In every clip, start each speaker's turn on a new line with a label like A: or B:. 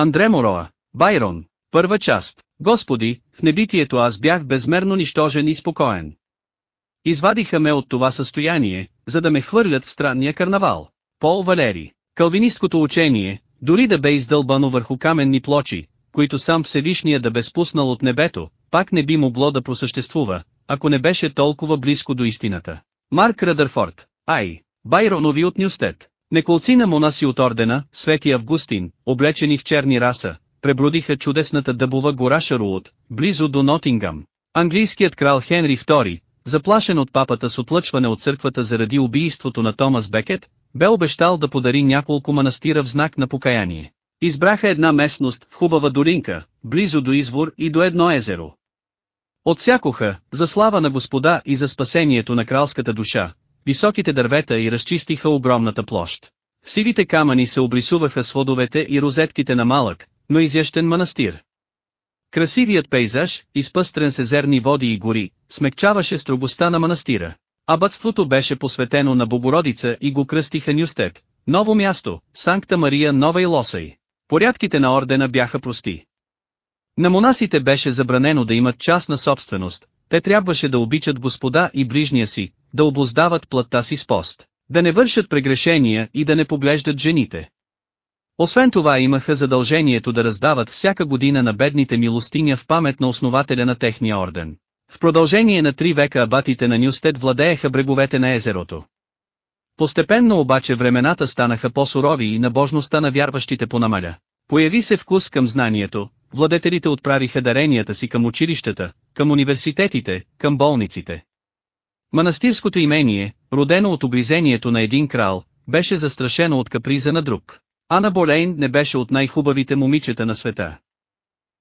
A: Андре Мороа, Байрон, първа част. Господи, в небитието аз бях безмерно нищожен и спокоен. Извадиха ме от това състояние, за да ме хвърлят в странния карнавал. Пол Валери. Калвинисткото учение, дори да бе издълбано върху каменни плочи, които сам Всевишния да бе спуснал от небето, пак не би могло да просъществува, ако не беше толкова близко до истината. Марк Радърфорд, Ай, Байронови от Нюстет. Неколцина монаси от ордена, Свети Августин, облечени в черни раса, пребродиха чудесната дъбова гора Шаруот, близо до Нотингам. Английският крал Хенри II, заплашен от папата с отлъчване от църквата заради убийството на Томас Бекет, бе обещал да подари няколко манастира в знак на покаяние. Избраха една местност в хубава долинка, близо до извор и до едно езеро. Отсякоха, за слава на Господа и за спасението на кралската душа, високите дървета и разчистиха огромната площ. Сивите камъни се обрисуваха сводовете и розетките на малък, но изящен манастир. Красивият пейзаж, изпъстрен с езерни води и гори, смекчаваше строгостта на манастира. Абътството беше посветено на Богородица и го кръстиха Нюстет, ново място, Санкта Мария Нова и Лосай. Порядките на ордена бяха прости. На монасите беше забранено да имат частна собственост, те трябваше да обичат Господа и ближния си, да обоздават плътта си с пост, да не вършат прегрешения и да не поглеждат жените. Освен това имаха задължението да раздават всяка година на бедните милостиня в памет на основателя на техния орден. В продължение на три века абатите на Нюстед владееха бреговете на езерото. Постепенно обаче времената станаха по-сурови и набожността на вярващите понамаля. Появи се вкус към знанието, владетелите отправиха даренията си към училищата, към университетите, към болниците. Манастирското имение, родено от обризението на един крал, беше застрашено от каприза на друг. Ана Болейн не беше от най-хубавите момичета на света.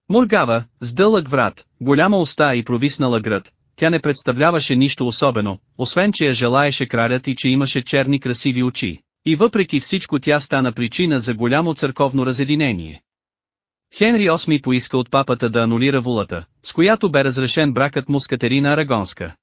A: Мургава, с дълъг врат, голяма уста и провиснала град, тя не представляваше нищо особено, освен че я желаеше кралят и че имаше черни красиви очи. И въпреки всичко тя стана причина за голямо църковно разединение. Хенри VIII поиска от папата да анулира вулата, с която бе разрешен бракът му с Катерина Арагонска.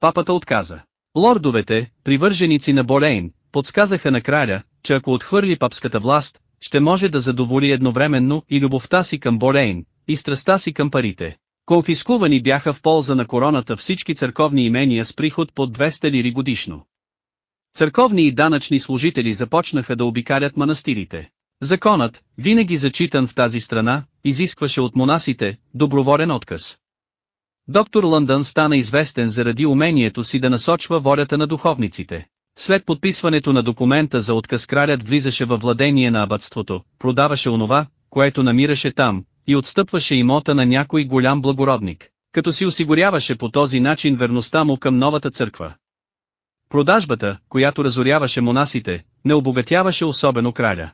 A: Папата отказа. Лордовете, привърженици на Болейн, подсказаха на краля, че ако отхвърли папската власт, ще може да задоволи едновременно и любовта си към Болейн, и страста си към парите. Конфискувани бяха в полза на короната всички църковни имения с приход под 200 лири годишно. Църковни и данъчни служители започнаха да обикалят манастирите. Законът, винаги зачитан в тази страна, изискваше от монасите доброволен отказ. Доктор Лъндън стана известен заради умението си да насочва волята на духовниците. След подписването на документа за отказ кралят влизаше във владение на абътството, продаваше онова, което намираше там, и отстъпваше имота на някой голям благородник, като си осигуряваше по този начин верността му към новата църква. Продажбата, която разоряваше монасите, не обогатяваше особено краля.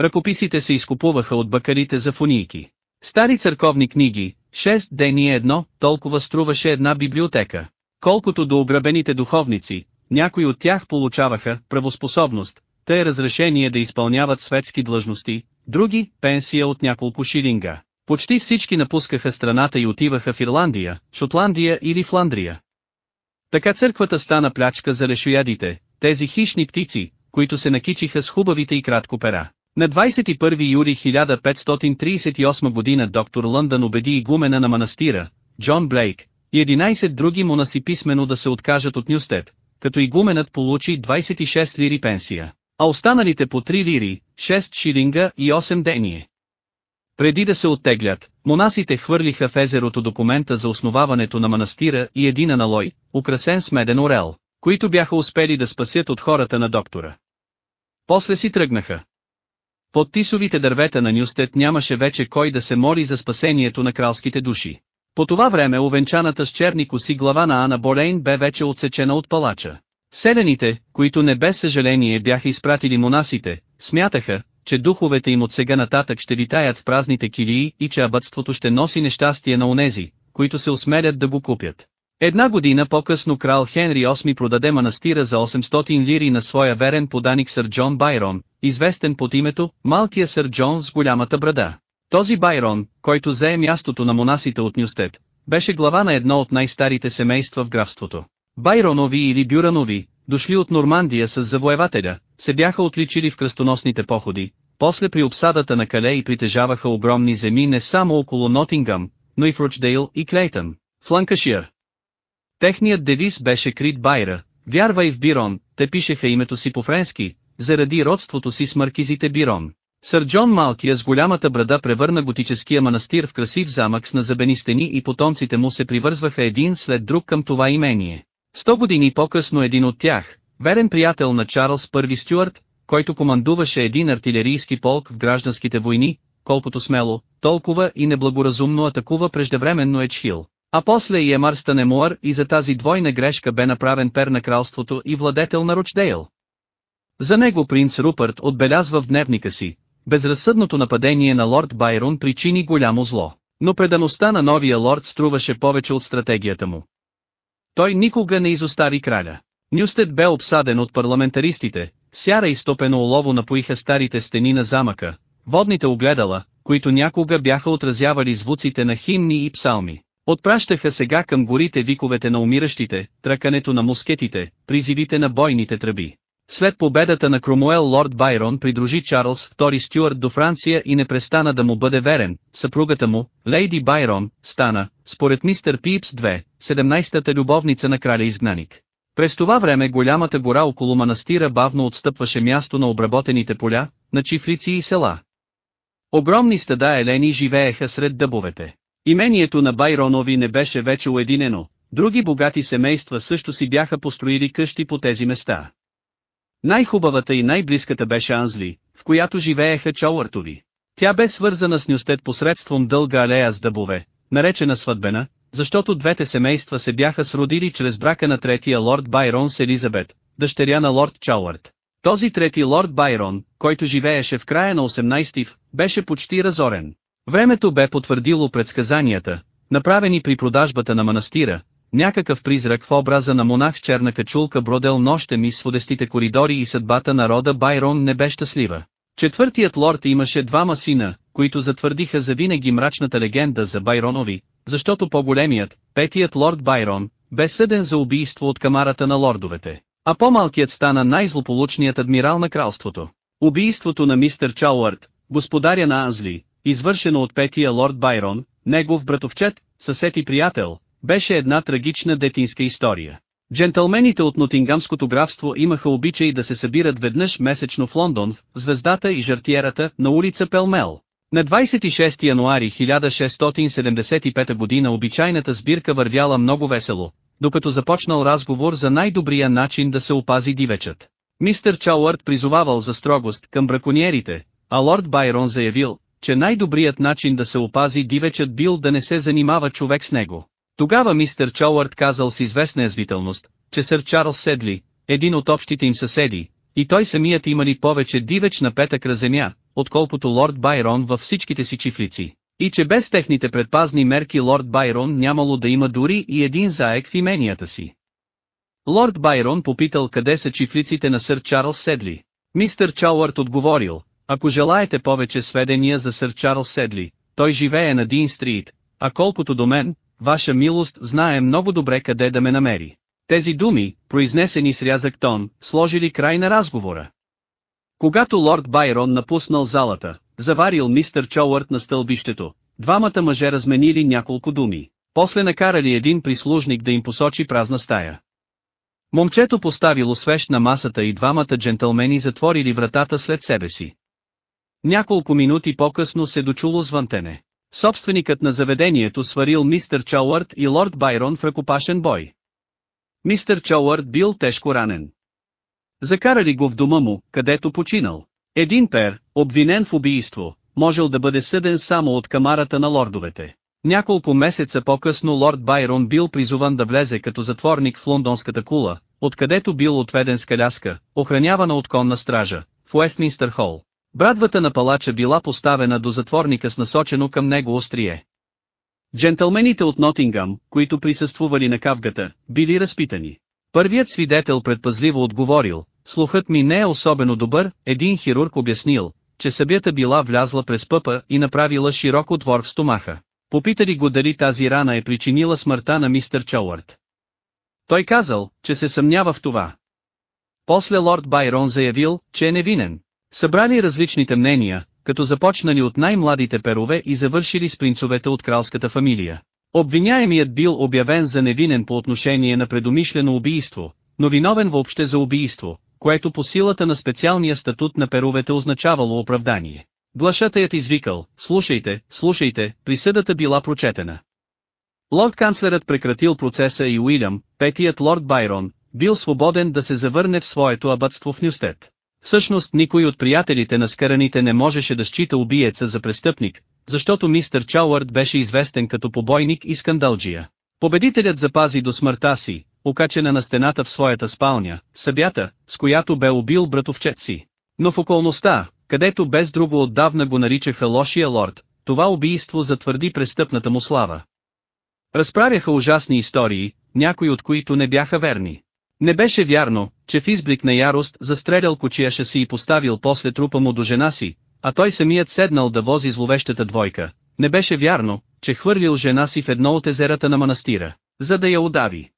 A: Ръкописите се изкупуваха от бакарите за фунийки. Стари църковни книги, 6 дени едно, толкова струваше една библиотека. Колкото до ограбените духовници, някои от тях получаваха правоспособност, те разрешение да изпълняват светски длъжности, други – пенсия от няколко шилинга. Почти всички напускаха страната и отиваха в Ирландия, Шотландия или Фландрия. Така църквата стана плячка за решоядите, тези хищни птици, които се накичиха с хубавите и кратко пера. На 21 юли 1538 година доктор Лъндън убеди игумена на манастира, Джон Блейк, и 11 други монаси писмено да се откажат от Нюстед, като игуменът получи 26 лири пенсия, а останалите по 3 лири, 6 шилинга и 8 дение. Преди да се оттеглят, монасите хвърлиха в езерото документа за основаването на манастира и един аналой, украсен с меден орел, които бяха успели да спасят от хората на доктора. После си тръгнаха. Под тисовите дървета на Нюстет нямаше вече кой да се моли за спасението на кралските души. По това време овенчаната с черни коси глава на Ана Болейн бе вече отсечена от палача. Селените, които не без съжаление бяха изпратили монасите, смятаха, че духовете им от сега нататък ще витаят в празните килии и че абътството ще носи нещастие на онези, които се осмелят да го купят. Една година по-късно крал Хенри VIII продаде манастира за 800 лири на своя верен поданик сър Джон Байрон, известен под името Малкия сър Джон с голямата брада. Този Байрон, който зае мястото на монасите от Нюстет, беше глава на едно от най-старите семейства в графството. Байронови или Бюранови, дошли от Нормандия с завоевателя, се бяха отличили в кръстоносните походи, после при обсадата на Кале и притежаваха огромни земи не само около Нотингъм, но и в Рочдейл и Клейтън, в Ланкашир. Техният девиз беше Крит Байра, вярвай в Бирон, те пишеха името си по-френски, заради родството си с маркизите Бирон. Сър Джон Малкия с голямата брада превърна готическия манастир в красив замък с назъбени стени и потомците му се привързваха един след друг към това имение. Сто години по-късно един от тях, верен приятел на Чарлз I Стюарт, който командуваше един артилерийски полк в гражданските войни, колкото смело, толкова и неблагоразумно атакува преждевременно Ечхил. А после и Емар Станемуар и за тази двойна грешка бе направен пер на кралството и владетел на Рочдейл. За него принц Рупърт отбелязва в дневника си, безразсъдното нападение на лорд Байрон причини голямо зло, но предаността на новия лорд струваше повече от стратегията му. Той никога не изостари краля. Нюстед бе обсаден от парламентаристите, сяра и стопено олово напоиха старите стени на замъка, водните огледала, които някога бяха отразявали звуците на химни и псалми. Отпращаха сега към горите виковете на умиращите, тръкането на мускетите, призивите на бойните тръби. След победата на Кромуел лорд Байрон придружи Чарлз II Стюарт до Франция и не престана да му бъде верен, съпругата му, Лейди Байрон, стана, според мистер Пипс 2, 17-та любовница на краля изгнаник. През това време голямата гора около манастира бавно отстъпваше място на обработените поля, на чифлици и села. Огромни стада елени живееха сред дъбовете. Имението на Байронови не беше вече уединено, други богати семейства също си бяха построили къщи по тези места. Най-хубавата и най-близката беше Анзли, в която живееха Чоуъртови. Тя бе свързана с Нюстет посредством дълга алея с дъбове, наречена сватбена, защото двете семейства се бяха сродили чрез брака на третия лорд Байрон с Елизабет, дъщеря на лорд Чауърт. Този трети лорд Байрон, който живееше в края на 18 в, беше почти разорен. Времето бе потвърдило предсказанията, направени при продажбата на манастира, някакъв призрак в образа на монах с черна качулка бродел нощем из сводестите коридори и съдбата на рода Байрон не бе щастлива. Четвъртият лорд имаше двама сина, които затвърдиха завинаги мрачната легенда за Байронови, защото по-големият, петият лорд Байрон, бе съден за убийство от камарата на лордовете, а по-малкият стана най-злополучният адмирал на кралството. Убийството на мистер Чауърт, господаря на Анзли, извършено от петия лорд Байрон, негов братовчет, съсед и приятел, беше една трагична детинска история. Джентълмените от Нотингамското графство имаха обичай да се събират веднъж месечно в Лондон, в звездата и жартиерата, на улица Пелмел. На 26 януари 1675 година обичайната сбирка вървяла много весело, докато започнал разговор за най-добрия начин да се опази дивечът. Мистер Чауърт призовавал за строгост към браконьерите, а лорд Байрон заявил, че най-добрият начин да се опази дивечът бил да не се занимава човек с него. Тогава мистер Чоуърд казал с известна язвителност, че сър Чарлз Седли, един от общите им съседи, и той самият имали повече дивеч на петък земя, отколкото лорд Байрон във всичките си чифлици, и че без техните предпазни мерки лорд Байрон нямало да има дори и един заек в именията си. Лорд Байрон попитал къде са чифлиците на сър Чарлз Седли. Мистер Чауърт отговорил, ако желаете повече сведения за сър Чарлз Седли, той живее на Дин Стрит, а колкото до мен, ваша милост знае много добре къде да ме намери. Тези думи, произнесени с рязък тон, сложили край на разговора. Когато лорд Байрон напуснал залата, заварил мистер Чоуърт на стълбището, двамата мъже разменили няколко думи. После накарали един прислужник да им посочи празна стая. Момчето поставило свещ на масата и двамата джентълмени затворили вратата след себе си. Няколко минути по-късно се дочуло звънтене. Собственикът на заведението сварил мистер Чауърт и лорд Байрон в ръкопашен бой. Мистер Чауърт бил тежко ранен. Закарали го в дома му, където починал. Един пер, обвинен в убийство, можел да бъде съден само от камарата на лордовете. Няколко месеца по-късно лорд Байрон бил призован да влезе като затворник в лондонската кула, откъдето бил отведен с каляска, охранявана от конна стража, в Уестминстър Хол. Брадвата на палача била поставена до затворника с насочено към него острие. Джентълмените от Нотингам, които присъствували на кавгата, били разпитани. Първият свидетел предпазливо отговорил, слухът ми не е особено добър, един хирург обяснил, че събята била влязла през пъпа и направила широк отвор в стомаха. Попитали го дали тази рана е причинила смъртта на мистер Чоуърт. Той казал, че се съмнява в това. После лорд Байрон заявил, че е невинен. Събрали различните мнения, като започнали от най-младите перове и завършили с принцовете от кралската фамилия. Обвиняемият бил обявен за невинен по отношение на предумишлено убийство, но виновен въобще за убийство, което по силата на специалния статут на перовете означавало оправдание. Глашатаят извикал, слушайте, слушайте, присъдата била прочетена. Лорд-канцлерът прекратил процеса и Уилям, петият лорд Байрон, бил свободен да се завърне в своето абътство в Нюстет. Всъщност никой от приятелите на скараните не можеше да счита убиеца за престъпник, защото мистер Чауърд беше известен като побойник и скандалджия. Победителят запази до смъртта си, окачена на стената в своята спалня, събята, с която бе убил братовчет си. Но в околността, където без друго отдавна го наричаха лошия лорд, това убийство затвърди престъпната му слава. Разправяха ужасни истории, някои от които не бяха верни. Не беше вярно, че в изблик на ярост застрелял кочияша си и поставил после трупа му до жена си, а той самият седнал да вози зловещата двойка. Не беше вярно, че хвърлил жена си в едно от езерата на манастира, за да я удави.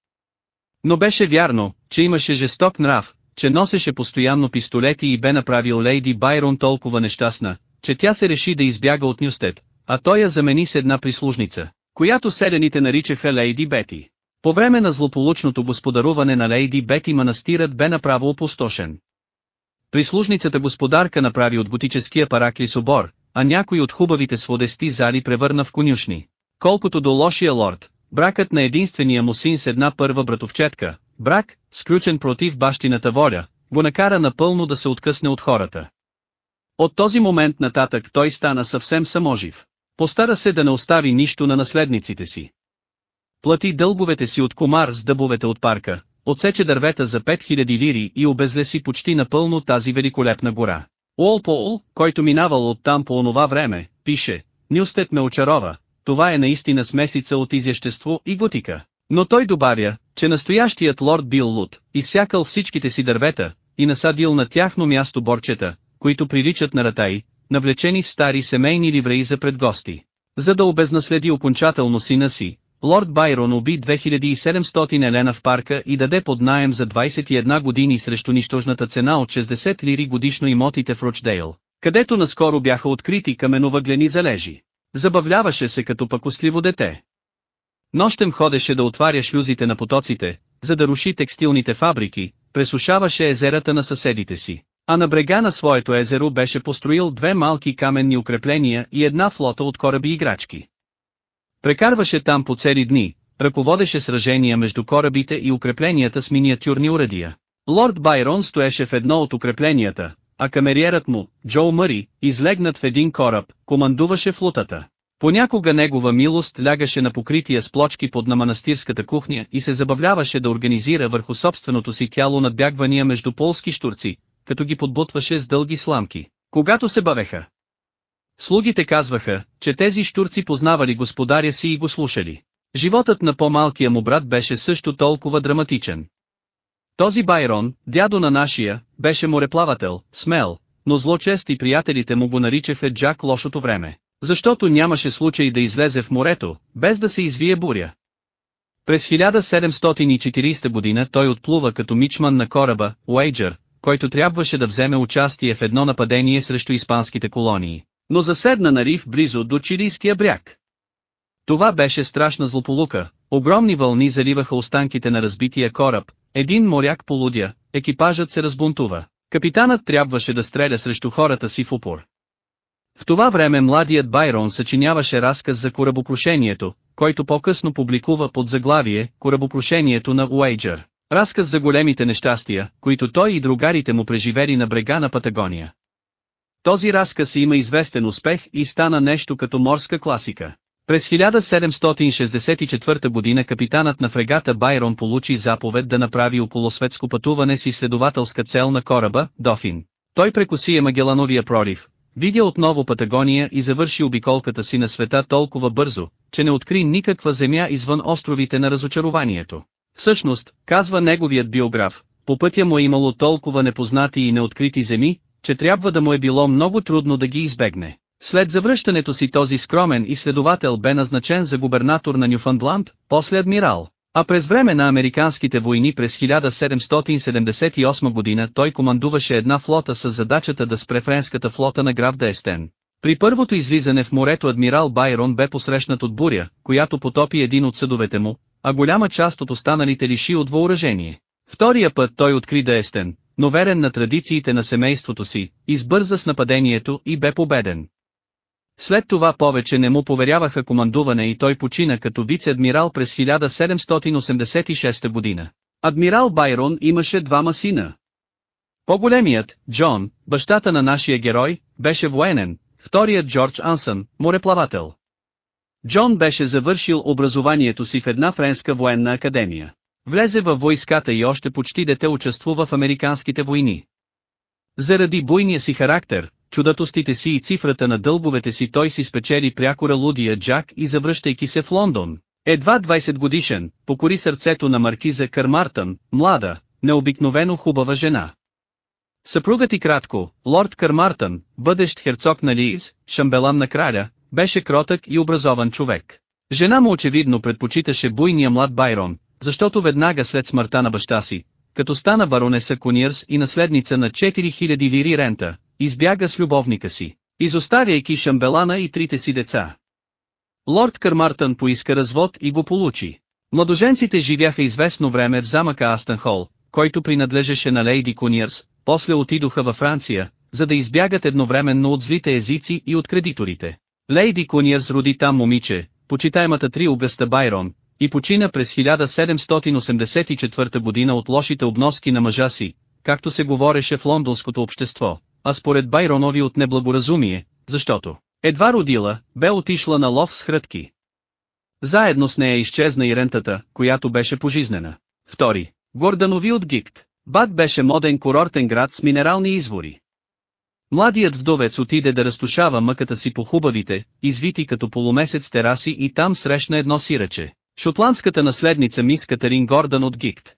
A: Но беше вярно, че имаше жесток нрав, че носеше постоянно пистолети и бе направил Лейди Байрон толкова нещастна, че тя се реши да избяга от Нюстед, а той я замени с една прислужница, която селените наричаха Лейди Бети. По време на злополучното господаруване на Лейди Бети манастирът бе направо опустошен. Прислужницата господарка направи от готическия паракли собор, а някой от хубавите сводести зали превърна в конюшни. Колкото до лошия лорд, бракът на единствения му син с една първа братовчетка, брак, сключен против бащината воля, го накара напълно да се откъсне от хората. От този момент нататък той стана съвсем саможив. Постара се да не остави нищо на наследниците си. Плати дълговете си от комар с дъбовете от парка, отсече дървета за 5000 лири и обезлеси почти напълно тази великолепна гора. Уолпол, който минавал оттам по онова време, пише, Нюстет ме очарова, това е наистина смесица от изящество и готика. Но той добавя, че настоящият лорд бил луд, изсякал всичките си дървета, и насадил на тяхно място борчета, които приличат на ратаи, навлечени в стари семейни ливреи за предгости. За да обезнаследи окончателно сина си, Лорд Байрон уби 2700 елена в парка и даде под наем за 21 години срещу нищожната цена от 60 лири годишно имотите в Рочдейл, където наскоро бяха открити каменовъглени залежи. Забавляваше се като пакостливо дете. Нощем ходеше да отваря шлюзите на потоците, за да руши текстилните фабрики, пресушаваше езерата на съседите си. А на брега на своето езеро беше построил две малки каменни укрепления и една флота от кораби играчки. Прекарваше там по цели дни, ръководеше сражения между корабите и укрепленията с миниатюрни уредия. Лорд Байрон стоеше в едно от укрепленията, а камериерът му, Джо Мъри, излегнат в един кораб, командуваше флотата. Понякога негова милост лягаше на покрития с плочки под на манастирската кухня и се забавляваше да организира върху собственото си тяло надбягвания между полски штурци, като ги подбутваше с дълги сламки, когато се бавеха. Слугите казваха, че тези штурци познавали господаря си и го слушали. Животът на по-малкия му брат беше също толкова драматичен. Този Байрон, дядо на нашия, беше мореплавател, смел, но злочест и приятелите му го наричаха Джак лошото време, защото нямаше случай да излезе в морето, без да се извие буря. През 1740 година той отплува като мичман на кораба, Уейджър, който трябваше да вземе участие в едно нападение срещу испанските колонии но заседна на риф близо до Чилийския бряг. Това беше страшна злополука, огромни вълни заливаха останките на разбития кораб, един моряк полудя, екипажът се разбунтува. Капитанът трябваше да стреля срещу хората си в упор. В това време младият Байрон съчиняваше разказ за корабокрушението, който по-късно публикува под заглавие «Корабокрушението на Уейджър». Разказ за големите нещастия, които той и другарите му преживели на брега на Патагония. Този разказ има известен успех и стана нещо като морска класика. През 1764 година капитанът на фрегата Байрон получи заповед да направи околосветско пътуване с изследователска цел на кораба, Дофин. Той прекоси Магелановия прорив, видя отново Патагония и завърши обиколката си на света толкова бързо, че не откри никаква земя извън островите на разочарованието. Всъщност, казва неговият биограф, по пътя му е имало толкова непознати и неоткрити земи, че трябва да му е било много трудно да ги избегне. След завръщането си този скромен изследовател бе назначен за губернатор на Нюфандланд, после адмирал. А през време на американските войни през 1778 година той командуваше една флота с задачата да спре френската флота на граф Дестен. При първото излизане в морето адмирал Байрон бе посрещнат от буря, която потопи един от съдовете му, а голяма част от останалите лиши от въоръжение. Втория път той откри Дестен, но верен на традициите на семейството си, избърза с нападението и бе победен. След това повече не му поверяваха командуване и той почина като вице-адмирал през 1786 година. Адмирал Байрон имаше двама сина. По-големият, Джон, бащата на нашия герой, беше военен, вторият Джордж Ансън, мореплавател. Джон беше завършил образованието си в една френска военна академия. Влезе във войската и още почти дете участвува в американските войни. Заради буйния си характер, чудатостите си и цифрата на дълбовете си той си спечели прякора лудия Джак и завръщайки се в Лондон. Едва 20 годишен, покори сърцето на маркиза Кърмартън, млада, необикновено хубава жена. Съпругът и кратко, лорд Кърмартън, бъдещ херцог на Лиз, шамбелан на краля, беше кротък и образован човек. Жена му очевидно предпочиташе буйния млад Байрон, защото веднага след смъртта на баща си, като стана баронеса Кониърс и наследница на 4000 лири рента, избяга с любовника си, изоставяйки Шамбелана и трите си деца. Лорд Кърмартън поиска развод и го получи. Младоженците живяха известно време в замъка Астенхол, който принадлежеше на Лейди Кониърс, после отидоха във Франция, за да избягат едновременно от злите езици и от кредиторите. Лейди Кониърс роди там момиче, почитаемата три обеста Байрон, и почина през 1784 година от лошите обноски на мъжа си, както се говореше в лондонското общество, а според Байронови от неблагоразумие, защото, едва родила, бе отишла на лов с хрътки. Заедно с нея изчезна и рентата, която беше пожизнена. Втори, Горданови от Гикт. Бат беше моден курортен град с минерални извори. Младият вдовец отиде да разтушава мъката си по хубавите, извити като полумесец тераси и там срещна едно сираче. Шотландската наследница мис Катерин Гордън от Гикт.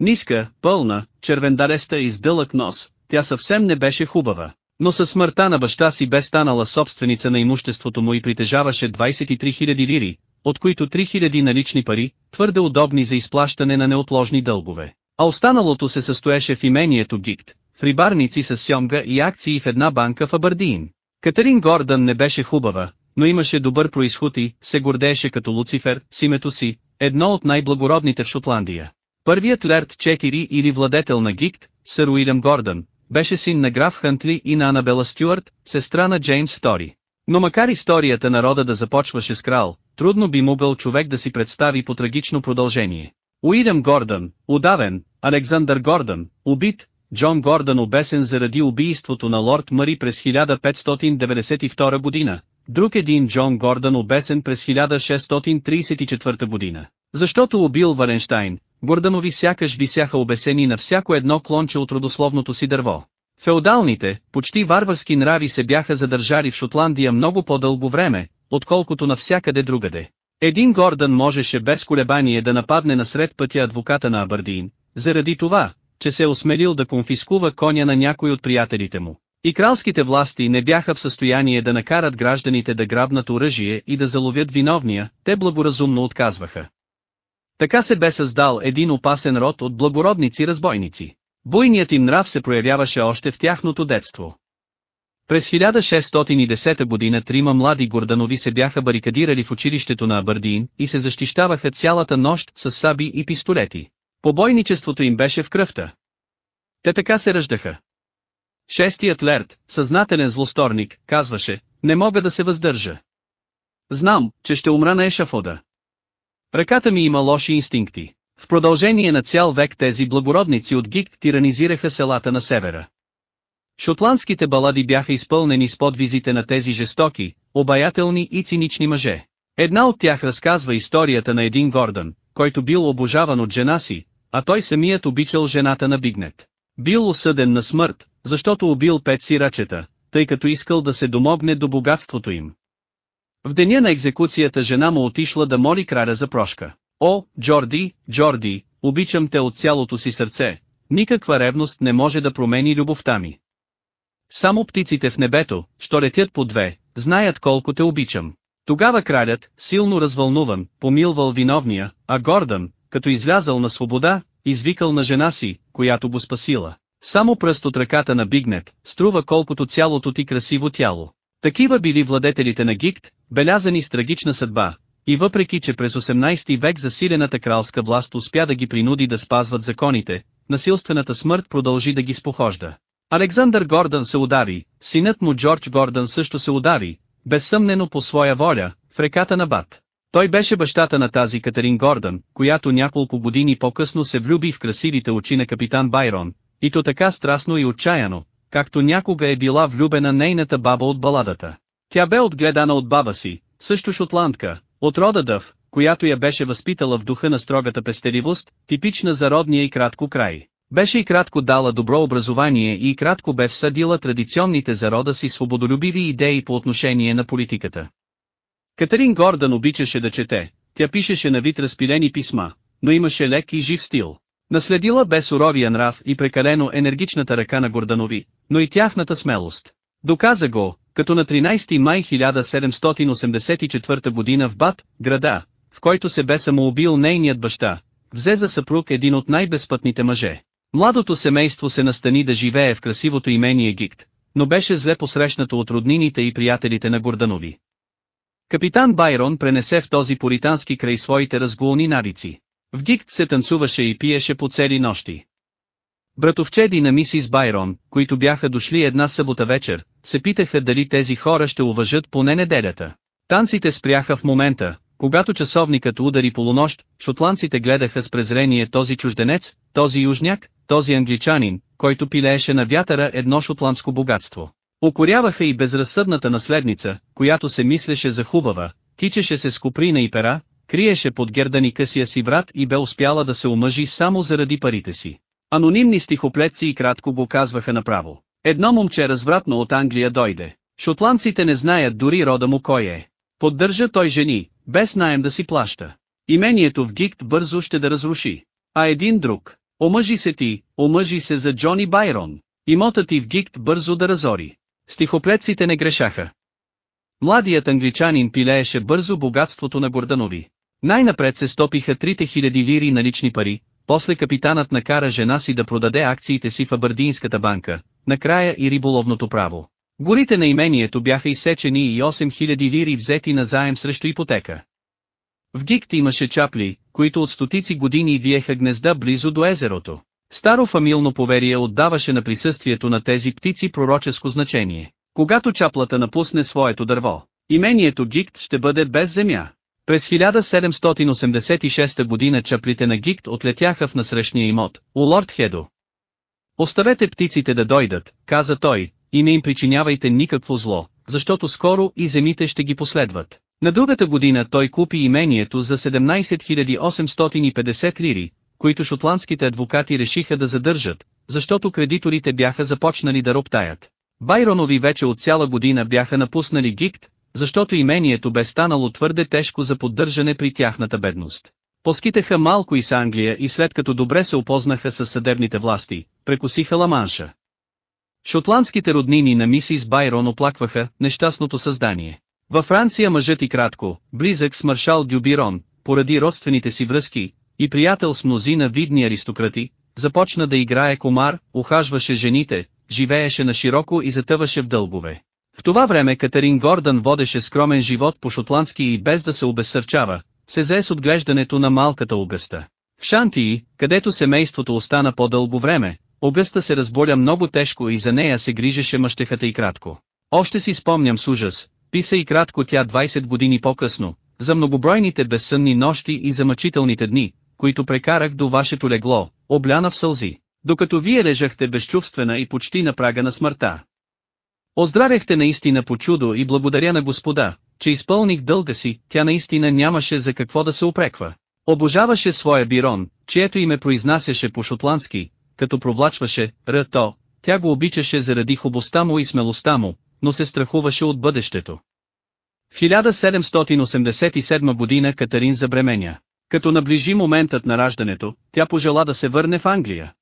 A: Ниска, пълна, червендареста и с дълъг нос, тя съвсем не беше хубава. Но със смъртта на баща си бе станала собственица на имуществото му и притежаваше 23 000 лири, от които 3000 налични пари, твърде удобни за изплащане на неотложни дългове. А останалото се състоеше в имението Гикт, в рибарници с сьомга и акции в една банка в Абърдиин. Катерин Гордън не беше хубава, но имаше добър происход и се гордееше като Луцифер с името си, едно от най-благородните в Шотландия. Първият Лерт 4 или владетел на Гикт, сър Уилям Гордън, беше син на граф Хантли и на Анабела Стюарт, сестра на Джеймс II. Но макар историята на рода да започваше с крал, трудно би могъл човек да си представи по трагично продължение. Уилям Гордън, удавен, Александър Гордън, убит, Джон Гордън обесен заради убийството на лорд Мари през 1592 година, друг един Джон Гордън обесен през 1634 година. Защото убил Валенштайн, Горданови сякаш висяха обесени на всяко едно клонче от родословното си дърво. Феодалните, почти варварски нрави се бяха задържали в Шотландия много по-дълго време, отколкото навсякъде другаде. Един Гордън можеше без колебание да нападне насред пътя адвоката на Абърдин, заради това, че се е осмелил да конфискува коня на някой от приятелите му. И кралските власти не бяха в състояние да накарат гражданите да грабнат оръжие и да заловят виновния, те благоразумно отказваха. Така се бе създал един опасен род от благородници-разбойници. Буйният им нрав се проявяваше още в тяхното детство. През 1610 година трима млади горданови се бяха барикадирали в училището на Абърдин и се защищаваха цялата нощ с саби и пистолети. Побойничеството им беше в кръвта. Те така се ръждаха. Шестият Лерт, съзнателен злосторник, казваше, не мога да се въздържа. Знам, че ще умра на ешафода. Ръката ми има лоши инстинкти. В продължение на цял век тези благородници от Гик тиранизираха селата на севера. Шотландските балади бяха изпълнени с подвизите на тези жестоки, обаятелни и цинични мъже. Една от тях разказва историята на един Гордън, който бил обожаван от жена си, а той самият обичал жената на Бигнет. Бил осъден на смърт, защото убил пет сирачета, тъй като искал да се домогне до богатството им. В деня на екзекуцията жена му отишла да моли краля за прошка. О, Джорди, Джорди, обичам те от цялото си сърце, никаква ревност не може да промени любовта ми. Само птиците в небето, що летят по две, знаят колко те обичам. Тогава кралят, силно развълнуван, помилвал виновния, а Гордън, като излязал на свобода, извикал на жена си, която го спасила. Само пръст от ръката на Бигнет, струва колкото цялото ти красиво тяло. Такива били владетелите на Гикт, белязани с трагична съдба, и въпреки че през 18 век засилената кралска власт успя да ги принуди да спазват законите, насилствената смърт продължи да ги спохожда. Александър Гордън се удари, синът му Джордж Гордън също се удари, безсъмнено по своя воля, в реката на Бат. Той беше бащата на тази Катерин Гордън, която няколко години по-късно се влюби в красивите очи на капитан Байрон, и то така страстно и отчаяно, както някога е била влюбена нейната баба от баладата. Тя бе отгледана от баба си, също шотландка, от рода Дъв, която я беше възпитала в духа на строгата пестеривост, типична за родния и кратко край. Беше и кратко дала добро образование и кратко бе всъдила традиционните за рода си свободолюбиви идеи по отношение на политиката. Катерин Гордън обичаше да чете, тя пишеше на вид разпилени писма, но имаше лек и жив стил. Наследила бе суровия нрав и прекалено енергичната ръка на Горданови, но и тяхната смелост. Доказа го, като на 13 май 1784 година в Бат, града, в който се бе самоубил нейният баща, взе за съпруг един от най-безпътните мъже. Младото семейство се настани да живее в красивото имение Гикт, но беше зле посрещнато от роднините и приятелите на Горданови. Капитан Байрон пренесе в този поритански край своите разгулни навици. В Гикт се танцуваше и пиеше по цели нощи. Братовчеди на мисис Байрон, които бяха дошли една събота вечер, се питаха дали тези хора ще уважат поне неделята. Танците спряха в момента, когато часовникът удари полунощ, шотландците гледаха с презрение този чужденец, този южняк, този англичанин, който пилееше на вятъра едно шотландско богатство. Окоряваха и безразсъдната наследница, която се мислеше за хубава, тичеше се с куприна и пера, криеше под гердани късия си врат и бе успяла да се омъжи само заради парите си. Анонимни стихоплетци и кратко го казваха направо. Едно момче развратно от Англия дойде. Шотландците не знаят дори рода му кой е. Поддържа той жени, без наем да си плаща. Имението в Гикт бързо ще да разруши. А един друг, омъжи се ти, омъжи се за Джони Байрон. Имотът ти в Гикт бързо да разори. Стихоплетците не грешаха. Младият англичанин пилееше бързо богатството на Горданови. Най-напред се стопиха трите хиляди лири налични пари, после капитанът накара жена си да продаде акциите си в Абърдинската банка, накрая и риболовното право. Горите на имението бяха изсечени и 8000 лири взети на заем срещу ипотека. В Гикт имаше чапли, които от стотици години виеха гнезда близо до езерото. Старо фамилно поверие отдаваше на присъствието на тези птици пророческо значение. Когато чаплата напусне своето дърво, имението Гикт ще бъде без земя. През 1786 година чаплите на Гикт отлетяха в насрещния имот, у Лорд Хедо. Оставете птиците да дойдат, каза той, и не им причинявайте никакво зло, защото скоро и земите ще ги последват. На другата година той купи имението за 17 850 лири, които шотландските адвокати решиха да задържат, защото кредиторите бяха започнали да роптаят. Байронови вече от цяла година бяха напуснали Гикт, защото имението бе станало твърде тежко за поддържане при тяхната бедност. Поскитаха малко и с Англия и след като добре се опознаха с съдебните власти, прекусиха Ламанша. Шотландските роднини на мисис Байрон оплакваха нещастното създание. Във Франция мъжът и кратко, близък с маршал Дюбирон, поради родствените си връзки, и приятел с мнозина видни аристократи, започна да играе комар, ухажваше жените, живееше на широко и затъваше в дълбове. В това време Катерин Гордън водеше скромен живот по шотландски и без да се обезсърчава, се зае с отглеждането на малката Огъста. В Шантии, където семейството остана по-дълго време, Огъста се разболя много тежко и за нея се грижеше мъщехата и кратко. Още си спомням с ужас, писа и кратко тя 20 години по-късно, за многобройните безсънни нощи и за мъчителните дни, които прекарах до вашето легло, обляна в сълзи, докато вие лежахте безчувствена и почти на прага на смъртта. Оздравяхте наистина по чудо и благодаря на Господа, че изпълних дълга си, тя наистина нямаше за какво да се опреква. Обожаваше своя бирон, чието име произнасяше по-шотландски, като провлачваше ръто, тя го обичаше заради хубостта му и смелостта му, но се страхуваше от бъдещето. В 1787 година Катарин забременя. Като наближи моментът на раждането, тя пожела да се върне в Англия.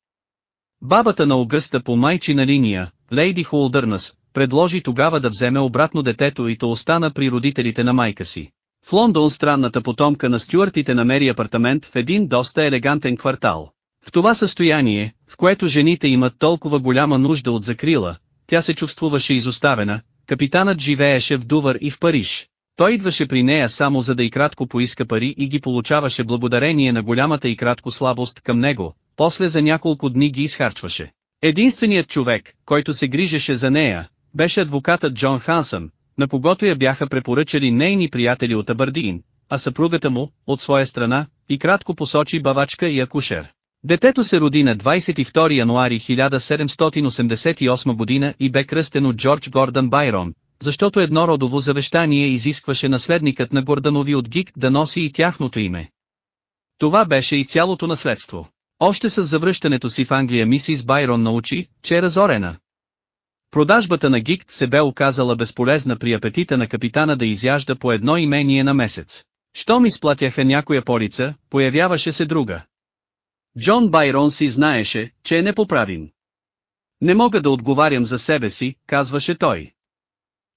A: Бабата на Огъста по майчина линия, Лейди Холдърнас, предложи тогава да вземе обратно детето и то остана при родителите на майка си. В Лондон странната потомка на стюартите намери апартамент в един доста елегантен квартал. В това състояние, в което жените имат толкова голяма нужда от закрила, тя се чувствуваше изоставена, капитанът живееше в Дувър и в Париж. Той идваше при нея само за да и кратко поиска пари и ги получаваше благодарение на голямата и кратко слабост към него, после за няколко дни ги изхарчваше. Единственият човек, който се грижеше за нея, беше адвокатът Джон Хансън, на когото я бяха препоръчали нейни приятели от Абърдин, а съпругата му, от своя страна, и кратко посочи бавачка и акушер. Детето се роди на 22 януари 1788 година и бе кръстено Джордж Гордън Байрон, защото едно родово завещание изискваше наследникът на Горданови от Гик да носи и тяхното име. Това беше и цялото наследство. Още с завръщането си в Англия мисис Байрон научи, че е разорена. Продажбата на Гикт се бе оказала безполезна при апетита на капитана да изяжда по едно имение на месец. Щом изплатяха някоя полица, появяваше се друга. Джон Байрон си знаеше, че е непоправим. Не мога да отговарям за себе си, казваше той.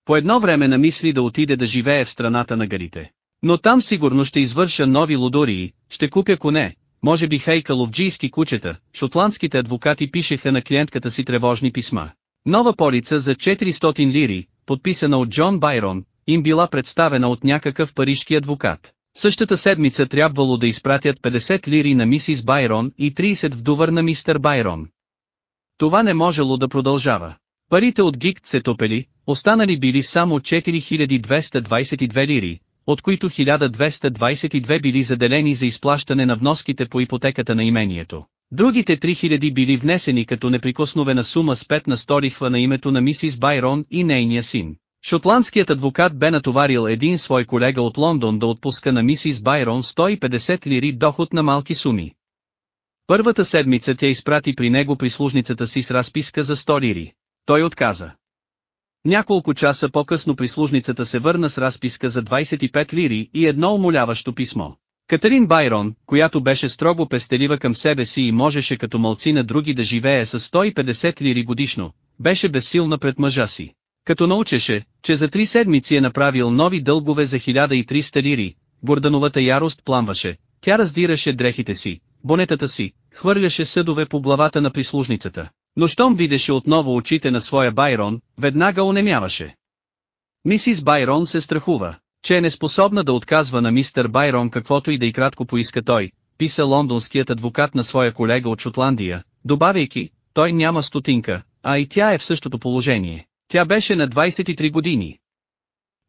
A: По едно време намисли да отиде да живее в страната на гарите. Но там сигурно ще извърша нови лудории, ще купя коне, може би хейкаловджийски кучета, шотландските адвокати пишеха на клиентката си тревожни писма. Нова полица за 400 лири, подписана от Джон Байрон, им била представена от някакъв парижки адвокат. Същата седмица трябвало да изпратят 50 лири на мисис Байрон и 30 вдувър на мистер Байрон. Това не можело да продължава. Парите от Гикт се топели, останали били само 4222 лири, от които 1222 били заделени за изплащане на вноските по ипотеката на имението. Другите 3000 били внесени като неприкосновена сума с 5 на сторихва на името на мисис Байрон и нейния син. Шотландският адвокат бе натоварил един свой колега от Лондон да отпуска на мисис Байрон 150 лири доход на малки суми. Първата седмица тя изпрати при него прислужницата си с разписка за 100 лири. Той отказа. Няколко часа по-късно прислужницата се върна с разписка за 25 лири и едно умоляващо писмо. Катерин Байрон, която беше строго пестелива към себе си и можеше като мълци на други да живее с 150 лири годишно, беше безсилна пред мъжа си. Като научеше, че за три седмици е направил нови дългове за 1300 лири, Гордановата ярост пламваше, тя раздираше дрехите си, бонетата си, хвърляше съдове по главата на прислужницата. Но щом видеше отново очите на своя Байрон, веднага онемяваше. Мисис Байрон се страхува, че е неспособна да отказва на мистер Байрон каквото и да и кратко поиска той, писа лондонският адвокат на своя колега от Шотландия, добавяйки, той няма стотинка, а и тя е в същото положение. Тя беше на 23 години.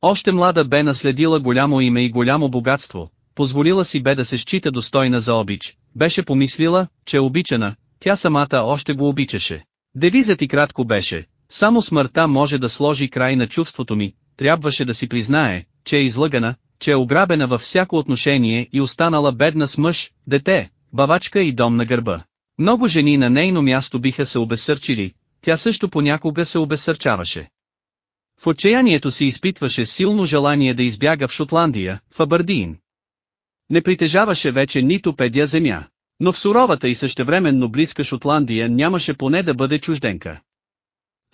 A: Още млада бе наследила голямо име и голямо богатство, позволила си бе да се счита достойна за обич, беше помислила, че е обичана, тя самата още го обичаше. Девизът и кратко беше, само смъртта може да сложи край на чувството ми, трябваше да си признае, че е излъгана, че е ограбена във всяко отношение и останала бедна с мъж, дете, бавачка и дом на гърба. Много жени на нейно място биха се обесърчили, тя също понякога се обесърчаваше. В отчаянието си изпитваше силно желание да избяга в Шотландия, в Абърдин. Не притежаваше вече нито педя земя, но в суровата и същевременно близка Шотландия нямаше поне да бъде чужденка.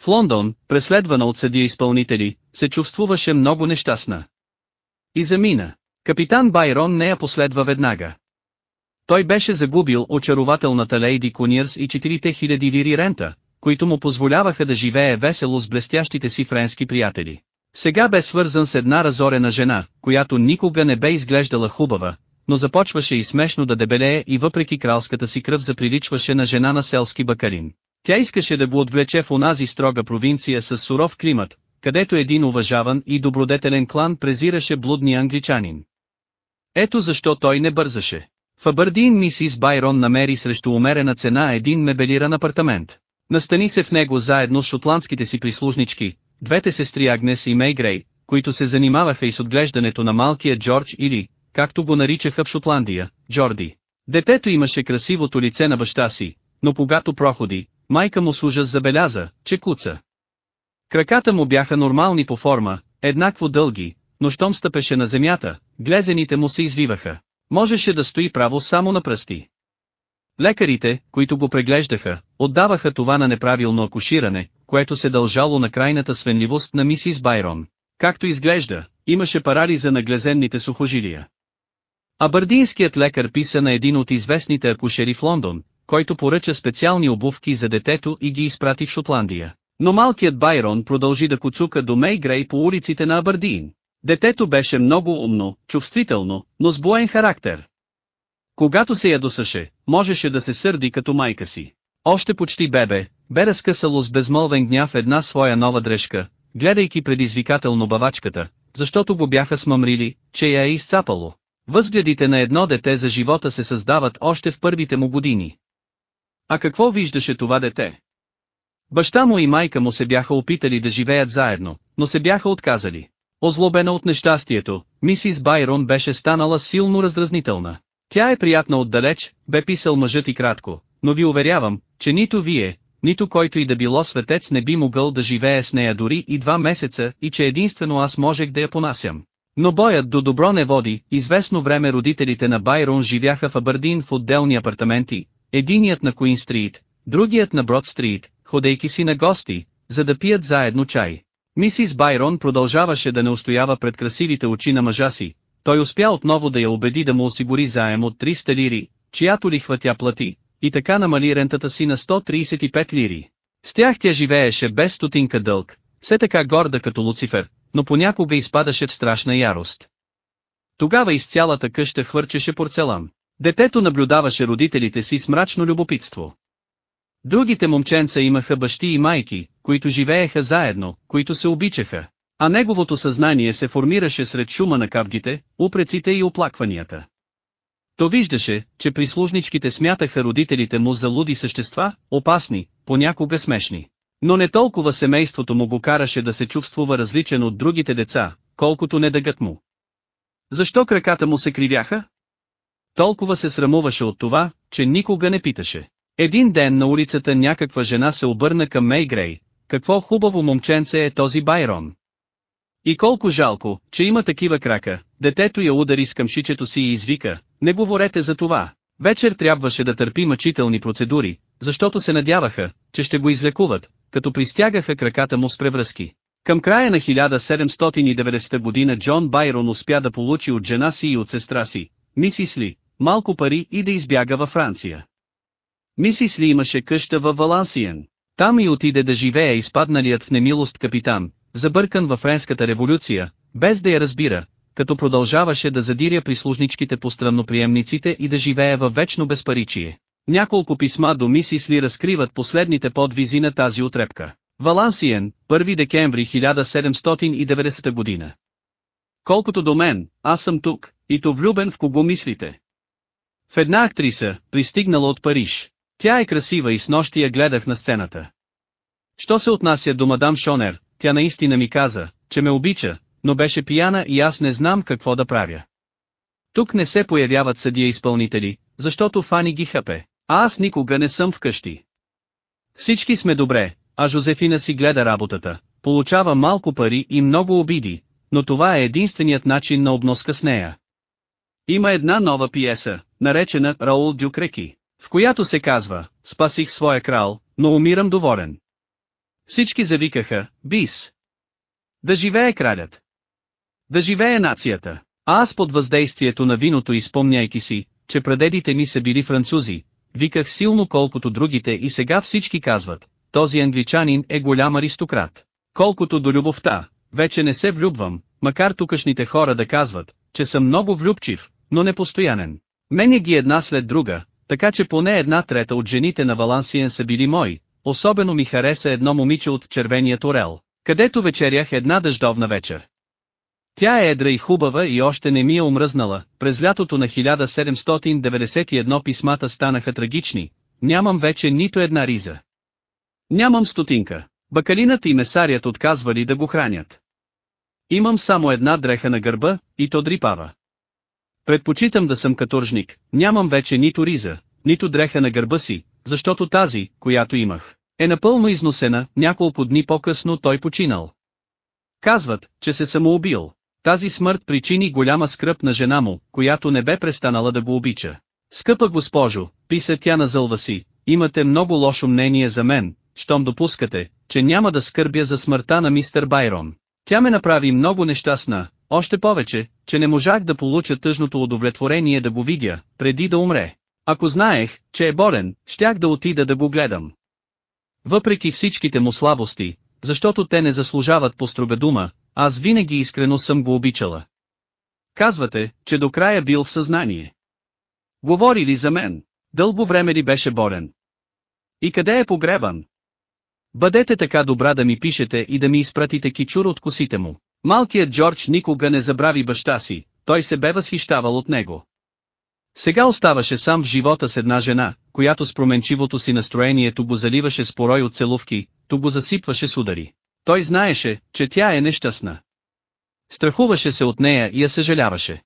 A: В Лондон, преследвана от съдия изпълнители, се чувствуваше много нещастна. И замина. Капитан Байрон не я последва веднага. Той беше загубил очарователната лейди Кунирс и 4000 лири рента, които му позволяваха да живее весело с блестящите си френски приятели. Сега бе свързан с една разорена жена, която никога не бе изглеждала хубава, но започваше и смешно да дебелее и въпреки кралската си кръв заприличваше на жена на селски бакарин. Тя искаше да го отвлече в онази строга провинция с суров климат, където един уважаван и добродетелен клан презираше блудния англичанин. Ето защо той не бързаше. В Абърдин мисис Байрон намери срещу умерена цена един мебелиран апартамент. Настани се в него заедно с шотландските си прислужнички, двете сестри Агнес и Мейгрей, които се занимаваха и с отглеждането на малкия Джордж или, както го наричаха в Шотландия, Джорди. Детето имаше красивото лице на баща си, но когато проходи, майка му с ужас забеляза, че куца. Краката му бяха нормални по форма, еднакво дълги, но щом стъпеше на земята, глезените му се извиваха. Можеше да стои право само на пръсти. Лекарите, които го преглеждаха, отдаваха това на неправилно акуширане, което се дължало на крайната свенливост на мисис Байрон. Както изглежда, имаше парализа на глезенните сухожилия. Абърдинският лекар писа на един от известните акушери в Лондон, който поръча специални обувки за детето и ги изпрати в Шотландия. Но малкият Байрон продължи да куцука до Мей Грей по улиците на Абърдин. Детето беше много умно, чувствително, но с буен характер. Когато се ядосаше, можеше да се сърди като майка си. Още почти бебе, бе разкъсало с безмолвен гняв една своя нова дрежка, гледайки предизвикателно бавачката, защото го бяха смъмрили, че я е изцапало. Възгледите на едно дете за живота се създават още в първите му години. А какво виждаше това дете? Баща му и майка му се бяха опитали да живеят заедно, но се бяха отказали. Озлобена от нещастието, мисис Байрон беше станала силно раздразнителна. Тя е приятна отдалеч, бе писал мъжът и кратко, но ви уверявам, че нито вие, нито който и да било светец не би могъл да живее с нея дори и два месеца и че единствено аз можех да я понасям. Но боят до добро не води, известно време родителите на Байрон живяха в Абърдин в отделни апартаменти, единият на Куин Стрит, другият на Брод Стрит, ходейки си на гости, за да пият заедно чай. Мисис Байрон продължаваше да не устоява пред красивите очи на мъжа си, той успя отново да я убеди да му осигури заем от 300 лири, чиято лихва тя плати, и така намали рентата си на 135 лири. С тях тя живееше без стотинка дълг, все така горда като Луцифер, но понякога изпадаше в страшна ярост. Тогава из цялата къща хвърчеше порцелан. Детето наблюдаваше родителите си с мрачно любопитство. Другите момченца имаха бащи и майки, които живееха заедно, които се обичаха. А неговото съзнание се формираше сред шума на капгите, упреците и оплакванията. То виждаше, че прислужничките смятаха родителите му за луди същества, опасни, понякога смешни. Но не толкова семейството му го караше да се чувствува различен от другите деца, колкото недъгът му. Защо краката му се кривяха? Толкова се срамуваше от това, че никога не питаше. Един ден на улицата някаква жена се обърна към Мейгрей, какво хубаво момченце е този Байрон. И колко жалко, че има такива крака, детето я удари с къмшичето си и извика, не говорете за това. Вечер трябваше да търпи мъчителни процедури, защото се надяваха, че ще го излекуват, като пристягаха краката му с превръзки. Към края на 1790 година Джон Байрон успя да получи от жена си и от сестра си, мисис Ли, малко пари и да избяга във Франция. Мисис Ли имаше къща във Валансиен. Там и отиде да живее изпадналият в немилост капитан, забъркан във френската революция, без да я разбира, като продължаваше да задиря прислужничките по странноприемниците и да живее във вечно безпаричие. Няколко писма до мисис Ли разкриват последните подвизи на тази отрепка. Валансиен, 1 декември 1790 година. Колкото до мен, аз съм тук, и то влюбен в кого мислите. В една актриса, пристигнала от Париж. Тя е красива и с нощи я гледах на сцената. Що се отнася до мадам Шонер, тя наистина ми каза, че ме обича, но беше пияна и аз не знам какво да правя. Тук не се появяват съдия изпълнители, защото Фани ги хапе, а аз никога не съм вкъщи. Всички сме добре, а Жозефина си гледа работата, получава малко пари и много обиди, но това е единственият начин на обноска с нея. Има една нова пиеса, наречена Раул Дюкреки, в която се казва, спасих своя крал, но умирам доволен. Всички завикаха, бис. Да живее кралят. Да живее нацията. А аз под въздействието на виното изпомняйки си, че прадедите ми са били французи, виках силно колкото другите и сега всички казват, този англичанин е голям аристократ. Колкото до любовта, вече не се влюбвам, макар тукашните хора да казват, че съм много влюбчив, но непостоянен. Мене ги една след друга, така че поне една трета от жените на Валансиен са били мои, особено ми хареса едно момиче от червеният орел, където вечерях една дъждовна вечер. Тя е едра и хубава и още не ми е омръзнала, през лятото на 1791 писмата станаха трагични, нямам вече нито една риза. Нямам стотинка, бакалинът и месарият отказвали да го хранят. Имам само една дреха на гърба, и то дрипава. Предпочитам да съм каторжник, нямам вече нито риза, нито дреха на гърба си, защото тази, която имах, е напълно износена, няколко дни по-късно той починал. Казват, че се самоубил. Тази смърт причини голяма скръп на жена му, която не бе престанала да го обича. Скъпа госпожо, писа тя на зълва си, имате много лошо мнение за мен, щом допускате, че няма да скърбя за смъртта на мистер Байрон. Тя ме направи много нещастна, още повече, че не можах да получа тъжното удовлетворение да го видя, преди да умре. Ако знаех, че е болен, щях да отида да го гледам. Въпреки всичките му слабости, защото те не заслужават по дума, аз винаги искрено съм го обичала. Казвате, че до края бил в съзнание. Говори ли за мен? Дълго време ли беше болен? И къде е погребан? Бъдете така добра да ми пишете и да ми изпратите кичур от косите му. Малкият Джордж никога не забрави баща си, той се бе възхищавал от него. Сега оставаше сам в живота с една жена, която с променчивото си настроението го заливаше с порой от целувки, то го засипваше с удари. Той знаеше, че тя е нещастна. Страхуваше се от нея и я съжаляваше.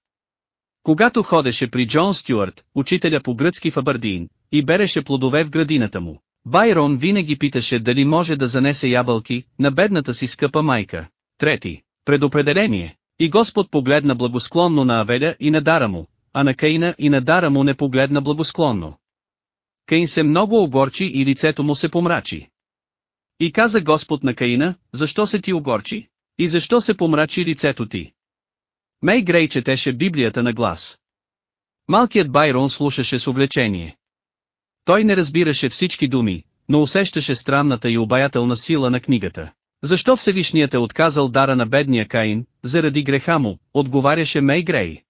A: Когато ходеше при Джон Стюарт, учителя по гръцки в Абърдин, и береше плодове в градината му, Байрон винаги питаше дали може да занесе ябълки на бедната си скъпа майка. Трети, предопределение. И Господ погледна благосклонно на Авеля и на Дара му, а на Каина и на Дара му не погледна благосклонно. Каин се много огорчи и лицето му се помрачи. И каза Господ на Каина, защо се ти огорчи? И защо се помрачи лицето ти? Мей Грей четеше Библията на глас. Малкият Байрон слушаше с увлечение. Той не разбираше всички думи, но усещаше странната и обаятелна сила на книгата. Защо Всевишният е отказал дара на бедния Каин, заради греха му, отговаряше Мей Грей.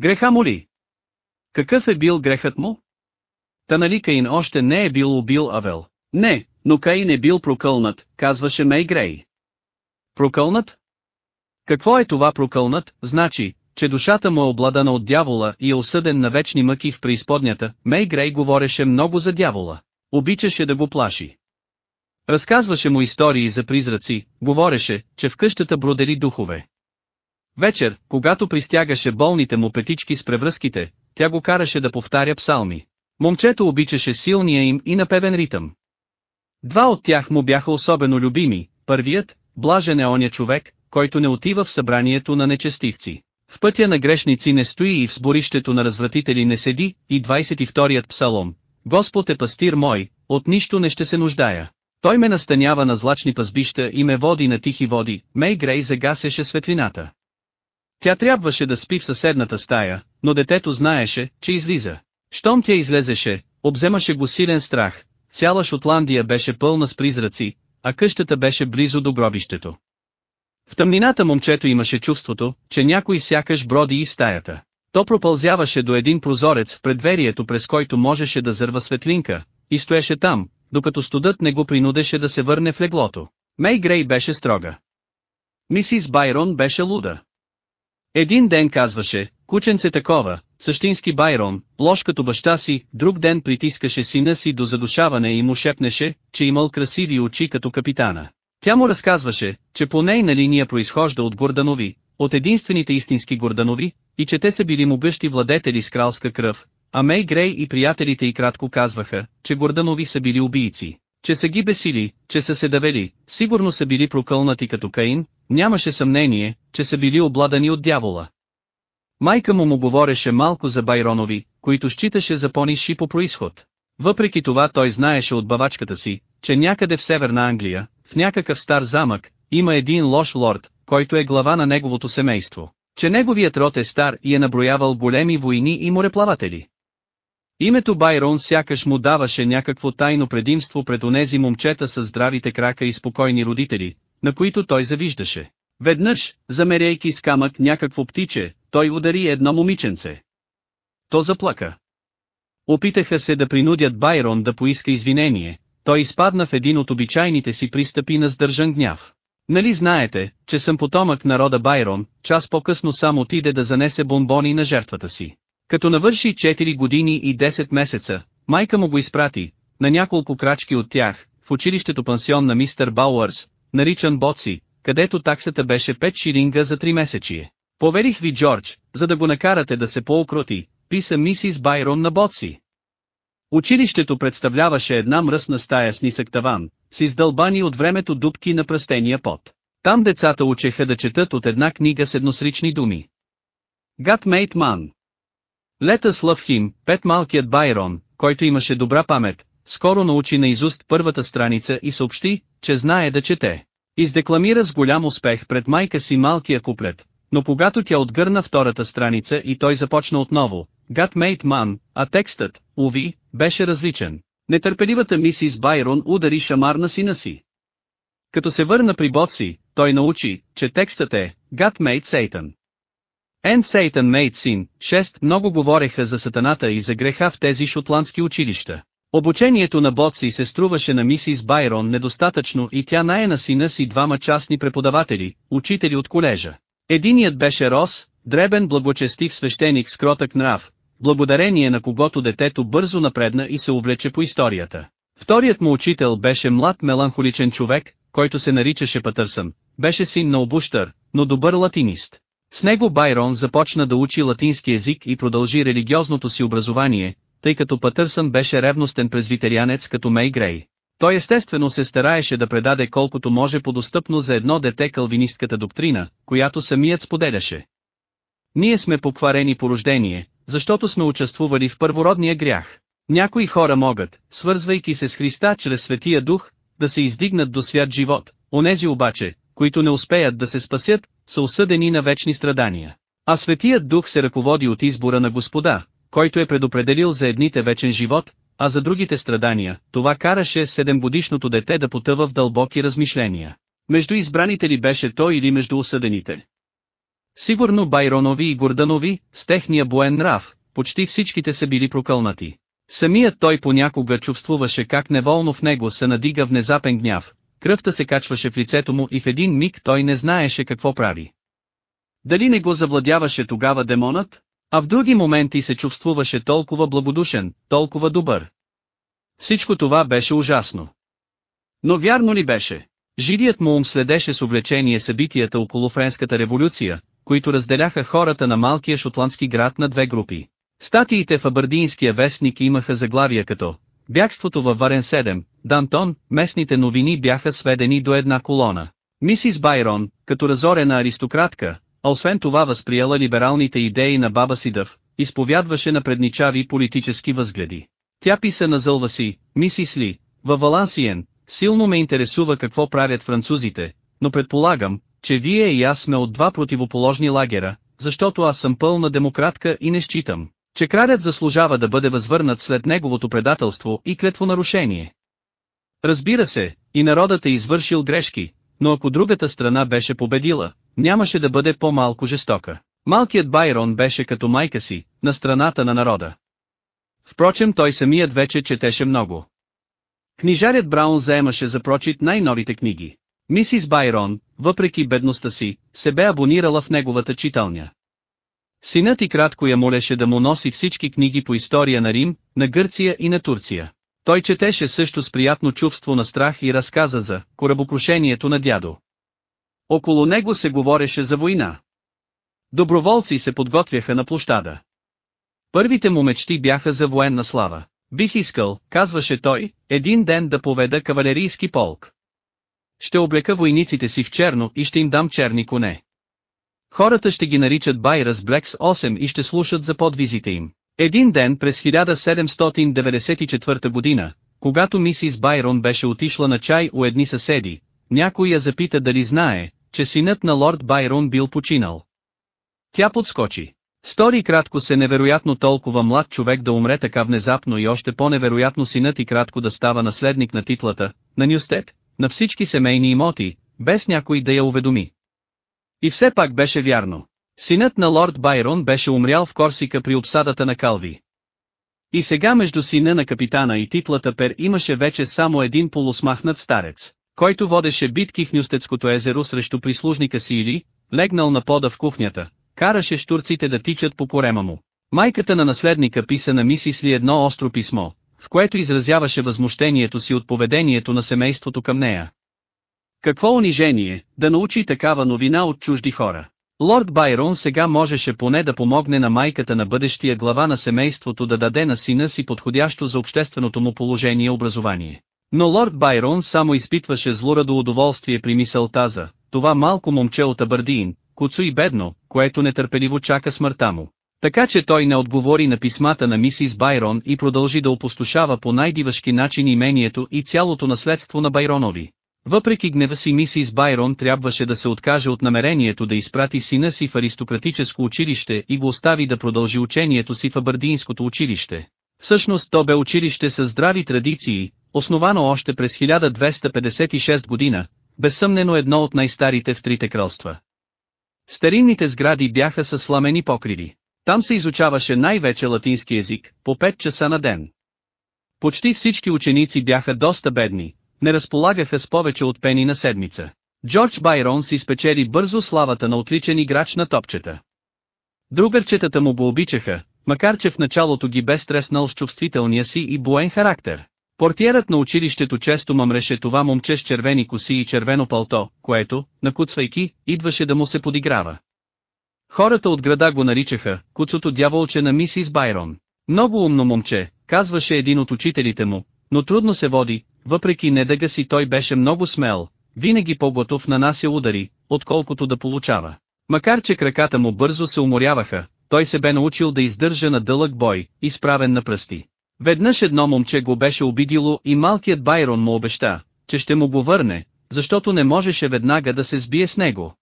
A: Греха му ли? Какъв е бил грехът му? Та нали Каин още не е бил убил Авел? Не, но Каин е бил прокълнат, казваше Мей Грей. Прокълнат? Какво е това прокълнат, значи, че душата му е обладана от дявола и е осъден на вечни мъки в преизподнята, Мей Грей говореше много за дявола. Обичаше да го плаши. Разказваше му истории за призраци, говореше, че в къщата бродели духове. Вечер, когато пристягаше болните му петички с превръзките, тя го караше да повтаря псалми. Момчето обичаше силния им и напевен ритъм. Два от тях му бяха особено любими, първият, блажен е оня човек, който не отива в събранието на нечестивци. В пътя на грешници не стои и в сборището на развратители не седи, и 22-ят псалом. Господ е пастир мой, от нищо не ще се нуждая. Той ме настанява на злачни пазбища и ме води на тихи води, Мей Грей загасеше светлината. Тя трябваше да спи в съседната стая, но детето знаеше, че излиза. Щом тя излезеше, обземаше го силен страх, цяла Шотландия беше пълна с призраци, а къщата беше близо до гробището. В тъмнината момчето имаше чувството, че някой сякаш броди из стаята. То пропълзяваше до един прозорец в предверието през който можеше да зърва светлинка, и стоеше там, докато студът не го принудеше да се върне в леглото. Мей Грей беше строга. Мисис Байрон беше луда. Един ден казваше, кученце такова, същински Байрон, лош като баща си, друг ден притискаше сина си до задушаване и му шепнеше, че имал красиви очи като капитана. Тя му разказваше, че по нейна линия произхожда от Горданови, от единствените истински Горданови, и че те са били му бащи владетели с кралска кръв, а Мей Грей и приятелите и кратко казваха, че Горданови са били убийци, че са ги бесили, че са се давели, сигурно са били прокълнати като Каин, нямаше съмнение, че са били обладани от дявола. Майка му му говореше малко за Байронови, които считаше за по по происход. Въпреки това той знаеше от бавачката си, че някъде в северна Англия, в някакъв стар замък, има един лош лорд, който е глава на неговото семейство, че неговият род е стар и е наброявал големи войни и мореплаватели. Името Байрон сякаш му даваше някакво тайно предимство пред онези момчета с здравите крака и спокойни родители, на които той завиждаше. Веднъж, замеряйки с камък някакво птиче, той удари едно момиченце. То заплака. Опитаха се да принудят Байрон да поиска извинение, той изпадна в един от обичайните си пристъпи на сдържан гняв. Нали знаете, че съм потомък на рода Байрон, час по-късно сам отиде да занесе бомбони на жертвата си. Като навърши 4 години и 10 месеца, майка му го изпрати, на няколко крачки от тях, в училището пансион на мистер Бауърс, наричан Боци, където таксата беше 5 ширинга за 3 месечие. Поверих ви Джордж, за да го накарате да се поукроти, писа мисис Байрон на Боци. Училището представляваше една мръсна стая с нисък таван, с издълбани от времето дубки на пръстения пот. Там децата учеха да четат от една книга с едносрични думи. God made man. Love him, пет малкият Байрон, който имаше добра памет, скоро научи наизуст първата страница и съобщи, че знае да чете. Издекламира с голям успех пред майка си малкия куплет, но когато тя отгърна втората страница и той започна отново, God made man, а текстът, уви, беше различен. Нетърпеливата мисис Байрон удари шамар на сина си. Като се върна при Ботси, той научи, че текстът е God made Satan. And Satan made sin, 6 много говореха за сатаната и за греха в тези шотландски училища. Обучението на Ботси се струваше на мисис Байрон недостатъчно и тя нае на сина си двама частни преподаватели, учители от колежа. Единият беше Рос, дребен благочестив свещеник с кротък нрав, благодарение на когото детето бързо напредна и се увлече по историята. Вторият му учител беше млад меланхоличен човек, който се наричаше Патърсън, беше син на обущър, но добър латинист. С него Байрон започна да учи латински език и продължи религиозното си образование, тъй като Патърсън беше ревностен презвитерианец като Мей Грей. Той естествено се стараеше да предаде колкото може подостъпно за едно дете калвинистката доктрина, която самият споделяше. Ние сме покварени по рождение, защото сме участвували в първородния грях. Някои хора могат, свързвайки се с Христа чрез Светия Дух, да се издигнат до свят живот, онези обаче, които не успеят да се спасят, са осъдени на вечни страдания. А Светият Дух се ръководи от избора на Господа, който е предопределил за едните вечен живот, а за другите страдания, това караше седемгодишното дете да потъва в дълбоки размишления. Между избраните ли беше той или между осъдените? Сигурно Байронови и Горданови, с техния боен нрав, почти всичките са били прокълнати. Самият той понякога чувствуваше как неволно в него се надига внезапен гняв, кръвта се качваше в лицето му и в един миг той не знаеше какво прави. Дали не го завладяваше тогава демонът? А в други моменти се чувствуваше толкова благодушен, толкова добър. Всичко това беше ужасно. Но вярно ли беше? Жилият му ум следеше с увлечение събитията около Френската революция, които разделяха хората на малкия шотландски град на две групи. Статиите в Абърдинския вестник имаха заглавия като Бягството във Варен 7, Дантон, местните новини бяха сведени до една колона. Мисис Байрон, като разорена аристократка, а освен това възприела либералните идеи на баба си Дъв, изповядваше на предничави политически възгледи. Тя писа на зълва си, мисис Ли, във Валансиен, силно ме интересува какво правят французите, но предполагам, че вие и аз сме от два противоположни лагера, защото аз съм пълна демократка и не считам, че кралят заслужава да бъде възвърнат след неговото предателство и клетвонарушение. Разбира се, и народът е извършил грешки, но ако другата страна беше победила, нямаше да бъде по-малко жестока. Малкият Байрон беше като майка си, на страната на народа. Впрочем той самият вече четеше много. Книжарят Браун заемаше за прочит най-новите книги. Мисис Байрон, въпреки бедността си, се бе абонирала в неговата читалня. Синът и кратко я молеше да му носи всички книги по история на Рим, на Гърция и на Турция. Той четеше също с приятно чувство на страх и разказа за корабокрушението на дядо. Около него се говореше за война. Доброволци се подготвяха на площада. Първите му мечти бяха за военна слава. Бих искал, казваше той, един ден да поведа кавалерийски полк. Ще облека войниците си в черно и ще им дам черни коне. Хората ще ги наричат Байрас Блекс 8 и ще слушат за подвизите им. Един ден през 1794 година, когато мисис Байрон беше отишла на чай у едни съседи, някой я запита дали знае, че синът на лорд Байрон бил починал. Тя подскочи. Стори кратко се невероятно толкова млад човек да умре така внезапно и още по-невероятно синът и кратко да става наследник на титлата, на Нюстет, на всички семейни имоти, без някой да я уведоми. И все пак беше вярно. Синът на лорд Байрон беше умрял в Корсика при обсадата на Калви. И сега между сина на капитана и титлата Пер имаше вече само един полусмахнат старец, който водеше битки в Нюстецкото езеро срещу прислужника си или, легнал на пода в кухнята, караше штурците да тичат по корема му. Майката на наследника писа на мисис Ли едно остро писмо, в което изразяваше възмущението си от поведението на семейството към нея. Какво унижение, да научи такава новина от чужди хора. Лорд Байрон сега можеше поне да помогне на майката на бъдещия глава на семейството да даде на сина си подходящо за общественото му положение образование. Но лорд Байрон само изпитваше злорадо удоволствие при мисълта за това малко момче от Абърдиин, куцо и бедно, което нетърпеливо чака смъртта му. Така че той не отговори на писмата на мисис Байрон и продължи да опустошава по най-дивашки начин имението и цялото наследство на Байронови. Въпреки гнева си мисис Байрон трябваше да се откаже от намерението да изпрати сина си в аристократическо училище и го остави да продължи учението си в Абърдиинското училище. Всъщност то бе училище с здрави традиции, основано още през 1256 година, безсъмнено едно от най-старите в трите кралства. Старинните сгради бяха с сламени покриви. Там се изучаваше най-вече латински език, по 5 часа на ден. Почти всички ученици бяха доста бедни, не разполагаха с повече от пени на седмица. Джордж Байрон си спечели бързо славата на отличен играч на топчета. Другърчетата му го обичаха, макар че в началото ги бе стреснал с чувствителния си и буен характер. Портиерът на училището често мъмреше това момче с червени коси и червено палто, което, накуцвайки, идваше да му се подиграва. Хората от града го наричаха, куцото дяволче на мисис Байрон. Много умно момче, казваше един от учителите му, но трудно се води, въпреки недъга си той беше много смел, винаги по-готов нанася удари, отколкото да получава. Макар че краката му бързо се уморяваха, той се бе научил да издържа на дълъг бой, изправен на пръсти. Веднъж едно момче го беше обидило и малкият Байрон му обеща, че ще му го върне, защото не можеше веднага да се сбие с него.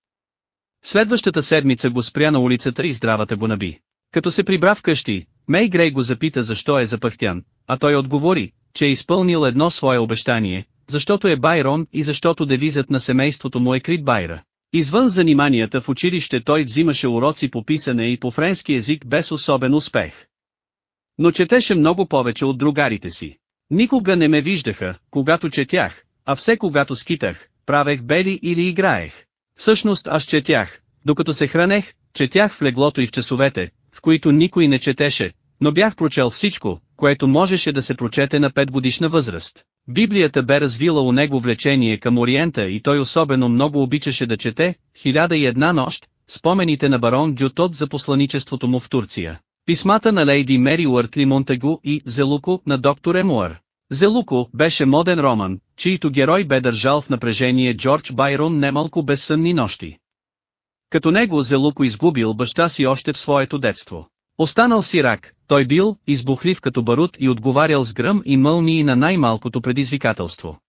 A: Следващата седмица го спря на улицата и здравата го наби. Като се прибра вкъщи, Мей Грей го запита защо е запъхтян, а той отговори, че е изпълнил едно свое обещание, защото е Байрон и защото девизът на семейството му е Крит Байра. Извън заниманията в училище той взимаше уроци по писане и по френски език без особен успех. Но четеше много повече от другарите си. Никога не ме виждаха, когато четях, а все когато скитах, правех бели или играех. Всъщност аз четях, докато се хранех, четях в леглото и в часовете, в които никой не четеше, но бях прочел всичко, което можеше да се прочете на 5 годишна възраст. Библията бе развила у него влечение към Ориента и той особено много обичаше да чете, хиляда и една нощ, спомените на барон Дютот за посланичеството му в Турция. Писмата на лейди Мери Уъртли Монтегу и Зелуко на доктор Емуър. Зелуко беше моден роман, чийто герой бе държал в напрежение Джордж Байрон немалко безсънни нощи. Като него Зелуко изгубил баща си още в своето детство. Останал си рак, той бил избухлив като барут и отговарял с гръм и мълнии на най-малкото предизвикателство.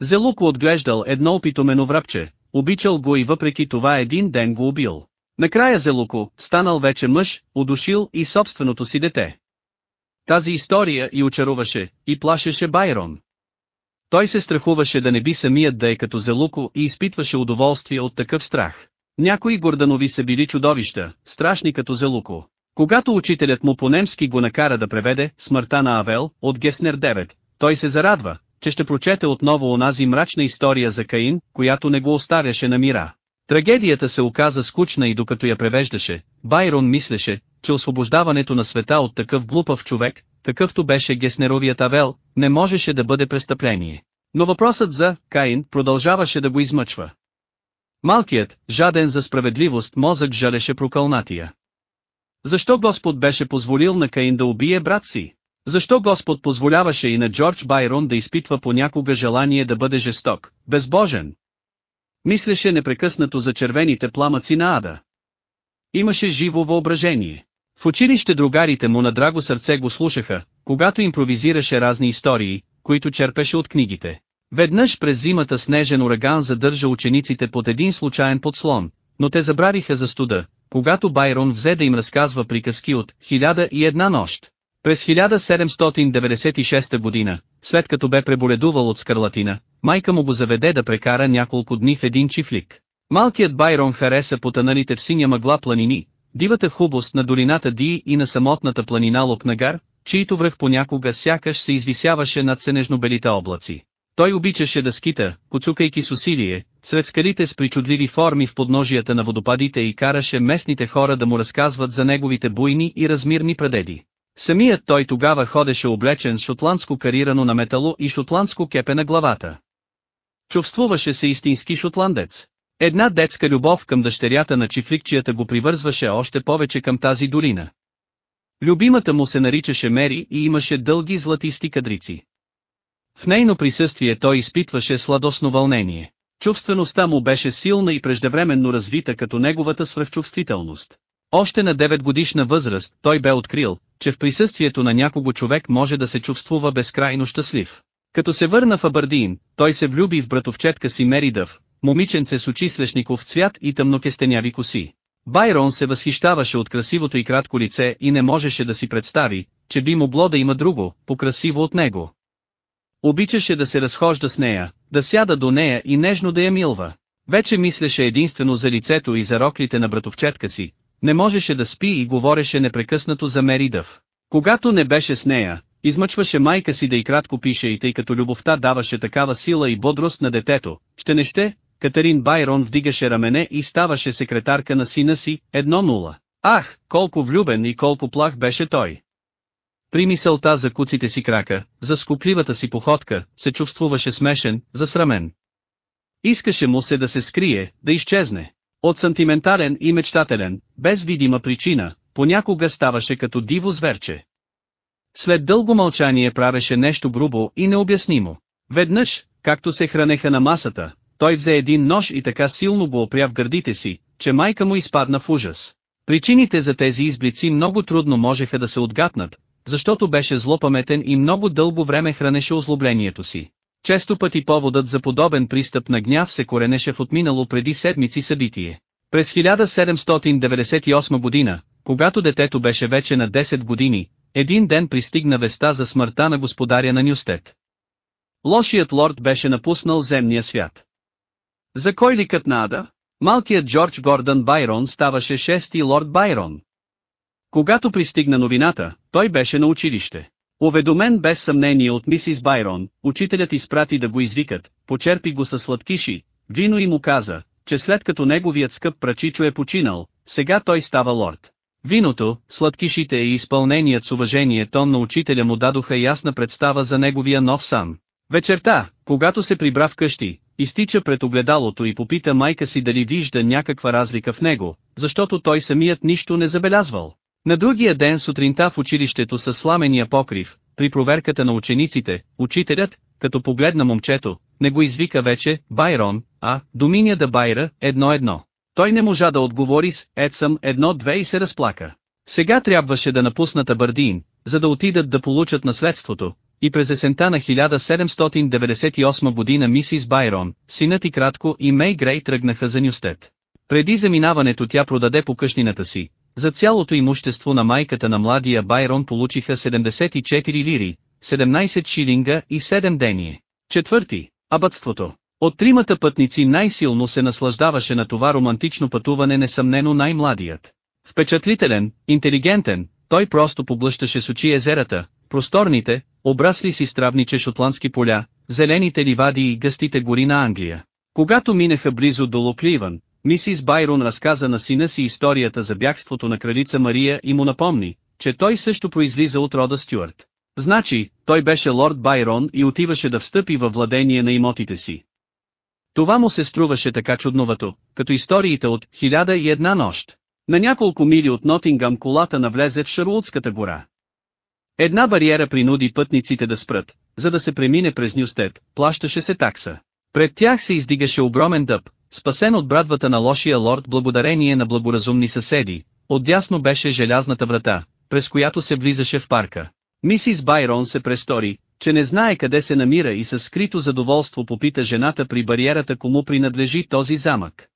A: Зелуко отглеждал едно опитомено врабче, обичал го и въпреки това един ден го убил. Накрая Зелуко, станал вече мъж, удушил и собственото си дете. Тази история и очаруваше, и плашеше Байрон. Той се страхуваше да не би самият да е като Зелуко и изпитваше удоволствие от такъв страх. Някои горданови са били чудовища, страшни като Зелуко. Когато учителят му по-немски го накара да преведе «Смъртта на Авел» от Геснер 9, той се зарадва, че ще прочете отново онази мрачна история за Каин, която не го остаряше на мира. Трагедията се оказа скучна и докато я превеждаше, Байрон мислеше, че освобождаването на света от такъв глупав човек, какъвто беше Геснеровият Авел, не можеше да бъде престъпление. Но въпросът за Каин продължаваше да го измъчва. Малкият, жаден за справедливост мозък жалеше прокълнатия. Защо Господ беше позволил на Каин да убие брат си? Защо Господ позволяваше и на Джордж Байрон да изпитва понякога желание да бъде жесток, безбожен? Мислеше непрекъснато за червените пламъци на ада. Имаше живо въображение. В училище другарите му на драго сърце го слушаха, когато импровизираше разни истории, които черпеше от книгите. Веднъж през зимата снежен ураган задържа учениците под един случайен подслон, но те забравиха за студа, когато Байрон взе да им разказва приказки от «Хиляда и една нощ». През 1796 година, след като бе преболедувал от скарлатина, майка му го заведе да прекара няколко дни в един чифлик. Малкият Байрон хареса потъналите в синя мъгла планини, дивата хубост на долината Ди и на самотната планина Локнагар, чието връх понякога сякаш се извисяваше над сенежно-белите облаци. Той обичаше да скита, поцукайки с усилие, сред скалите с причудливи форми в подножията на водопадите и караше местните хора да му разказват за неговите буйни и размирни предеди. Самият той тогава ходеше облечен шотландско карирано на метало и шотландско кепе на главата. Чувствуваше се истински шотландец. Една детска любов към дъщерята на чифликчията го привързваше още повече към тази долина. Любимата му се наричаше Мери и имаше дълги златисти кадрици. В нейно присъствие той изпитваше сладосно вълнение. Чувствеността му беше силна и преждевременно развита като неговата свръхчувствителност. Още на 9 годишна възраст той бе открил, че в присъствието на някого човек може да се чувствува безкрайно щастлив. Като се върна в Абърдин, той се влюби в братовчетка си Мери Дъв, момиченце с очи слешников цвят и тъмнокестеняви коси. Байрон се възхищаваше от красивото и кратко лице и не можеше да си представи, че би могло да има друго, покрасиво от него. Обичаше да се разхожда с нея, да сяда до нея и нежно да я милва. Вече мислеше единствено за лицето и за роклите на братовчетка си, не можеше да спи и говореше непрекъснато за Мери Дъв. Когато не беше с нея, измъчваше майка си да и кратко пише и тъй като любовта даваше такава сила и бодрост на детето, ще не ще, Катерин Байрон вдигаше рамене и ставаше секретарка на сина си, 1-0. Ах, колко влюбен и колко плах беше той. При мисълта за куците си крака, за скупливата си походка, се чувствуваше смешен, засрамен. Искаше му се да се скрие, да изчезне. От сантиментален и мечтателен, без видима причина, понякога ставаше като диво зверче. След дълго мълчание правеше нещо грубо и необяснимо. Веднъж, както се хранеха на масата, той взе един нож и така силно го опря в гърдите си, че майка му изпадна в ужас. Причините за тези изблици много трудно можеха да се отгатнат, защото беше злопаметен и много дълго време хранеше озлоблението си. Често пъти поводът за подобен пристъп на гняв се коренеше в отминало преди седмици събитие. През 1798 година, когато детето беше вече на 10 години, един ден пристигна веста за смъртта на господаря на Нюстет. Лошият лорд беше напуснал земния свят. За кой ликът на Ада? Малкият Джордж Гордън Байрон ставаше шести лорд Байрон. Когато пристигна новината, той беше на училище. Уведомен без съмнение от мисис Байрон, учителят изпрати да го извикат, почерпи го със сладкиши, вино и му каза, че след като неговият скъп прачичо е починал, сега той става лорд. Виното, сладкишите и изпълненият с уважение тон на учителя му дадоха ясна представа за неговия нов сан. Вечерта, когато се прибра в къщи, изтича пред огледалото и попита майка си дали вижда някаква разлика в него, защото той самият нищо не забелязвал. На другия ден сутринта в училището с сламения покрив, при проверката на учениците, учителят, като погледна момчето, не го извика вече, Байрон, а, Доминия да Байра, едно-едно. Той не можа да отговори с Едсъм едно-две и се разплака. Сега трябваше да напуснат Абърдин, за да отидат да получат наследството, и през есента на 1798 година мисис Байрон, синът и кратко и Мей Грей тръгнаха за Нюстет. Преди заминаването тя продаде покъшнината си, за цялото имущество на майката на младия Байрон получиха 74 лири, 17 шилинга и 7 дение. Четвърти, абътството. От тримата пътници най-силно се наслаждаваше на това романтично пътуване несъмнено най-младият. Впечатлителен, интелигентен, той просто поблъщаше с очи езерата, просторните, обрасли си стравниче шотландски поля, зелените ливади и гъстите гори на Англия. Когато минаха близо до Локливан, мисис Байрон разказа на сина си историята за бягството на кралица Мария и му напомни, че той също произлиза от рода Стюарт. Значи, той беше лорд Байрон и отиваше да встъпи във владение на имотите си. Това му се струваше така чудновато, като историите от «Хиляда и една нощ». На няколко мили от Нотингам колата навлезе в Шарлотската гора. Една бариера принуди пътниците да спрат, за да се премине през Нюстед, плащаше се такса. Пред тях се издигаше огромен дъб, спасен от брадвата на лошия лорд благодарение на благоразумни съседи, отдясно беше желязната врата, през която се влизаше в парка. Мисис Байрон се престори, че не знае къде се намира и със скрито задоволство попита жената при бариерата кому принадлежи този замък.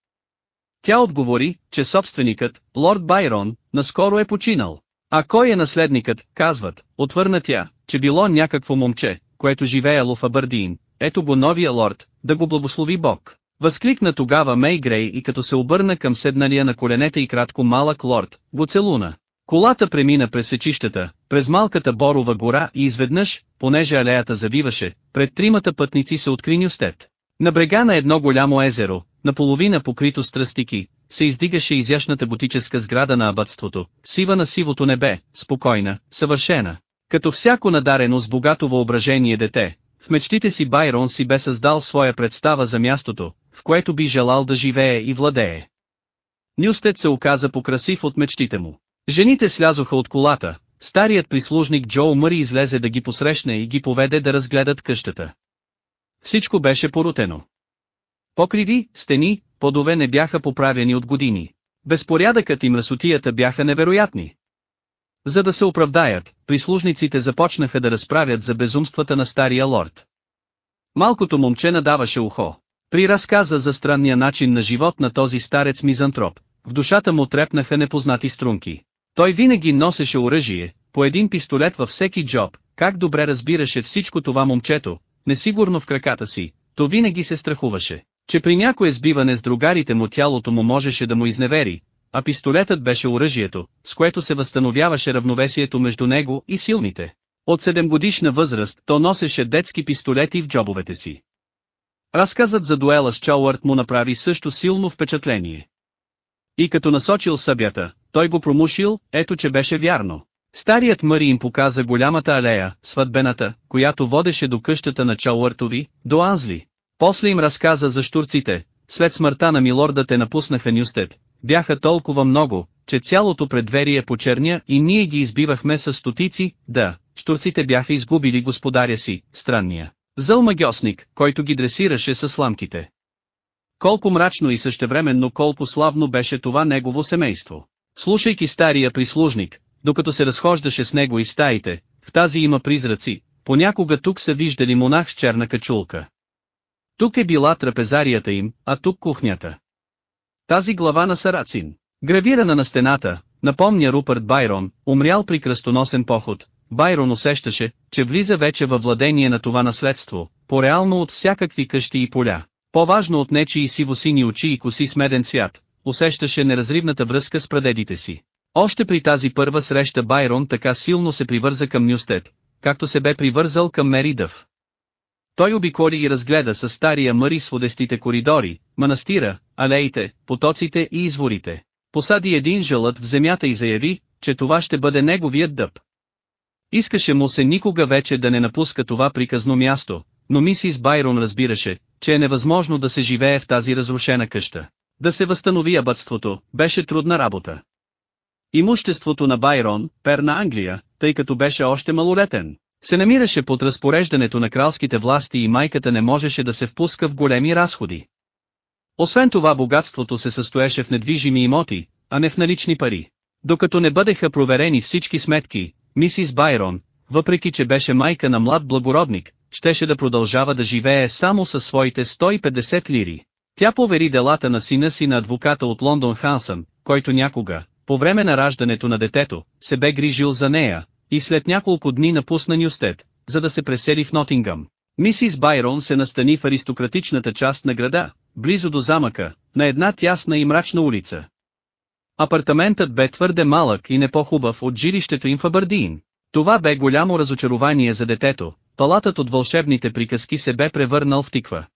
A: Тя отговори, че собственикът, лорд Байрон, наскоро е починал. А кой е наследникът, казват, отвърна тя, че било някакво момче, което живеело в Абърдин, ето го новия лорд, да го благослови Бог. Възкликна тогава Мей Грей и като се обърна към седналия на коленете и кратко малък лорд, го целуна. Колата премина през сечищата, през малката Борова гора и изведнъж, понеже алеята завиваше, пред тримата пътници се откри Нюстет. На брега на едно голямо езеро, наполовина покрито с тръстики, се издигаше изящната готическа сграда на абътството, сива на сивото небе, спокойна, съвършена. Като всяко надарено с богато въображение дете, в мечтите си Байрон си бе създал своя представа за мястото, в което би желал да живее и владее. Нюстет се оказа покрасив от мечтите му. Жените слязоха от колата, старият прислужник Джо Мъри излезе да ги посрещне и ги поведе да разгледат къщата. Всичко беше порутено. Покриви, стени, подове не бяха поправени от години. Безпорядъкът и мръсотията бяха невероятни. За да се оправдаят, прислужниците започнаха да разправят за безумствата на стария лорд. Малкото момче надаваше ухо. При разказа за странния начин на живот на този старец мизантроп, в душата му трепнаха непознати струнки. Той винаги носеше оръжие, по един пистолет във всеки джоб, как добре разбираше всичко това момчето, несигурно в краката си, то винаги се страхуваше, че при някое сбиване с другарите му тялото му можеше да му изневери, а пистолетът беше оръжието, с което се възстановяваше равновесието между него и силните. От 7 годишна възраст то носеше детски пистолети в джобовете си. Разказът за дуела с Чауърт му направи също силно впечатление. И като насочил събята, той го промушил, ето че беше вярно. Старият Мъри им показа голямата алея, сватбената, която водеше до къщата на Чауъртови, до Анзли. После им разказа за штурците, след смъртта на милорда те напуснаха Нюстед, бяха толкова много, че цялото предверие почерня и ние ги избивахме с стотици, да, штурците бяха изгубили господаря си, странния. Зъл магиосник, който ги дресираше с сламките. Колко мрачно и същевременно колко славно беше това негово семейство. Слушайки стария прислужник, докато се разхождаше с него и стаите, в тази има призраци, понякога тук са виждали монах с черна качулка. Тук е била трапезарията им, а тук кухнята. Тази глава на Сарацин, гравирана на стената, напомня Рупърт Байрон, умрял при кръстоносен поход. Байрон усещаше, че влиза вече във владение на това наследство, по-реално от всякакви къщи и поля. По-важно от нечи и сини очи и коси с меден цвят, усещаше неразривната връзка с прадедите си. Още при тази първа среща Байрон така силно се привърза към Нюстед, както се бе привързал към Мери Дъв. Той обиколи и разгледа с стария Мари сводестите коридори, манастира, алеите, потоците и изворите. Посади един жълът в земята и заяви, че това ще бъде неговият дъб. Искаше му се никога вече да не напуска това приказно място, но мисис Байрон разбираше, че е невъзможно да се живее в тази разрушена къща. Да се възстанови абътството, беше трудна работа. Имуществото на Байрон, пер на Англия, тъй като беше още малолетен, се намираше под разпореждането на кралските власти и майката не можеше да се впуска в големи разходи. Освен това богатството се състоеше в недвижими имоти, а не в налични пари. Докато не бъдеха проверени всички сметки, мисис Байрон, въпреки че беше майка на млад благородник, щеше да продължава да живее само със своите 150 лири. Тя повери делата на сина си на адвоката от Лондон Хансън, който някога, по време на раждането на детето, се бе грижил за нея, и след няколко дни напусна Нюстед, за да се пресели в Нотингъм. Мисис Байрон се настани в аристократичната част на града, близо до замъка, на една тясна и мрачна улица. Апартаментът бе твърде малък и не по-хубав от жилището им в Абърдиин. Това бе голямо разочарование за детето, палатът от вълшебните приказки се бе превърнал в тиква.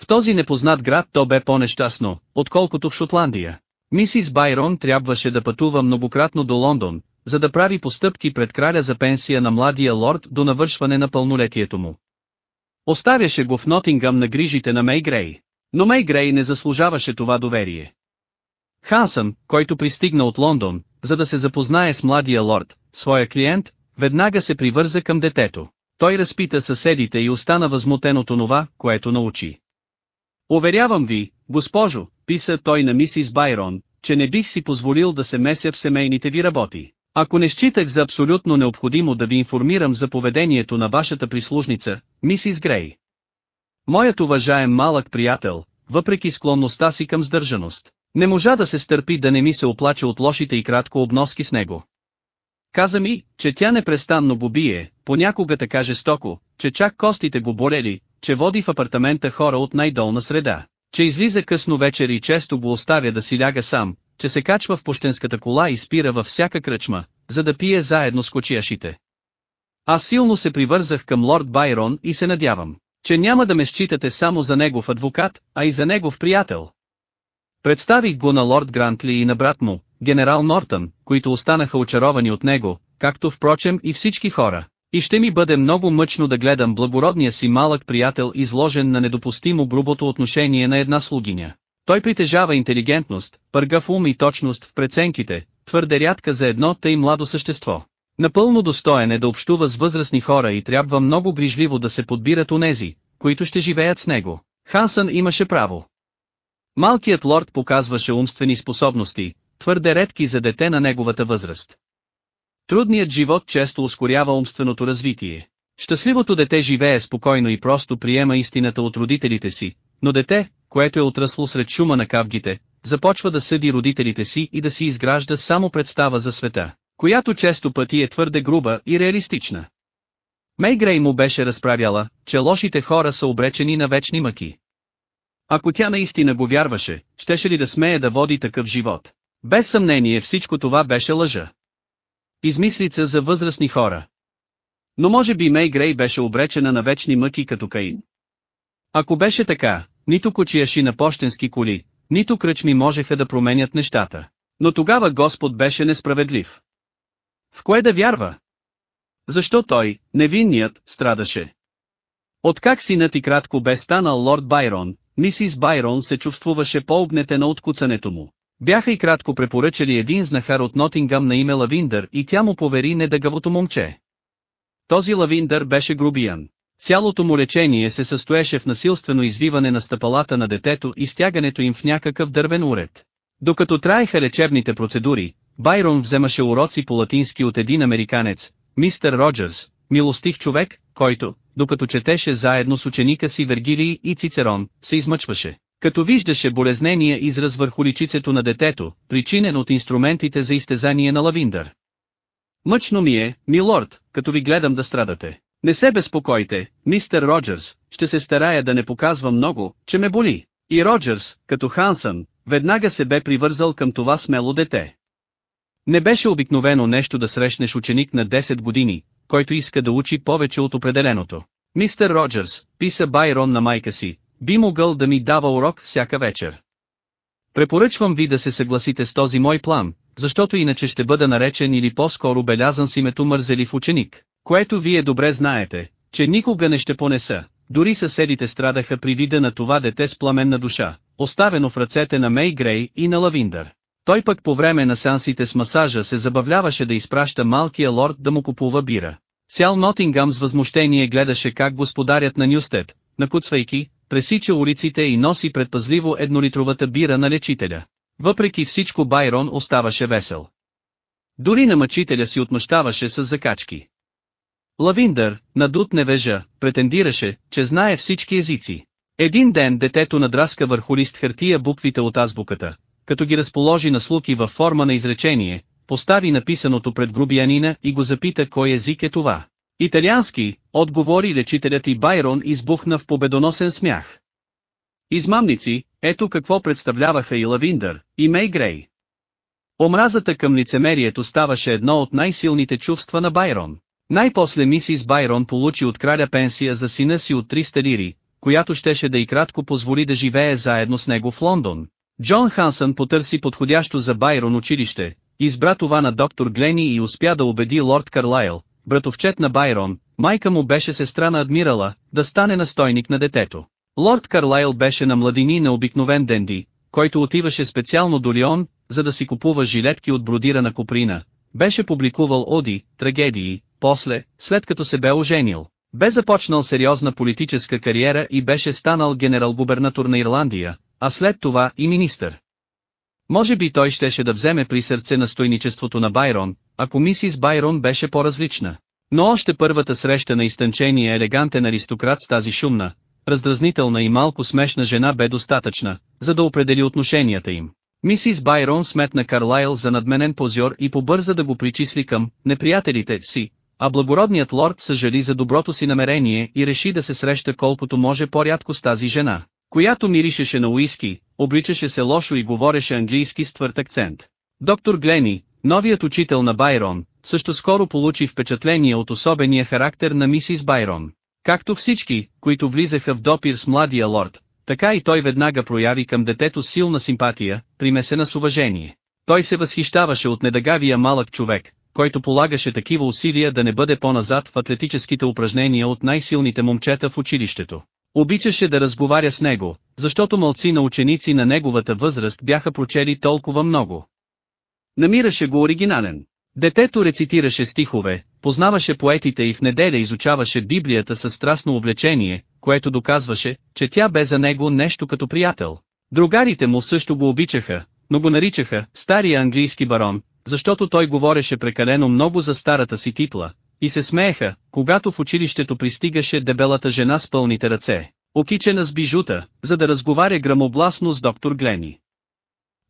A: В този непознат град то бе по-нещастно, отколкото в Шотландия. Мисис Байрон трябваше да пътува многократно до Лондон, за да прави постъпки пред краля за пенсия на младия лорд до навършване на пълнолетието му. Оставяше го в Нотингъм на грижите на Мей Грей. Но Мей Грей не заслужаваше това доверие. Хансън, който пристигна от Лондон, за да се запознае с младия лорд, своя клиент, веднага се привърза към детето. Той разпита съседите и остана възмутен от онова, което научи. Уверявам ви, госпожо, писа той на мисис Байрон, че не бих си позволил да се меся в семейните ви работи. Ако не считах за абсолютно необходимо да ви информирам за поведението на вашата прислужница, мисис Грей. Моят уважаем малък приятел, въпреки склонността си към сдържаност, не можа да се стърпи да не ми се оплаче от лошите и кратко обноски с него. Каза ми, че тя непрестанно го бие, понякога така жестоко, че чак костите го болели, че води в апартамента хора от най-долна среда, че излиза късно вечер и често го оставя да си ляга сам, че се качва в пощенската кола и спира във всяка кръчма, за да пие заедно с кочияшите. Аз силно се привързах към лорд Байрон и се надявам, че няма да ме считате само за негов адвокат, а и за негов приятел. Представих го на лорд Грантли и на брат му, генерал Нортън, които останаха очаровани от него, както впрочем и всички хора. И ще ми бъде много мъчно да гледам благородния си малък приятел изложен на недопустимо грубото отношение на една слугиня. Той притежава интелигентност, пъргав ум и точност в преценките, твърде рядка за едно тъй младо същество. Напълно достоен е да общува с възрастни хора и трябва много грижливо да се подбират онези, които ще живеят с него. Хансън имаше право. Малкият лорд показваше умствени способности, твърде редки за дете на неговата възраст. Трудният живот често ускорява умственото развитие. Щастливото дете живее спокойно и просто приема истината от родителите си, но дете, което е отрасло сред шума на кавгите, започва да съди родителите си и да си изгражда само представа за света, която често пъти е твърде груба и реалистична. Мей Грей му беше разправяла, че лошите хора са обречени на вечни мъки. Ако тя наистина го вярваше, щеше ли да смее да води такъв живот? Без съмнение всичко това беше лъжа. Измислица за възрастни хора. Но може би Мей Грей беше обречена на вечни мъки като Каин. Ако беше така, нито кочияши на почтенски коли, нито кръчми можеха да променят нещата. Но тогава Господ беше несправедлив. В кое да вярва? Защо той, невинният, страдаше? Откак синът и кратко бе станал лорд Байрон, мисис Байрон се чувствуваше по-огнетена от куцането му. Бяха и кратко препоръчали един знахар от Нотингам на име Лавиндър и тя му повери недъгавото момче. Този Лавиндър беше грубиян. Цялото му лечение се състоеше в насилствено извиване на стъпалата на детето и стягането им в някакъв дървен уред. Докато траеха лечебните процедури, Байрон вземаше уроци по латински от един американец, мистер Роджерс, милостив човек, който, докато четеше заедно с ученика си Вергилий и Цицерон, се измъчваше. Като виждаше болезнения израз върху личицето на детето, причинен от инструментите за изтезание на лавиндър. Мъчно ми е, милорд, като ви гледам да страдате. Не се безпокойте, мистер Роджерс, ще се старая да не показвам много, че ме боли. И Роджерс, като Хансън, веднага се бе привързал към това смело дете. Не беше обикновено нещо да срещнеш ученик на 10 години, който иска да учи повече от определеното. Мистер Роджерс, писа Байрон на майка си, би могъл да ми дава урок всяка вечер. Препоръчвам ви да се съгласите с този мой план, защото иначе ще бъда наречен или по-скоро белязан с името мързелив ученик, което вие добре знаете, че никога не ще понеса. Дори съседите страдаха при вида на това дете с пламенна душа, оставено в ръцете на Мей Грей и на Лавиндър. Той пък по време на сансите с масажа се забавляваше да изпраща малкия лорд да му купува бира. Цял Нотингам с възмущение гледаше как господарят на Нюстед, накуцвайки, пресича улиците и носи предпазливо еднолитровата бира на лечителя. Въпреки всичко Байрон оставаше весел. Дори на мъчителя си отмъщаваше с закачки. Лавиндър, надут невежа, претендираше, че знае всички езици. Един ден детето надраска върху лист хартия буквите от азбуката, като ги разположи на слуки във форма на изречение, постави написаното пред грубиянина и го запита кой език е това. Италиански, отговори лечителят и Байрон избухна в победоносен смях. Измамници, ето какво представляваха и Лавиндър, и Мей Грей. Омразата към лицемерието ставаше едно от най-силните чувства на Байрон. Най-после мисис Байрон получи от краля пенсия за сина си от 300 лири, която щеше да и кратко позволи да живее заедно с него в Лондон. Джон Хансън потърси подходящо за Байрон училище, избра това на доктор Глени и успя да убеди лорд Карлайл, братовчет на Байрон, майка му беше сестра на адмирала, да стане настойник на детето. Лорд Карлайл беше на младини на обикновен денди, който отиваше специално до Лион, за да си купува жилетки от бродирана куприна. Беше публикувал оди, трагедии, после, след като се бе оженил. Бе започнал сериозна политическа кариера и беше станал генерал-губернатор на Ирландия, а след това и министър. Може би той щеше да вземе при сърце настойничеството на Байрон, ако мисис Байрон беше по-различна. Но още първата среща на изтънчения елегантен аристократ с тази шумна, раздразнителна и малко смешна жена бе достатъчна, за да определи отношенията им. Мисис Байрон сметна Карлайл за надменен позор и побърза да го причисли към неприятелите си, а благородният лорд съжали за доброто си намерение и реши да се среща колкото може по-рядко с тази жена, която миришеше на уиски, обличаше се лошо и говореше английски с твърд акцент. Доктор Глени, новият учител на Байрон, също скоро получи впечатление от особения характер на мисис Байрон. Както всички, които влизаха в допир с младия лорд, така и той веднага прояви към детето силна симпатия, примесена с уважение. Той се възхищаваше от недагавия малък човек, който полагаше такива усилия да не бъде по-назад в атлетическите упражнения от най-силните момчета в училището. Обичаше да разговаря с него, защото мълци на ученици на неговата възраст бяха прочели толкова много. Намираше го оригинален. Детето рецитираше стихове, познаваше поетите и в неделя изучаваше Библията със страстно увлечение, което доказваше, че тя бе за него нещо като приятел. Другарите му също го обичаха, но го наричаха «стария английски барон», защото той говореше прекалено много за старата си титла, и се смееха, когато в училището пристигаше дебелата жена с пълните ръце, окичена с бижута, за да разговаря грамобласно с доктор Глени.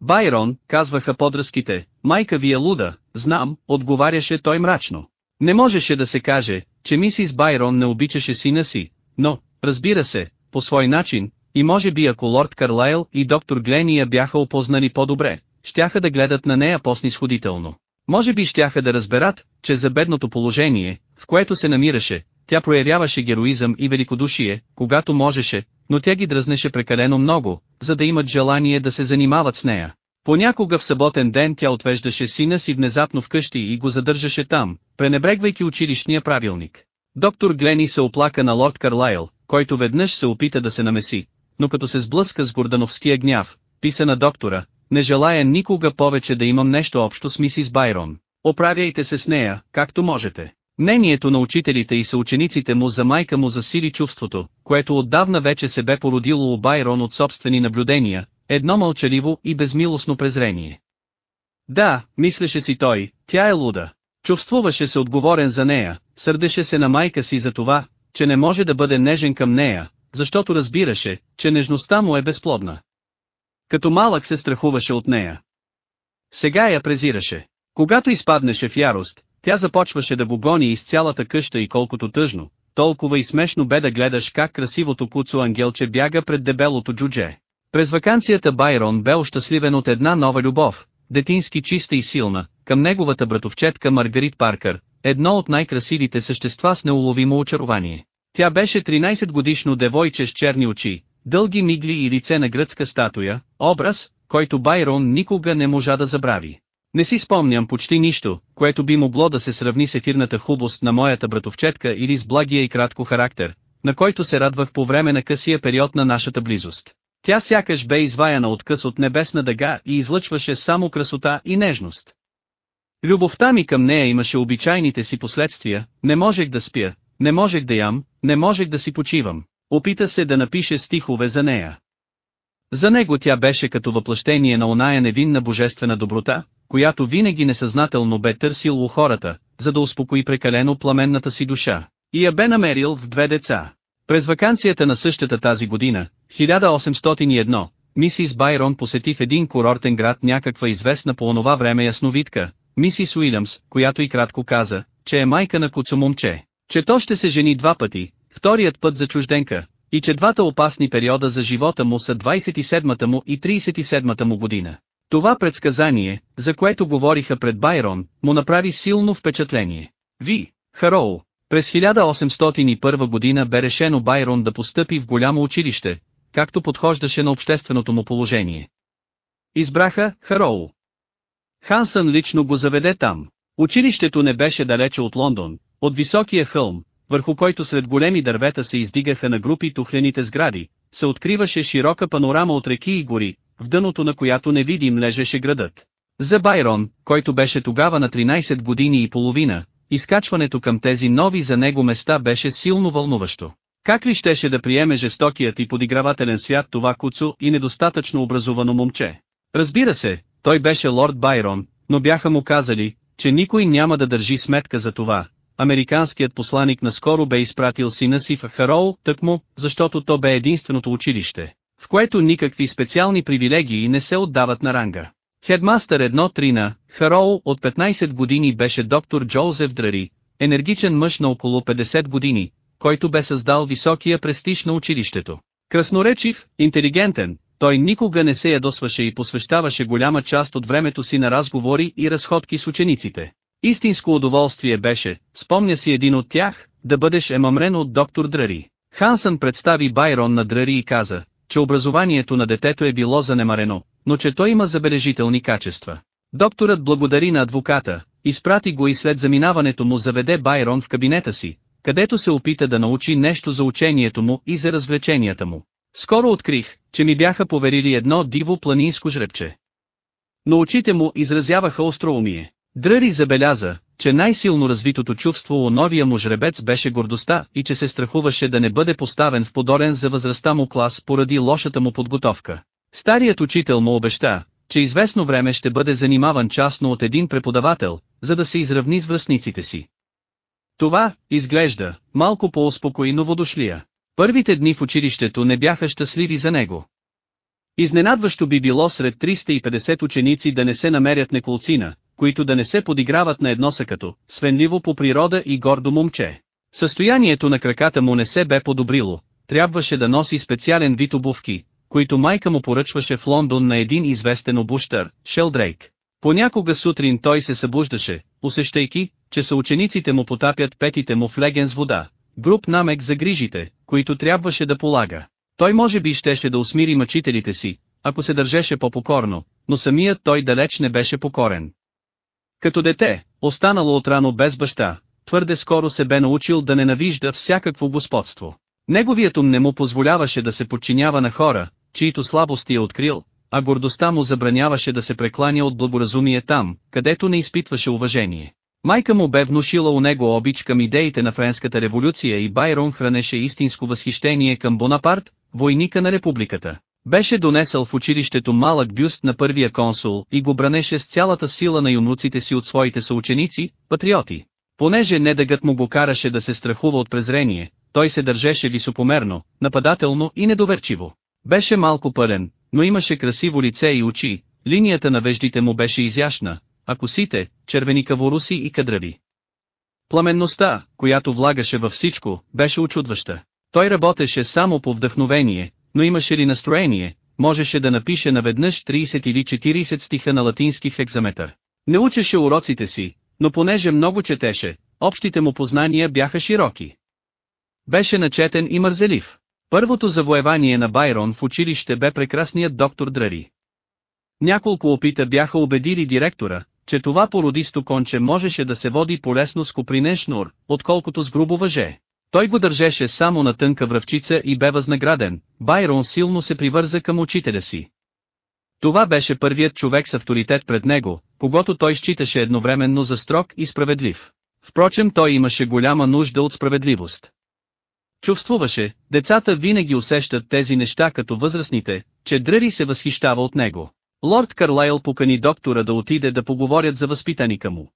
A: Байрон, казваха подръзките, майка ви е луда, знам, отговаряше той мрачно. Не можеше да се каже, че мисис Байрон не обичаше сина си, но, разбира се, по свой начин, и може би ако лорд Карлайл и доктор Гления бяха опознани по-добре, щяха да гледат на нея по-снисходително. Може би щяха да разберат, че за бедното положение, в което се намираше, тя проявяваше героизъм и великодушие, когато можеше, но тя ги дръзнеше прекалено много, за да имат желание да се занимават с нея. Понякога в съботен ден тя отвеждаше сина си внезапно вкъщи и го задържаше там, пренебрегвайки училищния правилник. Доктор Глени се оплака на лорд Карлайл, който веднъж се опита да се намеси, но като се сблъска с Гордановския гняв, писа на доктора, не желая никога повече да имам нещо общо с мисис Байрон. Оправяйте се с нея, както можете. Мнението на учителите и съучениците му за майка му засили чувството, което отдавна вече се бе породило у Байрон от собствени наблюдения, едно мълчаливо и безмилостно презрение. Да, мислеше си той, тя е луда. Чувствуваше се отговорен за нея, сърдеше се на майка си за това, че не може да бъде нежен към нея, защото разбираше, че нежността му е безплодна. Като малък се страхуваше от нея. Сега я презираше. Когато изпаднеше в ярост, тя започваше да го гони из цялата къща и колкото тъжно, толкова и смешно бе да гледаш как красивото куцо ангелче бяга пред дебелото джудже. През вакансията Байрон бе ощастливен от една нова любов, детински чиста и силна, към неговата братовчетка Маргарит Паркър, едно от най-красивите същества с неуловимо очарование. Тя беше 13 годишно девойче с черни очи, дълги мигли и лице на гръцка статуя, образ, който Байрон никога не можа да забрави. Не си спомням почти нищо, което би могло да се сравни с ефирната хубост на моята братовчетка или с благия и кратко характер, на който се радвах по време на късия период на нашата близост. Тя сякаш бе изваяна от къс от небесна дъга и излъчваше само красота и нежност. Любовта ми към нея имаше обичайните си последствия, не можех да спя, не можех да ям, не можех да си почивам. Опита се да напише стихове за нея. За него тя беше като въплъщение на оная невинна божествена доброта, която винаги несъзнателно бе търсил у хората, за да успокои прекалено пламенната си душа. И я бе намерил в две деца. През вакансията на същата тази година, 1801, мисис Байрон посети в един курортен град някаква известна по онова време ясновидка, мисис Уилямс, която и кратко каза, че е майка на куцо момче, че то ще се жени два пъти, вторият път за чужденка, и че двата опасни периода за живота му са 27-та му и 37-та му година. Това предсказание, за което говориха пред Байрон, му направи силно впечатление. Ви, Хароу, през 1801 година бе решено Байрон да постъпи в голямо училище, както подхождаше на общественото му положение. Избраха Хароу. Хансън лично го заведе там. Училището не беше далече от Лондон, от високия хълм, върху който сред големи дървета се издигаха на групи тухлените сгради, се откриваше широка панорама от реки и гори, в дъното на която невидим лежеше градът. За Байрон, който беше тогава на 13 години и половина, изкачването към тези нови за него места беше силно вълнуващо. Как ли щеше да приеме жестокият и подигравателен свят това куцо и недостатъчно образовано момче? Разбира се, той беше лорд Байрон, но бяха му казали, че никой няма да държи сметка за това. Американският посланик наскоро бе изпратил сина си в Харол, тъкмо, защото то бе единственото училище, в което никакви специални привилегии не се отдават на ранга. Хедмастър едно трина, Хароу от 15 години беше доктор Джозеф Драри, енергичен мъж на около 50 години, който бе създал високия престиж на училището. Красноречив, интелигентен, той никога не се ядосваше и посвещаваше голяма част от времето си на разговори и разходки с учениците. Истинско удоволствие беше, спомня си един от тях, да бъдеш емамрен от доктор Драри. Хансън представи Байрон на Драри и каза, че образованието на детето е било занемарено, но че той има забележителни качества. Докторът благодари на адвоката, изпрати го и след заминаването му заведе Байрон в кабинета си, където се опита да научи нещо за учението му и за развлеченията му. Скоро открих, че ми бяха поверили едно диво планинско жребче. Но очите му изразяваха остроумие. Дръри забеляза, че най-силно развитото чувство у новия му жребец беше гордостта и че се страхуваше да не бъде поставен в подорен за възрастта му клас поради лошата му подготовка. Старият учител му обеща, че известно време ще бъде занимаван частно от един преподавател, за да се изравни с връзниците си. Това, изглежда, малко по-успокои новодошлия. Първите дни в училището не бяха щастливи за него. Изненадващо би било сред 350 ученици да не се намерят неколцина, които да не се подиграват на едно като свенливо по природа и гордо момче. Състоянието на краката му не се бе подобрило, трябваше да носи специален вид обувки, които майка му поръчваше в Лондон на един известен обущър, Шелдрейк. Понякога сутрин той се събуждаше, усещайки, че съучениците му потапят петите му в леген с вода, груп намек за грижите, които трябваше да полага. Той може би щеше да усмири мъчителите си, ако се държеше по-покорно, но самият той далеч не беше покорен. Като дете, останало отрано без баща, твърде скоро се бе научил да ненавижда всякакво господство. Неговият ум не му позволяваше да се подчинява на хора, чието слабости е открил, а гордостта му забраняваше да се прекланя от благоразумие там, където не изпитваше уважение. Майка му бе внушила у него обич към идеите на Френската революция и Байрон хранеше истинско възхищение към Бонапарт, войника на републиката. Беше донесъл в училището малък бюст на първия консул и го бранеше с цялата сила на юнуците си от своите съученици, патриоти. Понеже недъгът му го караше да се страхува от презрение, той се държеше високомерно, нападателно и недоверчиво. Беше малко пълен, но имаше красиво лице и очи, линията на веждите му беше изящна, а косите, червени каворуси и кадрави. Пламенността, която влагаше във всичко, беше очудваща. Той работеше само по вдъхновение, но имаше ли настроение, можеше да напише наведнъж 30 или 40 стиха на латински в екзаметър. Не учеше уроците си, но понеже много четеше, общите му познания бяха широки. Беше начетен и мързелив. Първото завоевание на Байрон в училище бе прекрасният доктор Драри. Няколко опита бяха убедили директора, че това породисто конче можеше да се води полесно с копринен шнур, отколкото с грубо въже. Той го държеше само на тънка връвчица и бе възнаграден, Байрон силно се привърза към учителя си. Това беше първият човек с авторитет пред него, когато той считаше едновременно за строг и справедлив. Впрочем той имаше голяма нужда от справедливост. Чувствуваше, децата винаги усещат тези неща като възрастните, че Дръри се възхищава от него. Лорд Карлайл покани доктора да отиде да поговорят за възпитаника му.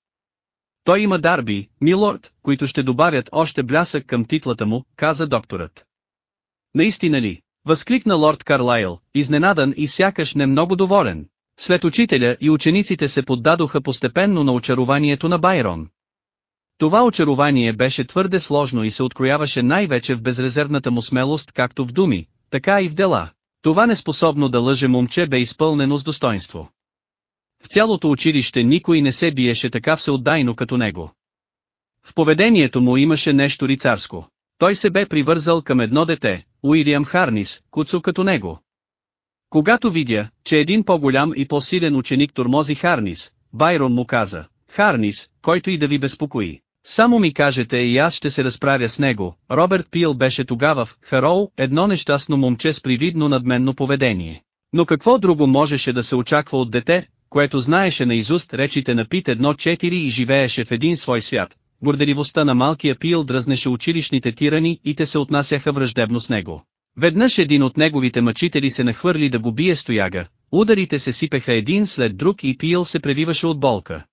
A: Той има дарби, милорд, които ще добавят още блясък към титлата му, каза докторът. Наистина ли? Възкликна лорд Карлайл, изненадан и сякаш не много доволен. След учителя и учениците се поддадоха постепенно на очарованието на Байрон. Това очарование беше твърде сложно и се открояваше най-вече в безрезервната му смелост както в думи, така и в дела. Това неспособно да лъже момче бе изпълнено с достоинство. В цялото училище никой не се биеше така всеотдайно като него. В поведението му имаше нещо рицарско. Той се бе привързал към едно дете, Уилиам Харнис, куцо като него. Когато видя, че един по-голям и по-силен ученик тормози Харнис, Байрон му каза, Харнис, който и да ви безпокои. Само ми кажете и аз ще се разправя с него. Роберт Пил беше тогава в Хароу, едно нещастно момче с привидно надменно поведение. Но какво друго можеше да се очаква от дете, което знаеше наизуст речите на Пит 1-4 и живееше в един свой свят. Горделивостта на малкия Пил дръзнеше училищните тирани и те се отнасяха враждебно с него. Веднъж един от неговите мъчители се нахвърли да го бие стояга, ударите се сипеха един след друг и Пил се превиваше от болка.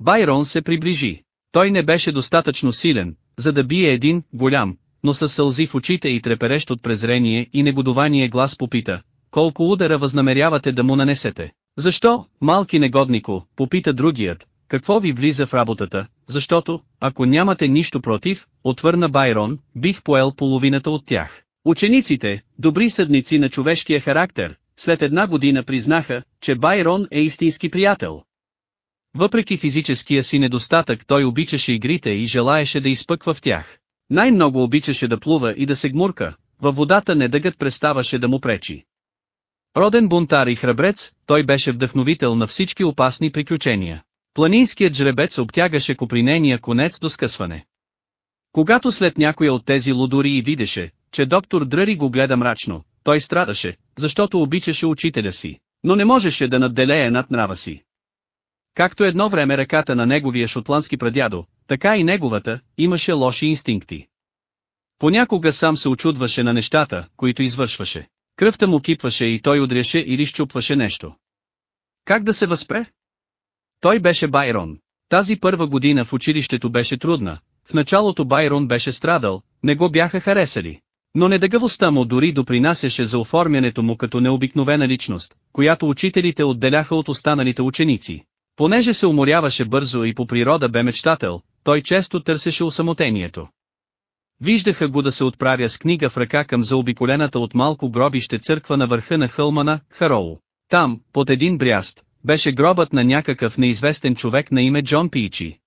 A: Байрон се приближи. Той не беше достатъчно силен, за да бие един, голям, но със сълзи в очите и треперещ от презрение и негодование глас попита, колко удара възнамерявате да му нанесете. Защо, малки негоднико, попита другият, какво ви влиза в работата, защото, ако нямате нищо против, отвърна Байрон, бих поел половината от тях. Учениците, добри съдници на човешкия характер, след една година признаха, че Байрон е истински приятел. Въпреки физическия си недостатък той обичаше игрите и желаеше да изпъква в тях. Най-много обичаше да плува и да се гмурка, във водата недъгът преставаше да му пречи. Роден бунтар и храбрец, той беше вдъхновител на всички опасни приключения. Планинският жребец обтягаше копринения конец до скъсване. Когато след някоя от тези лудори и видеше, че доктор Дръри го гледа мрачно, той страдаше, защото обичаше учителя си, но не можеше да надделее над нрава си. Както едно време ръката на неговия шотландски прадядо, така и неговата, имаше лоши инстинкти. Понякога сам се очудваше на нещата, които извършваше. Кръвта му кипваше и той удряше или щупваше нещо. Как да се възпре? Той беше Байрон. Тази първа година в училището беше трудна, в началото Байрон беше страдал, не го бяха харесали. Но недъгавостта му дори допринасяше за оформянето му като необикновена личност, която учителите отделяха от останалите ученици. Понеже се уморяваше бързо и по природа бе мечтател, той често търсеше усамотението. Виждаха го да се отправя с книга в ръка към заобиколената от малко гробище църква на върха на хълма на Хароу. Там, под един бряст, беше гробът на някакъв неизвестен човек на име Джон Пичи.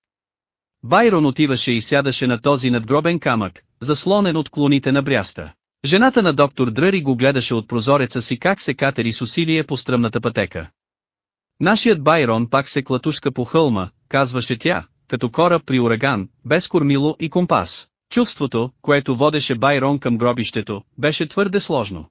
A: Байрон отиваше и сядаше на този надгробен камък, заслонен от клоните на бряста. Жената на доктор Дръри го гледаше от прозореца си как се катери с усилие по стръмната пътека. Нашият Байрон пак се клатушка по хълма, казваше тя, като кораб при ураган, без кормило и компас. Чувството, което водеше Байрон към гробището, беше твърде сложно.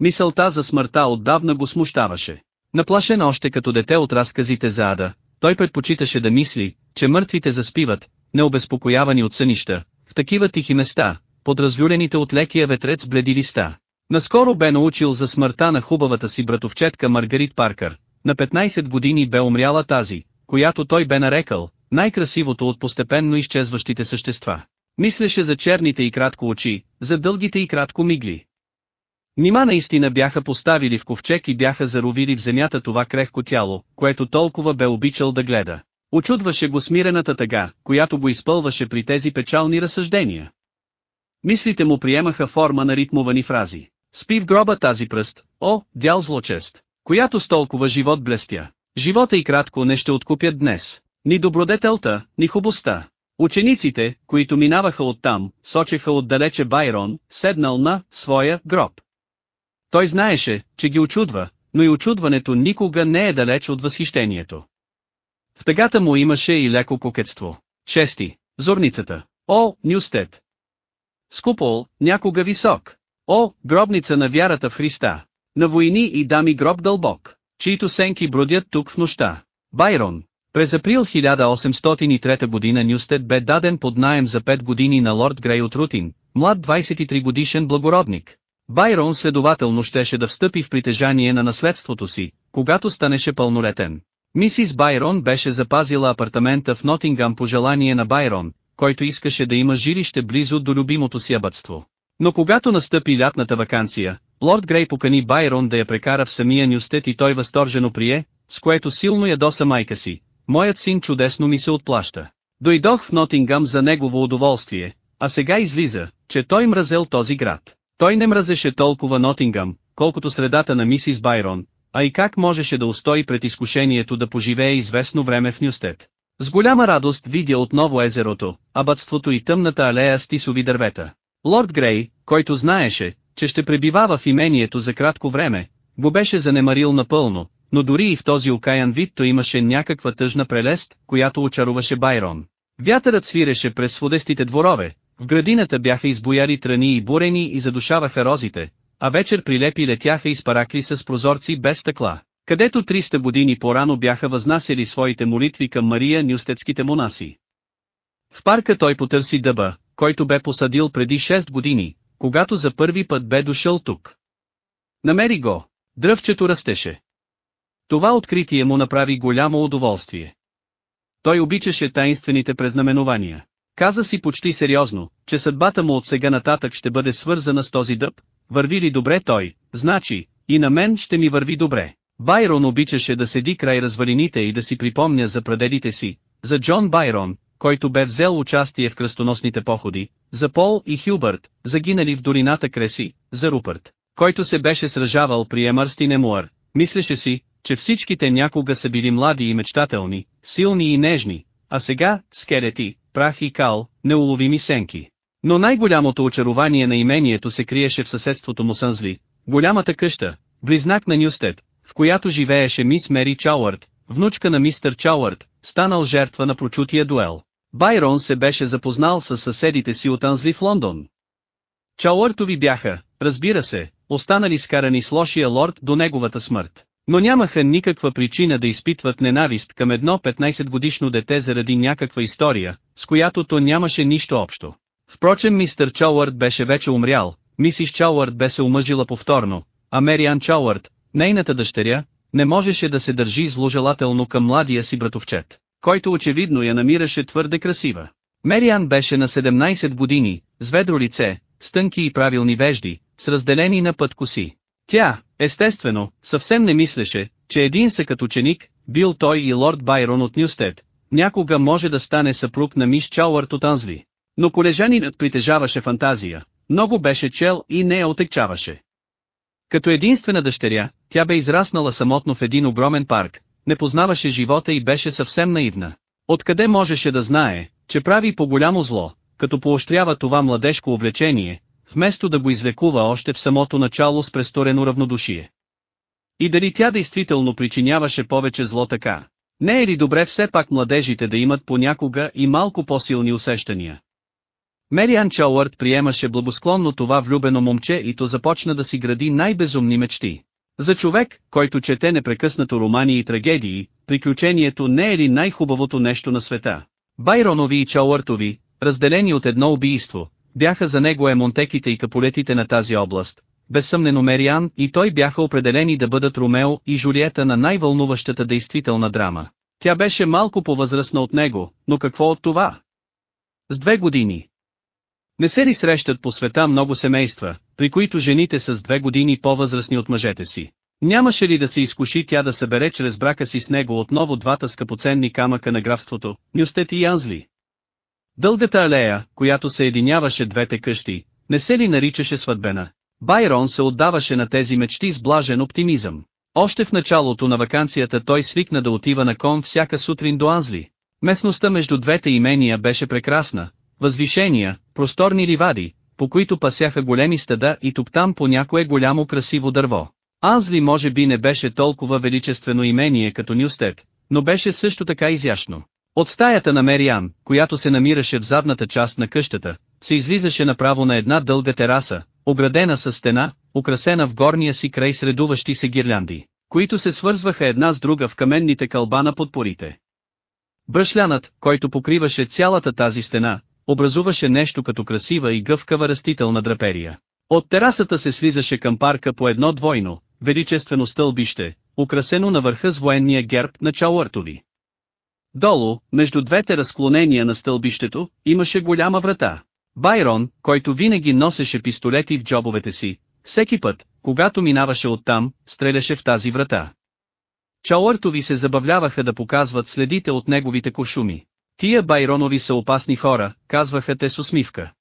A: Мисълта за смъртта отдавна го смущаваше. Наплашен още като дете от разказите за Ада, той предпочиташе да мисли, че мъртвите заспиват, необезпокоявани от сънища, в такива тихи места, под развюлените от лекия ветрец бледи листа. Наскоро бе научил за смъртта на хубавата си братовчетка Маргарит Паркър. На 15 години бе умряла тази, която той бе нарекал, най-красивото от постепенно изчезващите същества. Мислеше за черните и кратко очи, за дългите и кратко мигли. Нима наистина бяха поставили в ковчег и бяха заровили в земята това крехко тяло, което толкова бе обичал да гледа. Очудваше го смирената тъга, която го изпълваше при тези печални разсъждения. Мислите му приемаха форма на ритмувани фрази. Спи в гроба тази пръст, о, дял злочест, която с толкова живот блестя. Живота и кратко не ще откупят днес. Ни добродетелта, ни хубостта. Учениците, които минаваха оттам, сочеха отдалече Байрон, седнал на своя гроб. Той знаеше, че ги очудва, но и очудването никога не е далеч от възхищението. В тъгата му имаше и леко кокетство. Чести, зорницата. О, Нюстет! Скупол, някога висок. О, гробница на вярата в Христа. На войни и дами гроб дълбок, чието сенки бродят тук в нощта. Байрон. През април 1803 година Нюстед бе даден под наем за 5 години на лорд Грей от Рутин, млад 23 годишен благородник. Байрон следователно щеше да встъпи в притежание на наследството си, когато станеше пълнолетен. Мисис Байрон беше запазила апартамента в Нотингам по желание на Байрон, който искаше да има жилище близо до любимото си абътство. Но когато настъпи лятната вакансия, лорд Грей покани Байрон да я прекара в самия Нюстет и той възторжено прие, с което силно ядоса майка си. Моят син чудесно ми се отплаща. Дойдох в Нотингам за негово удоволствие, а сега излиза, че той мразел този град. Той не мразеше толкова Нотингам, колкото средата на мисис Байрон, а и как можеше да устои пред изкушението да поживее известно време в Нюстет. С голяма радост видя отново езерото, абътството и тъмната алея с тисови дървета. Лорд Грей, който знаеше, че ще пребивава в имението за кратко време, го беше занемарил напълно, но дори и в този окаян вид то имаше някаква тъжна прелест, която очаруваше Байрон. Вятърът свиреше през сводестите дворове, в градината бяха избояли трани и бурени и задушаваха розите, а вечер прилепи летяха из паракли с прозорци без стъкла, където 300 години по-рано бяха възнасяли своите молитви към Мария Нюстецките монаси. В парка той потърси дъба, който бе посадил преди 6 години, когато за първи път бе дошъл тук. Намери го, дръвчето растеше. Това откритие му направи голямо удоволствие. Той обичаше таинствените презнаменования. Каза си почти сериозно, че съдбата му от сега нататък ще бъде свързана с този дъб, върви ли добре той, значи, и на мен ще ми върви добре. Байрон обичаше да седи край развалините и да си припомня за прадедите си, за Джон Байрон, който бе взел участие в кръстоносните походи, за Пол и Хюбърт, загинали в долината Креси, за Рупърт, който се беше сражавал при Емърстин Емуар, мислеше си, че всичките някога са били млади и мечтателни, силни и нежни, а сега, скелети, прах и кал, неуловими сенки. Но най-голямото очарование на имението се криеше в съседството му Сънзли, голямата къща, близнак на Нюстед, в която живееше мис Мери Чауърд, внучка на мистер Чауърд, станал жертва на прочутия дуел. Байрон се беше запознал с съседите си от Анзли в Лондон. Чауъртови бяха, разбира се, останали скарани с лошия лорд до неговата смърт. Но нямаха никаква причина да изпитват ненавист към едно 15 годишно дете заради някаква история, с която то нямаше нищо общо. Впрочем мистер Чоуърд беше вече умрял, мисис Чауърд бе се омъжила повторно, а Мериан Чауърд, нейната дъщеря, не можеше да се държи зложелателно към младия си братовчет, който очевидно я намираше твърде красива. Мериан беше на 17 години, с ведро лице, с тънки и правилни вежди, с разделени на път коси. Тя, естествено, съвсем не мислеше, че един съкът ученик, бил той и лорд Байрон от Нюстед, някога може да стане съпруг на миш Чауърт от Анзли. Но колежанинът притежаваше фантазия, много беше чел и не я отекчаваше. Като единствена дъщеря, тя бе израснала самотно в един огромен парк, не познаваше живота и беше съвсем наивна. Откъде можеше да знае, че прави по-голямо зло, като поощрява това младежко увлечение, вместо да го излекува още в самото начало с престорено равнодушие. И дали тя действително причиняваше повече зло така? Не е ли добре все пак младежите да имат понякога и малко по-силни усещания? Мериан Чауърт приемаше благосклонно това влюбено момче и то започна да си гради най-безумни мечти. За човек, който чете непрекъснато романи и трагедии, приключението не е ли най-хубавото нещо на света? Байронови и Чауъртови, разделени от едно убийство, бяха за него емонтеките и каполетите на тази област. Безсъмнено Мериан и той бяха определени да бъдат Ромео и Жулиета на най-вълнуващата действителна драма. Тя беше малко по-възрастна от него, но какво от това? С две години. Не се ли срещат по света много семейства, при които жените са с две години по-възрастни от мъжете си? Нямаше ли да се изкуши тя да събере чрез брака си с него отново двата скъпоценни камъка на графството, Нюстет и Янзли? Дългата алея, която съединяваше двете къщи, не се ли наричаше сватбена? Байрон се отдаваше на тези мечти с блажен оптимизъм. Още в началото на вакансията той свикна да отива на кон всяка сутрин до Анзли. Местността между двете имения беше прекрасна, възвишения, просторни ливади, по които пасяха големи стада и тук там по някое голямо красиво дърво. Анзли може би не беше толкова величествено имение като Нюстед, но беше също така изящно. От стаята на Мериан, която се намираше в задната част на къщата, се излизаше направо на една дълга тераса, оградена с стена, украсена в горния си край с редуващи се гирлянди, които се свързваха една с друга в каменните кълба на подпорите. Бръшлянът, който покриваше цялата тази стена, образуваше нещо като красива и гъвкава растителна драперия. От терасата се слизаше към парка по едно двойно, величествено стълбище, украсено на върха с военния герб на Чауъртови. Долу, между двете разклонения на стълбището, имаше голяма врата. Байрон, който винаги носеше пистолети в джобовете си, всеки път, когато минаваше оттам, стреляше в тази врата. Чауъртови се забавляваха да показват следите от неговите кошуми. Тия Байронови са опасни хора, казваха те с усмивка.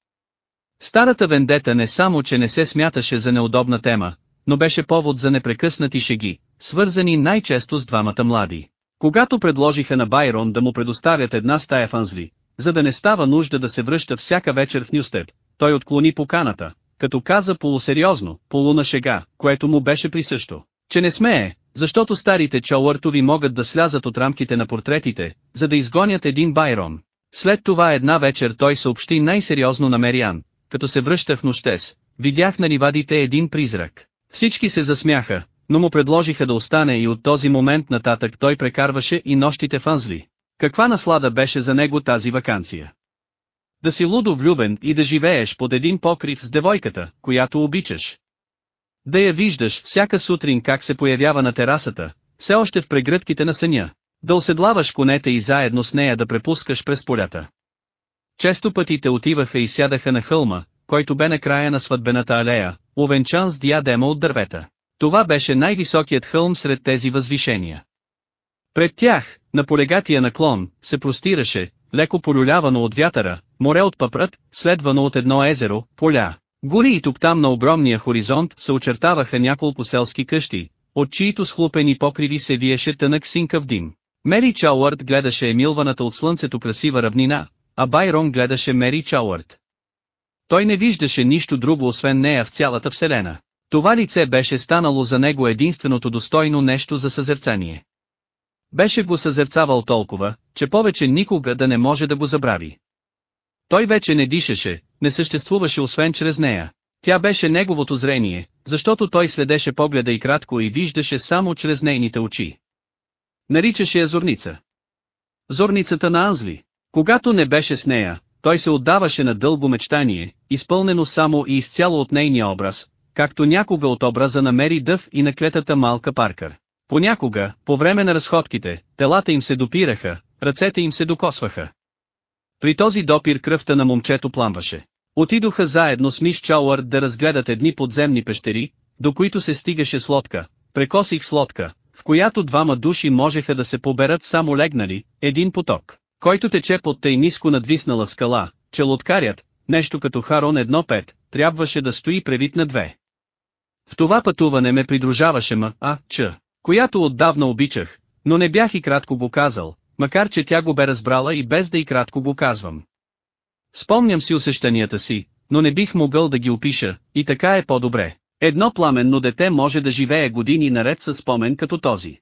A: Старата вендета не само че не се смяташе за неудобна тема, но беше повод за непрекъснати шеги, свързани най-често с двамата млади. Когато предложиха на Байрон да му предоставят една стая в Анзли, за да не става нужда да се връща всяка вечер в Нюстед, той отклони поканата, като каза полусериозно, полуна шега, което му беше присъщо, че не смее, защото старите чауъртови могат да слязат от рамките на портретите, за да изгонят един Байрон. След това една вечер той съобщи най-сериозно на Мериан, като се връща в нощес, видях на ливадите един призрак. Всички се засмяха, но му предложиха да остане и от този момент нататък той прекарваше и нощите в Анзли. Каква наслада беше за него тази вакансия? Да си лудо влюбен и да живееш под един покрив с девойката, която обичаш. Да я виждаш всяка сутрин как се появява на терасата, все още в прегръдките на съня. Да оседлаваш конете и заедно с нея да препускаш през полята. Често пътите отиваха и сядаха на хълма, който бе на края на сватбената алея, увенчан с диадема от дървета. Това беше най-високият хълм сред тези възвишения. Пред тях, на полегатия наклон, се простираше, леко полюлявано от вятъра, море от папрат, следвано от едно езеро, поля. Гори и тук там на огромния хоризонт се очертаваха няколко селски къщи, от чието схлупени покриви се виеше тънък синкав дим. Мери Чауърд гледаше емилваната от слънцето красива равнина, а Байрон гледаше Мери Чауърд. Той не виждаше нищо друго освен нея в цялата вселена. Това лице беше станало за него единственото достойно нещо за съзерцание. Беше го съзерцавал толкова, че повече никога да не може да го забрави. Той вече не дишаше, не съществуваше освен чрез нея. Тя беше неговото зрение, защото той следеше погледа и кратко и виждаше само чрез нейните очи. Наричаше я зорница. Зорницата на Анзли. Когато не беше с нея, той се отдаваше на дълго мечтание, изпълнено само и изцяло от нейния образ, както някога от образа на Мери Дъв и на клетата малка Паркър. Понякога, по време на разходките, телата им се допираха, ръцете им се докосваха. При този допир кръвта на момчето пламваше. Отидоха заедно с Миш Чауърд да разгледат едни подземни пещери, до които се стигаше с лодка. Прекосих с лодка, в която двама души можеха да се поберат само легнали, един поток, който тече под тъй ниско надвиснала скала, че лодкарят, нещо като Харон 1-5, трябваше да стои превит на две. В това пътуване ме придружаваше Ма, А, Ч, която отдавна обичах, но не бях и кратко го казал, макар че тя го бе разбрала и без да и кратко го казвам. Спомням си усещанията си, но не бих могъл да ги опиша, и така е по-добре. Едно пламенно дете може да живее години наред със спомен като този.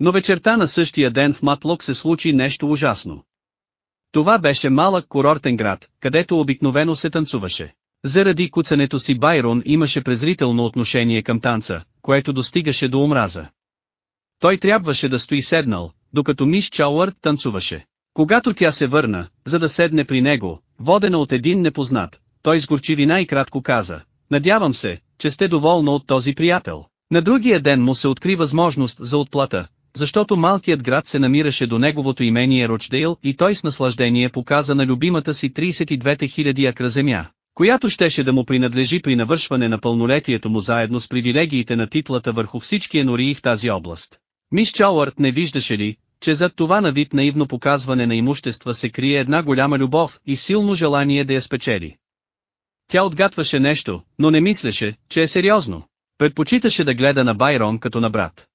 A: Но вечерта на същия ден в Матлок се случи нещо ужасно. Това беше малък курортен град, където обикновено се танцуваше. Заради куцането си Байрон имаше презрително отношение към танца, което достигаше до омраза. Той трябваше да стои седнал, докато Миш Чауърд танцуваше. Когато тя се върна, за да седне при него, водена от един непознат, той с горчивина и кратко каза, надявам се, че сте доволна от този приятел. На другия ден му се откри възможност за отплата, защото малкият град се намираше до неговото имение Рочдейл и той с наслаждение показа на любимата си 32 000 акра земя, която щеше да му принадлежи при навършване на пълнолетието му заедно с привилегиите на титлата върху всички енории в тази област. Мис Чауърт не виждаше ли, че зад това на вид наивно показване на имущества се крие една голяма любов и силно желание да я спечели. Тя отгатваше нещо, но не мислеше, че е сериозно. Предпочиташе да гледа на Байрон като на брат.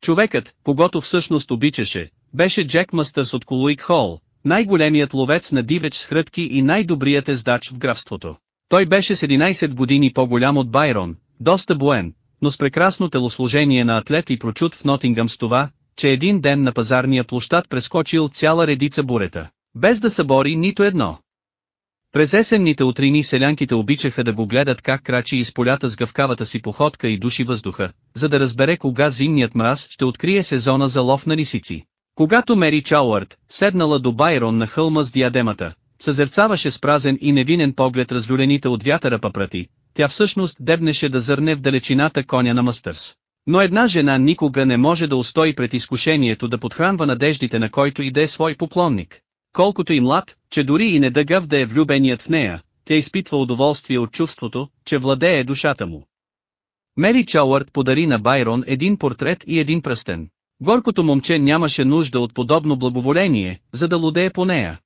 A: Човекът, когато всъщност обичаше, беше Джек Мъстърс от Колуик Хол, най-големият ловец на дивеч с хрътки и най-добрият ездач в графството. Той беше с 11 години по-голям от Байрон, доста буен, но с прекрасно телосложение на атлет и прочут в Нотингъм с това, че един ден на пазарния площад прескочил цяла редица бурета, без да събори нито едно. През есенните утрини селянките обичаха да го гледат как крачи из полята с гъвкавата си походка и души въздуха, за да разбере кога зимният мраз ще открие сезона за лов на лисици. Когато Мери Чауърд, седнала до Байрон на хълма с диадемата, съзерцаваше с празен и невинен поглед разлюлените от вятъра папрати, тя всъщност дебнеше да зърне в далечината коня на Мастърс. Но една жена никога не може да устои пред изкушението да подхранва надеждите на който и да е свой поклонник. Колкото и млад, че дори и не дъгъв да е влюбеният в нея, тя изпитва удоволствие от чувството, че владее душата му. Мери Чауърд подари на Байрон един портрет и един пръстен. Горкото момче нямаше нужда от подобно благоволение, за да лудее по нея.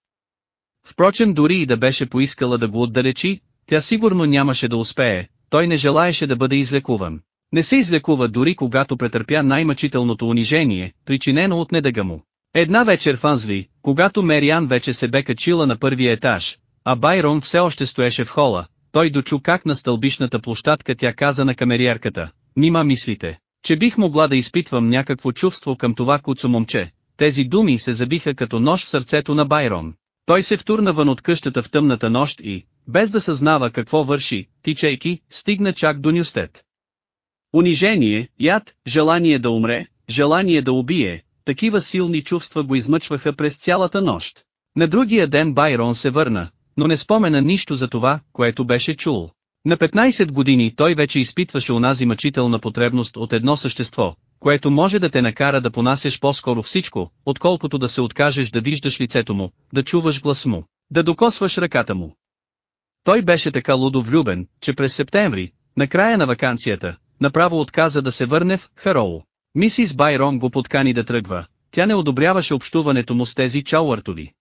A: Впрочем дори и да беше поискала да го отдалечи, тя сигурно нямаше да успее, той не желаеше да бъде излекуван. Не се излекува дори когато претърпя най-мъчителното унижение, причинено от недъга му. Една вечер в Анзли, когато Мериан вече се бе качила на първия етаж, а Байрон все още стоеше в хола, той дочу как на стълбишната площадка тя каза на камериерката, нима мислите, че бих могла да изпитвам някакво чувство към това куцо момче. Тези думи се забиха като нож в сърцето на Байрон. Той се втурна вън от къщата в тъмната нощ и, без да съзнава какво върши, тичайки, стигна чак до Нюстет. Унижение, яд, желание да умре, желание да убие, такива силни чувства го измъчваха през цялата нощ. На другия ден Байрон се върна, но не спомена нищо за това, което беше чул. На 15 години той вече изпитваше онази мъчителна потребност от едно същество, което може да те накара да понасяш по-скоро всичко, отколкото да се откажеш да виждаш лицето му, да чуваш глас му, да докосваш ръката му. Той беше така лудо влюбен, че през септември, на края на вакансията, направо отказа да се върне в Хароу. Мисис Байрон го подкани да тръгва, тя не одобряваше общуването му с тези чауъртови.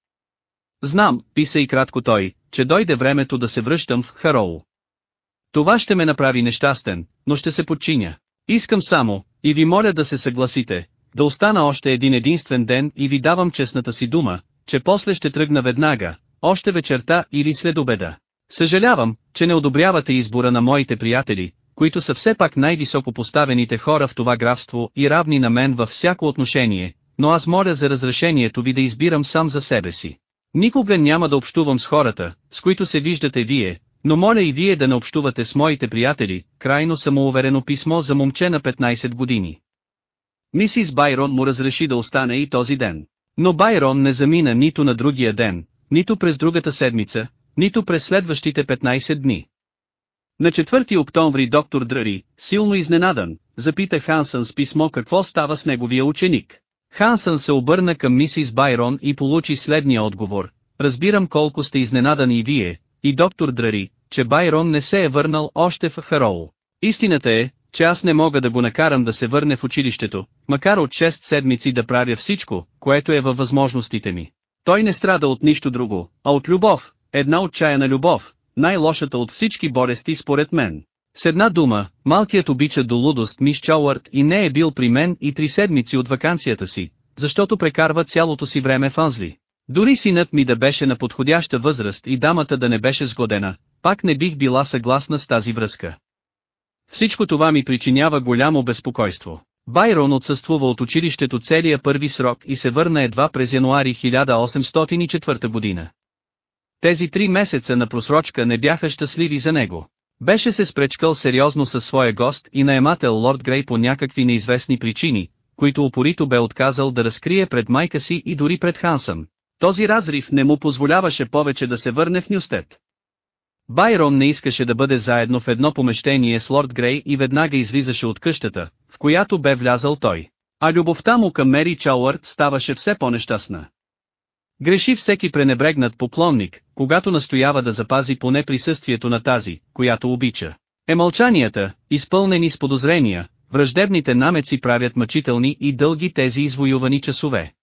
A: Знам, писа и кратко той, че дойде времето да се връщам в Хароу. Това ще ме направи нещастен, но ще се подчиня. Искам само, и ви моля да се съгласите, да остана още един единствен ден и ви давам честната си дума, че после ще тръгна веднага, още вечерта или след обеда. Съжалявам, че не одобрявате избора на моите приятели, които са все пак най-високо поставените хора в това графство и равни на мен във всяко отношение, но аз моля за разрешението ви да избирам сам за себе си. Никога няма да общувам с хората, с които се виждате вие, но моля и вие да не общувате с моите приятели, крайно самоуверено писмо за момче на 15 години. Мисис Байрон му разреши да остане и този ден. Но Байрон не замина нито на другия ден, нито през другата седмица, нито през следващите 15 дни. На 4 октомври доктор Дръри, силно изненадан, запита Хансън с писмо какво става с неговия ученик. Хансън се обърна към мисис Байрон и получи следния отговор. Разбирам колко сте изненадани и вие, и доктор Драри, че Байрон не се е върнал още в Хароу. Истината е, че аз не мога да го накарам да се върне в училището, макар от 6 седмици да правя всичко, което е във възможностите ми. Той не страда от нищо друго, а от любов, една отчаяна любов, най-лошата от всички болести според мен. С една дума, малкият обича до лудост мис Чауърт и не е бил при мен и три седмици от вакансията си, защото прекарва цялото си време в Анзли. Дори синът ми да беше на подходяща възраст и дамата да не беше сгодена, пак не бих била съгласна с тази връзка. Всичко това ми причинява голямо безпокойство. Байрон отсъствува от училището целия първи срок и се върна едва през януари 1804 година. Тези три месеца на просрочка не бяха щастливи за него. Беше се спречкал сериозно със своя гост и наемател Лорд Грей по някакви неизвестни причини, които упорито бе отказал да разкрие пред майка си и дори пред Хансън. Този разрив не му позволяваше повече да се върне в Нюстет. Байрон не искаше да бъде заедно в едно помещение с Лорд Грей и веднага излизаше от къщата, в която бе влязал той. А любовта му към Мери Чауърт ставаше все по-нещастна. Греши всеки пренебрегнат поклонник, когато настоява да запази поне присъствието на тази, която обича. Е мълчанията, изпълнени с подозрения, враждебните намеци правят мъчителни и дълги тези извоювани часове.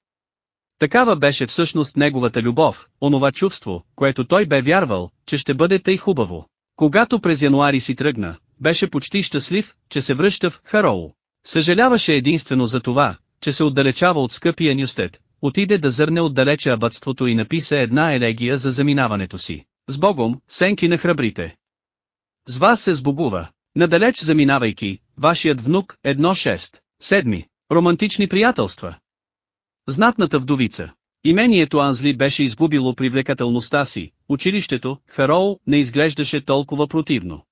A: Такава беше всъщност неговата любов, онова чувство, което той бе вярвал, че ще бъде тъй хубаво. Когато през януари си тръгна, беше почти щастлив, че се връща в Хароу. Съжаляваше единствено за това, че се отдалечава от скъпия Нюстет, отиде да зърне отдалече абътството и написа една елегия за заминаването си. С Богом, сенки на храбрите. С вас се сбогува, надалеч заминавайки, вашият внук, едно шест, седми, романтични приятелства. Знатната вдовица. Имението Анзли беше изгубило привлекателността си, училището, Хароу, не изглеждаше толкова противно.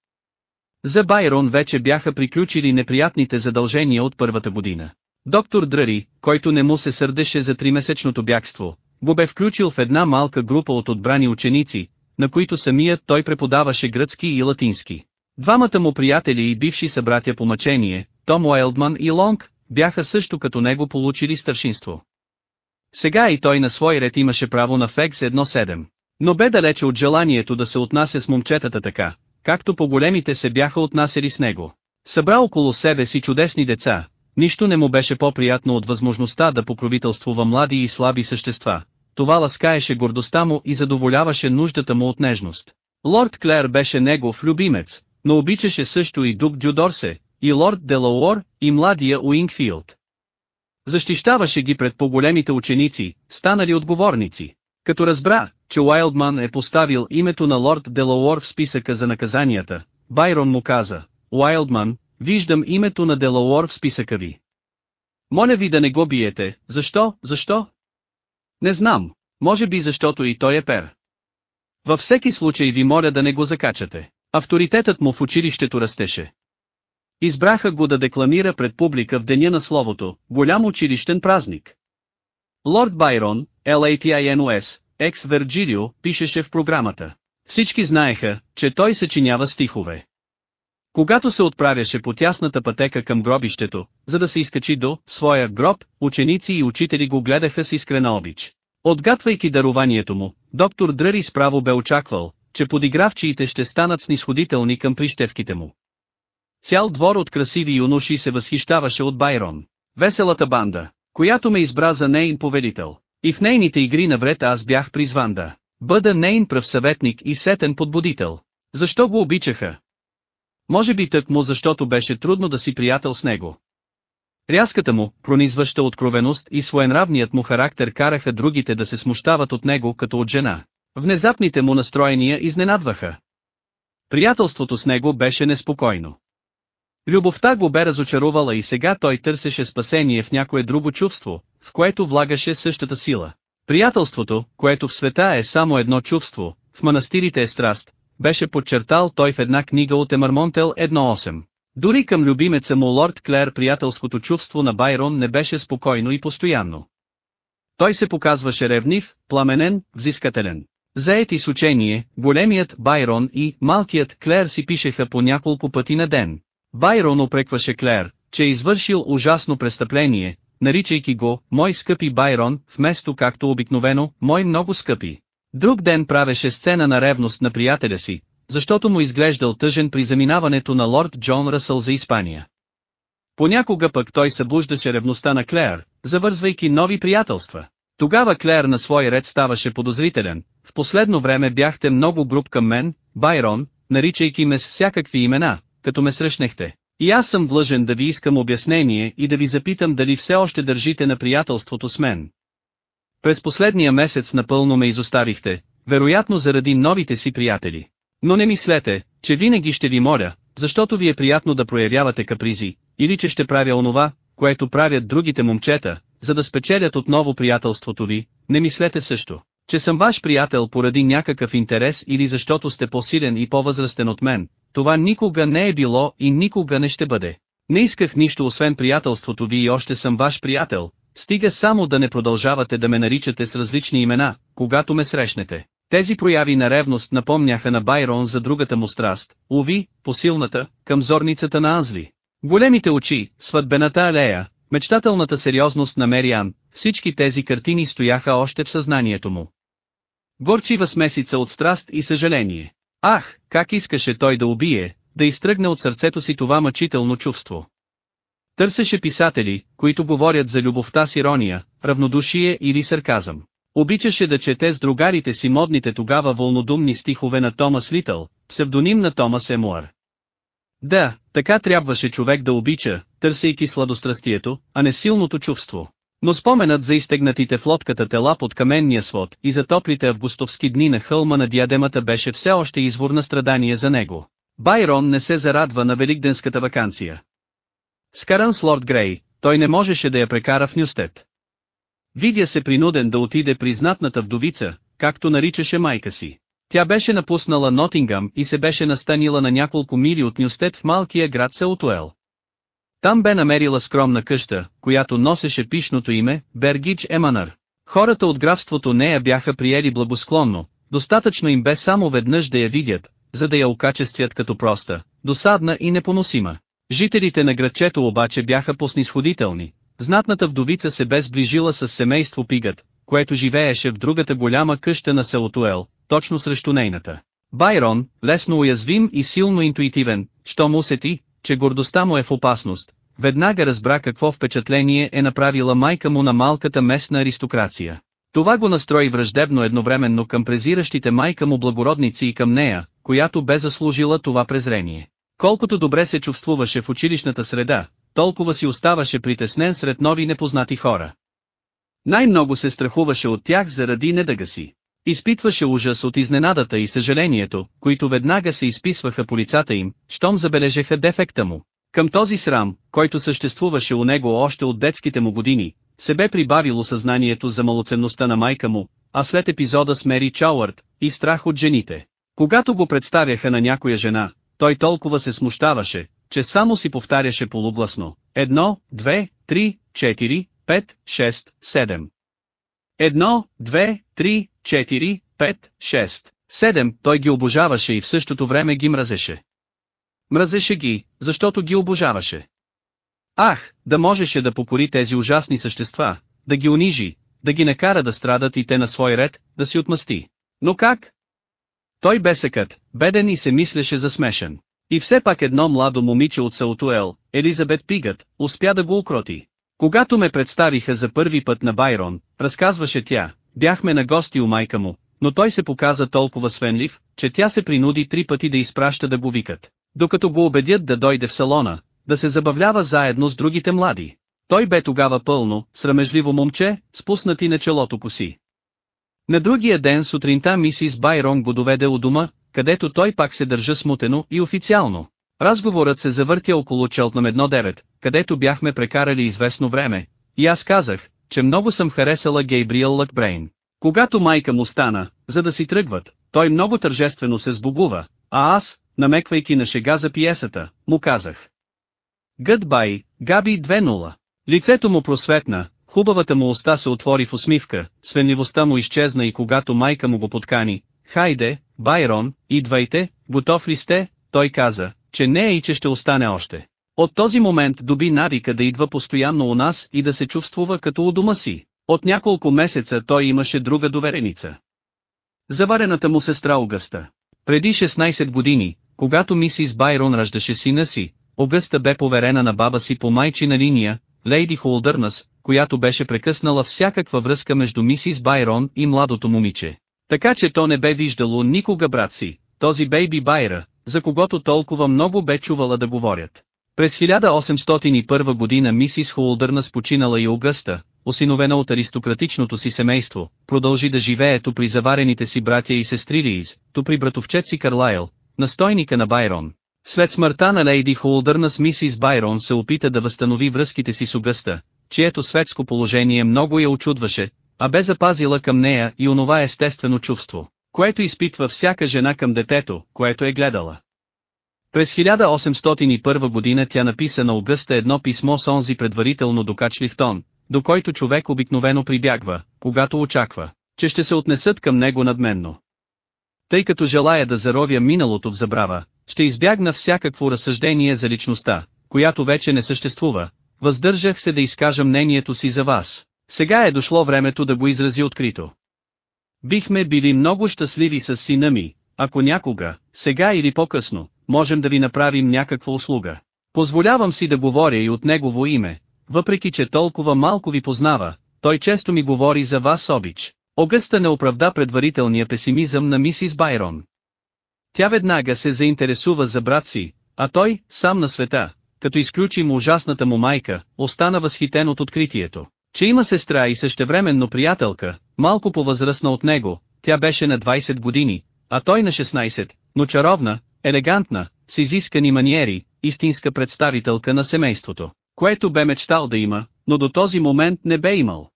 A: За Байрон вече бяха приключили неприятните задължения от първата година. Доктор Дръри, който не му се сърдеше за тримесечното бягство, го бе включил в една малка група от отбрани ученици, на които самият той преподаваше гръцки и латински. Двамата му приятели и бивши събратя по мъчение, Том Уайлдман и Лонг, бяха също като него получили старшинство. Сега и той на свой ред имаше право на ФЕКС 1.7. Но бе далече от желанието да се отнася с момчетата така, както по-големите се бяха отнасяли с него. Събра около себе си чудесни деца, нищо не му беше по-приятно от възможността да покровителствува млади и слаби същества. Това ласкаеше гордостта му и задоволяваше нуждата му от нежност. Лорд Клер беше негов любимец, но обичаше също и Дук Дюдорсе, и Лорд Делауор, и младия Уингфилд. Защищаваше ги пред по-големите ученици, станали отговорници. Като разбра, че Уайлдман е поставил името на лорд Делауор в списъка за наказанията, Байрон му каза, Уайлдман, виждам името на Делауор в списъка ви. Моля ви да не го биете, защо, защо? Не знам, може би защото и той е пер. Във всеки случай ви моля да не го закачате. Авторитетът му в училището растеше. Избраха го да декламира пред публика в Деня на Словото, голям училищен празник. Лорд Байрон, LATINOS, екс Вергилио, пишеше в програмата. Всички знаеха, че той съчинява стихове. Когато се отправяше по тясната пътека към гробището, за да се изкачи до своя гроб, ученици и учители го гледаха с искрена обич. Отгатвайки дарованието му, доктор Дръри справо бе очаквал, че подигравчиите ще станат снисходителни към прищевките му. Цял двор от красиви юноши се възхищаваше от Байрон. Веселата банда, която ме избра за нейн повелител. И в нейните игри навред аз бях призван да бъда нейн пръв съветник и сетен подбудител. Защо го обичаха? Може би тък му защото беше трудно да си приятел с него. Рязката му, пронизваща откровеност и своенравният му характер караха другите да се смущават от него като от жена. Внезапните му настроения изненадваха. Приятелството с него беше неспокойно. Любовта го бе разочаровала и сега той търсеше спасение в някое друго чувство, в което влагаше същата сила. Приятелството, което в света е само едно чувство, в манастирите е страст, беше подчертал той в една книга от Емармонтел 1.8. Дори към любимеца му Лорд Клер приятелското чувство на Байрон не беше спокойно и постоянно. Той се показваше ревнив, пламенен, взискателен. Заети с учение, големият Байрон и малкият Клер си пишеха по няколко пъти на ден. Байрон опрекваше Клер, че е извършил ужасно престъпление, наричайки го «Мой скъпи Байрон», вместо както обикновено «Мой много скъпи». Друг ден правеше сцена на ревност на приятеля си, защото му изглеждал тъжен при заминаването на лорд Джон Ръсъл за Испания. Понякога пък той събуждаше ревността на Клеер, завързвайки нови приятелства. Тогава Клеер на свой ред ставаше подозрителен, в последно време бяхте много груб към мен, Байрон, наричайки ме с всякакви имена, като ме срещнехте. И аз съм длъжен да ви искам обяснение и да ви запитам дали все още държите на приятелството с мен. През последния месец напълно ме изоставихте, вероятно заради новите си приятели. Но не мислете, че винаги ще ви моля, защото ви е приятно да проявявате капризи, или че ще правя онова, което правят другите момчета, за да спечелят отново приятелството ви, не мислете също, че съм ваш приятел поради някакъв интерес или защото сте по-силен и по-възрастен от мен, това никога не е било и никога не ще бъде. Не исках нищо освен приятелството ви и още съм ваш приятел, стига само да не продължавате да ме наричате с различни имена, когато ме срещнете. Тези прояви на ревност напомняха на Байрон за другата му страст, уви, посилната, към зорницата на Анзли. Големите очи, сватбената алея, мечтателната сериозност на Мериан, всички тези картини стояха още в съзнанието му. Горчива смесица от страст и съжаление. Ах, как искаше той да убие, да изтръгне от сърцето си това мъчително чувство. Търсеше писатели, които говорят за любовта с ирония, равнодушие или сарказъм. Обичаше да чете с другарите си модните тогава вълнодумни стихове на Томас Литъл, псевдоним на Томас Емуар. Да, така трябваше човек да обича, търсейки сладострастието, а не силното чувство. Но споменът за изтегнатите в лодката тела под каменния свод и за топлите августовски дни на хълма на диадемата беше все още извор на страдание за него. Байрон не се зарадва на великденската вакансия. Скаран с лорд Грей, той не можеше да я прекара в Нюстет. Видя се принуден да отиде при знатната вдовица, както наричаше майка си. Тя беше напуснала Нотингъм и се беше настанила на няколко мили от Нюстет в малкия град Саутуел. Там бе намерила скромна къща, която носеше пишното име, Бергич Еманър. Хората от графството нея бяха приели благосклонно, достатъчно им бе само веднъж да я видят, за да я окачествят като проста, досадна и непоносима. Жителите на градчето обаче бяха поснисходителни. Знатната вдовица се бе сближила с семейство Пигът, което живееше в другата голяма къща на Селотуел, точно срещу нейната. Байрон, лесно уязвим и силно интуитивен, що му усети, че гордостта му е в опасност, веднага разбра какво впечатление е направила майка му на малката местна аристокрация. Това го настрои враждебно едновременно към презиращите майка му благородници и към нея, която бе заслужила това презрение. Колкото добре се чувствуваше в училищната среда, толкова си оставаше притеснен сред нови непознати хора. Най-много се страхуваше от тях заради недъга си. Изпитваше ужас от изненадата и съжалението, които веднага се изписваха по лицата им, щом забележеха дефекта му. Към този срам, който съществуваше у него още от детските му години, се бе прибавило съзнанието за малоценността на майка му, а след епизода с Мери Чауърд, и страх от жените. Когато го представяха на някоя жена, той толкова се смущаваше, че само си повтаряше полугласно. Едно, две, три, четири, пет, шест, седем. Едно, две, три, четири, пет, шест, седем, той ги обожаваше и в същото време ги мразеше. Мразеше ги, защото ги обожаваше. Ах, да можеше да покори тези ужасни същества, да ги унижи, да ги накара да страдат и те на свой ред, да си отмъсти. Но как? Той бе секът, беден и се мислеше за смешен. И все пак едно младо момиче от Саутуел, Елизабет Пигът, успя да го укроти. Когато ме представиха за първи път на Байрон, разказваше тя, бяхме на гости у майка му, но той се показа толкова свенлив, че тя се принуди три пъти да изпраща да го викат, докато го убедят да дойде в салона, да се забавлява заедно с другите млади. Той бе тогава пълно, срамежливо момче, спуснати на челото коси. На другия ден сутринта мисис Байрон го доведе у дома, където той пак се държа смутено и официално. Разговорът се завъртя около Челтнам 1.9, където бяхме прекарали известно време, и аз казах, че много съм харесала Гейбриел Лъкбрейн. Когато майка му стана, за да си тръгват, той много тържествено се сбогува, а аз, намеквайки на шега за пиесата, му казах. Гъдбай, Габи 2.0. Лицето му просветна, Хубавата му уста се отвори в усмивка, свенливостта му изчезна и когато майка му го подкани, хайде, Байрон, идвайте, готов ли сте, той каза, че не е и че ще остане още. От този момент доби навика да идва постоянно у нас и да се чувствува като у дома си. От няколко месеца той имаше друга довереница. Заварената му сестра Огъста. Преди 16 години, когато мисис Байрон раждаше сина си, Огъста бе поверена на баба си по майчина линия, Лейди Холдърнас, която беше прекъснала всякаква връзка между мисис Байрон и младото момиче. Така че то не бе виждало никога брат си, този Бейби Байра, за когото толкова много бе чувала да говорят. През 1801 година мисис Холдърнас починала и Огъста, осиновена от аристократичното си семейство, продължи да живее то при заварените си братя и сестри Лиз, то при братовчет си Карлайл, настойника на Байрон. След смъртта на Лейди Холдърнас мисис Байрон се опита да възстанови връзките си с Огъста, чието светско положение много я очудваше, а бе запазила към нея и онова естествено чувство, което изпитва всяка жена към детето, което е гледала. През 1801 година тя написа на Огъста едно писмо с онзи предварително докачлив тон, до който човек обикновено прибягва, когато очаква, че ще се отнесат към него надменно. Тъй като желая да заровя миналото в забрава, ще избягна всякакво разсъждение за личността, която вече не съществува, въздържах се да изкажа мнението си за вас. Сега е дошло времето да го изрази открито. Бихме били много щастливи с сина ми, ако някога, сега или по-късно, можем да ви направим някаква услуга. Позволявам си да говоря и от негово име, въпреки че толкова малко ви познава, той често ми говори за вас обич. Огъста не оправда предварителния песимизъм на мисис Байрон. Тя веднага се заинтересува за брат си, а той, сам на света, като изключим ужасната му майка, остана възхитен от откритието, че има сестра и същевременно приятелка, малко по-възрастна от него, тя беше на 20 години, а той на 16, но чаровна, елегантна, с изискани маниери, истинска представителка на семейството, което бе мечтал да има, но до този момент не бе имал.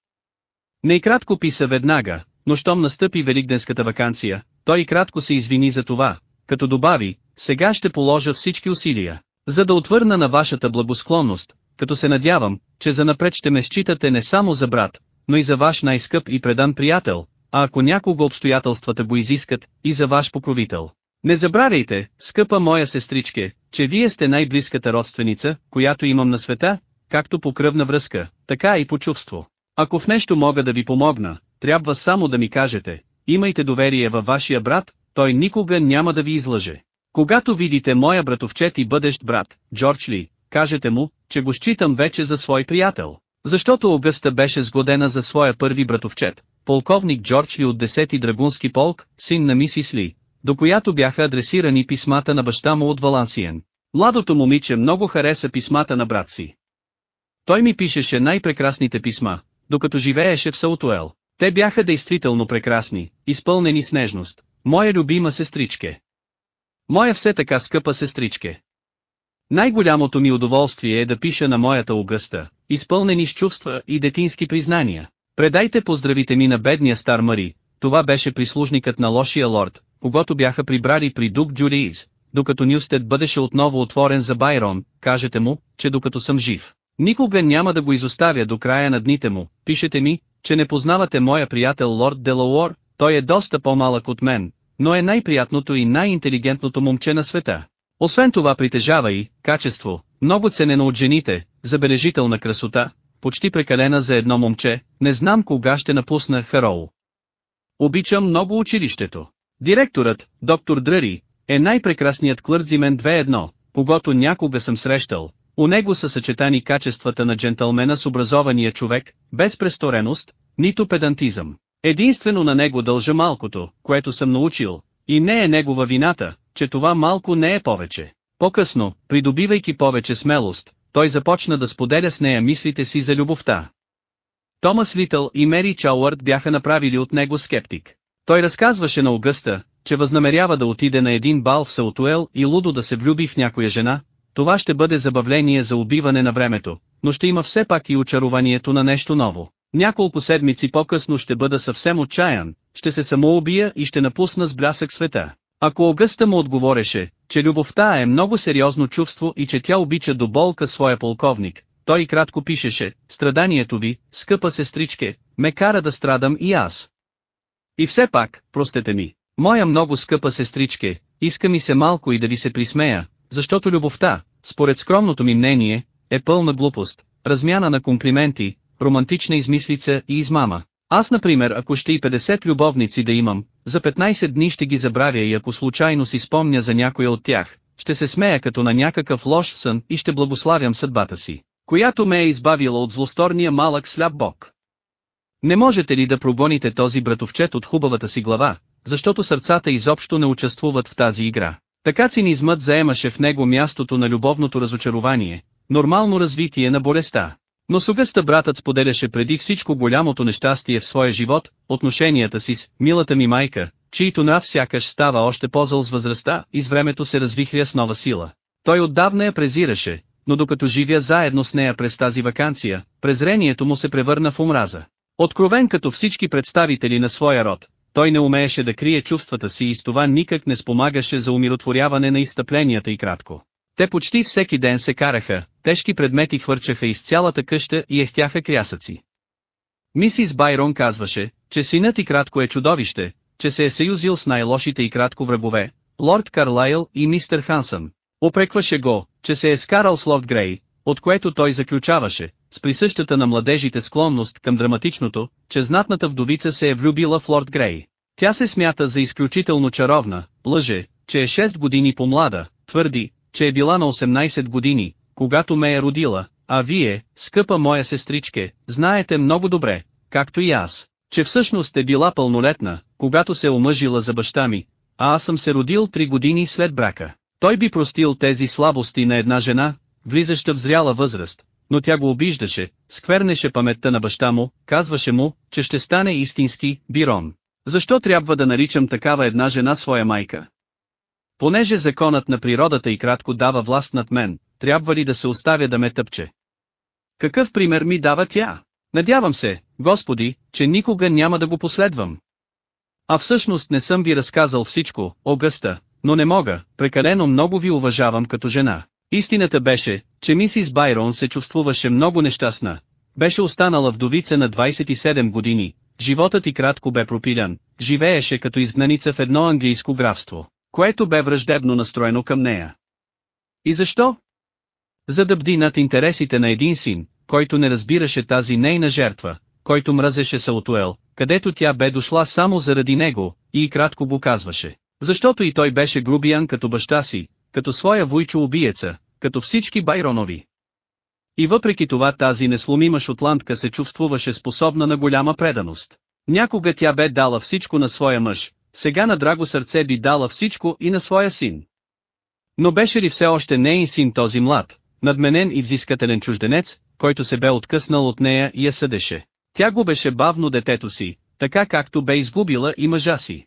A: Не и кратко писа веднага, но щом настъпи великденската вакансия, той кратко се извини за това, като добави, сега ще положа всички усилия, за да отвърна на вашата благосклонност, като се надявам, че занапред ще ме считате не само за брат, но и за ваш най-скъп и предан приятел, а ако някого обстоятелствата го изискат, и за ваш покровител. Не забравяйте, скъпа моя сестричке, че вие сте най-близката родственица, която имам на света, както по кръвна връзка, така и по чувство. Ако в нещо мога да ви помогна, трябва само да ми кажете, имайте доверие във вашия брат, той никога няма да ви излъже. Когато видите моя братовчет и бъдещ брат, Джордж Ли, кажете му, че го считам вече за свой приятел. Защото Огъста беше сгодена за своя първи братовчет, полковник Джордж Ли от 10-ти драгунски полк, син на мисис Ли, до която бяха адресирани писмата на баща му от Валансиен. Младото момиче много хареса писмата на брат си. Той ми пишеше най-прекрасните писма, докато живееше в Саутуел. Те бяха действително прекрасни, изпълнени с нежност. Моя любима сестричке. Моя все така скъпа сестричке. Най-голямото ми удоволствие е да пиша на моята Огъста, изпълнени с чувства и детински признания. Предайте поздравите ми на бедния стар Мари, това беше прислужникът на лошия лорд, когато бяха прибрали при Дук Джулииз, докато Нюстед бъдеше отново отворен за Байрон, кажете му, че докато съм жив, никога няма да го изоставя до края на дните му, пишете ми, че не познавате моя приятел лорд Делауор, той е доста по-малък от мен, но е най-приятното и най-интелигентното момче на света. Освен това притежава и качество, много ценено от жените, забележителна красота, почти прекалена за едно момче, не знам кога ще напусна Хароу. Обичам много училището. Директорът, доктор Дръри, е най-прекрасният клърдзимен 2-1, когато някога съм срещал. У него са съчетани качествата на джентълмена с образования човек, без престореност, нито педантизъм. Единствено на него дължа малкото, което съм научил, и не е негова вината, че това малко не е повече. По-късно, придобивайки повече смелост, той започна да споделя с нея мислите си за любовта. Томас Литъл и Мери Чауърд бяха направили от него скептик. Той разказваше на Огъста, че възнамерява да отиде на един бал в Саутуел и лудо да се влюби в някоя жена, това ще бъде забавление за убиване на времето, но ще има все пак и очарованието на нещо ново. Няколко седмици по-късно ще бъда съвсем отчаян, ще се самоубия и ще напусна с блясък света. Ако Огъста му отговореше, че любовта е много сериозно чувство и че тя обича до болка своя полковник, той кратко пишеше, страданието ви, скъпа сестричке, ме кара да страдам и аз. И все пак, простете ми, моя много скъпа сестричке, иска ми се малко и да ви се присмея, защото любовта, според скромното ми мнение, е пълна глупост, размяна на комплименти, романтична измислица и измама. Аз например ако ще и 50 любовници да имам, за 15 дни ще ги забравя и ако случайно си спомня за някоя от тях, ще се смея като на някакъв лош сън и ще благославям съдбата си, която ме е избавила от злосторния малък сляп бог. Не можете ли да прогоните този братовчет от хубавата си глава, защото сърцата изобщо не участвуват в тази игра. Така цинизмът заемаше в него мястото на любовното разочарование, нормално развитие на болестта. Но сугъста братът споделяше преди всичко голямото нещастие в своя живот, отношенията си с милата ми майка, чието нрав сякаш става още по-зъл с възрастта и с времето се развихря с нова сила. Той отдавна я презираше, но докато живя заедно с нея през тази вакансия, презрението му се превърна в омраза. Откровен като всички представители на своя род, той не умееше да крие чувствата си и с това никак не спомагаше за умиротворяване на изтъпленията и кратко. Те почти всеки ден се караха, тежки предмети хвърчаха из цялата къща и ехтяха крясъци. Мисис Байрон казваше, че синът и кратко е чудовище, че се е съюзил с най-лошите и кратко врагове, лорд Карлайл и мистер Хансън. Опрекваше го, че се е скарал с лорд Грей, от което той заключаваше, с присъщата на младежите склонност към драматичното, че знатната вдовица се е влюбила в лорд Грей. Тя се смята за изключително чаровна, лъже, че е 6 години по-млада, твърди, че е била на 18 години, когато ме е родила, а вие, скъпа моя сестричке, знаете много добре, както и аз, че всъщност е била пълнолетна, когато се омъжила за баща ми, а аз съм се родил 3 години след брака. Той би простил тези слабости на една жена, влизаща в зряла възраст, но тя го обиждаше, сквернеше паметта на баща му, казваше му, че ще стане истински Бирон. Защо трябва да наричам такава една жена своя майка? Понеже законът на природата и кратко дава власт над мен, трябва ли да се оставя да ме тъпче? Какъв пример ми дава тя? Надявам се, Господи, че никога няма да го последвам. А всъщност не съм ви разказал всичко, Огъста, но не мога, прекалено много ви уважавам като жена. Истината беше, че мисис Байрон се чувствуваше много нещастна. Беше останала вдовица на 27 години, животът и кратко бе пропилян, живееше като изгнаница в едно английско графство, което бе враждебно настроено към нея. И защо? За да бди над интересите на един син, който не разбираше тази нейна жертва, който мразеше Саутуел, където тя бе дошла само заради него, и кратко го казваше. Защото и той беше грубиян като баща си, като своя войчо убиеца, като всички Байронови. И въпреки това тази несломима шотландка се чувствуваше способна на голяма преданост. Някога тя бе дала всичко на своя мъж, сега на драго сърце би дала всичко и на своя син. Но беше ли все още нейн син този млад, надменен и взискателен чужденец, който се бе откъснал от нея и я съдеше? Тя губеше бавно детето си, така както бе изгубила и мъжа си.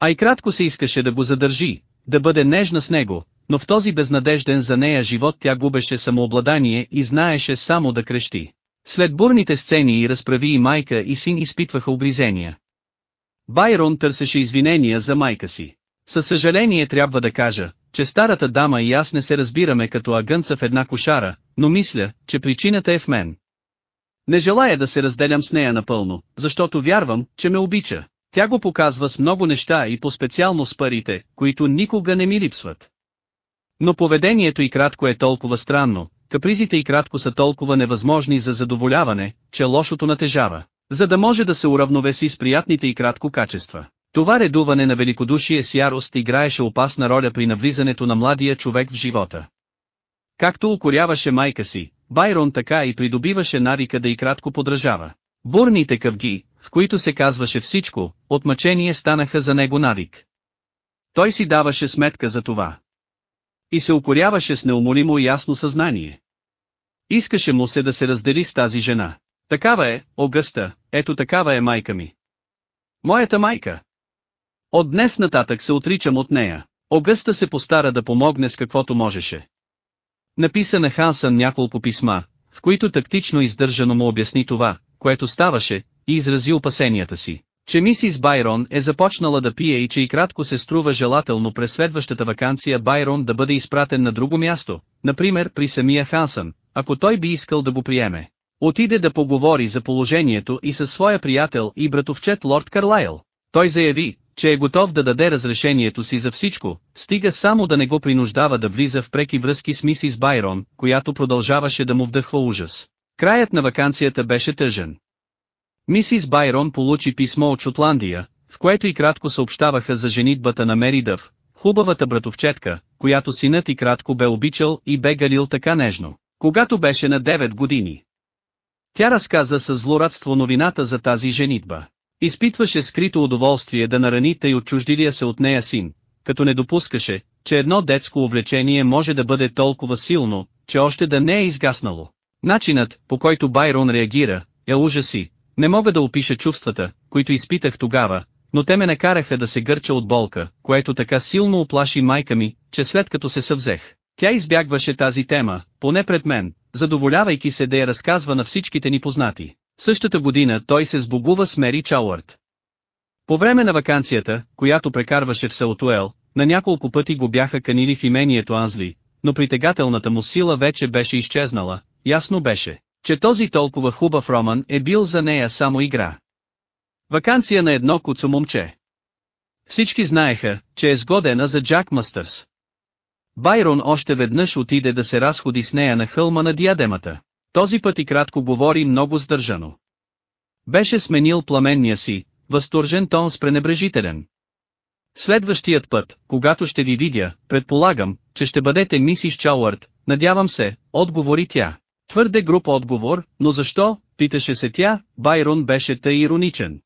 A: А и кратко се искаше да го задържи, да бъде нежна с него, но в този безнадежден за нея живот тя губеше самообладание и знаеше само да крещи. След бурните сцени и разправи и майка и син изпитваха обризения. Байрон търсеше извинения за майка си. Със съжаление трябва да кажа, че старата дама и аз не се разбираме като агънца в една кошара, но мисля, че причината е в мен. Не желая да се разделям с нея напълно, защото вярвам, че ме обича. Тя го показва с много неща и по-специално с парите, които никога не ми липсват. Но поведението и кратко е толкова странно, капризите и кратко са толкова невъзможни за задоволяване, че лошото натежава, за да може да се уравновеси с приятните и кратко качества. Това редуване на великодушие с ярост играеше опасна роля при навлизането на младия човек в живота. Както укоряваше майка си, Байрон така и придобиваше навика да и кратко подражава. Бурните къвги, в които се казваше всичко, от мъчение станаха за него навик. Той си даваше сметка за това. И се укоряваше с неумолимо ясно съзнание. Искаше му се да се раздели с тази жена. Такава е, Огъста, ето такава е майка ми. Моята майка. От днес нататък се отричам от нея. Огъста се постара да помогне с каквото можеше. Написа на Хансън няколко писма, в които тактично издържано му обясни това, което ставаше, и изрази опасенията си. Че мисис Байрон е започнала да пие и че и кратко се струва желателно през следващата вакансия Байрон да бъде изпратен на друго място, например при самия Хансън, ако той би искал да го приеме. Отиде да поговори за положението и със своя приятел и братовчет лорд Карлайл. Той заяви, че е готов да даде разрешението си за всичко, стига само да не го принуждава да влиза в преки връзки с мисис Байрон, която продължаваше да му вдъхва ужас. Краят на вакансията беше тъжен. Мисис Байрон получи писмо от Шотландия, в което и кратко съобщаваха за женитбата на Мери Дъв, хубавата братовчетка, която синът и кратко бе обичал и бе галил така нежно, когато беше на 9 години. Тя разказа с злорадство новината за тази женитба. Изпитваше скрито удоволствие да нарани тъй отчуждилия се от нея син, като не допускаше, че едно детско увлечение може да бъде толкова силно, че още да не е изгаснало. Начинът, по който Байрон реагира, е ужаси. Не мога да опиша чувствата, които изпитах тогава, но те ме накараха да се гърча от болка, което така силно оплаши майка ми, че след като се съвзех, тя избягваше тази тема, поне пред мен, задоволявайки се да я разказва на всичките ни познати. Същата година той се сбогува с Мери Чауърт. По време на вакансията, която прекарваше в Саутуел, на няколко пъти го бяха канили в имението Анзли, но притегателната му сила вече беше изчезнала, ясно беше, че този толкова хубав роман е бил за нея само игра. Вакансия на едно куцо момче. Всички знаеха, че е сгодена за Джак Мастърс. Байрон още веднъж отиде да се разходи с нея на хълма на диадемата. Този път и кратко говори много сдържано. Беше сменил пламенния си, възторжен тон с пренебрежителен. Следващият път, когато ще ви видя, предполагам, че ще бъдете мисис Чауърд, надявам се, отговори тя. Твърде груп отговор, но защо, питаше се тя, Байрон беше тъй ироничен.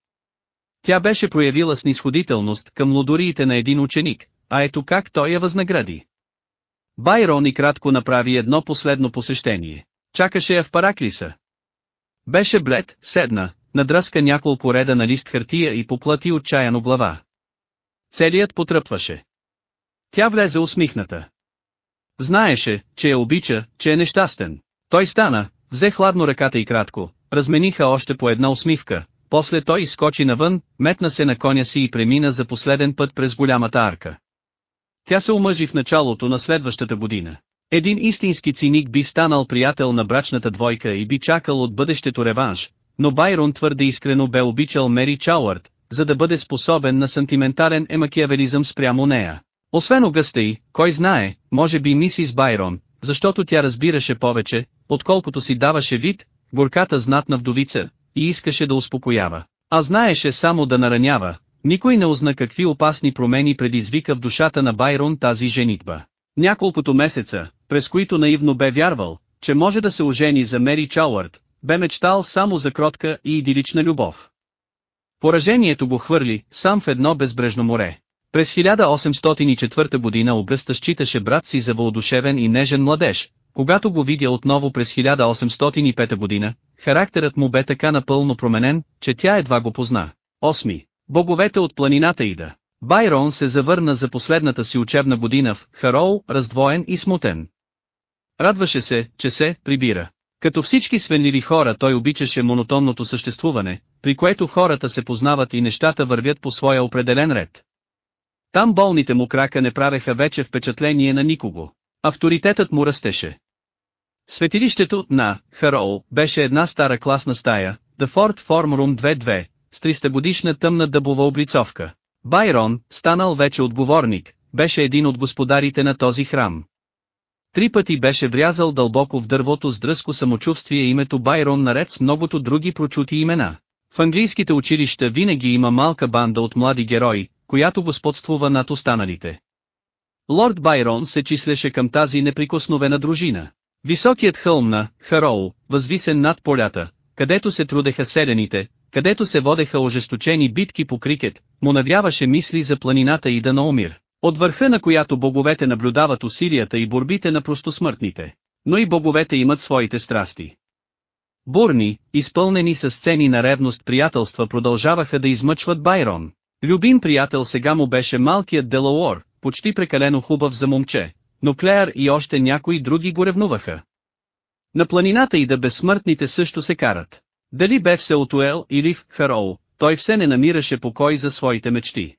A: Тя беше проявила снисходителност към лодориите на един ученик, а ето как той я възнагради. Байрон и кратко направи едно последно посещение. Чакаше я в Параклиса. Беше блед, седна, надръска няколко реда на лист хартия и поплати отчаяно глава. Целият потръпваше. Тя влезе усмихната. Знаеше, че я обича, че е нещастен. Той стана, взе хладно ръката и кратко, размениха още по една усмивка, после той изскочи навън, метна се на коня си и премина за последен път през голямата арка. Тя се омъжи в началото на следващата година. Един истински циник би станал приятел на брачната двойка и би чакал от бъдещето реванш, но Байрон твърде искрено бе обичал Мери Чауърд, за да бъде способен на сантиментален емакиавелизъм спрямо нея. Освен огъста й, кой знае, може би мисис Байрон, защото тя разбираше повече, отколкото си даваше вид, горката знатна вдовица, и искаше да успокоява. А знаеше само да наранява, никой не узна какви опасни промени предизвика в душата на Байрон тази женитба. Няколкото месеца, през които наивно бе вярвал, че може да се ожени за Мери Чауърд, бе мечтал само за кротка и идилична любов. Поражението го хвърли, сам в едно безбрежно море. През 1804 година Огъста считаше брат си за въодушевен и нежен младеж, когато го видя отново през 1805 година, характерът му бе така напълно променен, че тя едва го позна. 8. Боговете от планината Ида. Байрон се завърна за последната си учебна година в Хароу, раздвоен и смутен. Радваше се, че се прибира. Като всички свенливи хора той обичаше монотонното съществуване, при което хората се познават и нещата вървят по своя определен ред. Там болните му крака не правеха вече впечатление на никого. Авторитетът му растеше. Светилището на Хароу беше една стара класна стая, The Fort Form Room 22, с 300 годишна тъмна дъбова облицовка. Байрон, станал вече отговорник, беше един от господарите на този храм. Три пъти беше врязал дълбоко в дървото с дръско самочувствие името Байрон наред с многото други прочути имена. В английските училища винаги има малка банда от млади герои, която господствува над останалите. Лорд Байрон се числеше към тази неприкосновена дружина. Високият хълм на Хароу, възвисен над полята, където се трудеха селените, където се водеха ожесточени битки по крикет, му навяваше мисли за планината и да наумир, от върха на която боговете наблюдават усилията и борбите на простосмъртните. Но и боговете имат своите страсти. Бурни, изпълнени с сцени на ревност приятелства продължаваха да измъчват Байрон. Любим приятел сега му беше малкият Делауор, почти прекалено хубав за момче, но Клеер и още някои други го ревнуваха. На планината и да безсмъртните също се карат. Дали бе в Сеотуел или в Хароу, той все не намираше покой за своите мечти.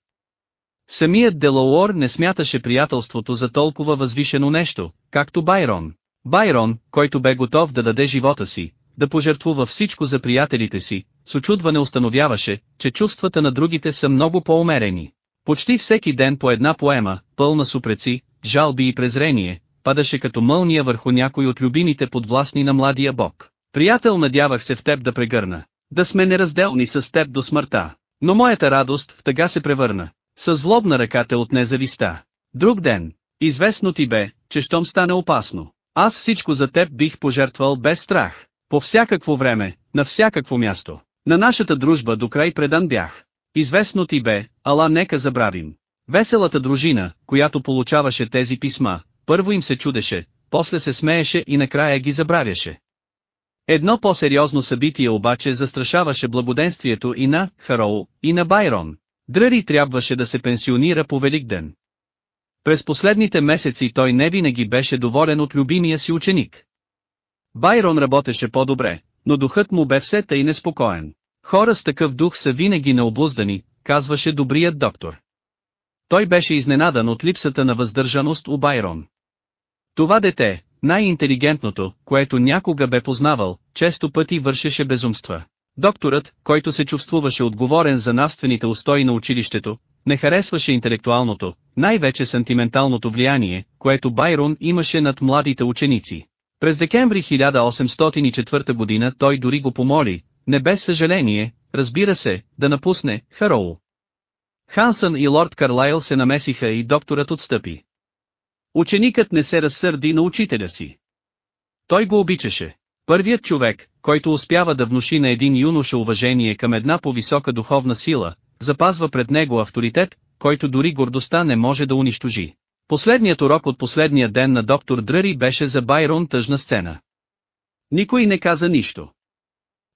A: Самият Делауор не смяташе приятелството за толкова възвишено нещо, както Байрон. Байрон, който бе готов да даде живота си, да пожертвува всичко за приятелите си, с очудване установяваше, че чувствата на другите са много по-умерени. Почти всеки ден по една поема, пълна супреци, жалби и презрение, падаше като мълния върху някой от любимите подвластни на младия бог. Приятел надявах се в теб да прегърна, да сме неразделни с теб до смъртта. Но моята радост в тъга се превърна. С злобна ръка те от независта. Друг ден, известно ти бе, че щом стане опасно. Аз всичко за теб бих пожертвал без страх. По всякакво време, на всякакво място. На нашата дружба до край предан бях. Известно ти бе, ала нека забравим. Веселата дружина, която получаваше тези писма, първо им се чудеше, после се смееше и накрая ги забравяше. Едно по-сериозно събитие обаче застрашаваше благоденствието и на Хароу, и на Байрон. Дръри трябваше да се пенсионира по Великден. През последните месеци той не винаги беше доволен от любимия си ученик. Байрон работеше по-добре, но духът му бе все тъй неспокоен. Хора с такъв дух са винаги необлуздани, казваше добрият доктор. Той беше изненадан от липсата на въздържаност у Байрон. Това дете, най-интелигентното, което някога бе познавал, често пъти вършеше безумства. Докторът, който се чувствуваше отговорен за навствените устои на училището, не харесваше интелектуалното, най-вече сантименталното влияние, което Байрон имаше над младите ученици. През декември 1804 година той дори го помоли, не без съжаление, разбира се, да напусне Хароу. Хансън и лорд Карлайл се намесиха и докторът отстъпи. Ученикът не се разсърди на учителя си. Той го обичаше. Първият човек, който успява да внуши на един юноша уважение към една по-висока духовна сила, запазва пред него авторитет, който дори гордостта не може да унищожи. Последният урок от последния ден на доктор Дръри беше за Байрон тъжна сцена. Никой не каза нищо.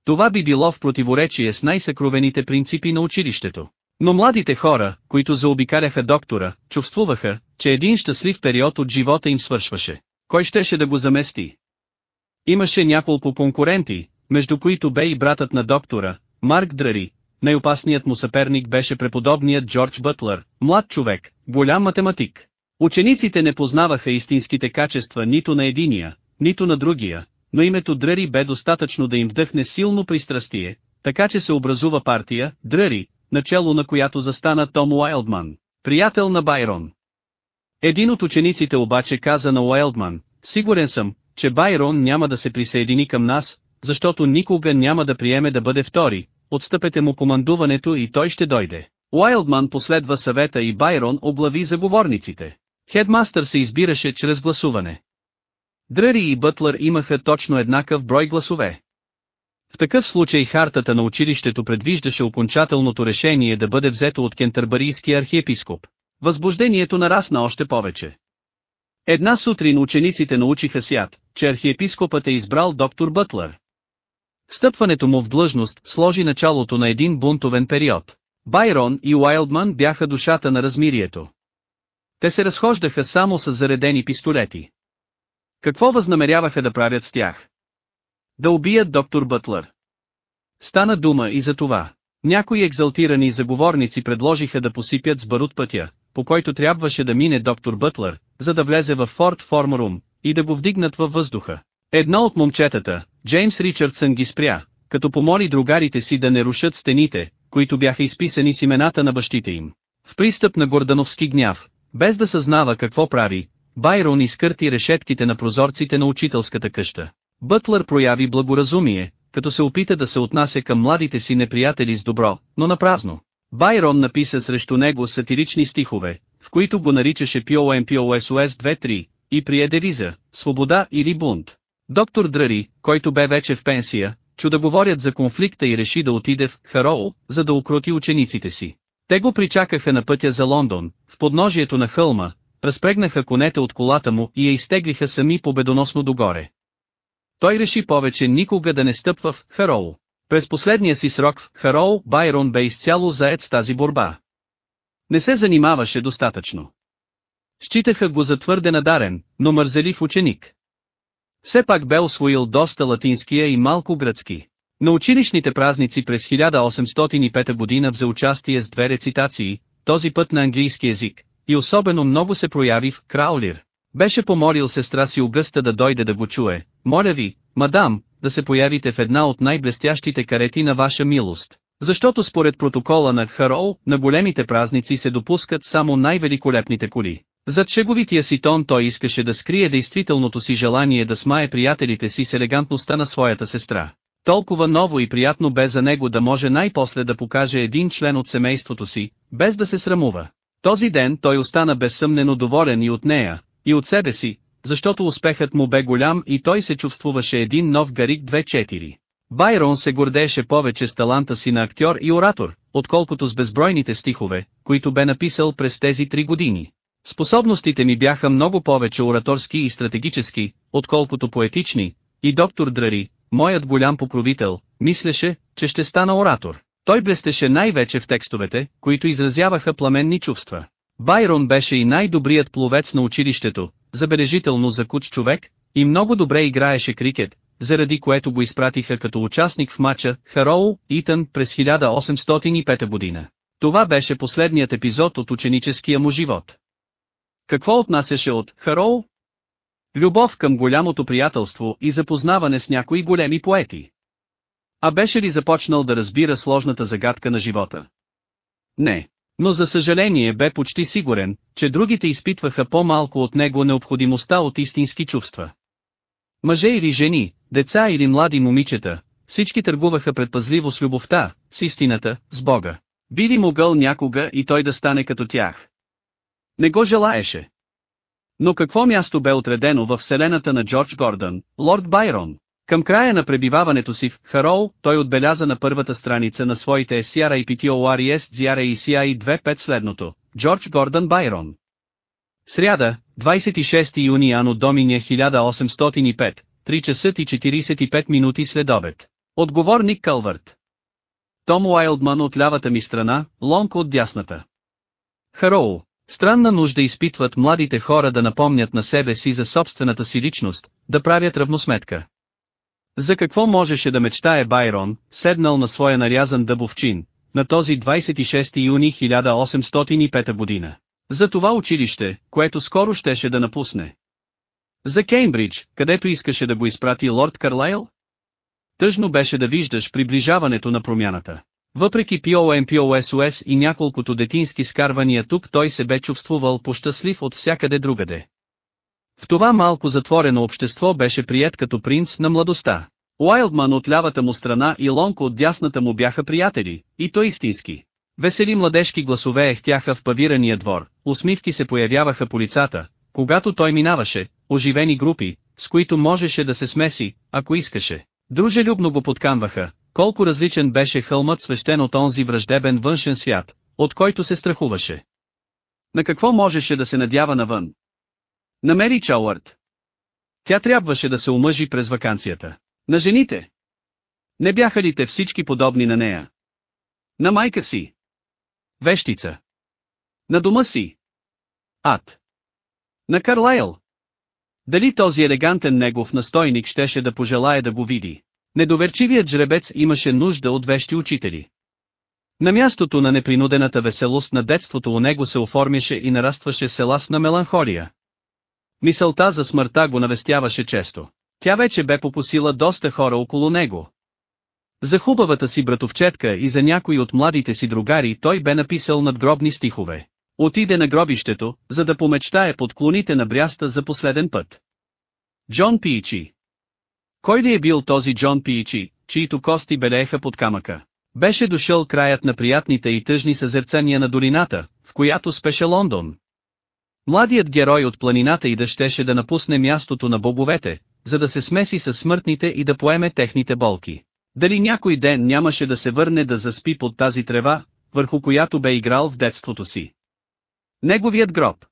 A: Това би било в противоречие с най-съкровените принципи на училището. Но младите хора, които заобикаляха доктора, чувствуваха, че един щастлив период от живота им свършваше. Кой щеше да го замести? Имаше няколко конкуренти, между които бе и братът на доктора, Марк Драри. Най-опасният му съперник беше преподобният Джордж Бътлър, млад човек, голям математик. Учениците не познаваха истинските качества нито на единия, нито на другия, но името Дръри бе достатъчно да им вдъхне силно пристрастие, така че се образува партия, Дръри, начало на която застана Том Уайлдман, приятел на Байрон. Един от учениците обаче каза на Уайлдман, сигурен съм, че Байрон няма да се присъедини към нас, защото никога няма да приеме да бъде втори, отстъпете му командуването и той ще дойде. Уайлдман последва съвета и Байрон облави заговорниците. Хедмастър се избираше чрез гласуване. Дръри и Бътлър имаха точно еднакъв брой гласове. В такъв случай хартата на училището предвиждаше окончателното решение да бъде взето от кентърбарийския архиепископ. Възбуждението нарасна още повече. Една сутрин учениците научиха свят, че архиепископът е избрал доктор Бътлър. Стъпването му в длъжност сложи началото на един бунтовен период. Байрон и Уайлдман бяха душата на размирието. Те се разхождаха само с заредени пистолети. Какво възнамеряваха да правят с тях? Да убият доктор Бътлър. Стана дума и за това. Някои екзалтирани заговорници предложиха да посипят с барут пътя, по който трябваше да мине доктор Бътлър, за да влезе в Форт Форморум, и да го вдигнат във въздуха. Едно от момчетата, Джеймс Ричардсън ги спря, като помоли другарите си да не рушат стените, които бяха изписани с имената на бащите им. В пристъп на гордановски гняв, без да съзнава какво прави, Байрон изкърти решетките на прозорците на учителската къща. Бътлър прояви благоразумие, като се опита да се отнася към младите си неприятели с добро, но напразно. Байрон написа срещу него сатирични стихове, в които го наричаше POMPOSOS 2-3, и прие девиза, свобода или бунт. Доктор Дръри, който бе вече в пенсия, чу да говорят за конфликта и реши да отиде в Хароу, за да укроти учениците си. Те го причакаха на пътя за Лондон, в подножието на хълма, разпрегнаха конете от колата му и я изтеглиха сами победоносно догоре. Той реши повече никога да не стъпва в Хароу. През последния си срок в Хароу Байрон бе изцяло заед с тази борба. Не се занимаваше достатъчно. Считаха го за твърде надарен, но мързелив ученик. Все пак бе освоил доста латинския и малко гръцки. На училищните празници през 1805 година взе участие с две рецитации, този път на английски език, и особено много се прояви в Краулир. Беше помолил сестра си Огъста да дойде да го чуе. Моля ви, мадам, да се появите в една от най-блестящите карети на ваша милост. Защото според протокола на Хароу, на големите празници се допускат само най-великолепните коли. Зад шеговития си тон той искаше да скрие действителното си желание да смае приятелите си с елегантността на своята сестра. Толкова ново и приятно бе за него да може най-после да покаже един член от семейството си, без да се срамува. Този ден той остана безсъмнено доволен и от нея, и от себе си, защото успехът му бе голям и той се чувствуваше един нов Гарик 2-4. Байрон се гордееше повече с таланта си на актьор и оратор, отколкото с безбройните стихове, които бе написал през тези три години. Способностите ми бяха много повече ораторски и стратегически, отколкото поетични, и доктор Драри, моят голям покровител, мислеше, че ще стана оратор. Той блестеше най-вече в текстовете, които изразяваха пламенни чувства. Байрон беше и най-добрият пловец на училището, забележително за куч човек, и много добре играеше крикет, заради което го изпратиха като участник в матча Хароу Итън през 1805 година. Това беше последният епизод от ученическия му живот. Какво отнасяше от Хароу? Любов към голямото приятелство и запознаване с някои големи поети. А беше ли започнал да разбира сложната загадка на живота? Не. Но за съжаление бе почти сигурен, че другите изпитваха по-малко от него необходимостта от истински чувства. Мъже или жени, деца или млади момичета, всички търгуваха предпазливо с любовта, с истината, с Бога. Би ли могъл някога и той да стане като тях? Не го желаеше. Но какво място бе отредено в вселената на Джордж Гордън, лорд Байрон? Към края на пребиваването си в Хароу, той отбеляза на първата страница на своите SCR и PTORES ZR и CI 2.5 следното. Джордж Гордън Байрон. Сряда, 26 юни Ано Доминия 1805, 3 часа и 45 минути след обед. Отговорник Кълвърт. Том Уайлдман от лявата ми страна, Лонг от дясната. Хароу. Странна нужда изпитват младите хора да напомнят на себе си за собствената си личност, да правят равносметка. За какво можеше да мечтае Байрон, седнал на своя нарязан дъбов чин, на този 26 юни 1805 година? За това училище, което скоро щеше да напусне. За Кеймбридж, където искаше да го изпрати лорд Карлайл? Тъжно беше да виждаш приближаването на промяната. Въпреки POMPOSOS и няколкото детински скарвания тук той се бе чувствувал пощастлив от всякъде другаде. В това малко затворено общество беше прият като принц на младостта. Уайлдман от лявата му страна и Лонко от дясната му бяха приятели, и то истински. Весели младежки гласове ехтяха в павирания двор, усмивки се появяваха по лицата, когато той минаваше, оживени групи, с които можеше да се смеси, ако искаше. Дружелюбно го подкамваха, колко различен беше хълмът свещен от онзи враждебен външен свят, от който се страхуваше. На какво можеше да се надява навън? Намери Чауърт. Тя трябваше да се омъжи през вакансията. На жените. Не бяха ли те всички подобни на нея? На майка си. Вещица. На дома си. Ад. На Карлайл. Дали този елегантен негов настойник щеше да пожелае да го види? Недоверчивият жребец имаше нужда от вещи учители. На мястото на непринудената веселост на детството у него се оформяше и нарастваше селасна меланхолия. Мисълта за смъртта го навестяваше често. Тя вече бе попосила доста хора около него. За хубавата си братовчетка и за някои от младите си другари той бе написал надгробни стихове. Отиде на гробището, за да помечтае под клоните на бряста за последен път. Джон Пиичи Кой ли е бил този Джон Пиичи, чието кости белееха под камъка? Беше дошъл краят на приятните и тъжни съзерцания на долината, в която спеше Лондон. Младият герой от планината и да щеше да напусне мястото на боговете, за да се смеси с смъртните и да поеме техните болки. Дали някой ден нямаше да се върне да заспи под тази трева, върху която бе играл в детството си. Неговият гроб.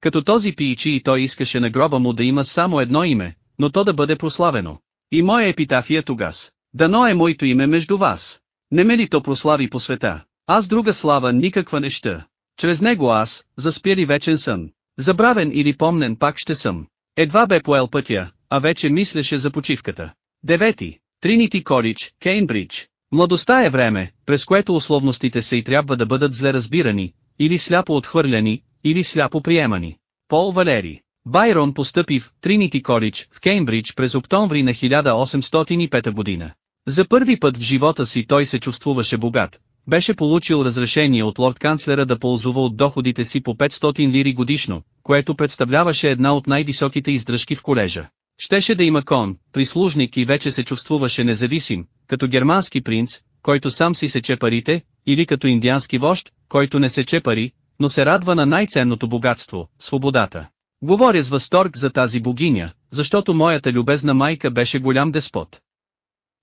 A: Като този пиичи и той искаше на гроба му да има само едно име, но то да бъде прославено. И моя епитафия тогас. Дано е моето име между вас. Не ме ли то прослави по света? Аз друга слава никаква неща. Чрез него аз, заспяли вечен сън. Забравен или помнен пак ще съм. Едва бе поел пътя, а вече мислеше за почивката. Девети. Тринити Колидж, Кейнбридж. Младостта е време, през което условностите се и трябва да бъдат зле разбирани, или сляпо отхвърляни, или сляпо приемани. Пол Валери Байрон постъпи в Тринити Колидж в Кеймбридж през октомври на 1805 година. За първи път в живота си той се чувствуваше богат. Беше получил разрешение от лорд-канцлера да ползува от доходите си по 500 лири годишно, което представляваше една от най-високите издръжки в колежа. Щеше да има кон, прислужник и вече се чувствуваше независим, като германски принц, който сам си сече парите, или като индиански вожд, който не сече пари, но се радва на най-ценното богатство – свободата. Говоря с възторг за тази богиня, защото моята любезна майка беше голям деспот.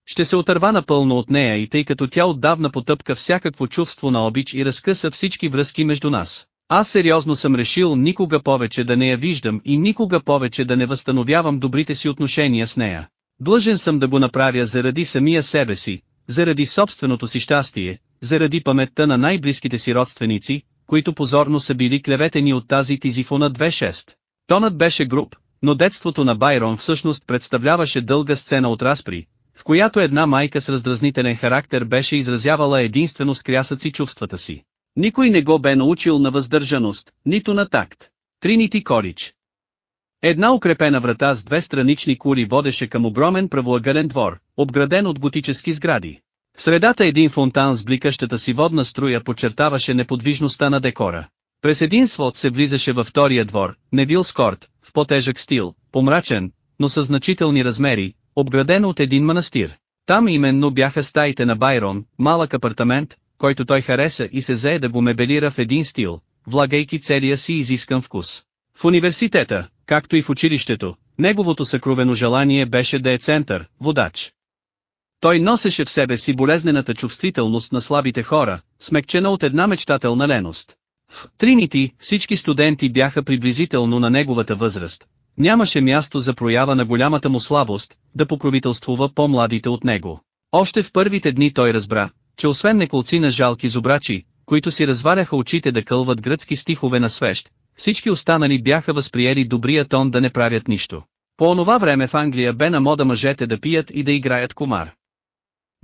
A: Ще се отърва напълно от нея и тъй като тя отдавна потъпка всякакво чувство на обич и разкъса всички връзки между нас. Аз сериозно съм решил никога повече да не я виждам и никога повече да не възстановявам добрите си отношения с нея. Длъжен съм да го направя заради самия себе си, заради собственото си щастие, заради паметта на най-близките си родственици, които позорно са били клеветени от тази тизифона 2.6. Тонът беше груб, но детството на Байрон всъщност представляваше дълга сцена от разпри, която една майка с раздразнителен характер беше изразявала единствено с крясъци чувствата си. Никой не го бе научил на въздържаност, нито на такт. Тринити Корич. Една укрепена врата с две странични кури водеше към огромен правоъгълен двор, обграден от готически сгради. В средата един фонтан с бликащата си водна струя подчертаваше неподвижността на декора. През един свод се влизаше във втория двор, Невил Скорт, в по-тежък стил, помрачен, но със значителни размери, обграден от един манастир. Там именно бяха стаите на Байрон, малък апартамент, който той хареса и се зае да го мебелира в един стил, влагайки целия си изискан вкус. В университета, както и в училището, неговото съкровено желание беше да е център, водач. Той носеше в себе си болезнената чувствителност на слабите хора, смекчена от една мечтателна леност. В Тринити всички студенти бяха приблизително на неговата възраст. Нямаше място за проява на голямата му слабост, да покровителствува по-младите от него. Още в първите дни той разбра, че освен неколци на жалки зубрачи, които си разваляха очите да кълват гръцки стихове на свещ, всички останали бяха възприели добрия тон да не правят нищо. По онова време в Англия бе на мода мъжете да пият и да играят комар.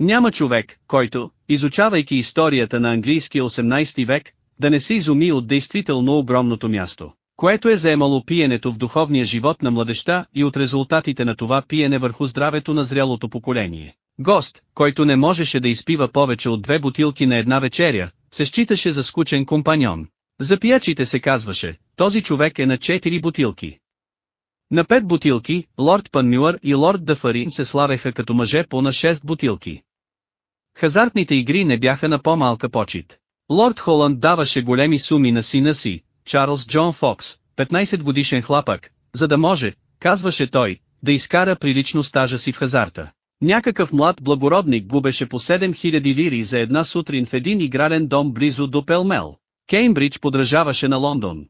A: Няма човек, който, изучавайки историята на английския 18 век, да не се изуми от действително огромното място, което е заемало пиенето в духовния живот на младеща и от резултатите на това пиене върху здравето на зрялото поколение. Гост, който не можеше да изпива повече от две бутилки на една вечеря, се считаше за скучен компаньон. За пиячите се казваше, този човек е на четири бутилки. На пет бутилки, лорд Панмюър и лорд Дафарин се славеха като мъже по на шест бутилки. Хазартните игри не бяха на по-малка почет. Лорд Холанд даваше големи суми на сина си, Чарлз Джон Фокс, 15 годишен хлапък, за да може, казваше той, да изкара прилично стажа си в хазарта. Някакъв млад благородник губеше по 7000 лири за една сутрин в един игрален дом близо до Пелмел. Кеймбридж подражаваше на Лондон.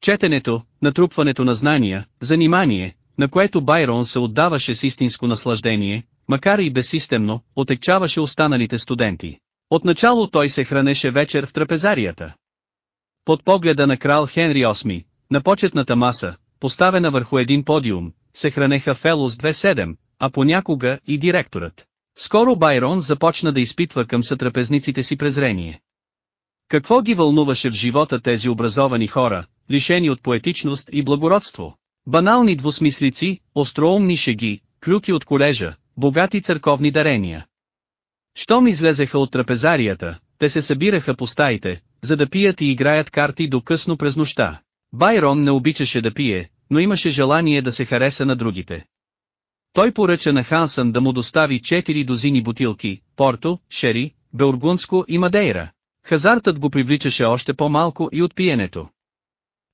A: Четенето, натрупването на знания, занимание, на което Байрон се отдаваше с истинско наслаждение, макар и безсистемно, отекчаваше останалите студенти. Отначало той се хранеше вечер в трапезарията. Под погледа на крал Хенри VIII, на почетната маса, поставена върху един подиум, се хранеха Фелос 2-7, а понякога и директорът. Скоро Байрон започна да изпитва към сътрапезниците си презрение. Какво ги вълнуваше в живота тези образовани хора, лишени от поетичност и благородство? Банални двусмислици, остроумни шеги, клюки от колежа, богати църковни дарения. Щом излезеха от трапезарията, те се събираха по стаите, за да пият и играят карти до късно през нощта. Байрон не обичаше да пие, но имаше желание да се хареса на другите. Той поръча на Хансън да му достави 4 дозини бутилки, Порто, Шери, Белгунско и Мадейра. Хазартът го привличаше още по-малко и от пиенето.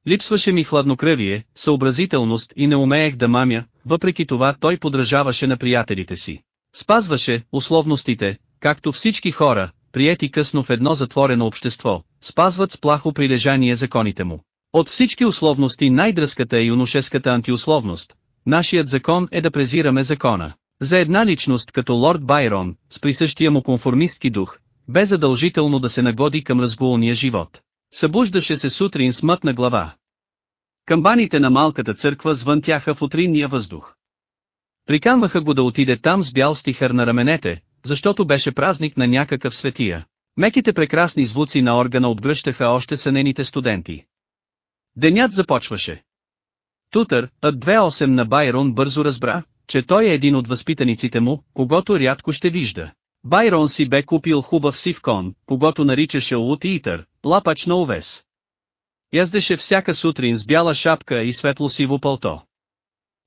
A: Липсваше ми хладнокръвие, съобразителност и не умеех да мамя, въпреки това той подражаваше на приятелите си. Спазваше условностите, както всички хора, приети късно в едно затворено общество, спазват с плахо прилежание законите му. От всички условности най-дръската е юношеската антиусловност. Нашият закон е да презираме закона. За една личност като лорд Байрон, с присъщия му конформистки дух, бе задължително да се нагоди към разгулния живот. Събуждаше се сутрин с мътна глава. Камбаните на малката църква звънтяха в утринния въздух. Приканваха го да отиде там с бял стихър на раменете, защото беше празник на някакъв светия. Меките прекрасни звуци на органа отгръщаха още сънените студенти. Денят започваше. Тутър, от 2.8 на Байрон бързо разбра, че той е един от възпитаниците му, когато рядко ще вижда. Байрон си бе купил хубав сив кон, когато наричаше Лут Итър, лапач на овес. Яздеше всяка сутрин с бяла шапка и светло-сиво пълто.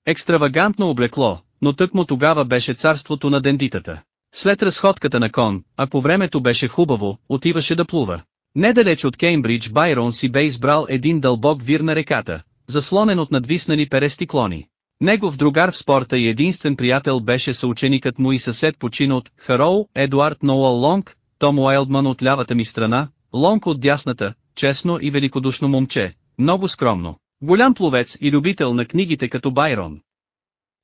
A: Екстравагантно облекло, но тъкмо тогава беше царството на дендитата. След разходката на кон, а по времето беше хубаво, отиваше да плува. Недалеч от Кеймбридж Байрон си бе избрал един дълбок вир на реката, заслонен от надвиснали перести клони. Негов другар в спорта и единствен приятел беше съученикът му и съсед почин от Хароу, Едуард Ноуъл Лонг, Том Уайлдман от лявата ми страна, Лонг от дясната, честно и великодушно момче, много скромно, голям пловец и любител на книгите като Байрон.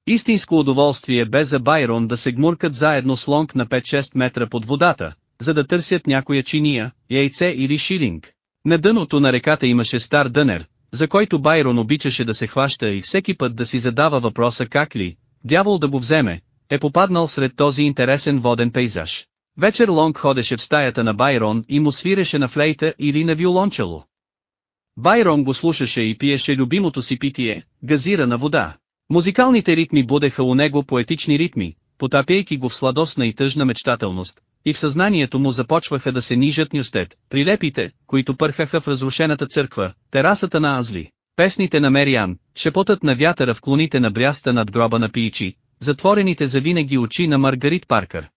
A: Истинско удоволствие бе за Байрон да се гмуркат заедно с Лонг на 5-6 метра под водата, за да търсят някоя чиния, яйце или шилинг. На дъното на реката имаше стар дънер, за който Байрон обичаше да се хваща и всеки път да си задава въпроса как ли, дявол да го вземе, е попаднал сред този интересен воден пейзаж. Вечер Лонг ходеше в стаята на Байрон и му свиреше на флейта или на виолончело. Байрон го слушаше и пиеше любимото си питие, газирана вода. Музикалните ритми будеха у него поетични ритми, потапяйки го в сладостна и тъжна мечтателност, и в съзнанието му започваха да се нижат нюстет, прилепите, които пърхаха в разрушената църква, терасата на Азли, песните на Мериан, шепотът на вятъра в клоните на бряста над гроба на Пиичи, затворените завинаги очи на Маргарит Паркър.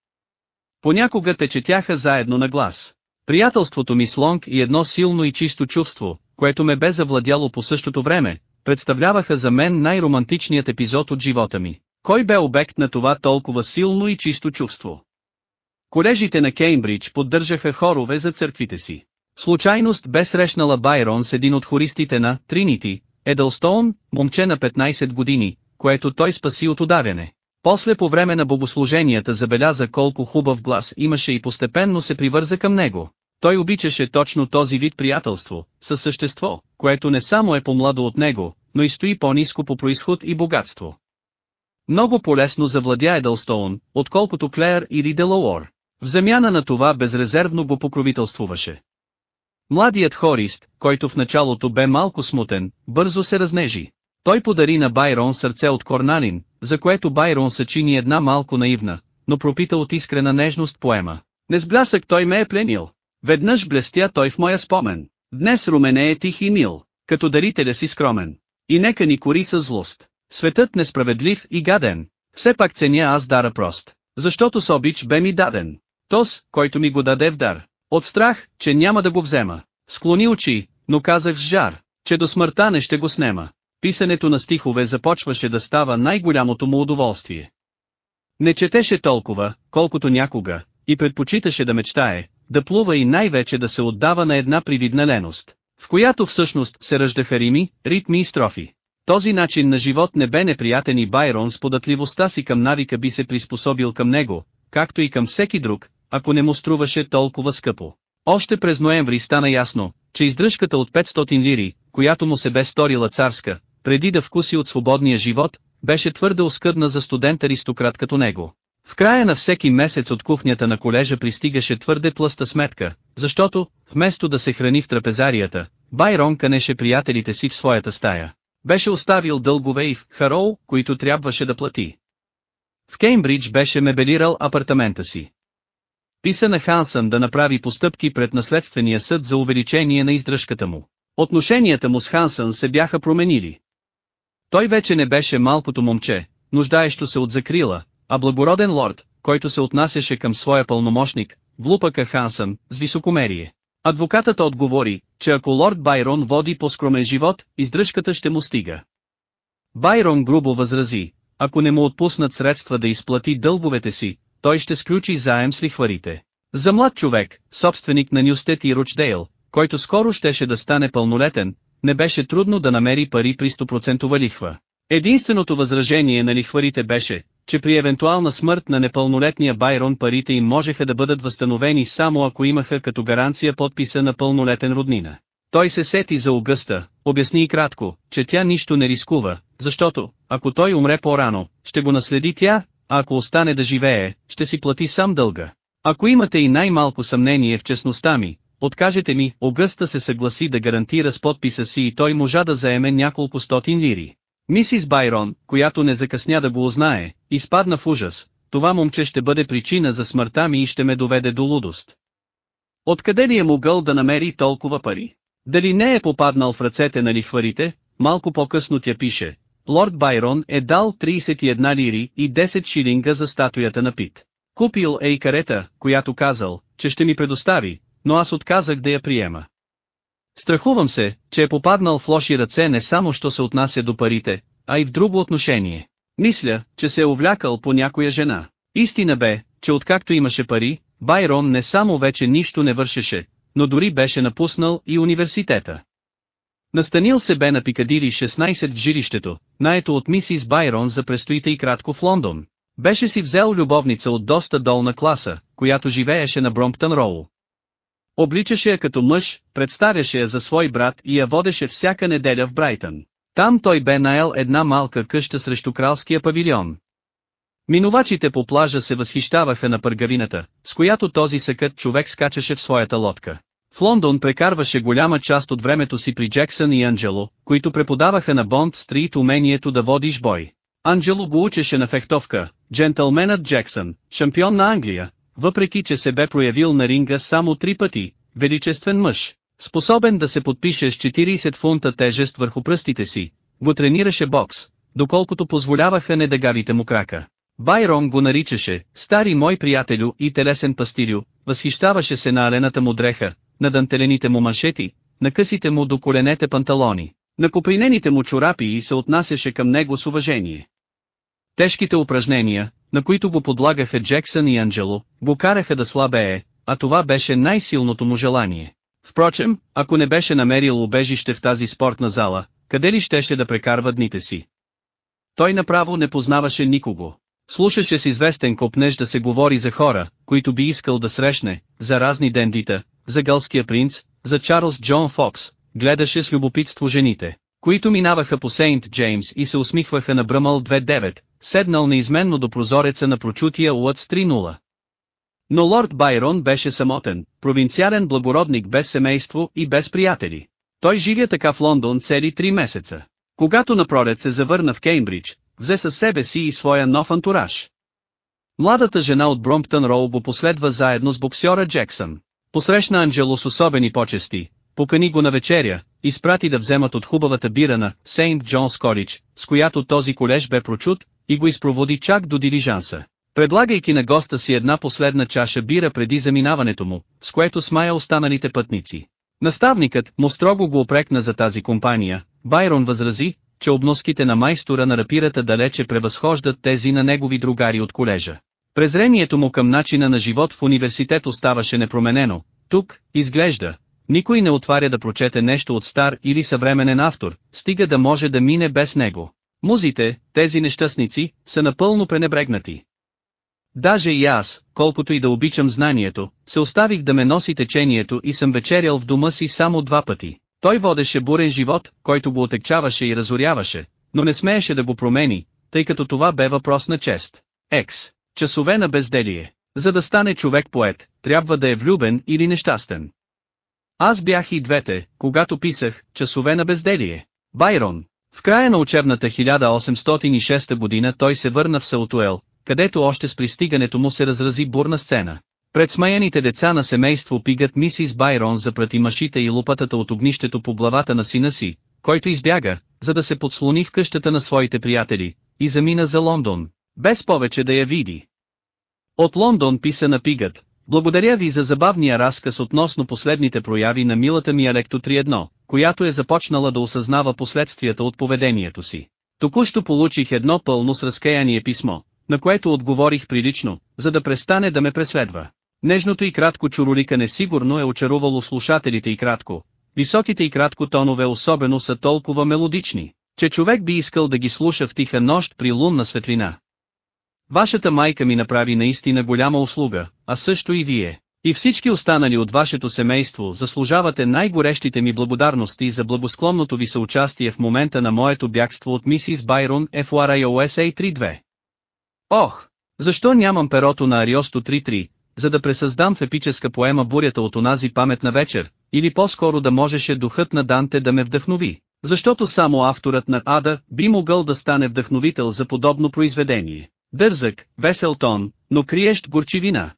A: Понякога те четяха заедно на глас. Приятелството ми с Лонг и едно силно и чисто чувство, което ме бе завладяло по същото време, представляваха за мен най-романтичният епизод от живота ми. Кой бе обект на това толкова силно и чисто чувство? Колежите на Кеймбридж поддържаха хорове за църквите си. Случайност бе срещнала Байрон с един от хористите на Тринити, Едълстоун, момче на 15 години, което той спаси от ударяне. После по време на богослуженията забеляза колко хубав глас имаше и постепенно се привърза към него. Той обичаше точно този вид приятелство, със същество, което не само е по-младо от него, но и стои по-низко по происход и богатство. Много полезно завладя Едълстоун, отколкото Клеер или Делауор. В замяна на това безрезервно го покровителствуваше. Младият хорист, който в началото бе малко смутен, бързо се разнежи. Той подари на Байрон сърце от Корналин, за което Байрон съчини една малко наивна, но пропита от искрена нежност поема. Не с блясък той ме е пленил. Веднъж блестя той в моя спомен. Днес румене е тих и мил, като дарителя си скромен. И нека ни кори със злост. Светът несправедлив и гаден. Все пак ценя аз дара прост. Защото с обич бе ми даден. Тос, който ми го даде в дар. От страх, че няма да го взема. Склони очи, но казах с жар, че до смъртта не ще го снема. Писането на стихове започваше да става най-голямото му удоволствие. Не четеше толкова, колкото някога, и предпочиташе да мечтае, да плува и най-вече да се отдава на една привидна леност, в която всъщност се ръждаха рими, ритми и строфи. Този начин на живот не бе неприятен и Байрон с податливостта си към навика би се приспособил към него, както и към всеки друг, ако не му струваше толкова скъпо. Още през ноември стана ясно, че издръжката от 500 лири, която му се бе сторила царска, преди да вкуси от свободния живот, беше твърде оскъдна за студент-аристократ като него. В края на всеки месец от кухнята на колежа пристигаше твърде плъста сметка, защото, вместо да се храни в трапезарията, Байрон канеше приятелите си в своята стая. Беше оставил дългове и в Хароу, които трябваше да плати. В Кеймбридж беше мебелирал апартамента си. Писа на Хансън да направи постъпки пред наследствения съд за увеличение на издръжката му. Отношенията му с Хансън се бяха променили. Той вече не беше малкото момче, нуждаещо се от закрила, а благороден лорд, който се отнасяше към своя пълномощник, влупака Хансън, с високомерие. Адвокатът отговори, че ако лорд Байрон води по-скромен живот, издръжката ще му стига. Байрон грубо възрази, ако не му отпуснат средства да изплати дълговете си, той ще сключи заем с лихварите. За млад човек, собственик на Нюстет и Ручдейл, който скоро щеше да стане пълнолетен, не беше трудно да намери пари при 100% лихва. Единственото възражение на лихварите беше, че при евентуална смърт на непълнолетния Байрон парите им можеха да бъдат възстановени само ако имаха като гаранция подписа на пълнолетен роднина. Той се сети за Огъста, обясни и кратко, че тя нищо не рискува, защото, ако той умре по-рано, ще го наследи тя, а ако остане да живее, ще си плати сам дълга. Ако имате и най-малко съмнение в честността ми, откажете ми, Огъста се съгласи да гарантира с подписа си и той можа да заеме няколко стотин лири. Мисис Байрон, която не закъсня да го узнае, изпадна в ужас, това момче ще бъде причина за смъртта ми и ще ме доведе до лудост. Откъде ли е могъл да намери толкова пари? Дали не е попаднал в ръцете на лихварите, малко по-късно тя пише, Лорд Байрон е дал 31 лири и 10 шилинга за статуята на Пит. Купил е и карета, която казал, че ще ми предостави, но аз отказах да я приема. Страхувам се, че е попаднал в лоши ръце не само що се отнася до парите, а и в друго отношение. Мисля, че се е увлякал по някоя жена. Истина бе, че откакто имаше пари, Байрон не само вече нищо не вършеше, но дори беше напуснал и университета. Настанил се бе на Пикадири 16 в жилището, наето от мисис Байрон за престоите и кратко в Лондон. Беше си взел любовница от доста долна класа, която живееше на Бромптън Роу. Обличаше я като мъж, представяше я за свой брат и я водеше всяка неделя в Брайтън. Там той бе наел една малка къща срещу кралския павилион. Минувачите по плажа се възхищаваха на пъргавината, с която този съкът човек скачаше в своята лодка. В Лондон прекарваше голяма част от времето си при Джексън и Анджело, които преподаваха на Бонд Стрит умението да водиш бой. Анджело го учеше на фехтовка, джентълменът Джексън, шампион на Англия, въпреки че се бе проявил на ринга само три пъти, величествен мъж, способен да се подпише с 40 фунта тежест върху пръстите си, го тренираше бокс, доколкото позволяваха недагавите му крака. Байрон го наричаше, стари мой приятелю и телесен пастирю, възхищаваше се на алената му дреха, на дантелените му маншети, на късите му до коленете панталони, на копринените му чорапи и се отнасяше към него с уважение. Тежките упражнения, на които го подлагаха Джексън и Анджело, го караха да слабее, а това беше най-силното му желание. Впрочем, ако не беше намерил убежище в тази спортна зала, къде ли щеше да прекарва дните си? Той направо не познаваше никого. Слушаше с известен копнеж да се говори за хора, които би искал да срещне, за разни дендита, за гълския принц, за Чарлз Джон Фокс, гледаше с любопитство жените, които минаваха по Сейнт Джеймс и се усмихваха на Бръмъл 2.9, седнал неизменно до прозореца на прочутия Уътс 3.0. Но лорд Байрон беше самотен, провинциален благородник без семейство и без приятели. Той живя така в Лондон цели три месеца. Когато напролет се завърна в Кеймбридж, взе със себе си и своя нов антураж. Младата жена от Бромптън Роу го последва заедно с боксера Джексън. Посрещна Анджело с особени почести, покани го на вечеря, изпрати да вземат от хубавата бира на Сейнт Джонс Колидж, с която този колеж бе прочут, и го изпроводи чак до дилижанса. Предлагайки на госта си една последна чаша бира преди заминаването му, с което смая останалите пътници. Наставникът му строго го опрекна за тази компания, Байрон възрази, че обноските на майстора на рапирата далече превъзхождат тези на негови другари от колежа. Презрението му към начина на живот в университет оставаше непроменено. Тук, изглежда, никой не отваря да прочете нещо от стар или съвременен автор, стига да може да мине без него. Музите, тези нещастници, са напълно пренебрегнати. Даже и аз, колкото и да обичам знанието, се оставих да ме носи течението и съм вечерял в дома си само два пъти. Той водеше бурен живот, който го отекчаваше и разоряваше, но не смееше да го промени, тъй като това бе въпрос на чест. Екс. Часове на безделие. За да стане човек поет, трябва да е влюбен или нещастен. Аз бях и двете, когато писах «Часове на безделие». Байрон. В края на учебната 1806 година той се върна в Саутуел, където още с пристигането му се разрази бурна сцена. Пред смаяните деца на семейство пигат мисис Байрон запрати машите и лопатата от огнището по главата на сина си, който избяга, за да се подслони в къщата на своите приятели, и замина за Лондон, без повече да я види. От Лондон писа на Пигът, благодаря ви за забавния разказ относно последните прояви на милата ми Алекто 3.1, която е започнала да осъзнава последствията от поведението си. Току-що получих едно пълно с разкаяние писмо, на което отговорих прилично, за да престане да ме преследва. Нежното и кратко чуроликане сигурно е очарувало слушателите и кратко. Високите и кратко тонове особено са толкова мелодични, че човек би искал да ги слуша в тиха нощ при лунна светлина. Вашата майка ми направи наистина голяма услуга, а също и вие. И всички останали от вашето семейство заслужавате най-горещите ми благодарности за благосклонното ви съучастие в момента на моето бягство от мисис Байрон FRIOSA 32. Ох! Защо нямам перото на Ариосто 3.3, за да пресъздам в епическа поема бурята от онази паметна вечер, или по-скоро да можеше духът на Данте да ме вдъхнови, защото само авторът на Ада би могъл да стане вдъхновител за подобно произведение. Дързък, весел тон, но криещ горчивина.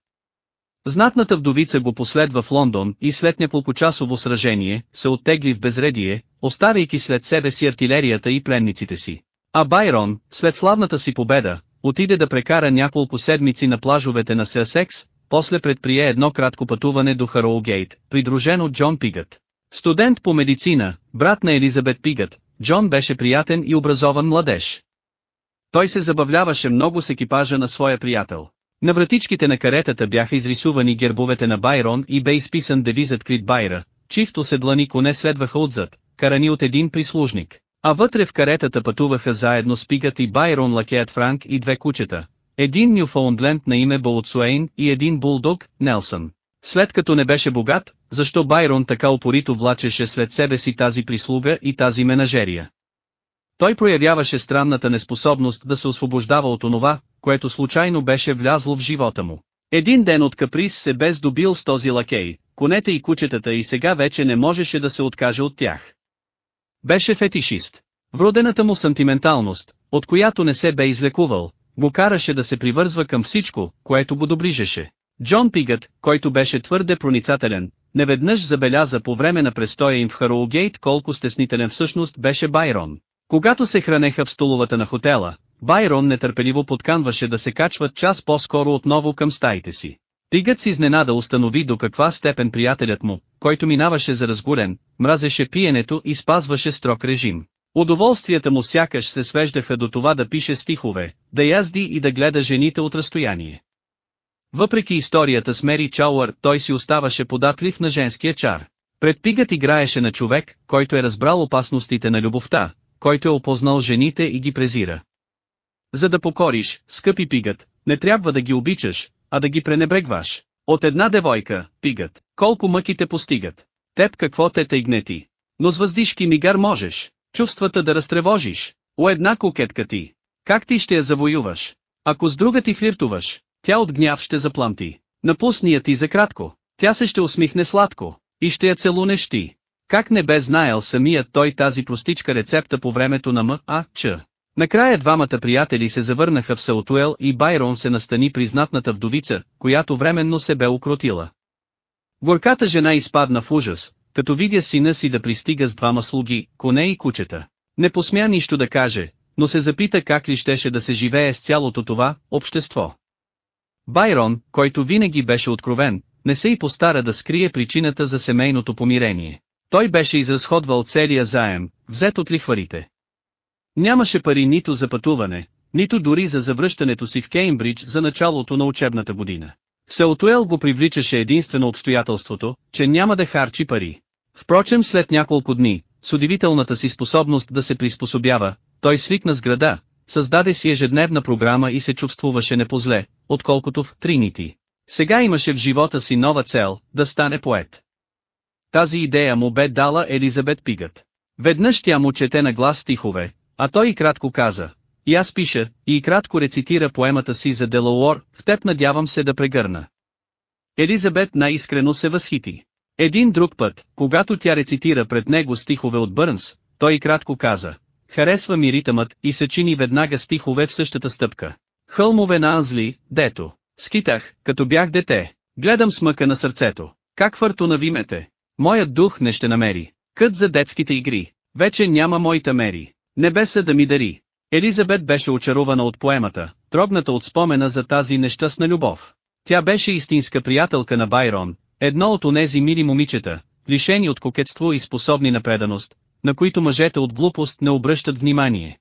A: Знатната вдовица го последва в Лондон и след няколкочасово сражение, се оттегли в безредие, оставяйки след себе си артилерията и пленниците си. А Байрон, след славната си победа, отиде да прекара няколко седмици на плажовете на Сесекс, после предприе едно кратко пътуване до Хароугейт, придружен от Джон Пигът. Студент по медицина, брат на Елизабет Пигът, Джон беше приятен и образован младеж. Той се забавляваше много с екипажа на своя приятел. На вратичките на каретата бяха изрисувани гербовете на Байрон и бе изписан девизът Крит Байра, чифто седлани коне следваха отзад, карани от един прислужник. А вътре в каретата пътуваха заедно с Пигът и Байрон лакеят Франк и две кучета. Един Нюфаундленд на име Болотсуейн и един булдог, Нелсън. След като не беше богат, защо Байрон така упорито влачеше след себе си тази прислуга и тази менажерия? Той проявяваше странната неспособност да се освобождава от онова, което случайно беше влязло в живота му. Един ден от каприз се бе здобил с този лакей, конете и кучетата и сега вече не можеше да се откаже от тях. Беше фетишист. Вродената му сантименталност, от която не се бе излекувал, го караше да се привързва към всичко, което го доближеше. Джон Пигът, който беше твърде проницателен, неведнъж забеляза по време на престоя им в Хароугейт колко стеснителен всъщност беше Байрон. Когато се хранеха в столовата на хотела, Байрон нетърпеливо подканваше да се качват час по-скоро отново към стаите си. Пигът си изненада установи до каква степен приятелят му, който минаваше за разгорен, мразеше пиенето и спазваше строг режим. Удоволствията му сякаш се свеждаха до това да пише стихове, да язди и да гледа жените от разстояние. Въпреки историята с Мери Чауър, той си оставаше податлив на женския чар. Пред пигът играеше на човек, който е разбрал опасностите на любовта, който е опознал жените и ги презира. За да покориш, скъпи пигът, не трябва да ги обичаш, а да ги пренебрегваш. От една девойка, пигът, колко мъки те постигат. Теб какво те тъй гнети. Но с въздишки мигар можеш, чувствата да разтревожиш. У една кокетка ти. Как ти ще я завоюваш? Ако с друга ти флиртуваш, тя от гняв ще запланти. Напусни я ти за кратко. Тя се ще усмихне сладко. И ще я целунеш ти. Как не бе знаел самият той тази простичка рецепта по времето на М.А.Ч. Накрая двамата приятели се завърнаха в Саутуел и Байрон се настани признатната вдовица, която временно се бе укротила. Горката жена изпадна в ужас, като видя сина си да пристига с двама слуги, коне и кучета. Не посмя нищо да каже, но се запита как ли щеше да се живее с цялото това общество. Байрон, който винаги беше откровен, не се и постара да скрие причината за семейното помирение. Той беше изразходвал целия заем, взет от лихварите. Нямаше пари нито за пътуване, нито дори за завръщането си в Кеймбридж за началото на учебната година. Сеотуел го привличаше единствено обстоятелството, че няма да харчи пари. Впрочем след няколко дни, с удивителната си способност да се приспособява, той свикна с града, създаде си ежедневна програма и се чувствуваше непозле, отколкото в Тринити. Сега имаше в живота си нова цел, да стане поет. Тази идея му бе дала Елизабет Пигът. Веднъж тя му чете на глас стихове, а той и кратко каза. И аз пиша, и кратко рецитира поемата си за Делауор, в теб надявам се да прегърна. Елизабет най-искрено се възхити. Един друг път, когато тя рецитира пред него стихове от Бърнс, той и кратко каза. Харесва ми ритъмът и се чини веднага стихове в същата стъпка. Хълмове на Анзли, дето. Скитах, като бях дете. Гледам смъка на сърцето. Как върто на вимете. Моят дух не ще намери. Кът за детските игри. Вече няма моите мери. Небеса да ми дари. Елизабет беше очарована от поемата, трогната от спомена за тази нещастна любов. Тя беше истинска приятелка на Байрон, едно от онези мили момичета, лишени от кокетство и способни на преданост, на които мъжете от глупост не обръщат внимание.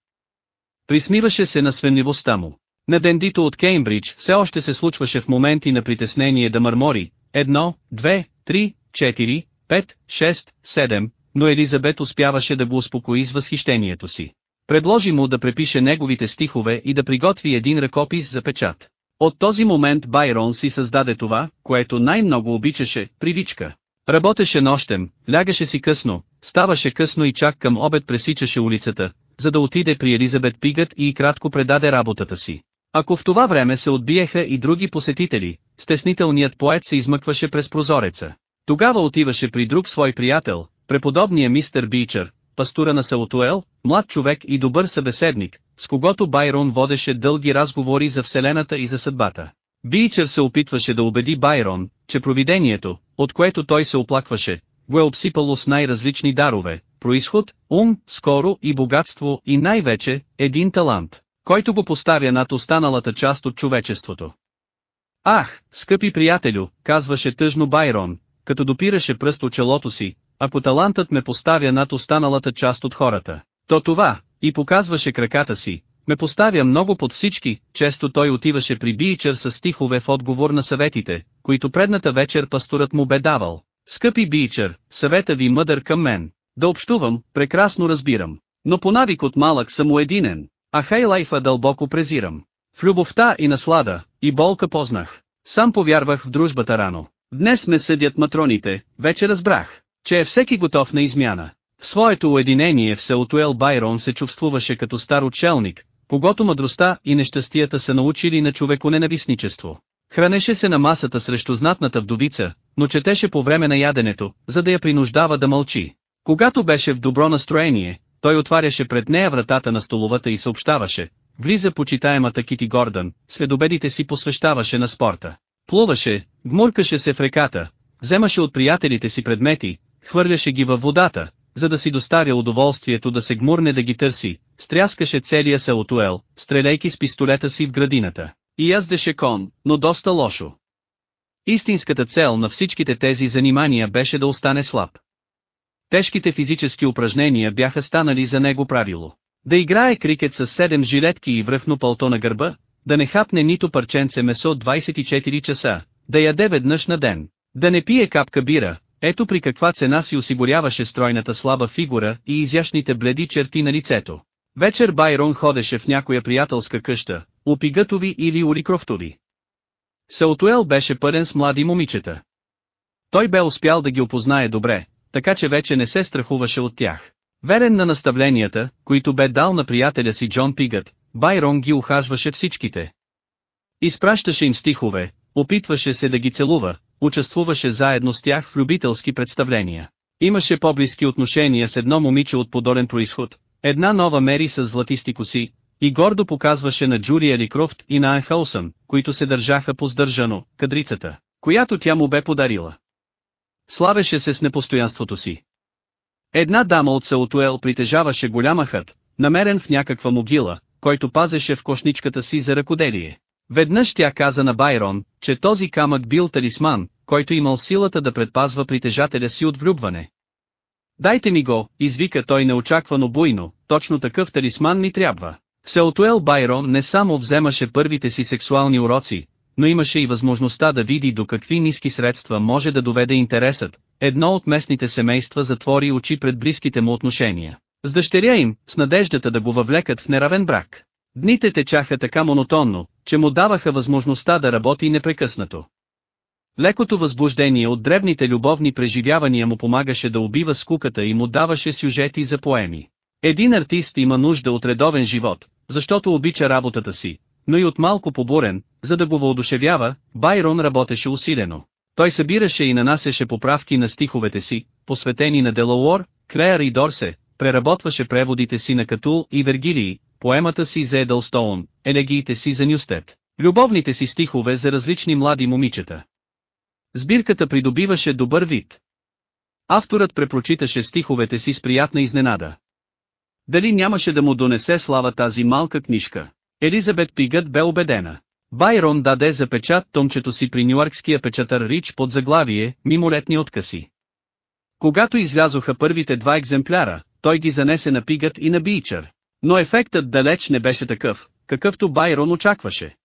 A: Присмиваше се на свенливостта му. На дендито от Кеймбридж все още се случваше в моменти на притеснение да мърмори, едно, две, три, четири, пет, шест, седем, но Елизабет успяваше да го успокои с възхищението си. Предложи му да препише неговите стихове и да приготви един ръкопис за печат. От този момент Байрон си създаде това, което най-много обичаше, привичка. Работеше нощем, лягаше си късно, ставаше късно и чак към обед пресичаше улицата, за да отиде при Елизабет Пигът и кратко предаде работата си. Ако в това време се отбиеха и други посетители, стеснителният поет се измъкваше през прозореца. Тогава отиваше при друг свой приятел, преподобния мистер Бичър, пастура на Саутуел, млад човек и добър събеседник, с когото Байрон водеше дълги разговори за Вселената и за съдбата. Бичър се опитваше да убеди Байрон, че провидението, от което той се оплакваше, го е обсипало с най-различни дарове, происход, ум, скоро и богатство и най-вече, един талант, който го поставя над останалата част от човечеството. Ах, скъпи приятелю, казваше тъжно Байрон, като допираше пръст от челото си, ако талантът ме поставя над останалата част от хората, то това, и показваше краката си, ме поставя много под всички, често той отиваше при Бичър с стихове в отговор на съветите, които предната вечер пасторът му бе давал. Скъпи Бичър, съвета ви мъдър към мен. Да общувам, прекрасно разбирам. Но по навик от малък съм уединен, а хайлайфа дълбоко презирам. В любовта и наслада, и болка познах. Сам повярвах в дружбата рано. Днес ме съдят матроните, вече разбрах, че е всеки готов на измяна. В своето уединение в Сеутуел Байрон се чувствуваше като стар учелник, когато мъдростта и нещастията са научили на човеконенависничество. Хранеше се на масата срещу знатната вдовица, но четеше по време на яденето, за да я принуждава да мълчи. Когато беше в добро настроение, той отваряше пред нея вратата на столовата и съобщаваше, влиза почитаемата Кити Гордън, следобедите си посвещаваше на спорта. Плуваше, гмуркаше се в реката, вземаше от приятелите си предмети, хвърляше ги във водата, за да си достаря удоволствието да се гмурне да ги търси, стряскаше целия Саутуел, стреляйки с пистолета си в градината. И яздеше кон, но доста лошо. Истинската цел на всичките тези занимания беше да остане слаб. Тежките физически упражнения бяха станали за него правило. Да играе крикет с 7 жилетки и връхно пълто на гърба, да не хапне нито парченце месо 24 часа, да яде веднъж на ден, да не пие капка бира, ето при каква цена си осигуряваше стройната слаба фигура и изящните бледи черти на лицето. Вечер Байрон ходеше в някоя приятелска къща, Упигътови или Урикрофтови. Саутуел беше пълен с млади момичета. Той бе успял да ги опознае добре, така че вече не се страхуваше от тях. Верен на наставленията, които бе дал на приятеля си Джон Пигът, Байрон ги ухажваше всичките. Изпращаше им стихове, опитваше се да ги целува, участвуваше заедно с тях в любителски представления. Имаше по-близки отношения с едно момиче от подолен происход, една нова Мери с златисти коси, и гордо показваше на Джулия Ликрофт и на Анхаусън, които се държаха поздържано, кадрицата, която тя му бе подарила. Славеше се с непостоянството си. Една дама от Саутуел притежаваше голяма хът, намерен в някаква могила, който пазеше в кошничката си за ръкоделие. Веднъж тя каза на Байрон, че този камък бил талисман, който имал силата да предпазва притежателя си от влюбване. Дайте ми го, извика той неочаквано буйно, точно такъв талисман ми трябва. Сеотуел Байрон не само вземаше първите си сексуални уроци, но имаше и възможността да види до какви ниски средства може да доведе интересът. Едно от местните семейства затвори очи пред близките му отношения. С дъщеря им, с надеждата да го въвлекат в неравен брак. Дните течаха така монотонно, че му даваха възможността да работи непрекъснато. Лекото възбуждение от дребните любовни преживявания му помагаше да убива скуката и му даваше сюжети за поеми. Един артист има нужда от редовен живот, защото обича работата си, но и от малко побурен, за да го въодушевява, Байрон работеше усилено. Той събираше и нанасяше поправки на стиховете си, посветени на Делауор, Клеер и Дорсе, преработваше преводите си на Катул и Вергилии, поемата си за Едълстоун, елегиите си за Нюстет, любовните си стихове за различни млади момичета. Сбирката придобиваше добър вид. Авторът препрочиташе стиховете си с приятна изненада. Дали нямаше да му донесе слава тази малка книжка? Елизабет Пигът бе убедена. Байрон даде за печат томчето си при нюаркския печатър Рич под заглавие «Мимолетни откъси». Когато излязоха първите два екземпляра, той ги занесе на Пигът и на Бичър. Но ефектът далеч не беше такъв, какъвто Байрон очакваше.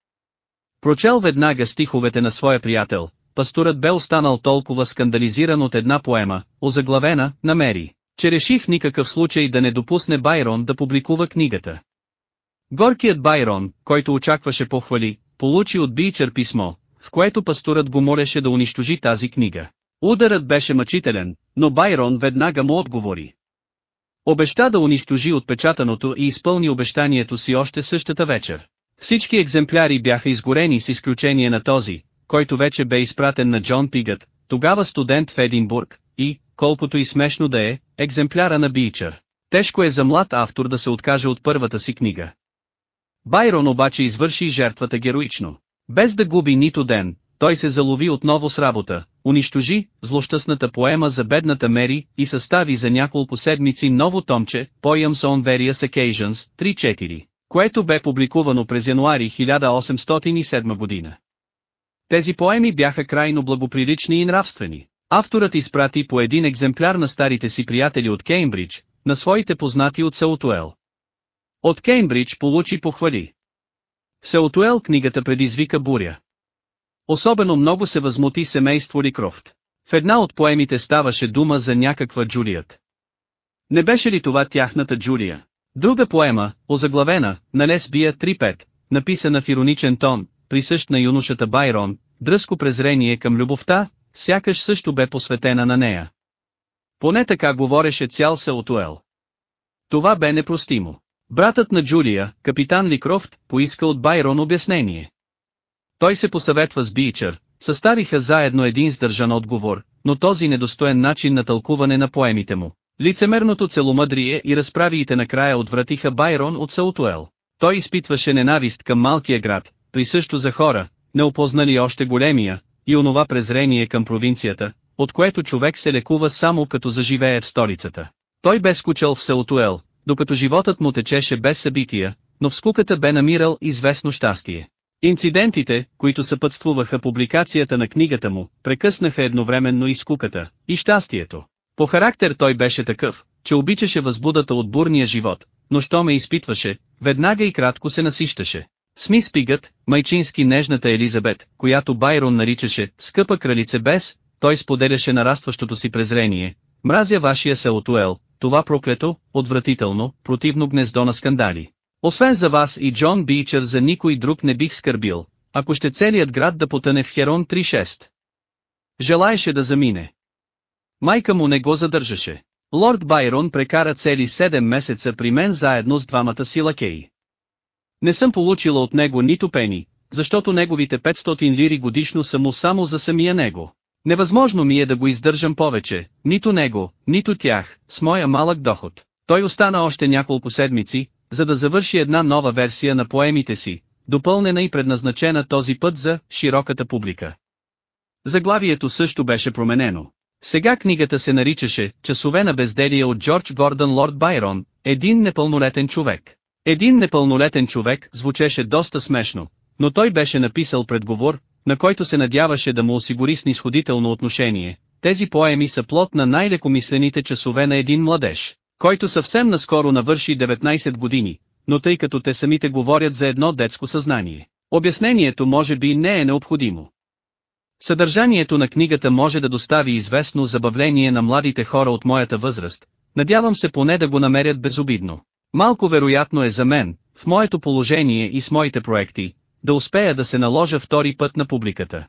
A: Прочел веднага стиховете на своя приятел, пасторът бе останал толкова скандализиран от една поема, озаглавена «Намери», че реших никакъв случай да не допусне Байрон да публикува книгата. Горкият Байрон, който очакваше похвали, получи от Бичър писмо, в което пасторът го молеше да унищожи тази книга. Ударът беше мъчителен, но Байрон веднага му отговори. Обеща да унищожи отпечатаното и изпълни обещанието си още същата вечер. Всички екземпляри бяха изгорени с изключение на този, който вече бе изпратен на Джон Пигът, тогава студент в Единбург, и, колкото и смешно да е, екземпляра на Бичър. Тежко е за млад автор да се откаже от първата си книга. Байрон обаче извърши жертвата героично. Без да губи нито ден, той се залови отново с работа, унищожи злощастната поема за бедната Мери и състави за няколко седмици ново томче, Poems on Various Occasions, 3-4, което бе публикувано през януари 1807 година. Тези поеми бяха крайно благоприлични и нравствени. Авторът изпрати по един екземпляр на старите си приятели от Кеймбридж, на своите познати от Саутуел. От Кеймбридж получи похвали. Саутуел книгата предизвика буря. Особено много се възмути семейство Рикрофт. В една от поемите ставаше дума за някаква Джулият. Не беше ли това тяхната Джулия? Друга поема, озаглавена, на лесбия 3-5, написана в ироничен тон, присъщ на юношата Байрон, дръско презрение към любовта, сякаш също бе посветена на нея. Поне така говореше цял Саутуел. Това бе непростимо. Братът на Джулия, капитан Ликрофт, поиска от Байрон обяснение. Той се посъветва с Бичър, съставиха заедно един сдържан отговор, но този недостоен начин на тълкуване на поемите му. Лицемерното целомъдрие и разправиите накрая отвратиха Байрон от Саутуел. Той изпитваше ненавист към малкия град, присъщо за хора, не опознали още големия, и онова презрение към провинцията, от което човек се лекува само като заживее в столицата. Той бе скучал в Саутуел, докато животът му течеше без събития, но в скуката бе намирал известно щастие. Инцидентите, които съпътствуваха публикацията на книгата му, прекъснаха едновременно и скуката, и щастието. По характер той беше такъв, че обичаше възбудата от бурния живот, но що ме изпитваше, веднага и кратко се насищаше. Смис Пигът, майчински нежната Елизабет, която Байрон наричаше «скъпа кралице без», той споделяше нарастващото си презрение. Мразя вашия Саутуел, това проклето, отвратително, противно гнездо на скандали. Освен за вас и Джон Бичър за никой друг не бих скърбил, ако ще целият град да потъне в Херон 3-6. Желаеше да замине. Майка му не го задържаше. Лорд Байрон прекара цели 7 месеца при мен заедно с двамата си лакеи. Не съм получила от него нито пени, защото неговите 500 лири годишно са му само за самия него. Невъзможно ми е да го издържам повече, нито него, нито тях, с моя малък доход. Той остана още няколко седмици, за да завърши една нова версия на поемите си, допълнена и предназначена този път за широката публика. Заглавието също беше променено. Сега книгата се наричаше «Часове на безделие от Джордж Гордън Лорд Байрон, един непълнолетен човек». Един непълнолетен човек звучеше доста смешно, но той беше написал предговор, на който се надяваше да му осигури снисходително отношение. Тези поеми са плод на най-лекомислените часове на един младеж, който съвсем наскоро навърши 19 години, но тъй като те самите говорят за едно детско съзнание, обяснението може би не е необходимо. Съдържанието на книгата може да достави известно забавление на младите хора от моята възраст, надявам се поне да го намерят безобидно. Малко вероятно е за мен, в моето положение и с моите проекти, да успея да се наложа втори път на публиката.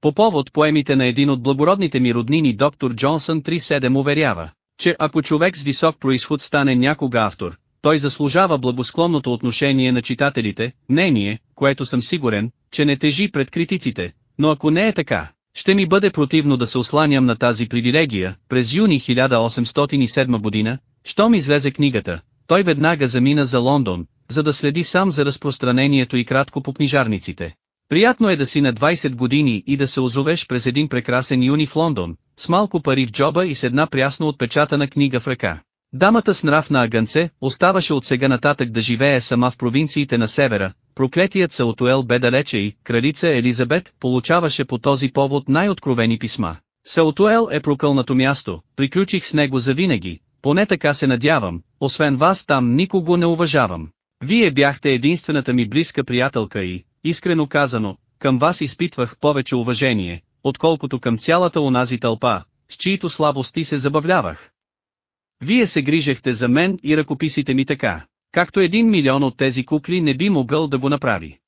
A: По повод поемите на един от благородните ми роднини доктор Джонсън 3.7 уверява, че ако човек с висок происход стане някога автор, той заслужава благосклонното отношение на читателите, мнение, което съм сигурен, че не тежи пред критиците, но ако не е така, ще ми бъде противно да се осланям на тази привилегия, през юни 1807 година, щом излезе книгата, той веднага замина за Лондон, за да следи сам за разпространението и кратко по книжарниците. Приятно е да си на 20 години и да се озовеш през един прекрасен юни в Лондон, с малко пари в джоба и с една прясно отпечатана книга в ръка. Дамата с нрав на агънце, оставаше от сега нататък да живее сама в провинциите на севера, проклетият Саутуел бе далече и, кралица Елизабет, получаваше по този повод най-откровени писма. Саутуел е прокълнато място, приключих с него завинаги, поне така се надявам, освен вас там никого не уважавам. Вие бяхте единствената ми близка приятелка и, искрено казано, към вас изпитвах повече уважение, отколкото към цялата онази тълпа, с чието слабости се забавлявах. Вие се грижехте за мен и ръкописите ми така, както един милион от тези кукли не би могъл да го направи.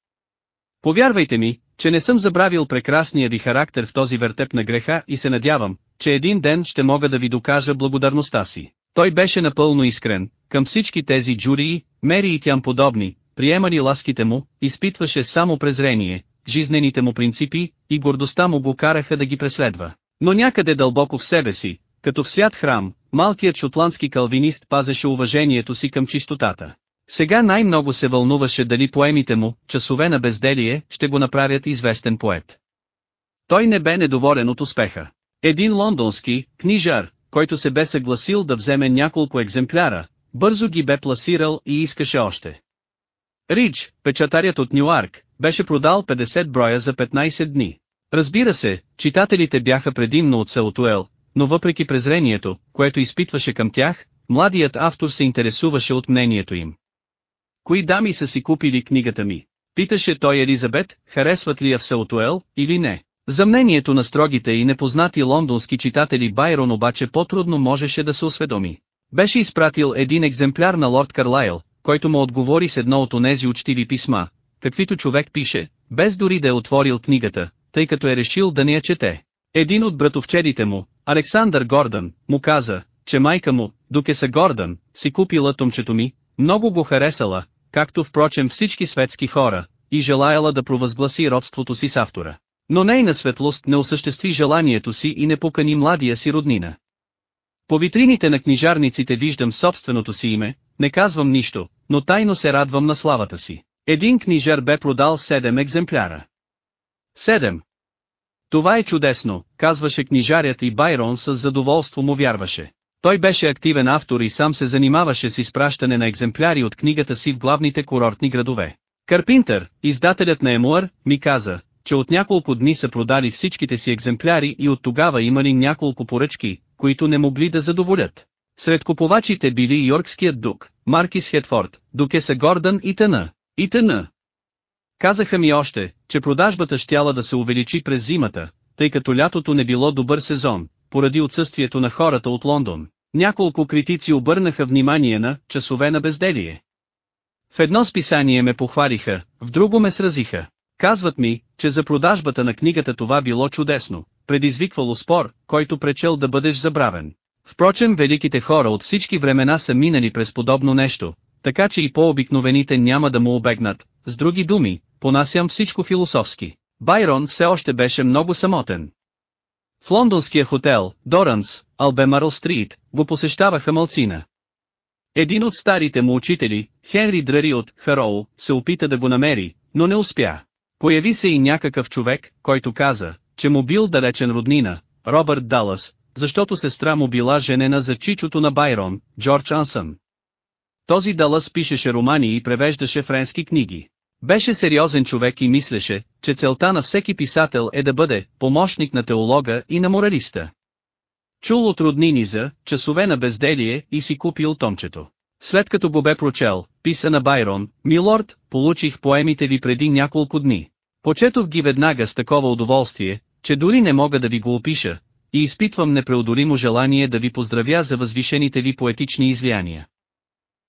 A: Повярвайте ми, че не съм забравил прекрасния ви характер в този вертеп на греха и се надявам, че един ден ще мога да ви докажа благодарността си. Той беше напълно искрен, към всички тези джурии, мери и тям подобни, приемали ласките му, изпитваше само презрение, жизнените му принципи и гордостта му го караха да ги преследва. Но някъде дълбоко в себе си, като в свят храм, малкият шотландски калвинист пазеше уважението си към чистотата. Сега най-много се вълнуваше дали поемите му, часове на безделие, ще го направят известен поет. Той не бе недоволен от успеха. Един лондонски, книжар, който се бе съгласил да вземе няколко екземпляра, бързо ги бе пласирал и искаше още. Рич, печатарят от Ньюарк, беше продал 50 броя за 15 дни. Разбира се, читателите бяха предимно от Саутуел, но въпреки презрението, което изпитваше към тях, младият автор се интересуваше от мнението им. Кои дами са си купили книгата ми? Питаше той Елизабет, харесват ли я в Саутуел, или не. За мнението на строгите и непознати лондонски читатели Байрон обаче по-трудно можеше да се осведоми. Беше изпратил един екземпляр на лорд Карлайл, който му отговори с едно от онези учтиви писма, каквито човек пише, без дори да е отворил книгата, тъй като е решил да не я чете. Един от братовчедите му, Александър Гордън, му каза, че майка му, доке са Гордън, си купила томчето ми, много го харесала, както впрочем всички светски хора, и желаяла да провъзгласи родството си с автора. Но нейна светлост не осъществи желанието си и не покани младия си роднина. По витрините на книжарниците виждам собственото си име, не казвам нищо, но тайно се радвам на славата си. Един книжар бе продал 7 екземпляра. Седем. Това е чудесно, казваше книжарят и Байрон с задоволство му вярваше. Той беше активен автор и сам се занимаваше с изпращане на екземпляри от книгата си в главните курортни градове. Карпинтър, издателят на Емуър, ми каза, че от няколко дни са продали всичките си екземпляри и от тогава имали няколко поръчки, които не могли да задоволят. Сред купувачите били Йоркският дук, Маркис Хетфорд, Дукеса Гордън и т.н. и т.н. Казаха ми още, че продажбата щяла да се увеличи през зимата, тъй като лятото не било добър сезон, поради отсъствието на хората от Лондон. Няколко критици обърнаха внимание на «часове на безделие». В едно списание ме похвалиха, в друго ме сразиха. Казват ми, че за продажбата на книгата това било чудесно, предизвиквало спор, който пречел да бъдеш забравен. Впрочем великите хора от всички времена са минали през подобно нещо, така че и по-обикновените няма да му обегнат, с други думи, понасям всичко философски. Байрон все още беше много самотен. В лондонския хотел, Доранс, Албемарл Стрит, го посещаваха малцина. Един от старите му учители, Хенри Драри от Хароу, се опита да го намери, но не успя. Появи се и някакъв човек, който каза, че му бил далечен роднина, Робърт Далас, защото сестра му била женена за чичото на Байрон, Джордж Ансън. Този Далас пишеше романи и превеждаше френски книги. Беше сериозен човек и мислеше, че целта на всеки писател е да бъде помощник на теолога и на моралиста. Чул от роднини за часове на безделие и си купил томчето. След като го бе прочел, писа на Байрон, Милорд, получих поемите ви преди няколко дни. Почетох ги веднага с такова удоволствие, че дори не мога да ви го опиша, и изпитвам непреодолимо желание да ви поздравя за възвишените ви поетични излияния.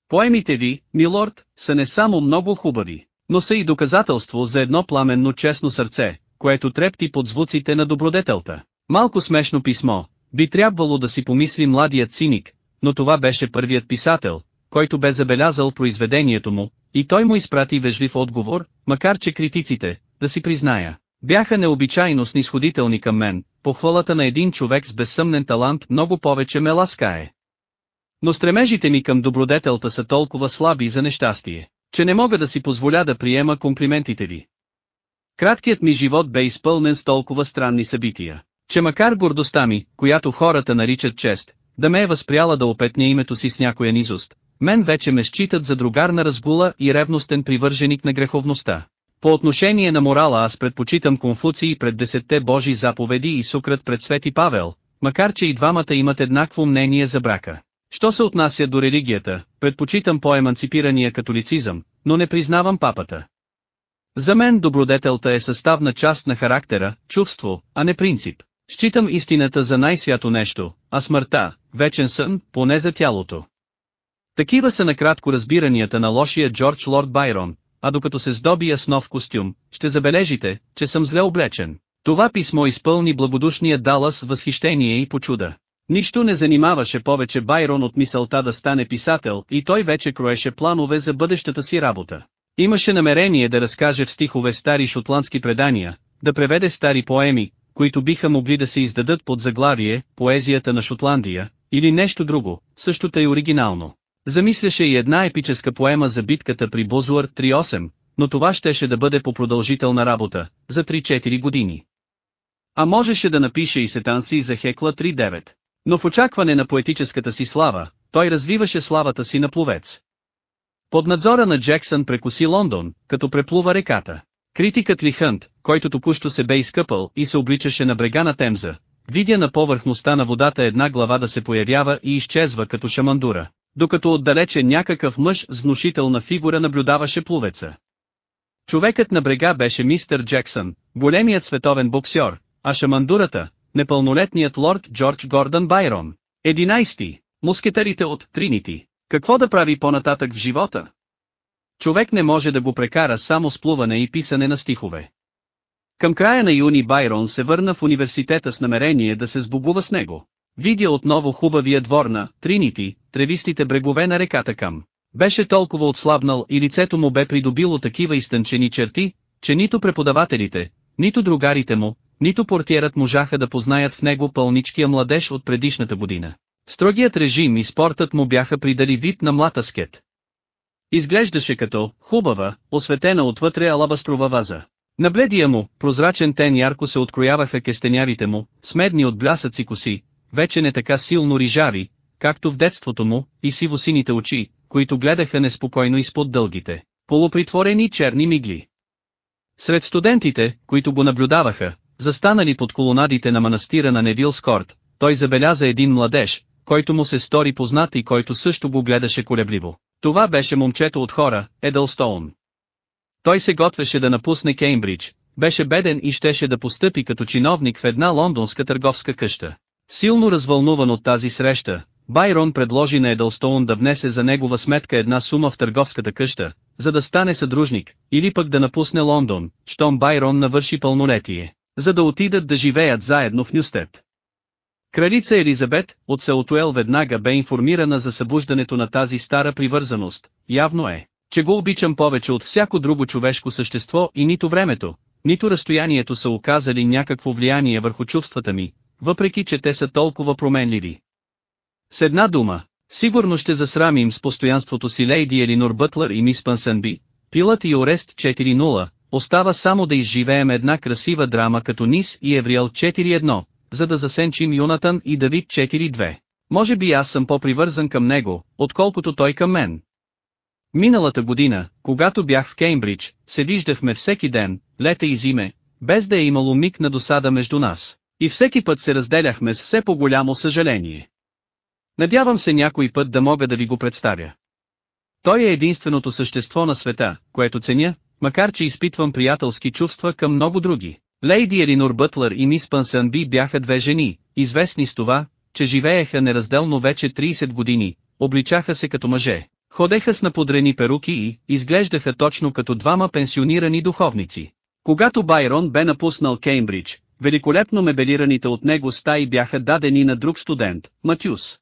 A: Поемите ви, милорд, са не само много хубави, но са и доказателство за едно пламенно честно сърце, което трепти под звуците на добродетелта. Малко смешно писмо, би трябвало да си помисли младият циник, но това беше първият писател, който бе забелязал произведението му, и той му изпрати вежлив отговор, макар че критиците, да си призная, бяха необичайно снисходителни към мен, похвалата на един човек с безсъмнен талант много повече ме ласкае. Но стремежите ми към добродетелта са толкова слаби за нещастие, че не мога да си позволя да приема комплиментите ви. Краткият ми живот бе изпълнен с толкова странни събития, че макар гордостта ми, която хората наричат чест, да ме е възпряла да опетня името си с някоя низост, мен вече ме считат за другар на разгула и ревностен привърженик на греховността. По отношение на морала аз предпочитам Конфуций пред десетте Божи заповеди и Сукрат пред Свети Павел, макар че и двамата имат еднакво мнение за брака. Що се отнася до религията, предпочитам по-еманципирания католицизъм, но не признавам папата. За мен добродетелта е съставна част на характера, чувство, а не принцип. Считам истината за най-свято нещо, а смъртта, вечен сън, поне за тялото. Такива са накратко разбиранията на лошия Джордж Лорд Байрон, а докато се здобия с нов костюм, ще забележите, че съм зле облечен. Това писмо изпълни благодушния Далас възхищение и почуда. Нищо не занимаваше повече Байрон от мисълта да стане писател и той вече кроеше планове за бъдещата си работа. Имаше намерение да разкаже в стихове стари шотландски предания, да преведе стари поеми, които биха могли да се издадат под заглавие «Поезията на Шотландия», или нещо друго, също тъй оригинално. Замисляше и една епическа поема за битката при Бозуар 3.8, но това щеше да бъде по продължителна работа, за 3-4 години. А можеше да напише и сетанси за Хекла 3.9. Но в очакване на поетическата си слава, той развиваше славата си на пловец. Под надзора на Джексън прекоси Лондон, като преплува реката. Критикът Ли Хънт, който току-що се бе изкъпал и се обличаше на брега на Темза, видя на повърхността на водата една глава да се появява и изчезва като шамандура, докато отдалече някакъв мъж с внушителна фигура наблюдаваше пловеца. Човекът на брега беше мистер Джексън, големият световен боксер, а шамандурата, непълнолетният лорд Джордж Гордън Байрон. 11. Мускетарите от Тринити. Какво да прави по-нататък в живота? Човек не може да го прекара само с плуване и писане на стихове. Към края на юни Байрон се върна в университета с намерение да се сбогува с него. Видя отново хубавия двор на Тринити, тревистите брегове на реката Кам. Беше толкова отслабнал и лицето му бе придобило такива изтънчени черти, че нито преподавателите, нито другарите му, нито портиерът можаха да познаят в него пълничкия младеж от предишната година. Строгият режим и спортът му бяха придали вид на млад аскет. Изглеждаше като хубава, осветена отвътре алабастрова ваза. На бледия му, прозрачен тен ярко се открояваха кестенявите му, смедни от блясъци коси, вече не така силно рижави, както в детството му, и сивосините очи, които гледаха неспокойно изпод дългите, полупритворени черни мигли. Сред студентите, които го наблюдаваха, застанали под колонадите на манастира на Невил Скорт, той забеляза един младеж, който му се стори познат и който също го гледаше колебливо. Това беше момчето от хора, Едълстоун. Той се готвеше да напусне Кеймбридж, беше беден и щеше да постъпи като чиновник в една лондонска търговска къща. Силно развълнуван от тази среща, Байрон предложи на Едълстоун да внесе за негова сметка една сума в търговската къща, за да стане съдружник, или пък да напусне Лондон, щом Байрон навърши пълнолетие, за да отидат да живеят заедно в Нюстет. Кралица Елизабет, от Саутуел веднага бе информирана за събуждането на тази стара привързаност, явно е, че го обичам повече от всяко друго човешко същество и нито времето, нито разстоянието са оказали някакво влияние върху чувствата ми, въпреки че те са толкова променливи. С една дума, сигурно ще засрамим с постоянството си Лейди Елинор Бътлър и мис Пансънби, Пилът и Орест 4.0, остава само да изживеем една красива драма като Нис и Евриел 4.1, за да засенчим Юнатан и Давид 4.2. Може би аз съм по-привързан към него, отколкото той към мен. Миналата година, когато бях в Кеймбридж, се виждахме всеки ден, лета и зиме, без да е имало миг на досада между нас. И всеки път се разделяхме с все по-голямо съжаление. Надявам се някой път да мога да ви го представя. Той е единственото същество на света, което ценя, макар че изпитвам приятелски чувства към много други. Лейди Елинор Бътлър и мис Пансънби бяха две жени, известни с това, че живееха неразделно вече 30 години, обличаха се като мъже, ходеха с наподрени перуки и изглеждаха точно като двама пенсионирани духовници. Когато Байрон бе напуснал Кеймбридж, великолепно мебелираните от него стаи бяха дадени на друг студент, Матюс.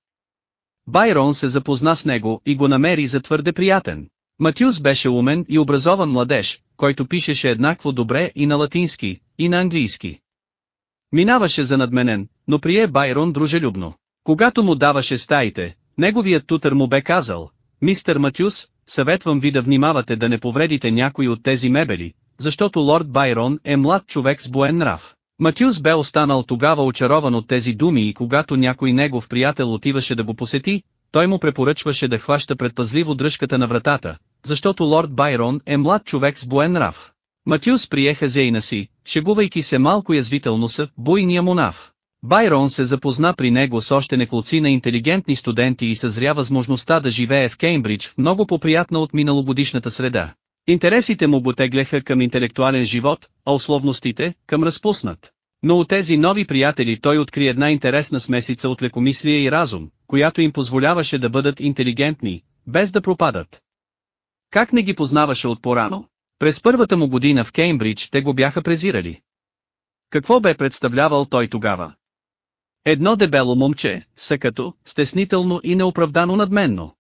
A: Байрон се запозна с него и го намери за твърде приятен. Матюс беше умен и образован младеж, който пишеше еднакво добре и на латински, и на английски. Минаваше за надменен, но прие Байрон дружелюбно. Когато му даваше стаите, неговият тутър му бе казал, Мистер Матюс, съветвам ви да внимавате да не повредите някой от тези мебели, защото лорд Байрон е млад човек с буен нрав. Матюс бе останал тогава очарован от тези думи и когато някой негов приятел отиваше да го посети, той му препоръчваше да хваща предпазливо дръжката на вратата, защото лорд Байрон е млад човек с буен нрав. Матюс прие хазейна си, шегувайки се малко язвително с буйния монав. Байрон се запозна при него с още неколци на интелигентни студенти и съзря възможността да живее в Кеймбридж много по-приятна от миналогодишната среда. Интересите му потегляха към интелектуален живот, а условностите – към разпуснат. Но от тези нови приятели той откри една интересна смесица от лекомислие и разум, която им позволяваше да бъдат интелигентни, без да пропадат. Как не ги познаваше от порано? През първата му година в Кеймбридж те го бяха презирали. Какво бе представлявал той тогава? Едно дебело момче, съкато, стеснително и неоправдано надменно.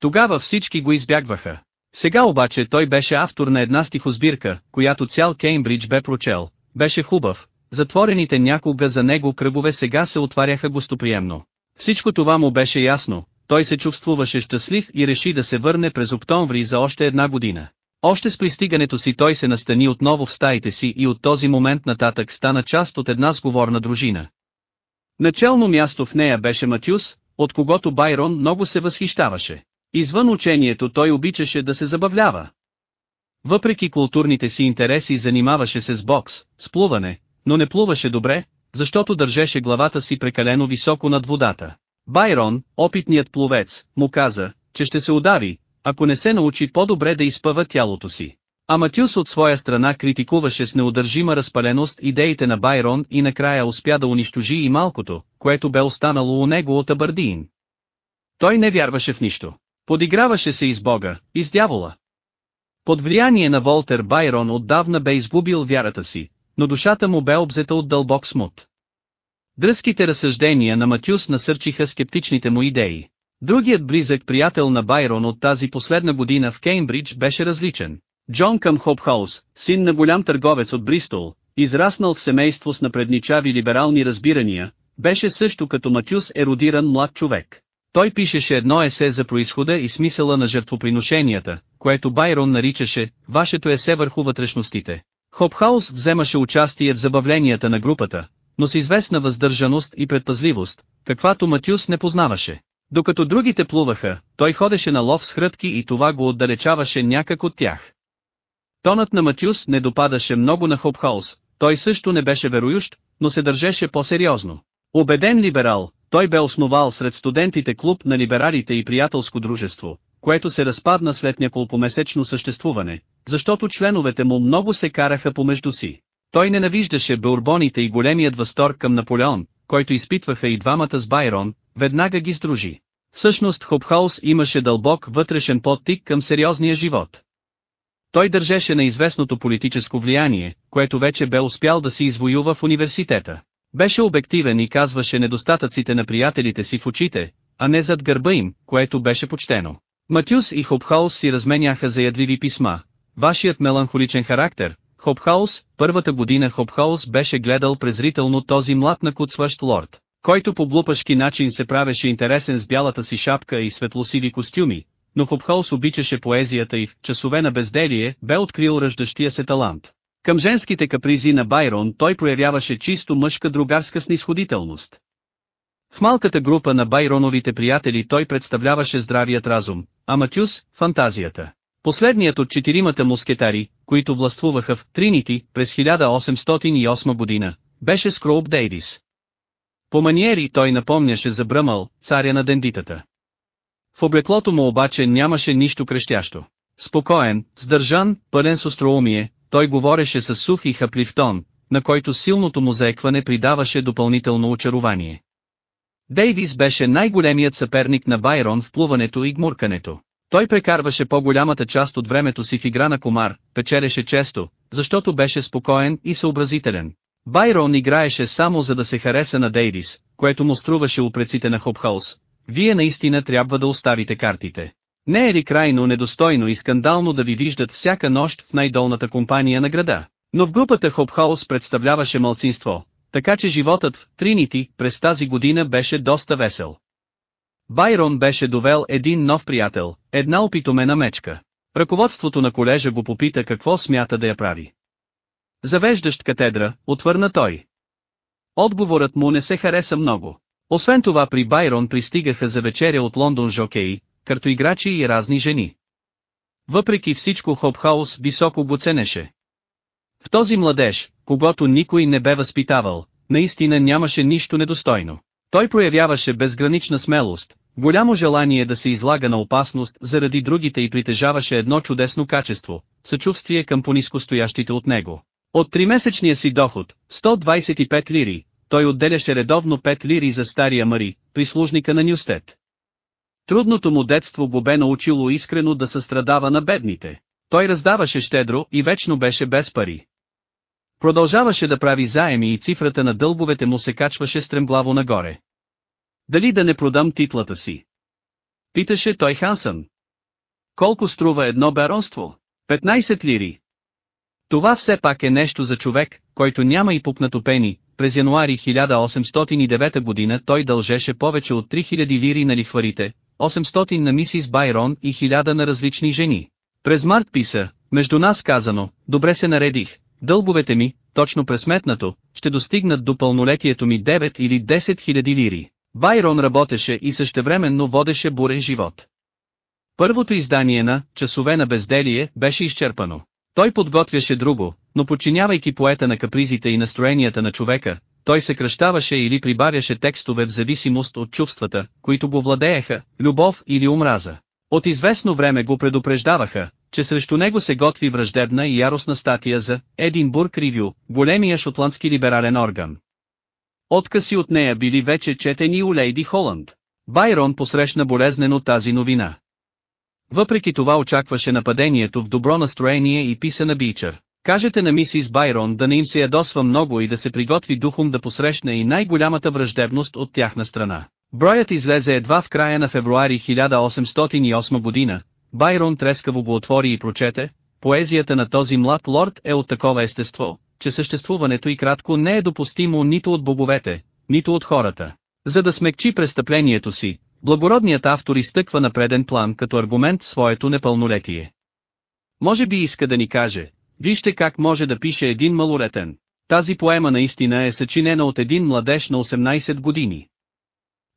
A: Тогава всички го избягваха. Сега обаче той беше автор на една стихосбирка, която цял Кеймбридж бе прочел. Беше хубав, затворените някога за него кръгове сега се отваряха гостоприемно. Всичко това му беше ясно, той се чувствуваше щастлив и реши да се върне през октомври за още една година. Още с пристигането си той се настани отново в стаите си и от този момент нататък стана част от една сговорна дружина. Начално място в нея беше Матюс, от когото Байрон много се възхищаваше. Извън учението той обичаше да се забавлява. Въпреки културните си интереси занимаваше се с бокс, с плуване, но не плуваше добре, защото държеше главата си прекалено високо над водата. Байрон, опитният пловец, му каза, че ще се удари, ако не се научи по-добре да изпъва тялото си. А Матюс от своя страна критикуваше с неудържима разпаленост идеите на Байрон и накрая успя да унищожи и малкото, което бе останало у него от Абърдиин. Той не вярваше в нищо. Подиграваше се и с Бога, и с дявола. Под влияние на Волтер Байрон отдавна бе изгубил вярата си, но душата му бе обзета от дълбок смут. Дръзките разсъждения на Матюс насърчиха скептичните му идеи. Другият близък приятел на Байрон от тази последна година в Кеймбридж беше различен. Джон Към Хопхаус, син на голям търговец от Бристол, израснал в семейство с напредничави либерални разбирания, беше също като Матюс еродиран млад човек. Той пишеше едно есе за происхода и смисъла на жертвоприношенията, което Байрон наричаше «Вашето есе върху вътрешностите». Хопхаус вземаше участие в забавленията на групата, но с известна въздържаност и предпазливост, каквато Матюс не познаваше. Докато другите плуваха, той ходеше на лов с хрътки и това го отдалечаваше някак от тях. Тонът на Матюс не допадаше много на Хопхаус, той също не беше вероющ, но се държеше по-сериозно. Обеден либерал, той бе основал сред студентите клуб на либералите и приятелско дружество, което се разпадна след няколкомесечно съществуване, защото членовете му много се караха помежду си. Той ненавиждаше бурбоните и големият възторг към Наполеон, който изпитваха и двамата с Байрон, веднага ги сдружи. Всъщност Хопхаус имаше дълбок вътрешен подтик към сериозния живот. Той държеше на известното политическо влияние, което вече бе успял да си извоюва в университета. Беше обективен и казваше недостатъците на приятелите си в очите, а не зад гърба им, което беше почтено. Матюс и Хопхаус си разменяха заядливи писма. Вашият меланхоличен характер, Хопхаус, първата година Хопхаус беше гледал презрително този млад накуцващ лорд, който по глупашки начин се правеше интересен с бялата си шапка и светлосиви костюми, но Хопхаус обичаше поезията и в часове на безделие бе открил ръждащия се талант. Към женските капризи на Байрон той проявяваше чисто мъжка другарска снисходителност. В малката група на Байроновите приятели той представляваше здравият разум, а Матюс – фантазията. Последният от четиримата мускетари, които властвуваха в Тринити през 1808 година, беше Скроуп Дейвис. По маниери той напомняше за Бръмъл, царя на дендитата. В облеклото му обаче нямаше нищо крещящо. Спокоен, сдържан, пълен с остроумие, той говореше с сух и хаплив тон, на който силното му заекване придаваше допълнително очарование. Дейвис беше най-големият съперник на Байрон в плуването и гмуркането. Той прекарваше по-голямата част от времето си в игра на комар, печелеше често, защото беше спокоен и съобразителен. Байрон играеше само за да се хареса на Дейвис, което му струваше упреците на Хопхаус. Вие наистина трябва да оставите картите. Не е ли крайно недостойно и скандално да ви виждат всяка нощ в най-долната компания на града? Но в групата Хопхаус представляваше малцинство, така че животът в Тринити през тази година беше доста весел. Байрон беше довел един нов приятел, една опитомена мечка. Ръководството на колежа го попита какво смята да я прави. Завеждащ катедра, отвърна той. Отговорът му не се хареса много. Освен това при Байрон пристигаха за вечеря от Лондон жокеи, играчи и разни жени. Въпреки всичко Хопхаус високо го ценеше. В този младеж, когато никой не бе възпитавал, наистина нямаше нищо недостойно. Той проявяваше безгранична смелост, голямо желание да се излага на опасност заради другите и притежаваше едно чудесно качество – съчувствие към понискостоящите от него. От тримесечния си доход, 125 лири, той отделяше редовно 5 лири за стария Мари, прислужника на Нюстет. Трудното му детство го бе научило искрено да състрадава на бедните. Той раздаваше щедро и вечно беше без пари. Продължаваше да прави заеми и цифрата на дълбовете му се качваше стремглаво нагоре. Дали да не продам титлата си? Питаше той Хансън. Колко струва едно баронство? 15 лири. Това все пак е нещо за човек, който няма и пупнато пени. През януари 1809 година той дължеше повече от 3000 лири на лихварите, 800 на мисис Байрон и 1000 на различни жени. През март писа, между нас казано, добре се наредих, дълговете ми, точно пресметнато, ще достигнат до пълнолетието ми 9 или 10 хиляди лири. Байрон работеше и същевременно водеше бурен живот. Първото издание на «Часове на безделие» беше изчерпано. Той подготвяше друго, но подчинявайки поета на капризите и настроенията на човека, той се кръщаваше или прибавяше текстове в зависимост от чувствата, които го владееха, любов или омраза. От известно време го предупреждаваха, че срещу него се готви враждебна и яростна статия за Единбург Ривю, големия шотландски либерален орган. Откази от нея били вече четени у Лейди Холанд. Байрон посрещна болезнено тази новина. Въпреки това очакваше нападението в добро настроение и писа на Бичър. Кажете на мисис Байрон да не им се ядосва много и да се приготви духом да посрещне и най-голямата враждебност от тяхна страна. Броят излезе едва в края на февруари 1808 година, Байрон трескаво го отвори и прочете, поезията на този млад лорд е от такова естество, че съществуването и кратко не е допустимо нито от боговете, нито от хората. За да смекчи престъплението си, благородният автор изтъква на преден план като аргумент своето непълнолетие. Може би иска да ни каже, вижте как може да пише един малолетен. Тази поема наистина е съчинена от един младеж на 18 години.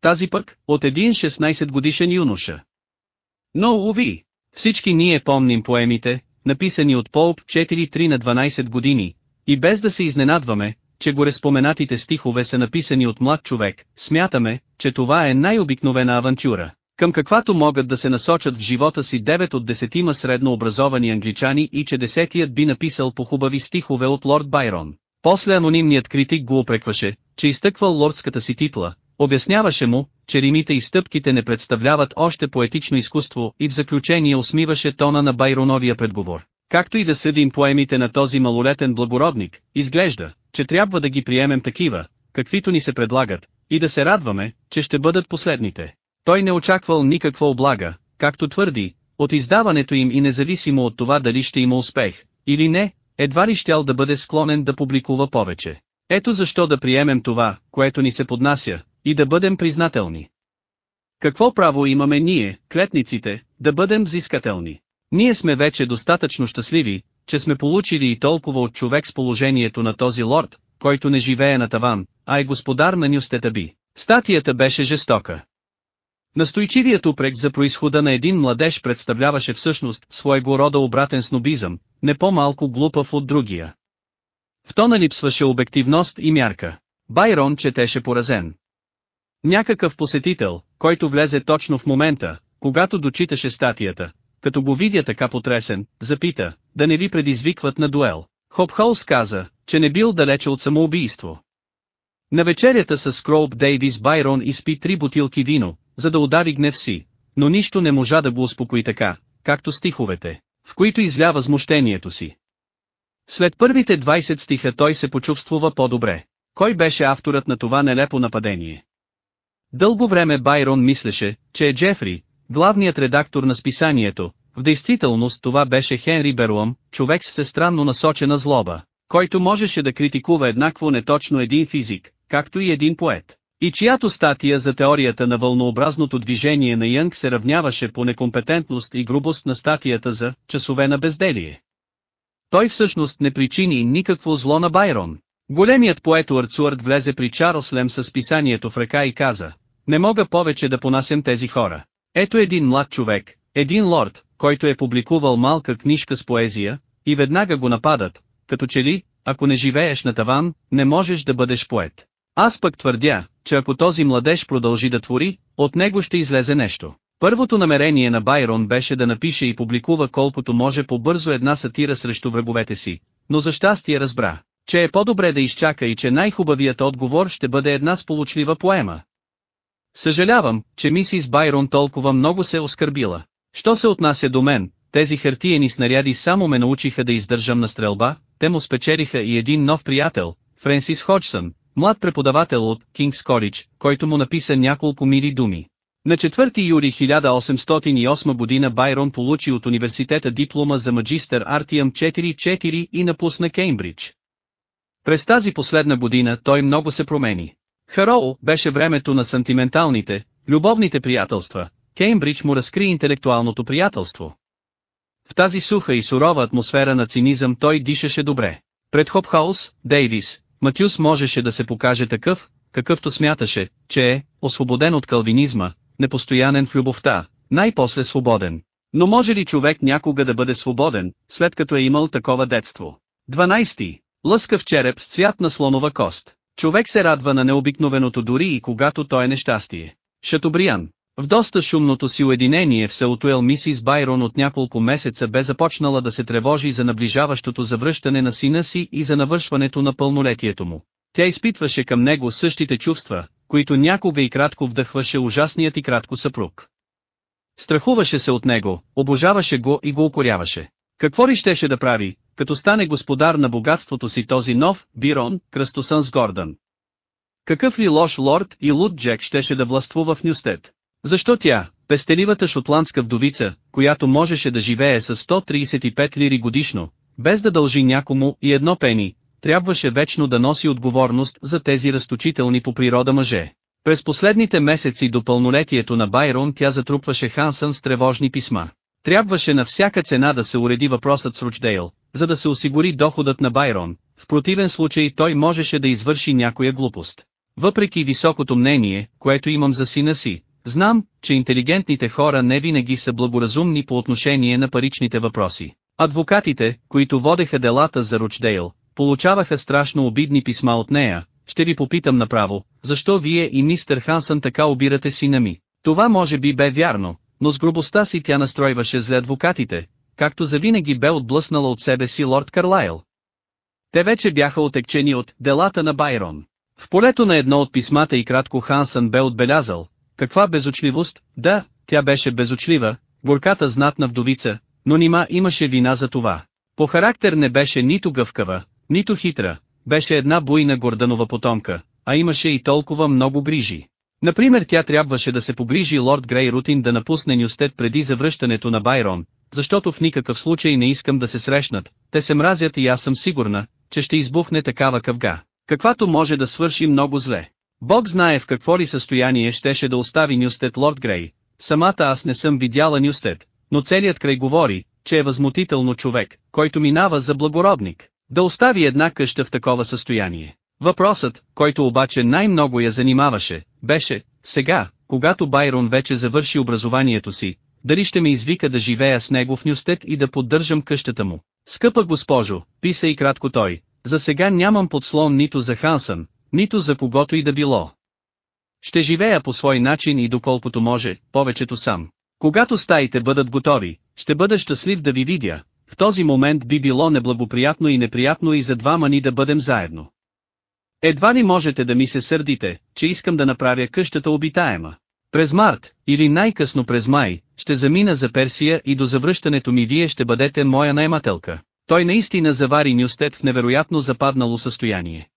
A: Тази пък, от един 16 годишен юноша. Но уви, всички ние помним поемите, написани от Полп 4-3 на 12 години, и без да се изненадваме, че гореспоменатите стихове са написани от млад човек, смятаме, че това е най-обикновена авантюра, към каквато могат да се насочат в живота си 9 от десетима средно образовани англичани и че десетият би написал по хубави стихове от лорд Байрон. После анонимният критик го опрекваше, че изтъквал лордската си титла, обясняваше му, че римите и стъпките не представляват още поетично изкуство и в заключение усмиваше тона на Байроновия предговор. Както и да съдим поемите на този малолетен благородник, изглежда, че трябва да ги приемем такива, каквито ни се предлагат, и да се радваме, че ще бъдат последните. Той не очаквал никаква облага, както твърди, от издаването им и независимо от това дали ще има успех, или не, едва ли щял да бъде склонен да публикува повече. Ето защо да приемем това, което ни се поднася, и да бъдем признателни. Какво право имаме ние, клетниците, да бъдем взискателни? Ние сме вече достатъчно щастливи, че сме получили и толкова от човек с положението на този лорд, който не живее на таван, а е господар на нюстета би. Статията беше жестока. Настойчивият упрек за происхода на един младеж представляваше всъщност своего рода обратен снобизъм, не по-малко глупав от другия. В тона липсваше обективност и мярка. Байрон четеше поразен. Някакъв посетител, който влезе точно в момента, когато дочиташе статията, като го видя така потресен, запита, да не ви предизвикват на дуел. Хопхолс каза, че не бил далече от самоубийство. На вечерята с Скроуп Дейвис Байрон изпи три бутилки вино, за да удари гнев си, но нищо не можа да го успокои така, както стиховете, в които изля възмущението си. След първите 20 стиха той се почувствува по-добре. Кой беше авторът на това нелепо нападение? Дълго време Байрон мислеше, че е Джефри, главният редактор на списанието, в действителност това беше Хенри Берлъм, човек с всестранно насочена злоба, който можеше да критикува еднакво неточно един физик, както и един поет, и чиято статия за теорията на вълнообразното движение на Янг се равняваше по некомпетентност и грубост на статията за «Часове на безделие». Той всъщност не причини никакво зло на Байрон. Големият поет Уърцуърт влезе при Чарлз Лем с писанието в ръка и каза, не мога повече да понасям тези хора. Ето един млад човек, един лорд, който е публикувал малка книжка с поезия, и веднага го нападат, като че ли, ако не живееш на таван, не можеш да бъдеш поет. Аз пък твърдя, че ако този младеж продължи да твори, от него ще излезе нещо. Първото намерение на Байрон беше да напише и публикува колкото може по-бързо една сатира срещу враговете си, но за щастие разбра, че е по-добре да изчака и че най-хубавият отговор ще бъде една сполучлива поема. Съжалявам, че мисис Байрон толкова много се оскърбила. Що се отнася до мен, тези хартиени снаряди само ме научиха да издържам на стрелба, те му спечелиха и един нов приятел, Френсис Ходжсън, млад преподавател от Кингс Колидж, който му написа няколко мили думи. На 4 юли 1808 година Байрон получи от университета диплома за магистър Артиъм 4.4 и напусна Кеймбридж. През тази последна година той много се промени. Хароу беше времето на сантименталните, любовните приятелства, Кеймбридж му разкри интелектуалното приятелство. В тази суха и сурова атмосфера на цинизъм той дишаше добре. Пред Хопхаус, Дейвис, Матюс можеше да се покаже такъв, какъвто смяташе, че е, освободен от калвинизма, непостоянен в любовта, най-после свободен. Но може ли човек някога да бъде свободен, след като е имал такова детство? 12. Лъскав череп с цвят на слонова кост. Човек се радва на необикновеното дори и когато той е нещастие. Шатобриан. В доста шумното си уединение в Саутуел мисис Байрон от няколко месеца бе започнала да се тревожи за наближаващото завръщане на сина си и за навършването на пълнолетието му. Тя изпитваше към него същите чувства, които някога и кратко вдъхваше ужасният и кратко съпруг. Страхуваше се от него, обожаваше го и го укоряваше. Какво ли щеше да прави, като стане господар на богатството си този нов, Бирон, кръстосън с Гордън? Какъв ли лош лорд и луд Джек щеше да властвува в Нюстед? Защо тя, пестеливата шотландска вдовица, която можеше да живее с 135 лири годишно, без да дължи някому и едно пени, трябваше вечно да носи отговорност за тези разточителни по природа мъже. През последните месеци до пълнолетието на Байрон тя затрупваше Хансън с тревожни писма. Трябваше на всяка цена да се уреди въпросът с Ручдейл, за да се осигури доходът на Байрон, в противен случай той можеше да извърши някоя глупост. Въпреки високото мнение, което имам за сина си, знам, че интелигентните хора не винаги са благоразумни по отношение на паричните въпроси. Адвокатите, които водеха делата за Ручдейл, получаваха страшно обидни писма от нея, ще ви попитам направо, защо вие и мистер Хансън така обирате сина ми. Това може би бе вярно, но с грубостта си тя настройваше зле адвокатите, както завинаги бе отблъснала от себе си лорд Карлайл. Те вече бяха отекчени от делата на Байрон. В полето на едно от писмата и кратко Хансън бе отбелязал, каква безочливост, да, тя беше безочлива, горката знатна вдовица, но нима имаше вина за това. По характер не беше нито гъвкава, нито хитра, беше една буйна горданова потомка, а имаше и толкова много грижи. Например тя трябваше да се погрижи лорд Грей Рутин да напусне Нюстет преди завръщането на Байрон, защото в никакъв случай не искам да се срещнат, те се мразят и аз съм сигурна, че ще избухне такава къвга, каквато може да свърши много зле. Бог знае в какво ли състояние щеше да остави Нюстет лорд Грей, самата аз не съм видяла Нюстет, но целият край говори, че е възмутително човек, който минава за благородник. Да остави една къща в такова състояние. Въпросът, който обаче най-много я занимаваше, беше, сега, когато Байрон вече завърши образованието си, дали ще ме извика да живея с него в Нюстет и да поддържам къщата му. Скъпа госпожо, писа и кратко той, за сега нямам подслон нито за Хансън, нито за когото и да било. Ще живея по свой начин и доколкото може, повечето сам. Когато стаите бъдат готови, ще бъда щастлив да ви видя, в този момент би било неблагоприятно и неприятно и за двама ни да бъдем заедно. Едва ли можете да ми се сърдите, че искам да направя къщата обитаема. През март, или най-късно през май, ще замина за Персия и до завръщането ми вие ще бъдете моя наймателка. Той наистина завари Нюстет в невероятно западнало състояние.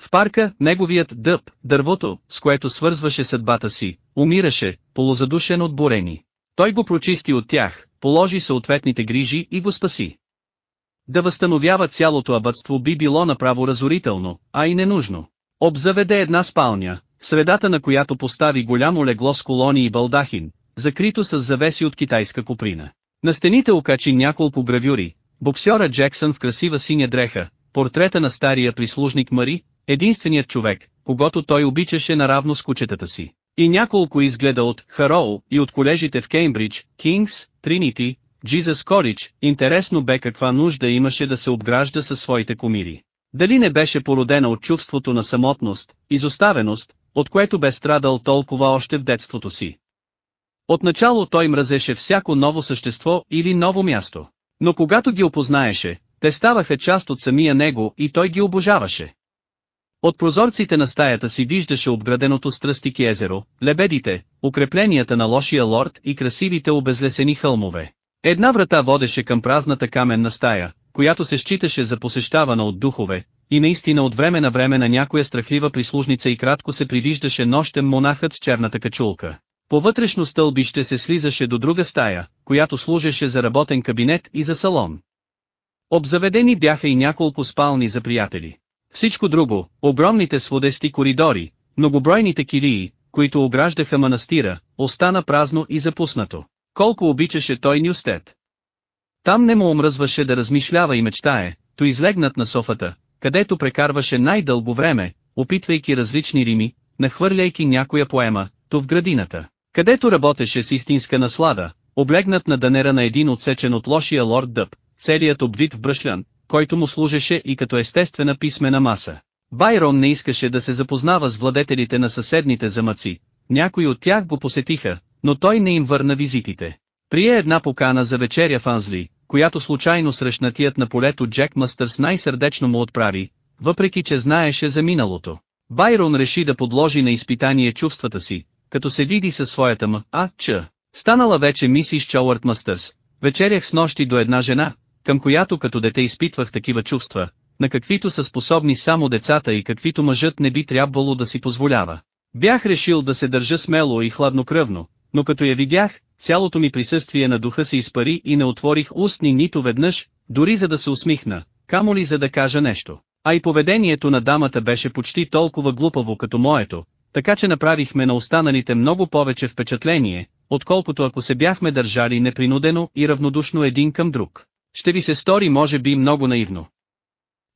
A: В парка, неговият дъб, дървото, с което свързваше съдбата си, умираше, полузадушен от бурени. Той го прочисти от тях, положи съответните грижи и го спаси. Да възстановява цялото абътство би било направо разорително, а и ненужно. Обзаведе една спалня, средата на която постави голямо легло с колони и балдахин, закрито с завеси от китайска куприна. На стените окачи няколко гравюри, боксера Джексън в красива синя дреха, портрета на стария прислужник Мари, единственият човек, когато той обичаше наравно с кучетата си. И няколко изгледа от Хароу и от колежите в Кеймбридж, Кингс, Тринити, Джизъс Корич, интересно бе каква нужда имаше да се обгражда със своите комири. Дали не беше породена от чувството на самотност, изоставеност, от което бе страдал толкова още в детството си. Отначало той мразеше всяко ново същество или ново място. Но когато ги опознаеше, те ставаха част от самия него и той ги обожаваше. От прозорците на стаята си виждаше обграденото стръстики езеро, лебедите, укрепленията на лошия лорд и красивите обезлесени хълмове. Една врата водеше към празната каменна стая, която се считаше за посещавана от духове, и наистина от време на време на някоя страхлива прислужница и кратко се привиждаше нощем монахът с черната качулка. По вътрешно стълбище се слизаше до друга стая, която служеше за работен кабинет и за салон. Обзаведени бяха и няколко спални за приятели. Всичко друго, огромните сводести коридори, многобройните килии, които ограждаха манастира, остана празно и запуснато. Колко обичаше той Нюстет. Там не му омръзваше да размишлява и мечтае, то излегнат на софата, където прекарваше най-дълго време, опитвайки различни рими, нахвърляйки някоя поема, то в градината, където работеше с истинска наслада, облегнат на данера на един отсечен от лошия лорд Дъб, целият обвит в бръшлян, който му служеше и като естествена писмена маса. Байрон не искаше да се запознава с владетелите на съседните замъци, някои от тях го посетиха, но той не им върна визитите. Прие една покана за вечеря в Анзли, която случайно срещнатият на полето Джек Мастърс най-сърдечно му отправи, въпреки че знаеше за миналото. Байрон реши да подложи на изпитание чувствата си, като се види със своята м. Станала вече мисис Чоуърт Мастърс. Вечерях с нощи до една жена, към която като дете изпитвах такива чувства, на каквито са способни само децата и каквито мъжът не би трябвало да си позволява. Бях решил да се държа смело и хладнокръвно, но като я видях, цялото ми присъствие на духа се изпари и не отворих устни нито веднъж, дори за да се усмихна, камо ли за да кажа нещо. А и поведението на дамата беше почти толкова глупаво като моето, така че направихме на останалите много повече впечатление, отколкото ако се бяхме държали непринудено и равнодушно един към друг. Ще ви се стори може би много наивно.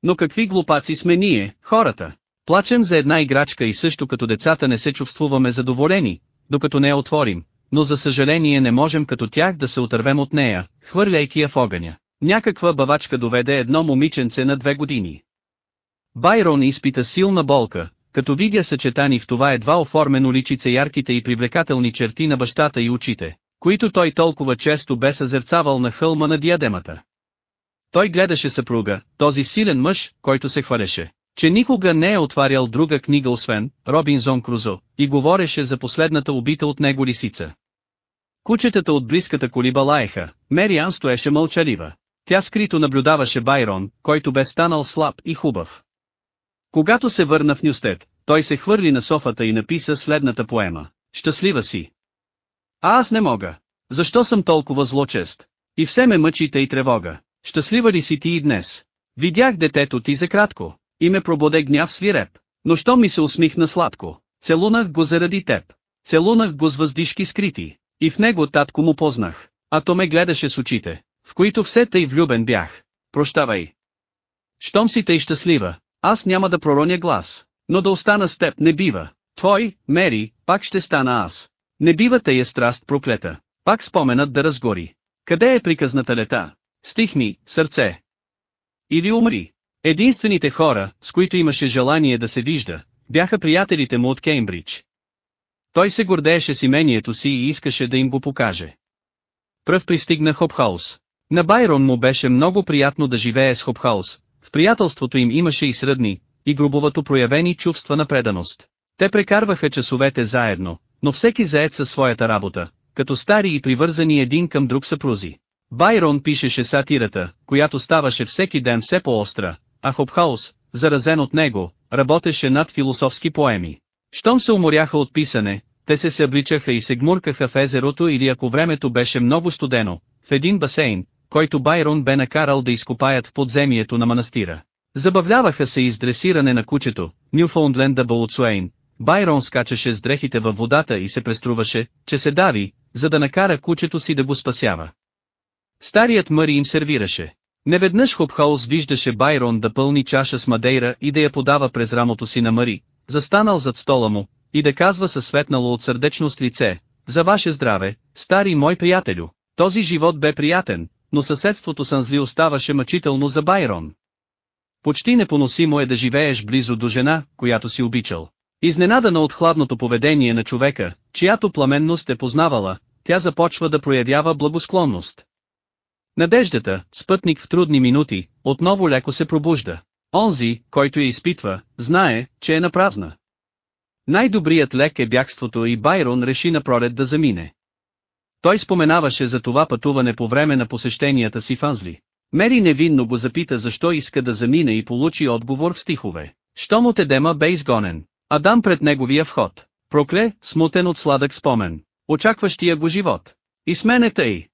A: Но какви глупаци сме ние, хората? Плачем за една играчка и също като децата не се чувствуваме задоволени, докато не я отворим, но за съжаление не можем като тях да се отървем от нея, хвърляйки я в огъня. Някаква бавачка доведе едно момиченце на две години. Байрон изпита силна болка, като видя съчетани в това едва оформено личице ярките и привлекателни черти на бащата и очите, които той толкова често бе съзерцавал на хълма на диадемата. Той гледаше съпруга, този силен мъж, който се хвалеше, че никога не е отварял друга книга освен Робинзон Крузо, и говореше за последната убита от него лисица. Кучетата от близката колиба лаеха, Мериан стоеше мълчалива. Тя скрито наблюдаваше Байрон, който бе станал слаб и хубав. Когато се върна в Нюстед, той се хвърли на софата и написа следната поема. Щастлива си. А аз не мога. Защо съм толкова злочест? И все ме мъчите и тревога. Щастлива ли си ти и днес? Видях детето ти за кратко, и ме прободе гняв свиреп. Но що ми се усмихна сладко? Целунах го заради теб. Целунах го с въздишки скрити. И в него татко му познах. А то ме гледаше с очите, в които все тъй влюбен бях. Прощавай. Щом си тъй щастлива, аз няма да пророня глас, но да остана с теб не бива. Твой, Мери, пак ще стана аз. Не бива тая страст проклета. Пак споменът да разгори. Къде е приказната лета? Стих ми, сърце. Или умри. Единствените хора, с които имаше желание да се вижда, бяха приятелите му от Кеймбридж. Той се гордееше с имението си и искаше да им го покаже. Пръв пристигна Хопхаус. На Байрон му беше много приятно да живее с Хопхаус, в приятелството им имаше и сръдни, и грубовато проявени чувства на преданост. Те прекарваха часовете заедно, но всеки заед със своята работа, като стари и привързани един към друг съпрузи. Байрон пишеше сатирата, която ставаше всеки ден все по-остра, а Хопхаус, заразен от него, работеше над философски поеми. Щом се уморяха от писане, те се събличаха и се гмуркаха в езерото или ако времето беше много студено, в един басейн, който Байрон бе накарал да изкопаят в подземието на манастира. Забавляваха се и с дресиране на кучето, Нюфаундленда Болоцуейн. Байрон скачаше с дрехите във водата и се преструваше, че се дави, за да накара кучето си да го спасява. Старият Мъри им сервираше. Неведнъж Хопхаус виждаше Байрон да пълни чаша с мадейра и да я подава през рамото си на Мари, застанал зад стола му, и да казва със светнало от сърдечност лице, за ваше здраве, стари мой приятелю, този живот бе приятен, но съседството с Анзли оставаше мъчително за Байрон. Почти непоносимо е да живееш близо до жена, която си обичал. Изненадана от хладното поведение на човека, чиято пламенност е познавала, тя започва да проявява благосклонност. Надеждата, спътник в трудни минути, отново леко се пробужда. Онзи, който я изпитва, знае, че е на празна. Най-добрият лек е бягството и Байрон реши напролет да замине. Той споменаваше за това пътуване по време на посещенията си в Анзли. Мери невинно го запита защо иска да замине и получи отговор в стихове. Щом от Едема бе изгонен, Адам пред неговия вход, прокле, смутен от сладък спомен. очакващия го живот. И с мен е тъй.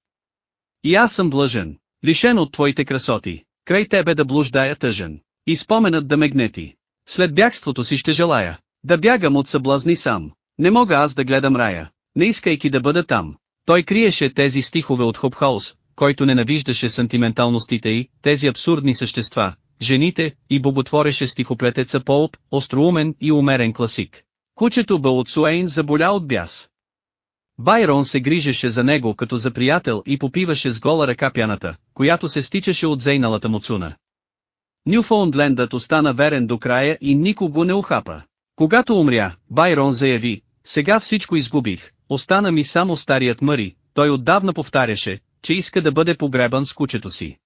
A: И аз съм длъжен, лишен от твоите красоти, край тебе да блуждая тъжен. И споменът да ме гнети. След бягството си ще желая, да бягам от съблазни сам. Не мога аз да гледам рая, не искайки да бъда там. Той криеше тези стихове от Хопхаус, който ненавиждаше сантименталностите й, тези абсурдни същества, жените, и боготвореше стихоплетеца Полп, остроумен и умерен класик. Кучето Суейн заболя от бяс. Байрон се грижеше за него като за приятел и попиваше с гола ръка пяната, която се стичаше от зейналата му цуна. Нюфаундлендът остана верен до края и никого не ухапа. Когато умря, Байрон заяви, сега всичко изгубих, остана ми само старият Мъри, той отдавна повтаряше, че иска да бъде погребан с кучето си.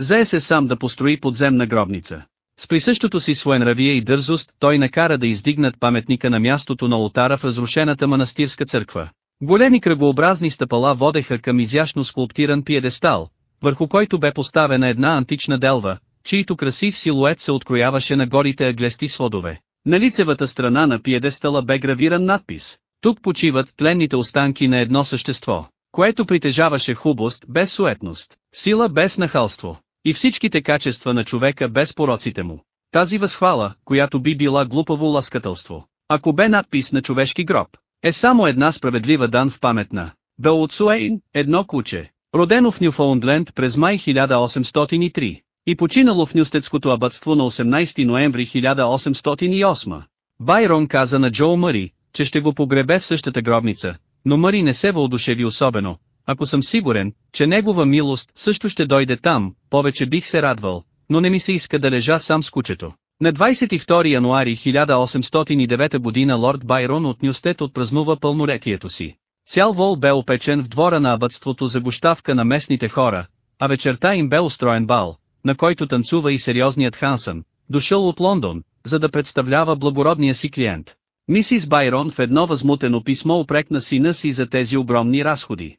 A: Зае се сам да построи подземна гробница. С присъщото си своенравие и дързост, той накара да издигнат паметника на мястото на ултара в разрушената манастирска църква. Големи кръгообразни стъпала водеха към изящно скулптиран пиедестал, върху който бе поставена една антична делва, чийто красив силует се открояваше на горите аглести сводове. На лицевата страна на пиедестала бе гравиран надпис. Тук почиват тленните останки на едно същество, което притежаваше хубост без суетност, сила без нахалство, и всичките качества на човека без пороците му. Тази възхвала, която би била глупаво ласкателство, ако бе надпис на човешки гроб, е само една справедлива дан в памет на Белоцуейн, едно куче, родено в Нюфаундленд през май 1803 и починало в Нюстецкото абътство на 18 ноември 1808. Байрон каза на Джо Мъри, че ще го погребе в същата гробница, но Мъри не се въодушеви особено, ако съм сигурен, че негова милост също ще дойде там, повече бих се радвал, но не ми се иска да лежа сам с кучето. На 22 януари 1809 година лорд Байрон от Нюстет отпразнува пълнолетието си. Цял вол бе опечен в двора на абътството за гощавка на местните хора, а вечерта им бе устроен бал, на който танцува и сериозният Хансън, дошъл от Лондон, за да представлява благородния си клиент. Мисис Байрон в едно възмутено писмо опрекна сина си за тези огромни разходи.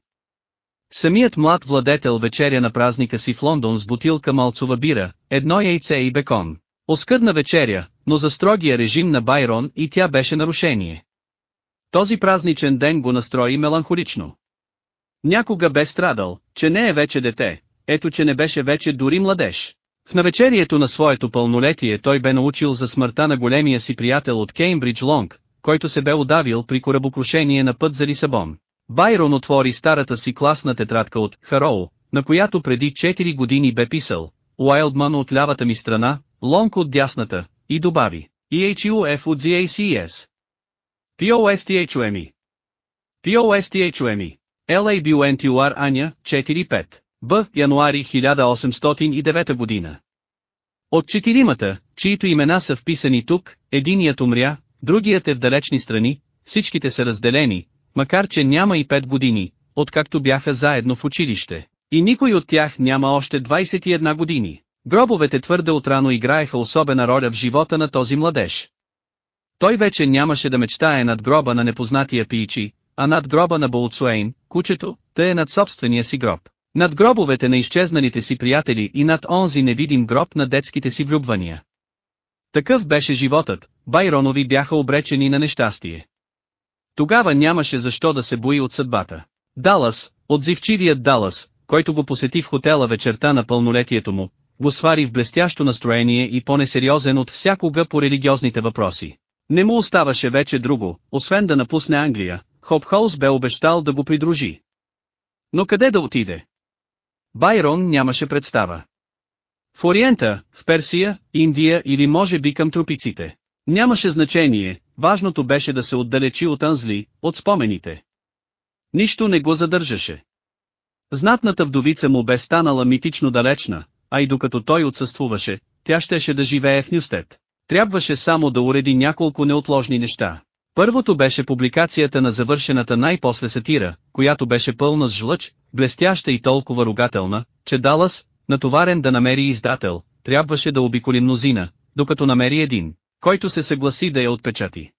A: Самият млад владетел вечеря на празника си в Лондон с бутилка малцова бира, едно яйце и бекон. Оскъдна вечеря, но за строгия режим на Байрон и тя беше нарушение. Този празничен ден го настрои меланхолично. Някога бе страдал, че не е вече дете, ето че не беше вече дори младеж. В навечерието на своето пълнолетие той бе научил за смъртта на големия си приятел от Кеймбридж Лонг, който се бе удавил при корабокрушение на път за Лисабон. Байрон отвори старата си класна тетрадка от Хароу, на която преди 4 години бе писал, Уайлдман от лявата ми страна, Лонг от дясната, и добави, EHUF от ZACS. POSTHUME. POSTHUME. LABUNTUR Аня, 4-5. Б. Януари 1809 година. От четиримата, чието имена са вписани тук, единият умря, другият е в далечни страни, всичките са разделени, макар че няма и 5 години, откакто бяха заедно в училище. И никой от тях няма още 21 години. Гробовете твърде отрано играеха особена роля в живота на този младеж. Той вече нямаше да мечтае над гроба на непознатия пиичи, а над гроба на Болцуейн, кучето, тъй е над собствения си гроб. Над гробовете на изчезналите си приятели и над онзи невидим гроб на детските си влюбвания. Такъв беше животът, Байронови бяха обречени на нещастие. Тогава нямаше защо да се бои от съдбата. Далас, отзивчивият Далас, който го посети в хотела вечерта на пълнолетието му, го свари в блестящо настроение и по-несериозен от всякога по религиозните въпроси. Не му оставаше вече друго, освен да напусне Англия, Хопхолс бе обещал да го придружи. Но къде да отиде? Байрон нямаше представа. В Ориента, в Персия, Индия или може би към тропиците. Нямаше значение, важното беше да се отдалечи от Анзли, от спомените. Нищо не го задържаше. Знатната вдовица му бе станала митично далечна, а и докато той отсъствуваше, тя щеше да живее в Нюстет. Трябваше само да уреди няколко неотложни неща. Първото беше публикацията на завършената най-после сатира, която беше пълна с жлъч, блестяща и толкова ругателна, че Далас, натоварен да намери издател, трябваше да обиколи мнозина, докато намери един, който се съгласи да я отпечати.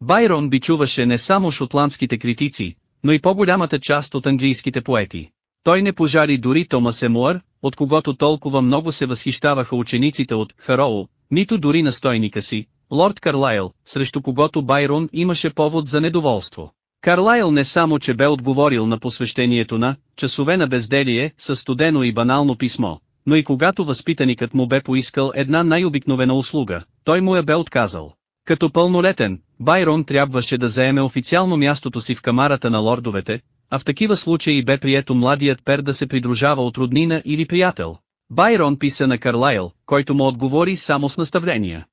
A: Байрон бичуваше не само шотландските критици, но и по-голямата част от английските поети. Той не пожари дори Томас Емуър, от когото толкова много се възхищаваха учениците от Хароу, нито дори настойника си, лорд Карлайл, срещу когото Байрон имаше повод за недоволство. Карлайл не само че бе отговорил на посвещението на «часове на безделие» със студено и банално писмо, но и когато възпитаникът му бе поискал една най-обикновена услуга, той му я бе отказал. Като пълнолетен, Байрон трябваше да заеме официално мястото си в камарата на лордовете, а в такива случаи бе прието младият пер да се придружава от роднина или приятел. Байрон писа на Карлайл, който му отговори само с наставления.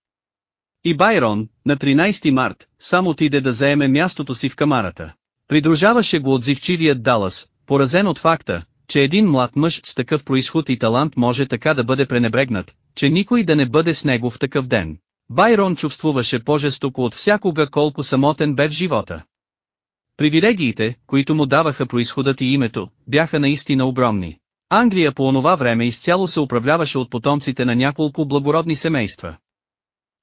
A: И Байрон, на 13 март, само отиде да заеме мястото си в камарата. Придружаваше го отзивчивият Далас, поразен от факта, че един млад мъж с такъв происход и талант може така да бъде пренебрегнат, че никой да не бъде с него в такъв ден. Байрон чувствуваше по-жестоко от всякога колко самотен бе в живота. Привилегиите, които му даваха происходът и името, бяха наистина огромни. Англия по онова време изцяло се управляваше от потомците на няколко благородни семейства.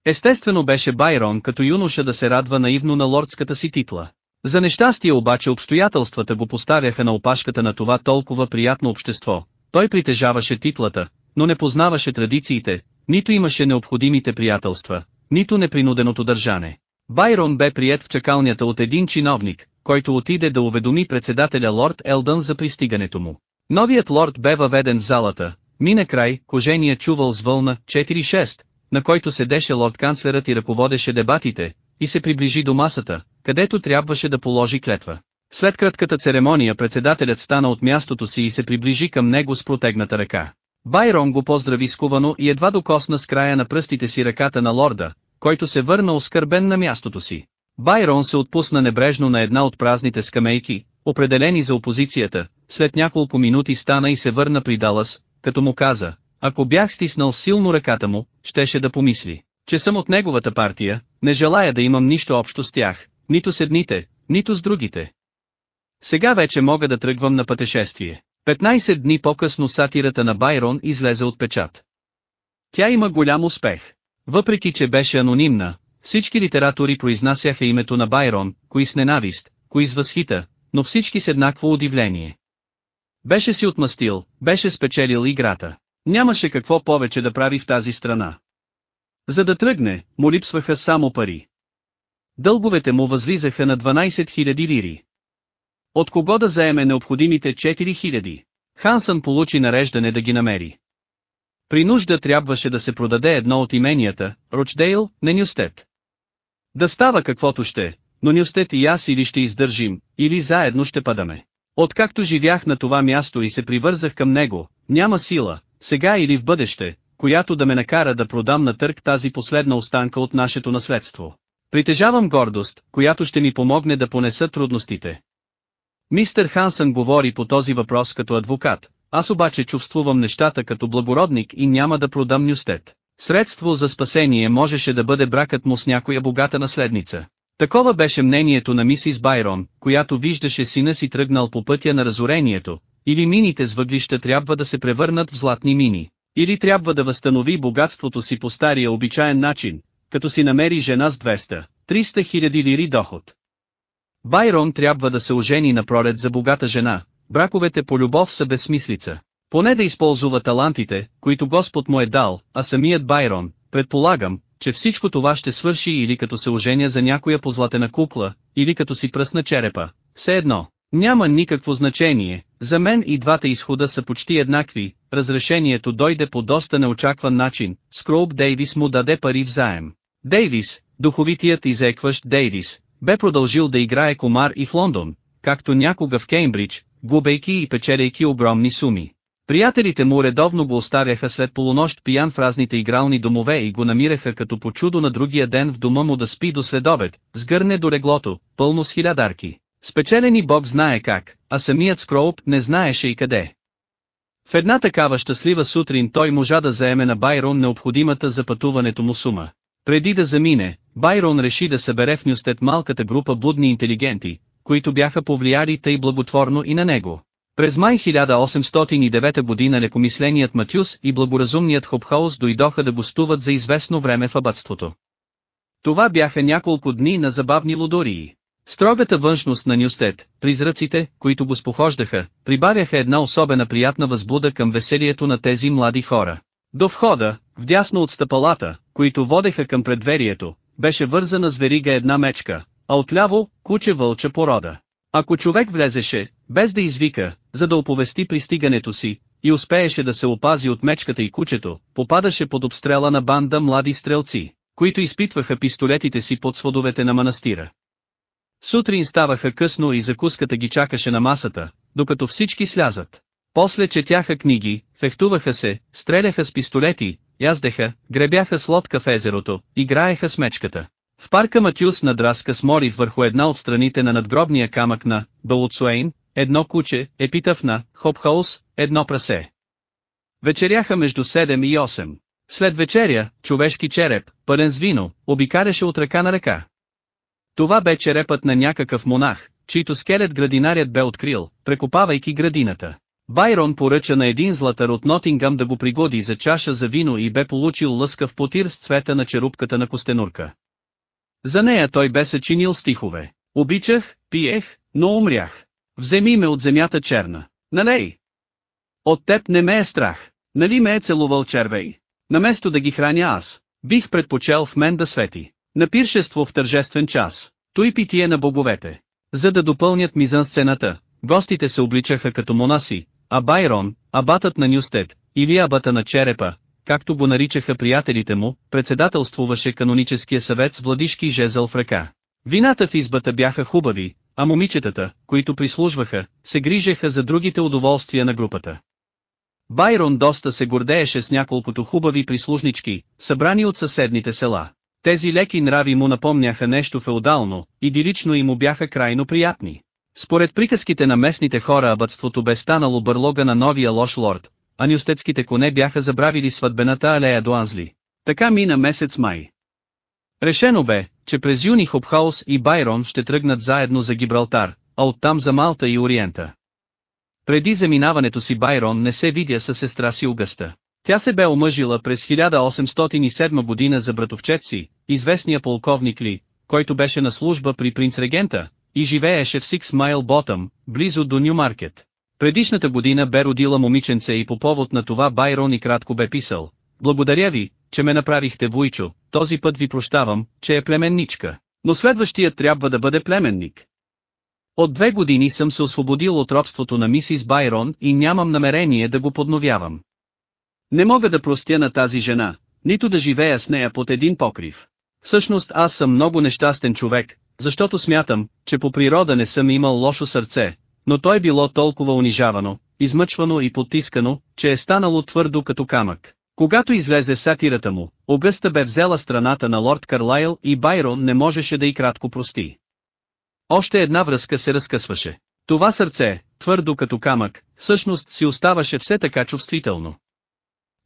A: Естествено беше Байрон като юноша да се радва наивно на лордската си титла. За нещастие обаче обстоятелствата го поставяха на опашката на това толкова приятно общество. Той притежаваше титлата, но не познаваше традициите, нито имаше необходимите приятелства, нито непринуденото държане. Байрон бе прият в чакалнята от един чиновник, който отиде да уведоми председателя лорд Елдън за пристигането му. Новият лорд бе въведен в залата, мина край, кожения чувал с вълна 4-6, на който седеше лорд-канцлерът и ръководеше дебатите, и се приближи до масата, където трябваше да положи клетва. След кратката церемония председателят стана от мястото си и се приближи към него с протегната ръка. Байрон го поздрави скувано и едва докосна с края на пръстите си ръката на лорда, който се върна оскърбен на мястото си. Байрон се отпусна небрежно на една от празните скамейки, определени за опозицията, след няколко минути стана и се върна при Далас, като му каза, ако бях стиснал силно ръката му, щеше да помисли, че съм от неговата партия, не желая да имам нищо общо с тях, нито с едните, нито с другите. Сега вече мога да тръгвам на пътешествие. 15 дни по-късно сатирата на Байрон излезе от печат. Тя има голям успех. Въпреки че беше анонимна, всички литератори произнасяха името на Байрон, кои с ненавист, кои с възхита, но всички с еднакво удивление. Беше си отмъстил, беше спечелил играта. Нямаше какво повече да прави в тази страна. За да тръгне, му липсваха само пари. Дълговете му възлизаха на 12 000 лири. От кого да заеме необходимите 4000? Хансън получи нареждане да ги намери. При нужда трябваше да се продаде едно от именията, Рочдейл, на Нюстет. Да става каквото ще, но Нюстет и аз или ще издържим, или заедно ще падаме. Откакто живях на това място и се привързах към него, няма сила, сега или в бъдеще, която да ме накара да продам на търг тази последна останка от нашето наследство. Притежавам гордост, която ще ми помогне да понеса трудностите. Мистер Хансън говори по този въпрос като адвокат, аз обаче чувствувам нещата като благородник и няма да продам Нюстет. Средство за спасение можеше да бъде бракът му с някоя богата наследница. Такова беше мнението на мисис Байрон, която виждаше сина си тръгнал по пътя на разорението, или мините с въглища трябва да се превърнат в златни мини, или трябва да възстанови богатството си по стария обичаен начин, като си намери жена с 200-300 хиляди лири доход. Байрон трябва да се ожени на пролет за богата жена, браковете по любов са безсмислица. Поне да използва талантите, които Господ му е дал, а самият Байрон, предполагам, че всичко това ще свърши или като се оженя за някоя позлатена кукла, или като си пръсна черепа. Все едно, няма никакво значение, за мен и двата изхода са почти еднакви, разрешението дойде по доста неочакван начин, Скроуп Дейвис му даде пари в заем. Дейвис, духовитият изекващ Дейвис, бе продължил да играе комар и в Лондон, както някога в Кеймбридж, губейки и печеляйки огромни суми. Приятелите му редовно го оставяха след полунощ пиян в разните игрални домове и го намираха като по чудо на другия ден в дома му да спи до следобед, сгърне до реглото, пълно с хилядарки. Спечелени Бог знае как, а самият Скроуп не знаеше и къде. В една такава щастлива сутрин той можа да заеме на Байрон необходимата за пътуването му сума. Преди да замине, Байрон реши да събере в Нюстет малката група будни интелигенти, които бяха повлияли тъй благотворно и на него. През май 1809 година лекомисленият Матюс и благоразумният Хопхаус дойдоха да гостуват за известно време в абътството. Това бяха няколко дни на забавни лудории. Строгата външност на Нюстет, призраците, които го спохождаха, прибавяха една особена приятна възбуда към веселието на тези млади хора. До входа, вдясно от стъпалата, които водеха към предверието, беше вързана с верига една мечка, а отляво – куче вълча порода. Ако човек влезеше, без да извика, за да оповести пристигането си, и успееше да се опази от мечката и кучето, попадаше под обстрела на банда млади стрелци, които изпитваха пистолетите си под сводовете на манастира. Сутрин ставаха късно и закуската ги чакаше на масата, докато всички слязат. После четяха книги, фехтуваха се, стреляха с пистолети, яздеха, гребяха с лодка в езерото, играеха с мечката. В парка Матюс надраска с морив върху една от страните на надгробния камък на Балуцуейн, едно куче, епитъв на Хопхаус, едно прасе. Вечеряха между 7 и 8. След вечеря, човешки череп, пълен с вино, обикаряше от ръка на ръка. Това бе черепът на някакъв монах, чийто скелет градинарят бе открил, прекопавайки градината. Байрон поръча на един златър от Нотингам да го пригоди за чаша за вино и бе получил лъскав потир с цвета на черупката на костенурка. За нея той бе съчинил стихове. Обичах, пиех, но умрях. Вземи ме от земята черна. Налей! От теб не ме е страх. Нали ме е целувал червей? Наместо да ги храня аз, бих предпочел в мен да свети. На пиршество в тържествен час, той питие на боговете. За да допълнят мизън сцената, гостите се обличаха като монаси, а Байрон, абатът на Нюстед, или абата на Черепа, както го наричаха приятелите му, председателствуваше каноническия съвет с владишки жезъл в ръка. Вината в избата бяха хубави, а момичетата, които прислужваха, се грижеха за другите удоволствия на групата. Байрон доста се гордееше с няколкото хубави прислужнички, събрани от съседните села. Тези леки нрави му напомняха нещо феодално, идилично и му бяха крайно приятни. Според приказките на местните хора абътството бе станало бърлога на новия лош лорд, а нюстецките коне бяха забравили сватбената алея до Анзли. Така мина месец май. Решено бе, че през юни Хопхаус и Байрон ще тръгнат заедно за Гибралтар, а оттам за Малта и Ориента. Преди заминаването си Байрон не се видя със сестра си Угъста. Тя се бе омъжила през 1807 година за братовчет си, известния полковник Ли, който беше на служба при принц-регента, и живееше в Six Mile Bottom, близо до Нюмаркет. Предишната година бе родила момиченце и по повод на това Байрон и кратко бе писал. Благодаря ви, че ме направихте вуйчо, този път ви прощавам, че е племенничка, но следващият трябва да бъде племенник. От две години съм се освободил от робството на мисис Байрон и нямам намерение да го подновявам. Не мога да простя на тази жена, нито да живея с нея под един покрив. Всъщност аз съм много нещастен човек, защото смятам, че по природа не съм имал лошо сърце, но той било толкова унижавано, измъчвано и потискано, че е станало твърдо като камък. Когато излезе сатирата му, Огъста бе взела страната на лорд Карлайл и Байрон не можеше да и кратко прости. Още една връзка се разкъсваше. Това сърце, твърдо като камък, всъщност си оставаше все така чувствително.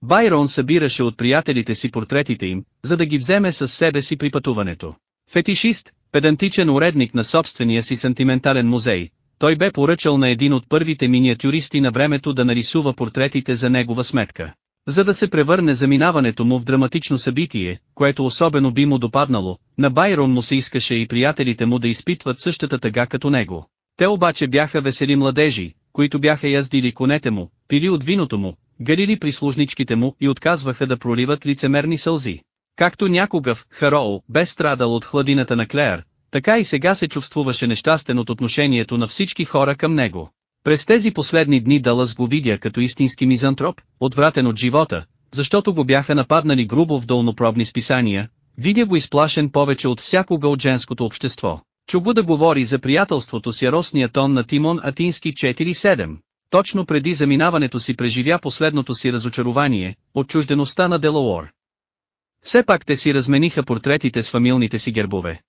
A: Байрон събираше от приятелите си портретите им, за да ги вземе със себе си при пътуването. Фетишист, педантичен уредник на собствения си сантиментален музей, той бе поръчал на един от първите миниатюристи на времето да нарисува портретите за негова сметка. За да се превърне заминаването му в драматично събитие, което особено би му допаднало, на Байрон му се искаше и приятелите му да изпитват същата тъга като него. Те обаче бяха весели младежи, които бяха яздили конете му, пили от виното му, галили прислужничките му и отказваха да проливат лицемерни сълзи. Както някога в Хароу бе страдал от хладината на Клеер, така и сега се чувствуваше нещастен от отношението на всички хора към него. През тези последни дни Далас го видя като истински мизантроп, отвратен от живота, защото го бяха нападнали грубо в долнопробни списания, видя го изплашен повече от всякога от женското общество. Чу го да говори за приятелството с яростния тон на Тимон Атински 4-7. Точно преди заминаването си преживя последното си разочарование, отчуждеността на Делауор. Все пак те си размениха портретите с фамилните си гербове.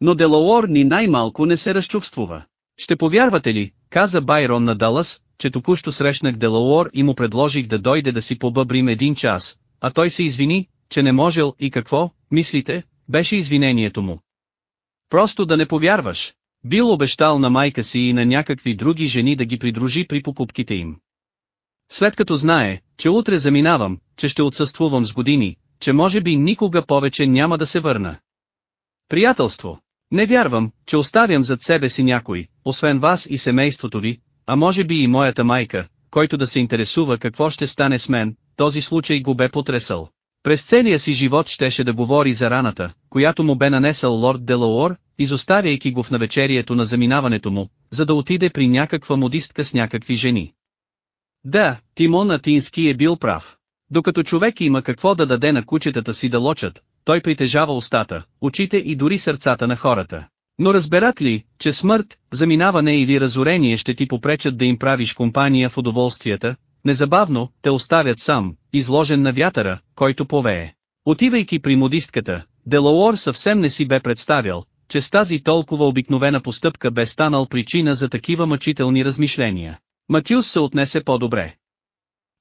A: Но Делауор ни най-малко не се разчувствува. Ще повярвате ли, каза Байрон на Далас, че току-що срещнах Делауор и му предложих да дойде да си побъбрим един час, а той се извини, че не можел и какво, мислите, беше извинението му. Просто да не повярваш. Бил обещал на майка си и на някакви други жени да ги придружи при покупките им. След като знае, че утре заминавам, че ще отсъствувам с години, че може би никога повече няма да се върна. Приятелство. Не вярвам, че оставям зад себе си някой, освен вас и семейството ви, а може би и моята майка, който да се интересува какво ще стане с мен, този случай го бе потресъл. През целия си живот щеше да говори за раната, която му бе нанесъл лорд Делауор, изоставяйки го в навечерието на заминаването му, за да отиде при някаква модистка с някакви жени. Да, Тимон Атински е бил прав. Докато човек има какво да даде на кучетата си да лочат, той притежава устата, очите и дори сърцата на хората. Но разберат ли, че смърт, заминаване или разорение ще ти попречат да им правиш компания в удоволствията, незабавно, те оставят сам, изложен на вятъра, който повее. Отивайки при модистката, Делауор съвсем не си бе представял, че с тази толкова обикновена постъпка бе станал причина за такива мъчителни размишления. Матюс се отнесе по-добре.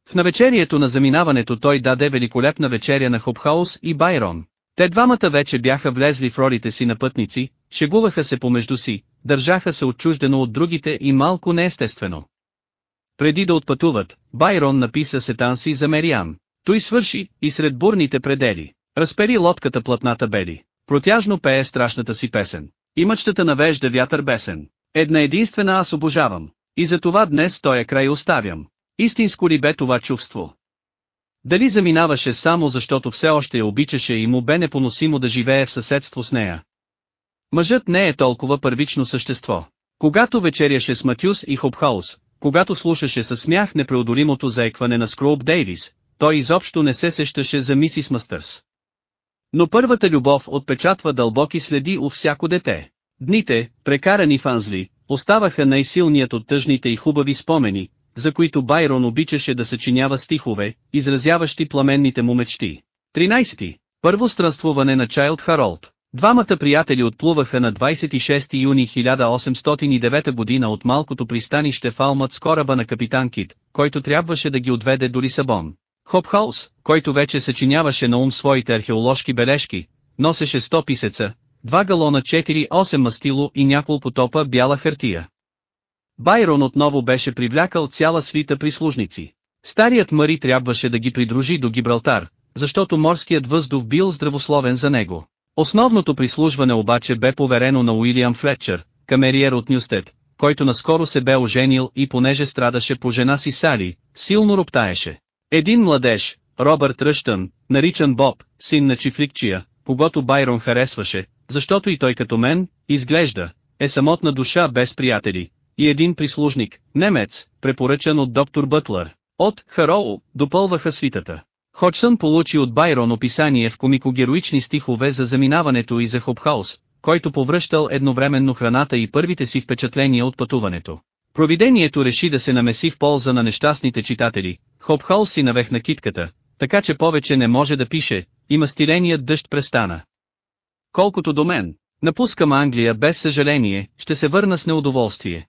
A: В навечерието на заминаването той даде великолепна вечеря на Хопхаус и Байрон. Те двамата вече бяха влезли в ролите си на пътници, шегуваха се помежду си, държаха се отчуждено от другите и малко неестествено. Преди да отпътуват, Байрон написа сетанси за Мериан. Той свърши, и сред бурните предели, разпери лодката платната бели, протяжно пее страшната си песен. И мъчтата навежда вятър бесен. Една единствена аз обожавам. И за това днес тоя край оставям. Истинско ли бе това чувство? Дали заминаваше само защото все още я обичаше и му бе непоносимо да живее в съседство с нея? Мъжът не е толкова първично същество. Когато вечеряше с Матюс и Хопхаус, когато слушаше със смях непреодолимото заекване на Скроуп Дейвис, той изобщо не се сещаше за мисис Мастърс. Но първата любов отпечатва дълбоки следи у всяко дете. Дните, прекарани в Анзли, оставаха най-силният от тъжните и хубави спомени, за които Байрон обичаше да съчинява стихове, изразяващи пламенните му мечти. 13. Първо странствуване на Чайлд Харолд. Двамата приятели отплуваха на 26 юни 1809 година от малкото пристанище Фалмът с кораба на капитан Кит, който трябваше да ги отведе до Лисабон. Хопхаус, който вече съчиняваше на ум своите археоложки бележки, носеше 100 писеца, 2 галона 4-8 мастило и няколко топа бяла хартия. Байрон отново беше привлякал цяла свита прислужници. Старият Мари трябваше да ги придружи до Гибралтар, защото морският въздух бил здравословен за него. Основното прислужване обаче бе поверено на Уилиам Флетчер, камериер от Нюстед, който наскоро се бе оженил и понеже страдаше по жена си Сали, силно роптаеше. Един младеж, Робърт Ръщън, наричан Боб, син на Чифликчия, когато Байрон харесваше, защото и той като мен, изглежда, е самотна душа без приятели, и един прислужник, немец, препоръчан от доктор Бътлър, от Хароу, допълваха свитата. Ходжсън получи от Байрон описание в комико-героични стихове за заминаването и за Хопхаус, който повръщал едновременно храната и първите си впечатления от пътуването. Провидението реши да се намеси в полза на нещастните читатели, Хопхаус си навехна китката, така че повече не може да пише, и мастиленият дъжд престана. Колкото до мен, напускам Англия без съжаление, ще се върна с неудоволствие.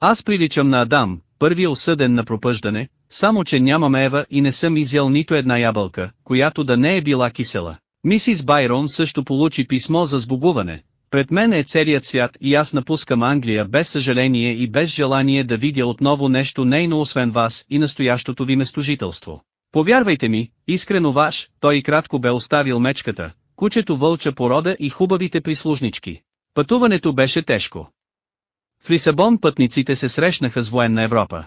A: Аз приличам на Адам, първия осъден на пропъждане, само че нямам Ева и не съм изял нито една ябълка, която да не е била кисела. Мисис Байрон също получи писмо за сбогуване. Пред мен е целият свят и аз напускам Англия без съжаление и без желание да видя отново нещо нейно освен вас и настоящото ви местожителство. Повярвайте ми, искрено ваш, той кратко бе оставил мечката, кучето вълча порода и хубавите прислужнички. Пътуването беше тежко. В Лисабон пътниците се срещнаха с военна Европа.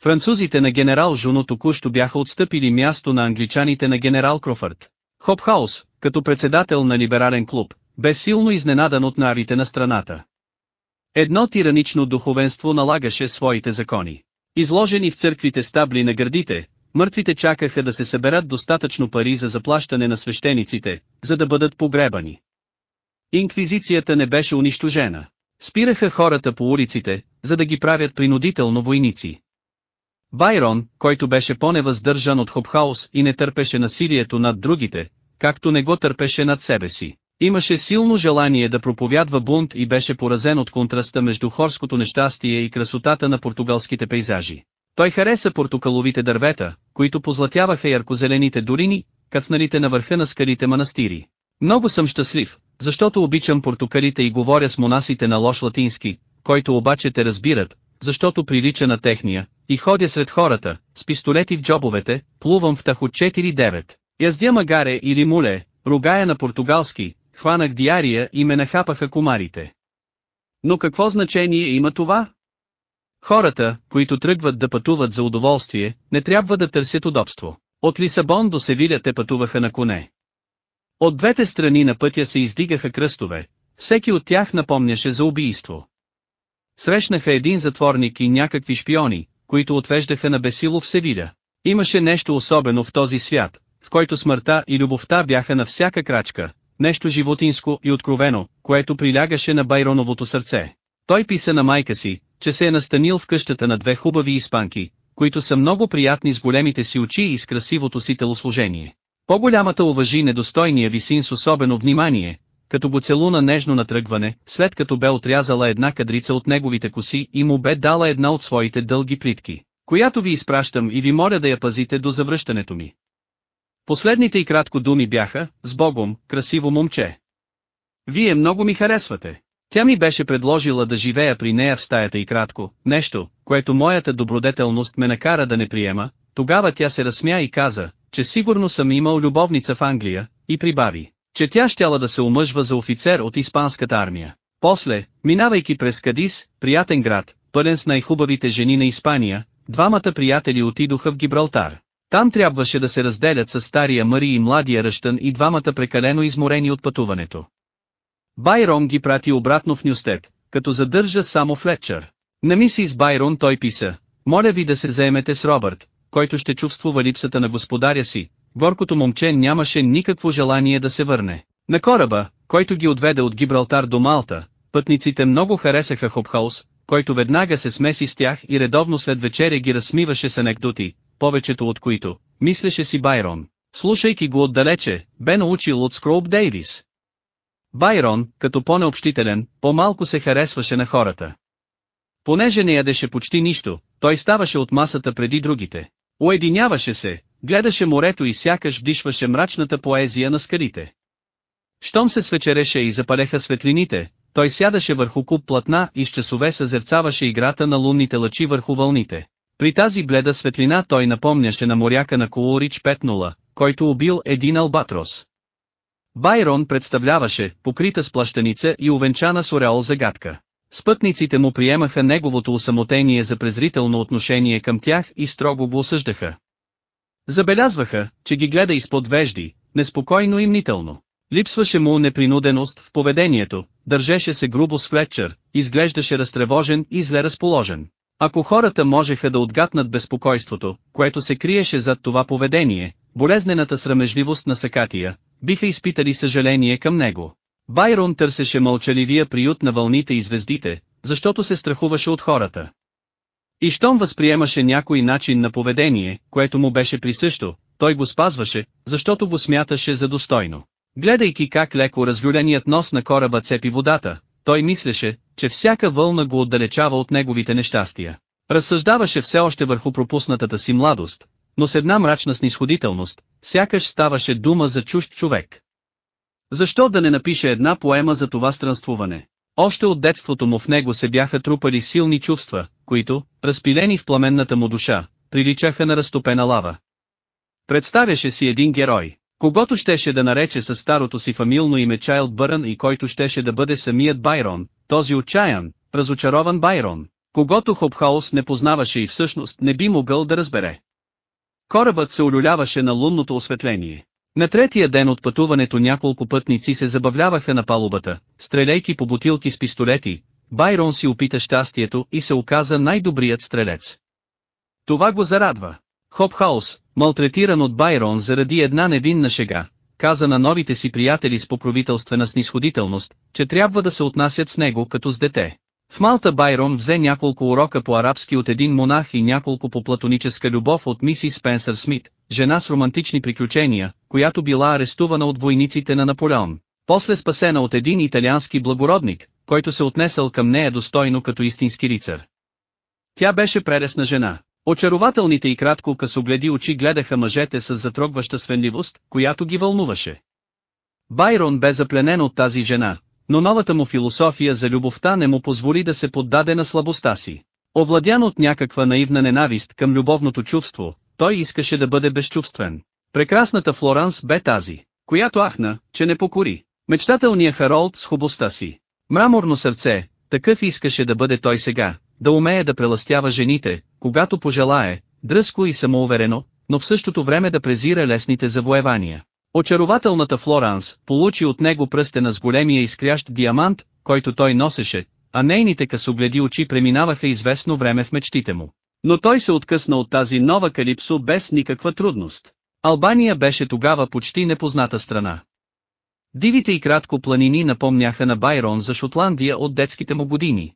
A: Французите на генерал Жуно току-що бяха отстъпили място на англичаните на генерал Крофърд. Хопхаус, като председател на либерален клуб, бе силно изненадан от нарите на страната. Едно тиранично духовенство налагаше своите закони. Изложени в църквите стабли на гърдите, мъртвите чакаха да се съберат достатъчно пари за заплащане на свещениците, за да бъдат погребани. Инквизицията не беше унищожена. Спираха хората по улиците, за да ги правят принудително войници. Байрон, който беше по-невъздържан от Хопхаус и не търпеше насилието над другите, както не го търпеше над себе си, имаше силно желание да проповядва бунт и беше поразен от контраста между хорското нещастие и красотата на португалските пейзажи. Той хареса портокаловите дървета, които позлатяваха яркозелените долини, кацналите на върха на скалите манастири. Много съм щастлив, защото обичам портокалите и говоря с монасите на лош латински, който обаче те разбират, защото прилича на техния, и ходя сред хората, с пистолети в джобовете, плувам в Тахо 4-9. Яздя магаре или муле, ругая на португалски, хванах диария и ме нахапаха комарите. Но какво значение има това? Хората, които тръгват да пътуват за удоволствие, не трябва да търсят удобство. От Лисабон до Севиля те пътуваха на коне. От двете страни на пътя се издигаха кръстове, Всеки от тях напомняше за убийство. Срещнаха един затворник и някакви шпиони, които отвеждаха на Бесило в Севиля. Имаше нещо особено в този свят, в който смъртта и любовта бяха на всяка крачка, нещо животинско и откровено, което прилягаше на Байроновото сърце. Той писа на майка си, че се е настанил в къщата на две хубави испанки, които са много приятни с големите си очи и с красивото си телосложение. По-голямата уважи недостойния ви син с особено внимание, като го целуна нежно на тръгване, след като бе отрязала една кадрица от неговите коси и му бе дала една от своите дълги плитки, която ви изпращам и ви моля да я пазите до завръщането ми. Последните и кратко думи бяха, с Богом, красиво момче. Вие много ми харесвате. Тя ми беше предложила да живея при нея в стаята и кратко, нещо, което моята добродетелност ме накара да не приема, тогава тя се разсмя и каза, че сигурно съм имал любовница в Англия, и прибави, че тя щяла да се омъжва за офицер от испанската армия. После, минавайки през Кадис, приятен град, пълен с най-хубавите жени на Испания, двамата приятели отидоха в Гибралтар. Там трябваше да се разделят с стария Мари и младия Ръщън и двамата прекалено изморени от пътуването. Байрон ги прати обратно в Нюстет, като задържа само Флетчър. На мисис Байрон той писа, моля ви да се заемете с Робърт, който ще чувствува липсата на господаря си, горкото момче нямаше никакво желание да се върне. На кораба, който ги отведе от Гибралтар до Малта, пътниците много харесаха Хопхаус, който веднага се смеси с тях и редовно след вечеря ги разсмиваше с анекдоти, повечето от които, мислеше си Байрон, слушайки го отдалече, бе научил от Скроуп Дейвис. Байрон, като по-необщителен, по-малко се харесваше на хората. Понеже не ядеше почти нищо, той ставаше от масата преди другите. Уединяваше се, гледаше морето и сякаш вдишваше мрачната поезия на скалите. Щом се свечереше и запалеха светлините, той сядаше върху куп платна и с часове съзерцаваше играта на лунните лъчи върху вълните. При тази бледа светлина той напомняше на моряка на Колорич 5-0, който убил един албатрос. Байрон представляваше, покрита с плащаница и увенчана с ореол загадка. Спътниците му приемаха неговото усамотение за презрително отношение към тях и строго го осъждаха. Забелязваха, че ги гледа изпод вежди, неспокойно и мнително. Липсваше му непринуденост в поведението, държеше се грубо с Флетчер, изглеждаше разтревожен и зле разположен. Ако хората можеха да отгатнат безпокойството, което се криеше зад това поведение, болезнената срамежливост на Сакатия, биха изпитали съжаление към него. Байрон търсеше мълчаливия приют на вълните и звездите, защото се страхуваше от хората. И щом възприемаше някой начин на поведение, което му беше присъщо, той го спазваше, защото го смяташе за достойно. Гледайки как леко развюленият нос на кораба цепи водата, той мислеше, че всяка вълна го отдалечава от неговите нещастия. Разсъждаваше все още върху пропуснатата си младост, но с една мрачна снисходителност, сякаш ставаше дума за чужд човек. Защо да не напише една поема за това странствуване? Още от детството му в него се бяха трупали силни чувства, които, разпилени в пламенната му душа, приличаха на разтопена лава. Представяше си един герой, когато щеше да нарече със старото си фамилно име Чайлд Бърън и който щеше да бъде самият Байрон, този отчаян, разочарован Байрон, когато Хопхаус не познаваше и всъщност не би могъл да разбере. Корабът се улюляваше на лунното осветление. На третия ден от пътуването няколко пътници се забавляваха на палубата, стреляйки по бутилки с пистолети, Байрон си опита щастието и се оказа най-добрият стрелец. Това го зарадва. Хопхаус, малтретиран от Байрон заради една невинна шега, каза на новите си приятели с покровителствена снисходителност, че трябва да се отнасят с него като с дете. В Малта Байрон взе няколко урока по арабски от един монах и няколко по платоническа любов от мисис Спенсър Смит, жена с романтични приключения, която била арестувана от войниците на Наполеон. После спасена от един италиански благородник, който се отнесъл към нея достойно като истински рицар. Тя беше прелесна жена. Очарователните и кратко късогледи очи гледаха мъжете с затрогваща свенливост, която ги вълнуваше. Байрон бе запленен от тази жена, но новата му философия за любовта не му позволи да се поддаде на слабостта си. Овладян от някаква наивна ненавист към любовното чувство, той искаше да бъде безчувствен. Прекрасната Флоранс бе тази, която ахна, че не покори. Мечтателният Харолд с хубостта си. Мраморно сърце, такъв искаше да бъде той сега, да умее да преластява жените, когато пожелае, дръско и самоуверено, но в същото време да презира лесните завоевания. Очарователната Флоранс получи от него пръстена с големия изкрящ диамант, който той носеше, а нейните късогледи очи преминаваха известно време в мечтите му. Но той се откъсна от тази нова калипсо без никаква трудност. Албания беше тогава почти непозната страна. Дивите и кратко планини напомняха на Байрон за Шотландия от детските му години.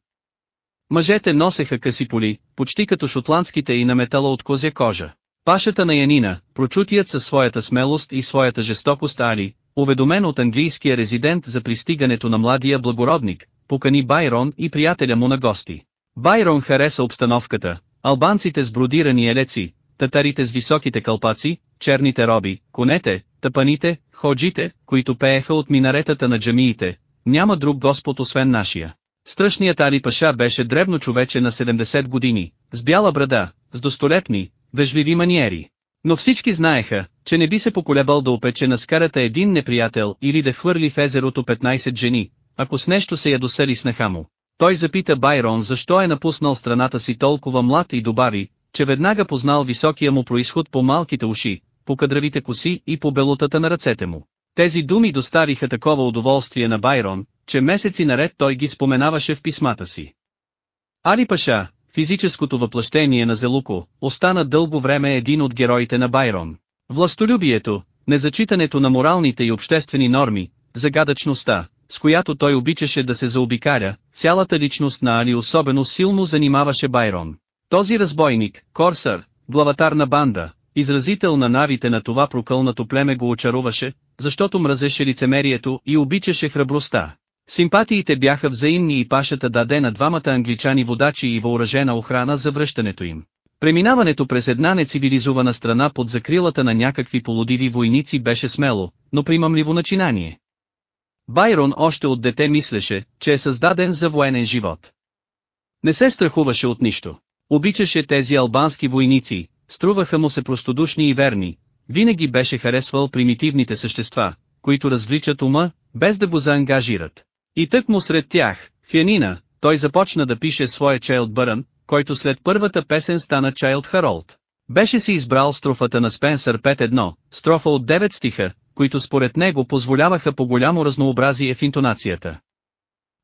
A: Мъжете носеха къси поли, почти като шотландските и на метала от козя кожа. Пашата на Янина, прочутият със своята смелост и своята жестокост Али, уведомен от английския резидент за пристигането на младия благородник, покани Байрон и приятеля му на гости. Байрон хареса обстановката, албанците с бродирани елеци, татарите с високите кълпаци, черните роби, конете, тъпаните, ходжите, които пееха от минаретата на джамиите, няма друг господ освен нашия. Страшният Али Паша беше дребно човече на 70 години, с бяла брада, с достолепни, вежливи маниери. Но всички знаеха, че не би се поколебал да опече на скарата един неприятел или да хвърли в езерото 15 жени, ако с нещо се ядосали снаха му. Той запита Байрон защо е напуснал страната си толкова млад и добави, че веднага познал високия му происход по малките уши, по кадравите коси и по белотата на ръцете му. Тези думи достариха такова удоволствие на Байрон, че месеци наред той ги споменаваше в писмата си. Али Паша, физическото въплъщение на Зелуко, остана дълго време един от героите на Байрон. Властолюбието, незачитането на моралните и обществени норми, загадъчността, с която той обичаше да се заобикаля, цялата личност на Али особено силно занимаваше Байрон. Този разбойник, Корсър, главатар на банда, изразител на навите на това прокълнато племе го очаруваше, защото мразеше лицемерието и обичаше храбростта. Симпатиите бяха взаимни и пашата даде на двамата англичани водачи и въоръжена охрана за връщането им. Преминаването през една нецивилизована страна под закрилата на някакви полудиви войници беше смело, но примамливо начинание. Байрон още от дете мислеше, че е създаден за военен живот. Не се страхуваше от нищо. Обичаше тези албански войници, струваха му се простодушни и верни, винаги беше харесвал примитивните същества, които развличат ума, без да го заангажират. И тък му сред тях, в Янина, той започна да пише своя Чайлд Бърън, който след първата песен стана Чайлд Харолд. Беше си избрал строфата на Спенсър 5.1, строфа от 9 стиха, които според него позволяваха по голямо разнообразие в интонацията.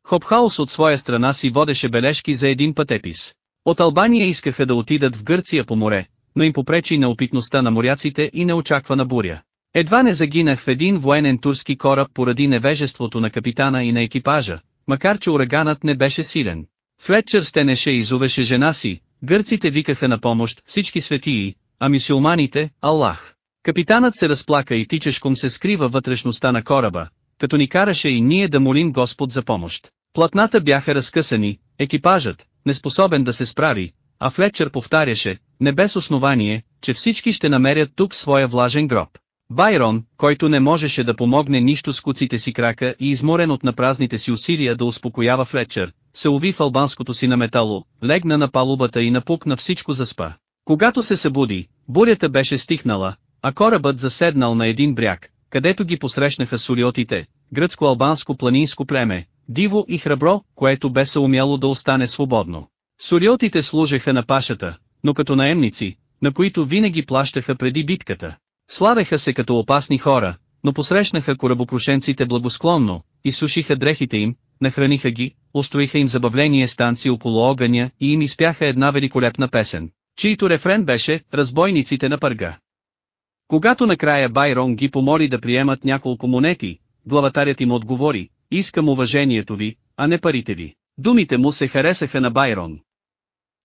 A: Хопхаус от своя страна си водеше бележки за един пътепис. От Албания искаха да отидат в Гърция по море, но им попречи на опитността на моряците и неочаквана буря. Едва не загинах в един военен турски кораб поради невежеството на капитана и на екипажа, макар че ураганът не беше силен. Флетчер стенеше и зовеше жена си, гърците викаха на помощ всички светии, а мисюлманите – Аллах. Капитанът се разплака и тичешком се скрива вътрешността на кораба, като ни караше и ние да молим Господ за помощ. Платната бяха разкъсани, екипажът, неспособен да се справи, а Флетчер повтаряше, не без основание, че всички ще намерят тук своя влажен гроб. Байрон, който не можеше да помогне нищо с куците си крака и изморен от напразните си усилия да успокоява Флетчер, се уви в албанското си на метало, легна на палубата и напукна всичко заспа. Когато се събуди, бурята беше стихнала, а корабът заседнал на един бряг, където ги посрещнаха солиотите, гръцко-албанско планинско племе, диво и храбро, което бе се умяло да остане свободно. Солиотите служеха на пашата, но като наемници, на които винаги плащаха преди битката. Славеха се като опасни хора, но посрещнаха корабопрошенците благосклонно, изсушиха дрехите им, нахраниха ги, устроиха им забавление станци около огъня и им изпяха една великолепна песен, чийто рефрен беше «Разбойниците на пърга». Когато накрая Байрон ги помоли да приемат няколко монети, главатарят им отговори, искам уважението ви, а не парите ви. Думите му се харесаха на Байрон.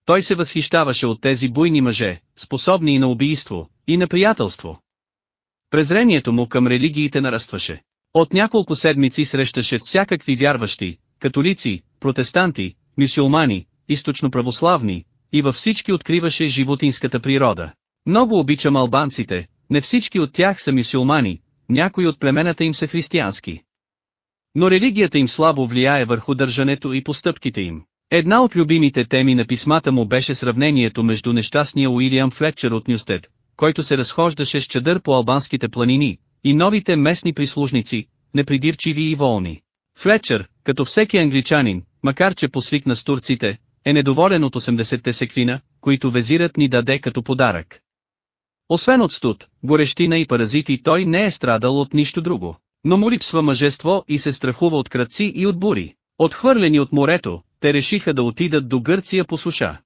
A: Той се възхищаваше от тези буйни мъже, способни и на убийство, и на приятелство. Презрението му към религиите нарастваше. От няколко седмици срещаше всякакви вярващи, католици, протестанти, мюсюлмани, източно православни, и във всички откриваше животинската природа. Много обичам албанците, не всички от тях са мюсюлмани, някои от племената им са християнски. Но религията им слабо влияе върху държането и постъпките им. Една от любимите теми на писмата му беше сравнението между нещастния Уилям Флетчер от Нюстед, който се разхождаше с чадър по албанските планини, и новите местни прислужници, непридирчиви и волни. Флетчер, като всеки англичанин, макар че посвикна с турците, е недоволен от 80-те секвина, които везират ни даде като подарък. Освен от студ, горещина и паразити той не е страдал от нищо друго. Но му липсва мъжество и се страхува от кръци и от бури. Отхвърлени от морето, те решиха да отидат до Гърция по суша.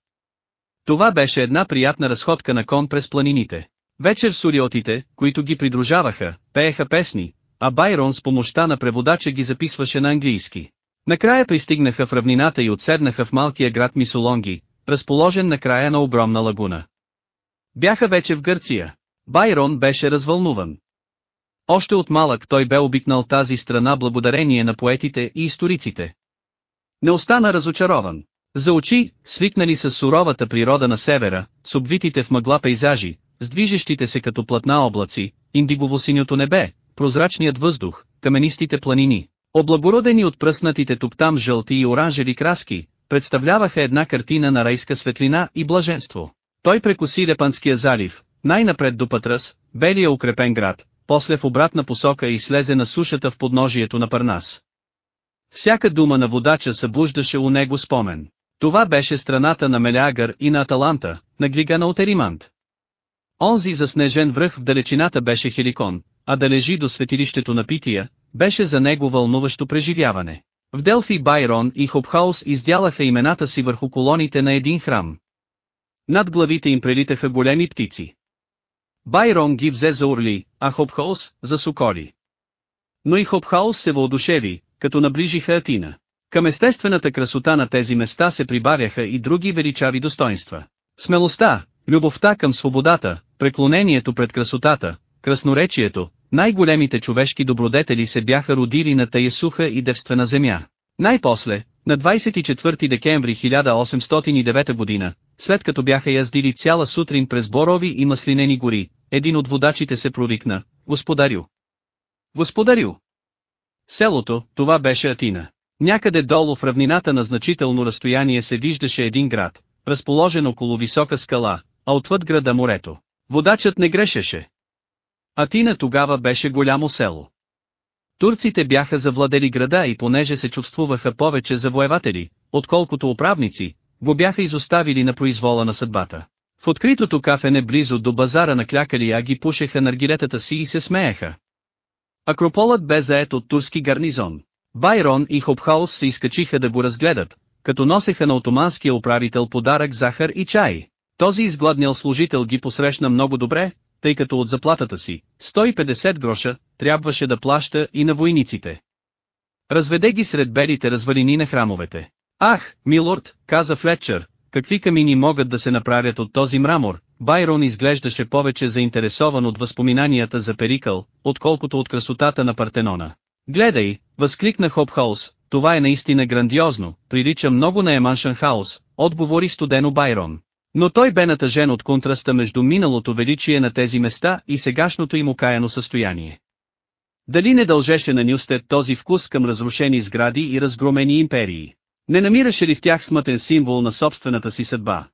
A: Това беше една приятна разходка на кон през планините. Вечер суриотите, които ги придружаваха, пееха песни, а Байрон с помощта на преводача ги записваше на английски. Накрая пристигнаха в равнината и отседнаха в малкия град Мисолонги, разположен на края на огромна лагуна. Бяха вече в Гърция. Байрон беше развълнуван. Още от малък той бе обикнал тази страна благодарение на поетите и историците. Не остана разочарован. За очи, свикнали с суровата природа на севера, с обвитите в мъгла пейзажи, с движещите се като платна облаци, индигово-синьото небе, прозрачният въздух, каменистите планини, облагородени от пръснатите туптам жълти и оранжеви краски, представляваха една картина на райска светлина и блаженство. Той прекоси Репанския залив, най-напред до Патрас, белия укрепен град, после в обратна посока и слезе на сушата в подножието на Парнас. Всяка дума на водача събуждаше у него спомен. Това беше страната на Мелягър и на Аталанта, на Глигана от Еримант. Онзи заснежен връх в далечината беше Хеликон, а да лежи до светилището на Пития, беше за него вълнуващо преживяване. В Делфи Байрон и Хопхаус издялаха имената си върху колоните на един храм. Над главите им прелитаха големи птици. Байрон ги взе за орли, а Хопхаус – за соколи. Но и Хопхаус се въодушеви, като наближиха Атина. Към естествената красота на тези места се прибавяха и други величави достоинства. Смелостта, любовта към свободата, преклонението пред красотата, красноречието, най-големите човешки добродетели се бяха родили на тая суха и девствена земя. Най-после, на 24 декември 1809 година, след като бяха яздили цяла сутрин през борови и маслинени гори, един от водачите се провикна, господарю. Господарю! Селото, това беше Атина. Някъде долу в равнината на значително разстояние се виждаше един град, разположен около висока скала, а отвъд града морето. Водачът не грешеше. Атина тогава беше голямо село. Турците бяха завладели града и понеже се чувствуваха повече завоеватели, отколкото управници, го бяха изоставили на произвола на съдбата. В откритото кафене близо до базара на клякали а ги пушеха наргилетата си и се смееха. Акрополът бе заед от турски гарнизон. Байрон и Хопхаус се изкачиха да го разгледат, като носеха на отоманския управител подарък захар и чай. Този изгладнял служител ги посрещна много добре, тъй като от заплатата си, 150 гроша, трябваше да плаща и на войниците. Разведе ги сред белите развалини на храмовете. Ах, милорд, каза Флетчер, какви камини могат да се направят от този мрамор, Байрон изглеждаше повече заинтересован от възпоминанията за Перикъл, отколкото от красотата на Партенона. Гледай, възкликна Хопхаус, това е наистина грандиозно, прилича много на Еманшан Хаус, отговори студено Байрон. Но той бе натъжен от контраста между миналото величие на тези места и сегашното им окаяно състояние. Дали не дължеше на Нюстед този вкус към разрушени сгради и разгромени империи? Не намираше ли в тях смътен символ на собствената си съдба?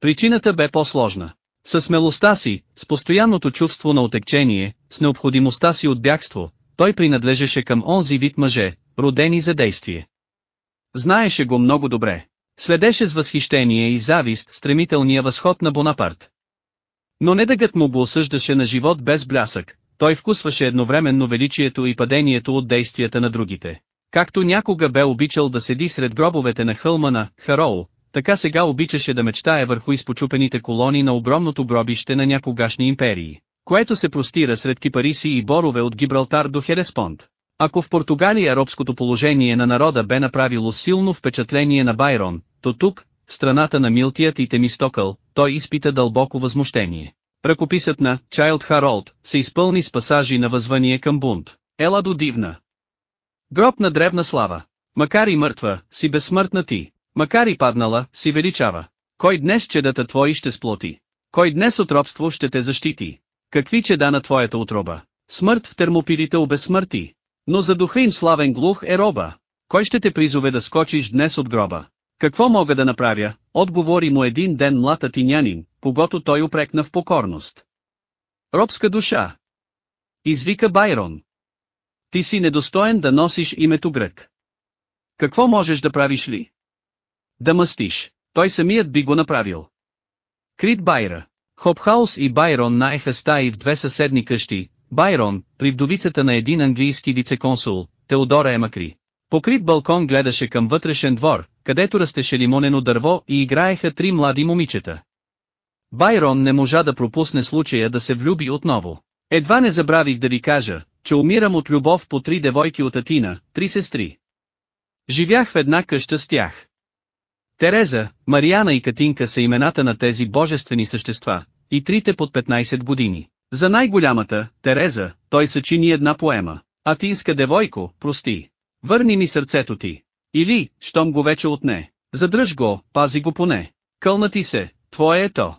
A: Причината бе по-сложна. С смелостта си, с постоянното чувство на отекчение, с необходимостта си от бягство, той принадлежеше към онзи вид мъже, родени за действие. Знаеше го много добре. Следеше с възхищение и завист стремителния възход на Бонапарт. Но недъгът му го осъждаше на живот без блясък, той вкусваше едновременно величието и падението от действията на другите. Както някога бе обичал да седи сред гробовете на хълма на Хароу, така сега обичаше да мечтае върху изпочупените колони на огромното гробище на някогашни империи, което се простира сред кипариси и борове от Гибралтар до Хереспонд. Ако в Португалия робското положение на народа бе направило силно впечатление на Байрон, то тук, страната на Милтият и Темистокъл, той изпита дълбоко възмущение. Ръкописът на Чайлд Харолд се изпълни с пасажи на възвание към бунт. Ела до дивна. Гроб на древна слава. Макар и мъртва, си безсмъртна ти. Макар и паднала, си величава. Кой днес чедата твои ще сплоти? Кой днес от робство ще те защити? Какви чеда на твоята отроба? Смърт в термопилите обезсмърти. Но за духа им славен глух е роба. Кой ще те призове да скочиш днес от гроба? Какво мога да направя, отговори му един ден млад атинянин, когато той упрекна в покорност. Робска душа. Извика Байрон. Ти си недостоен да носиш името грък. Какво можеш да правиш ли? Да мъстиш, той самият би го направил. Крит Байра. Хопхаус и Байрон наеха стаи в две съседни къщи, Байрон, при вдовицата на един английски вицеконсул, Теодора Емакри. Покрит балкон гледаше към вътрешен двор, където растеше лимонено дърво и играеха три млади момичета. Байрон не можа да пропусне случая да се влюби отново. Едва не забравих да ви кажа, че умирам от любов по три девойки от Атина, три сестри. Живях в една къща с тях. Тереза, Мариана и Катинка са имената на тези божествени същества, и трите под 15 години. За най-голямата, Тереза, той съчини една поема. Атинска девойко, прости. Върни ми сърцето ти. Или, щом го вече отне. Задръж го, пази го поне. Кълна ти се, твое е то.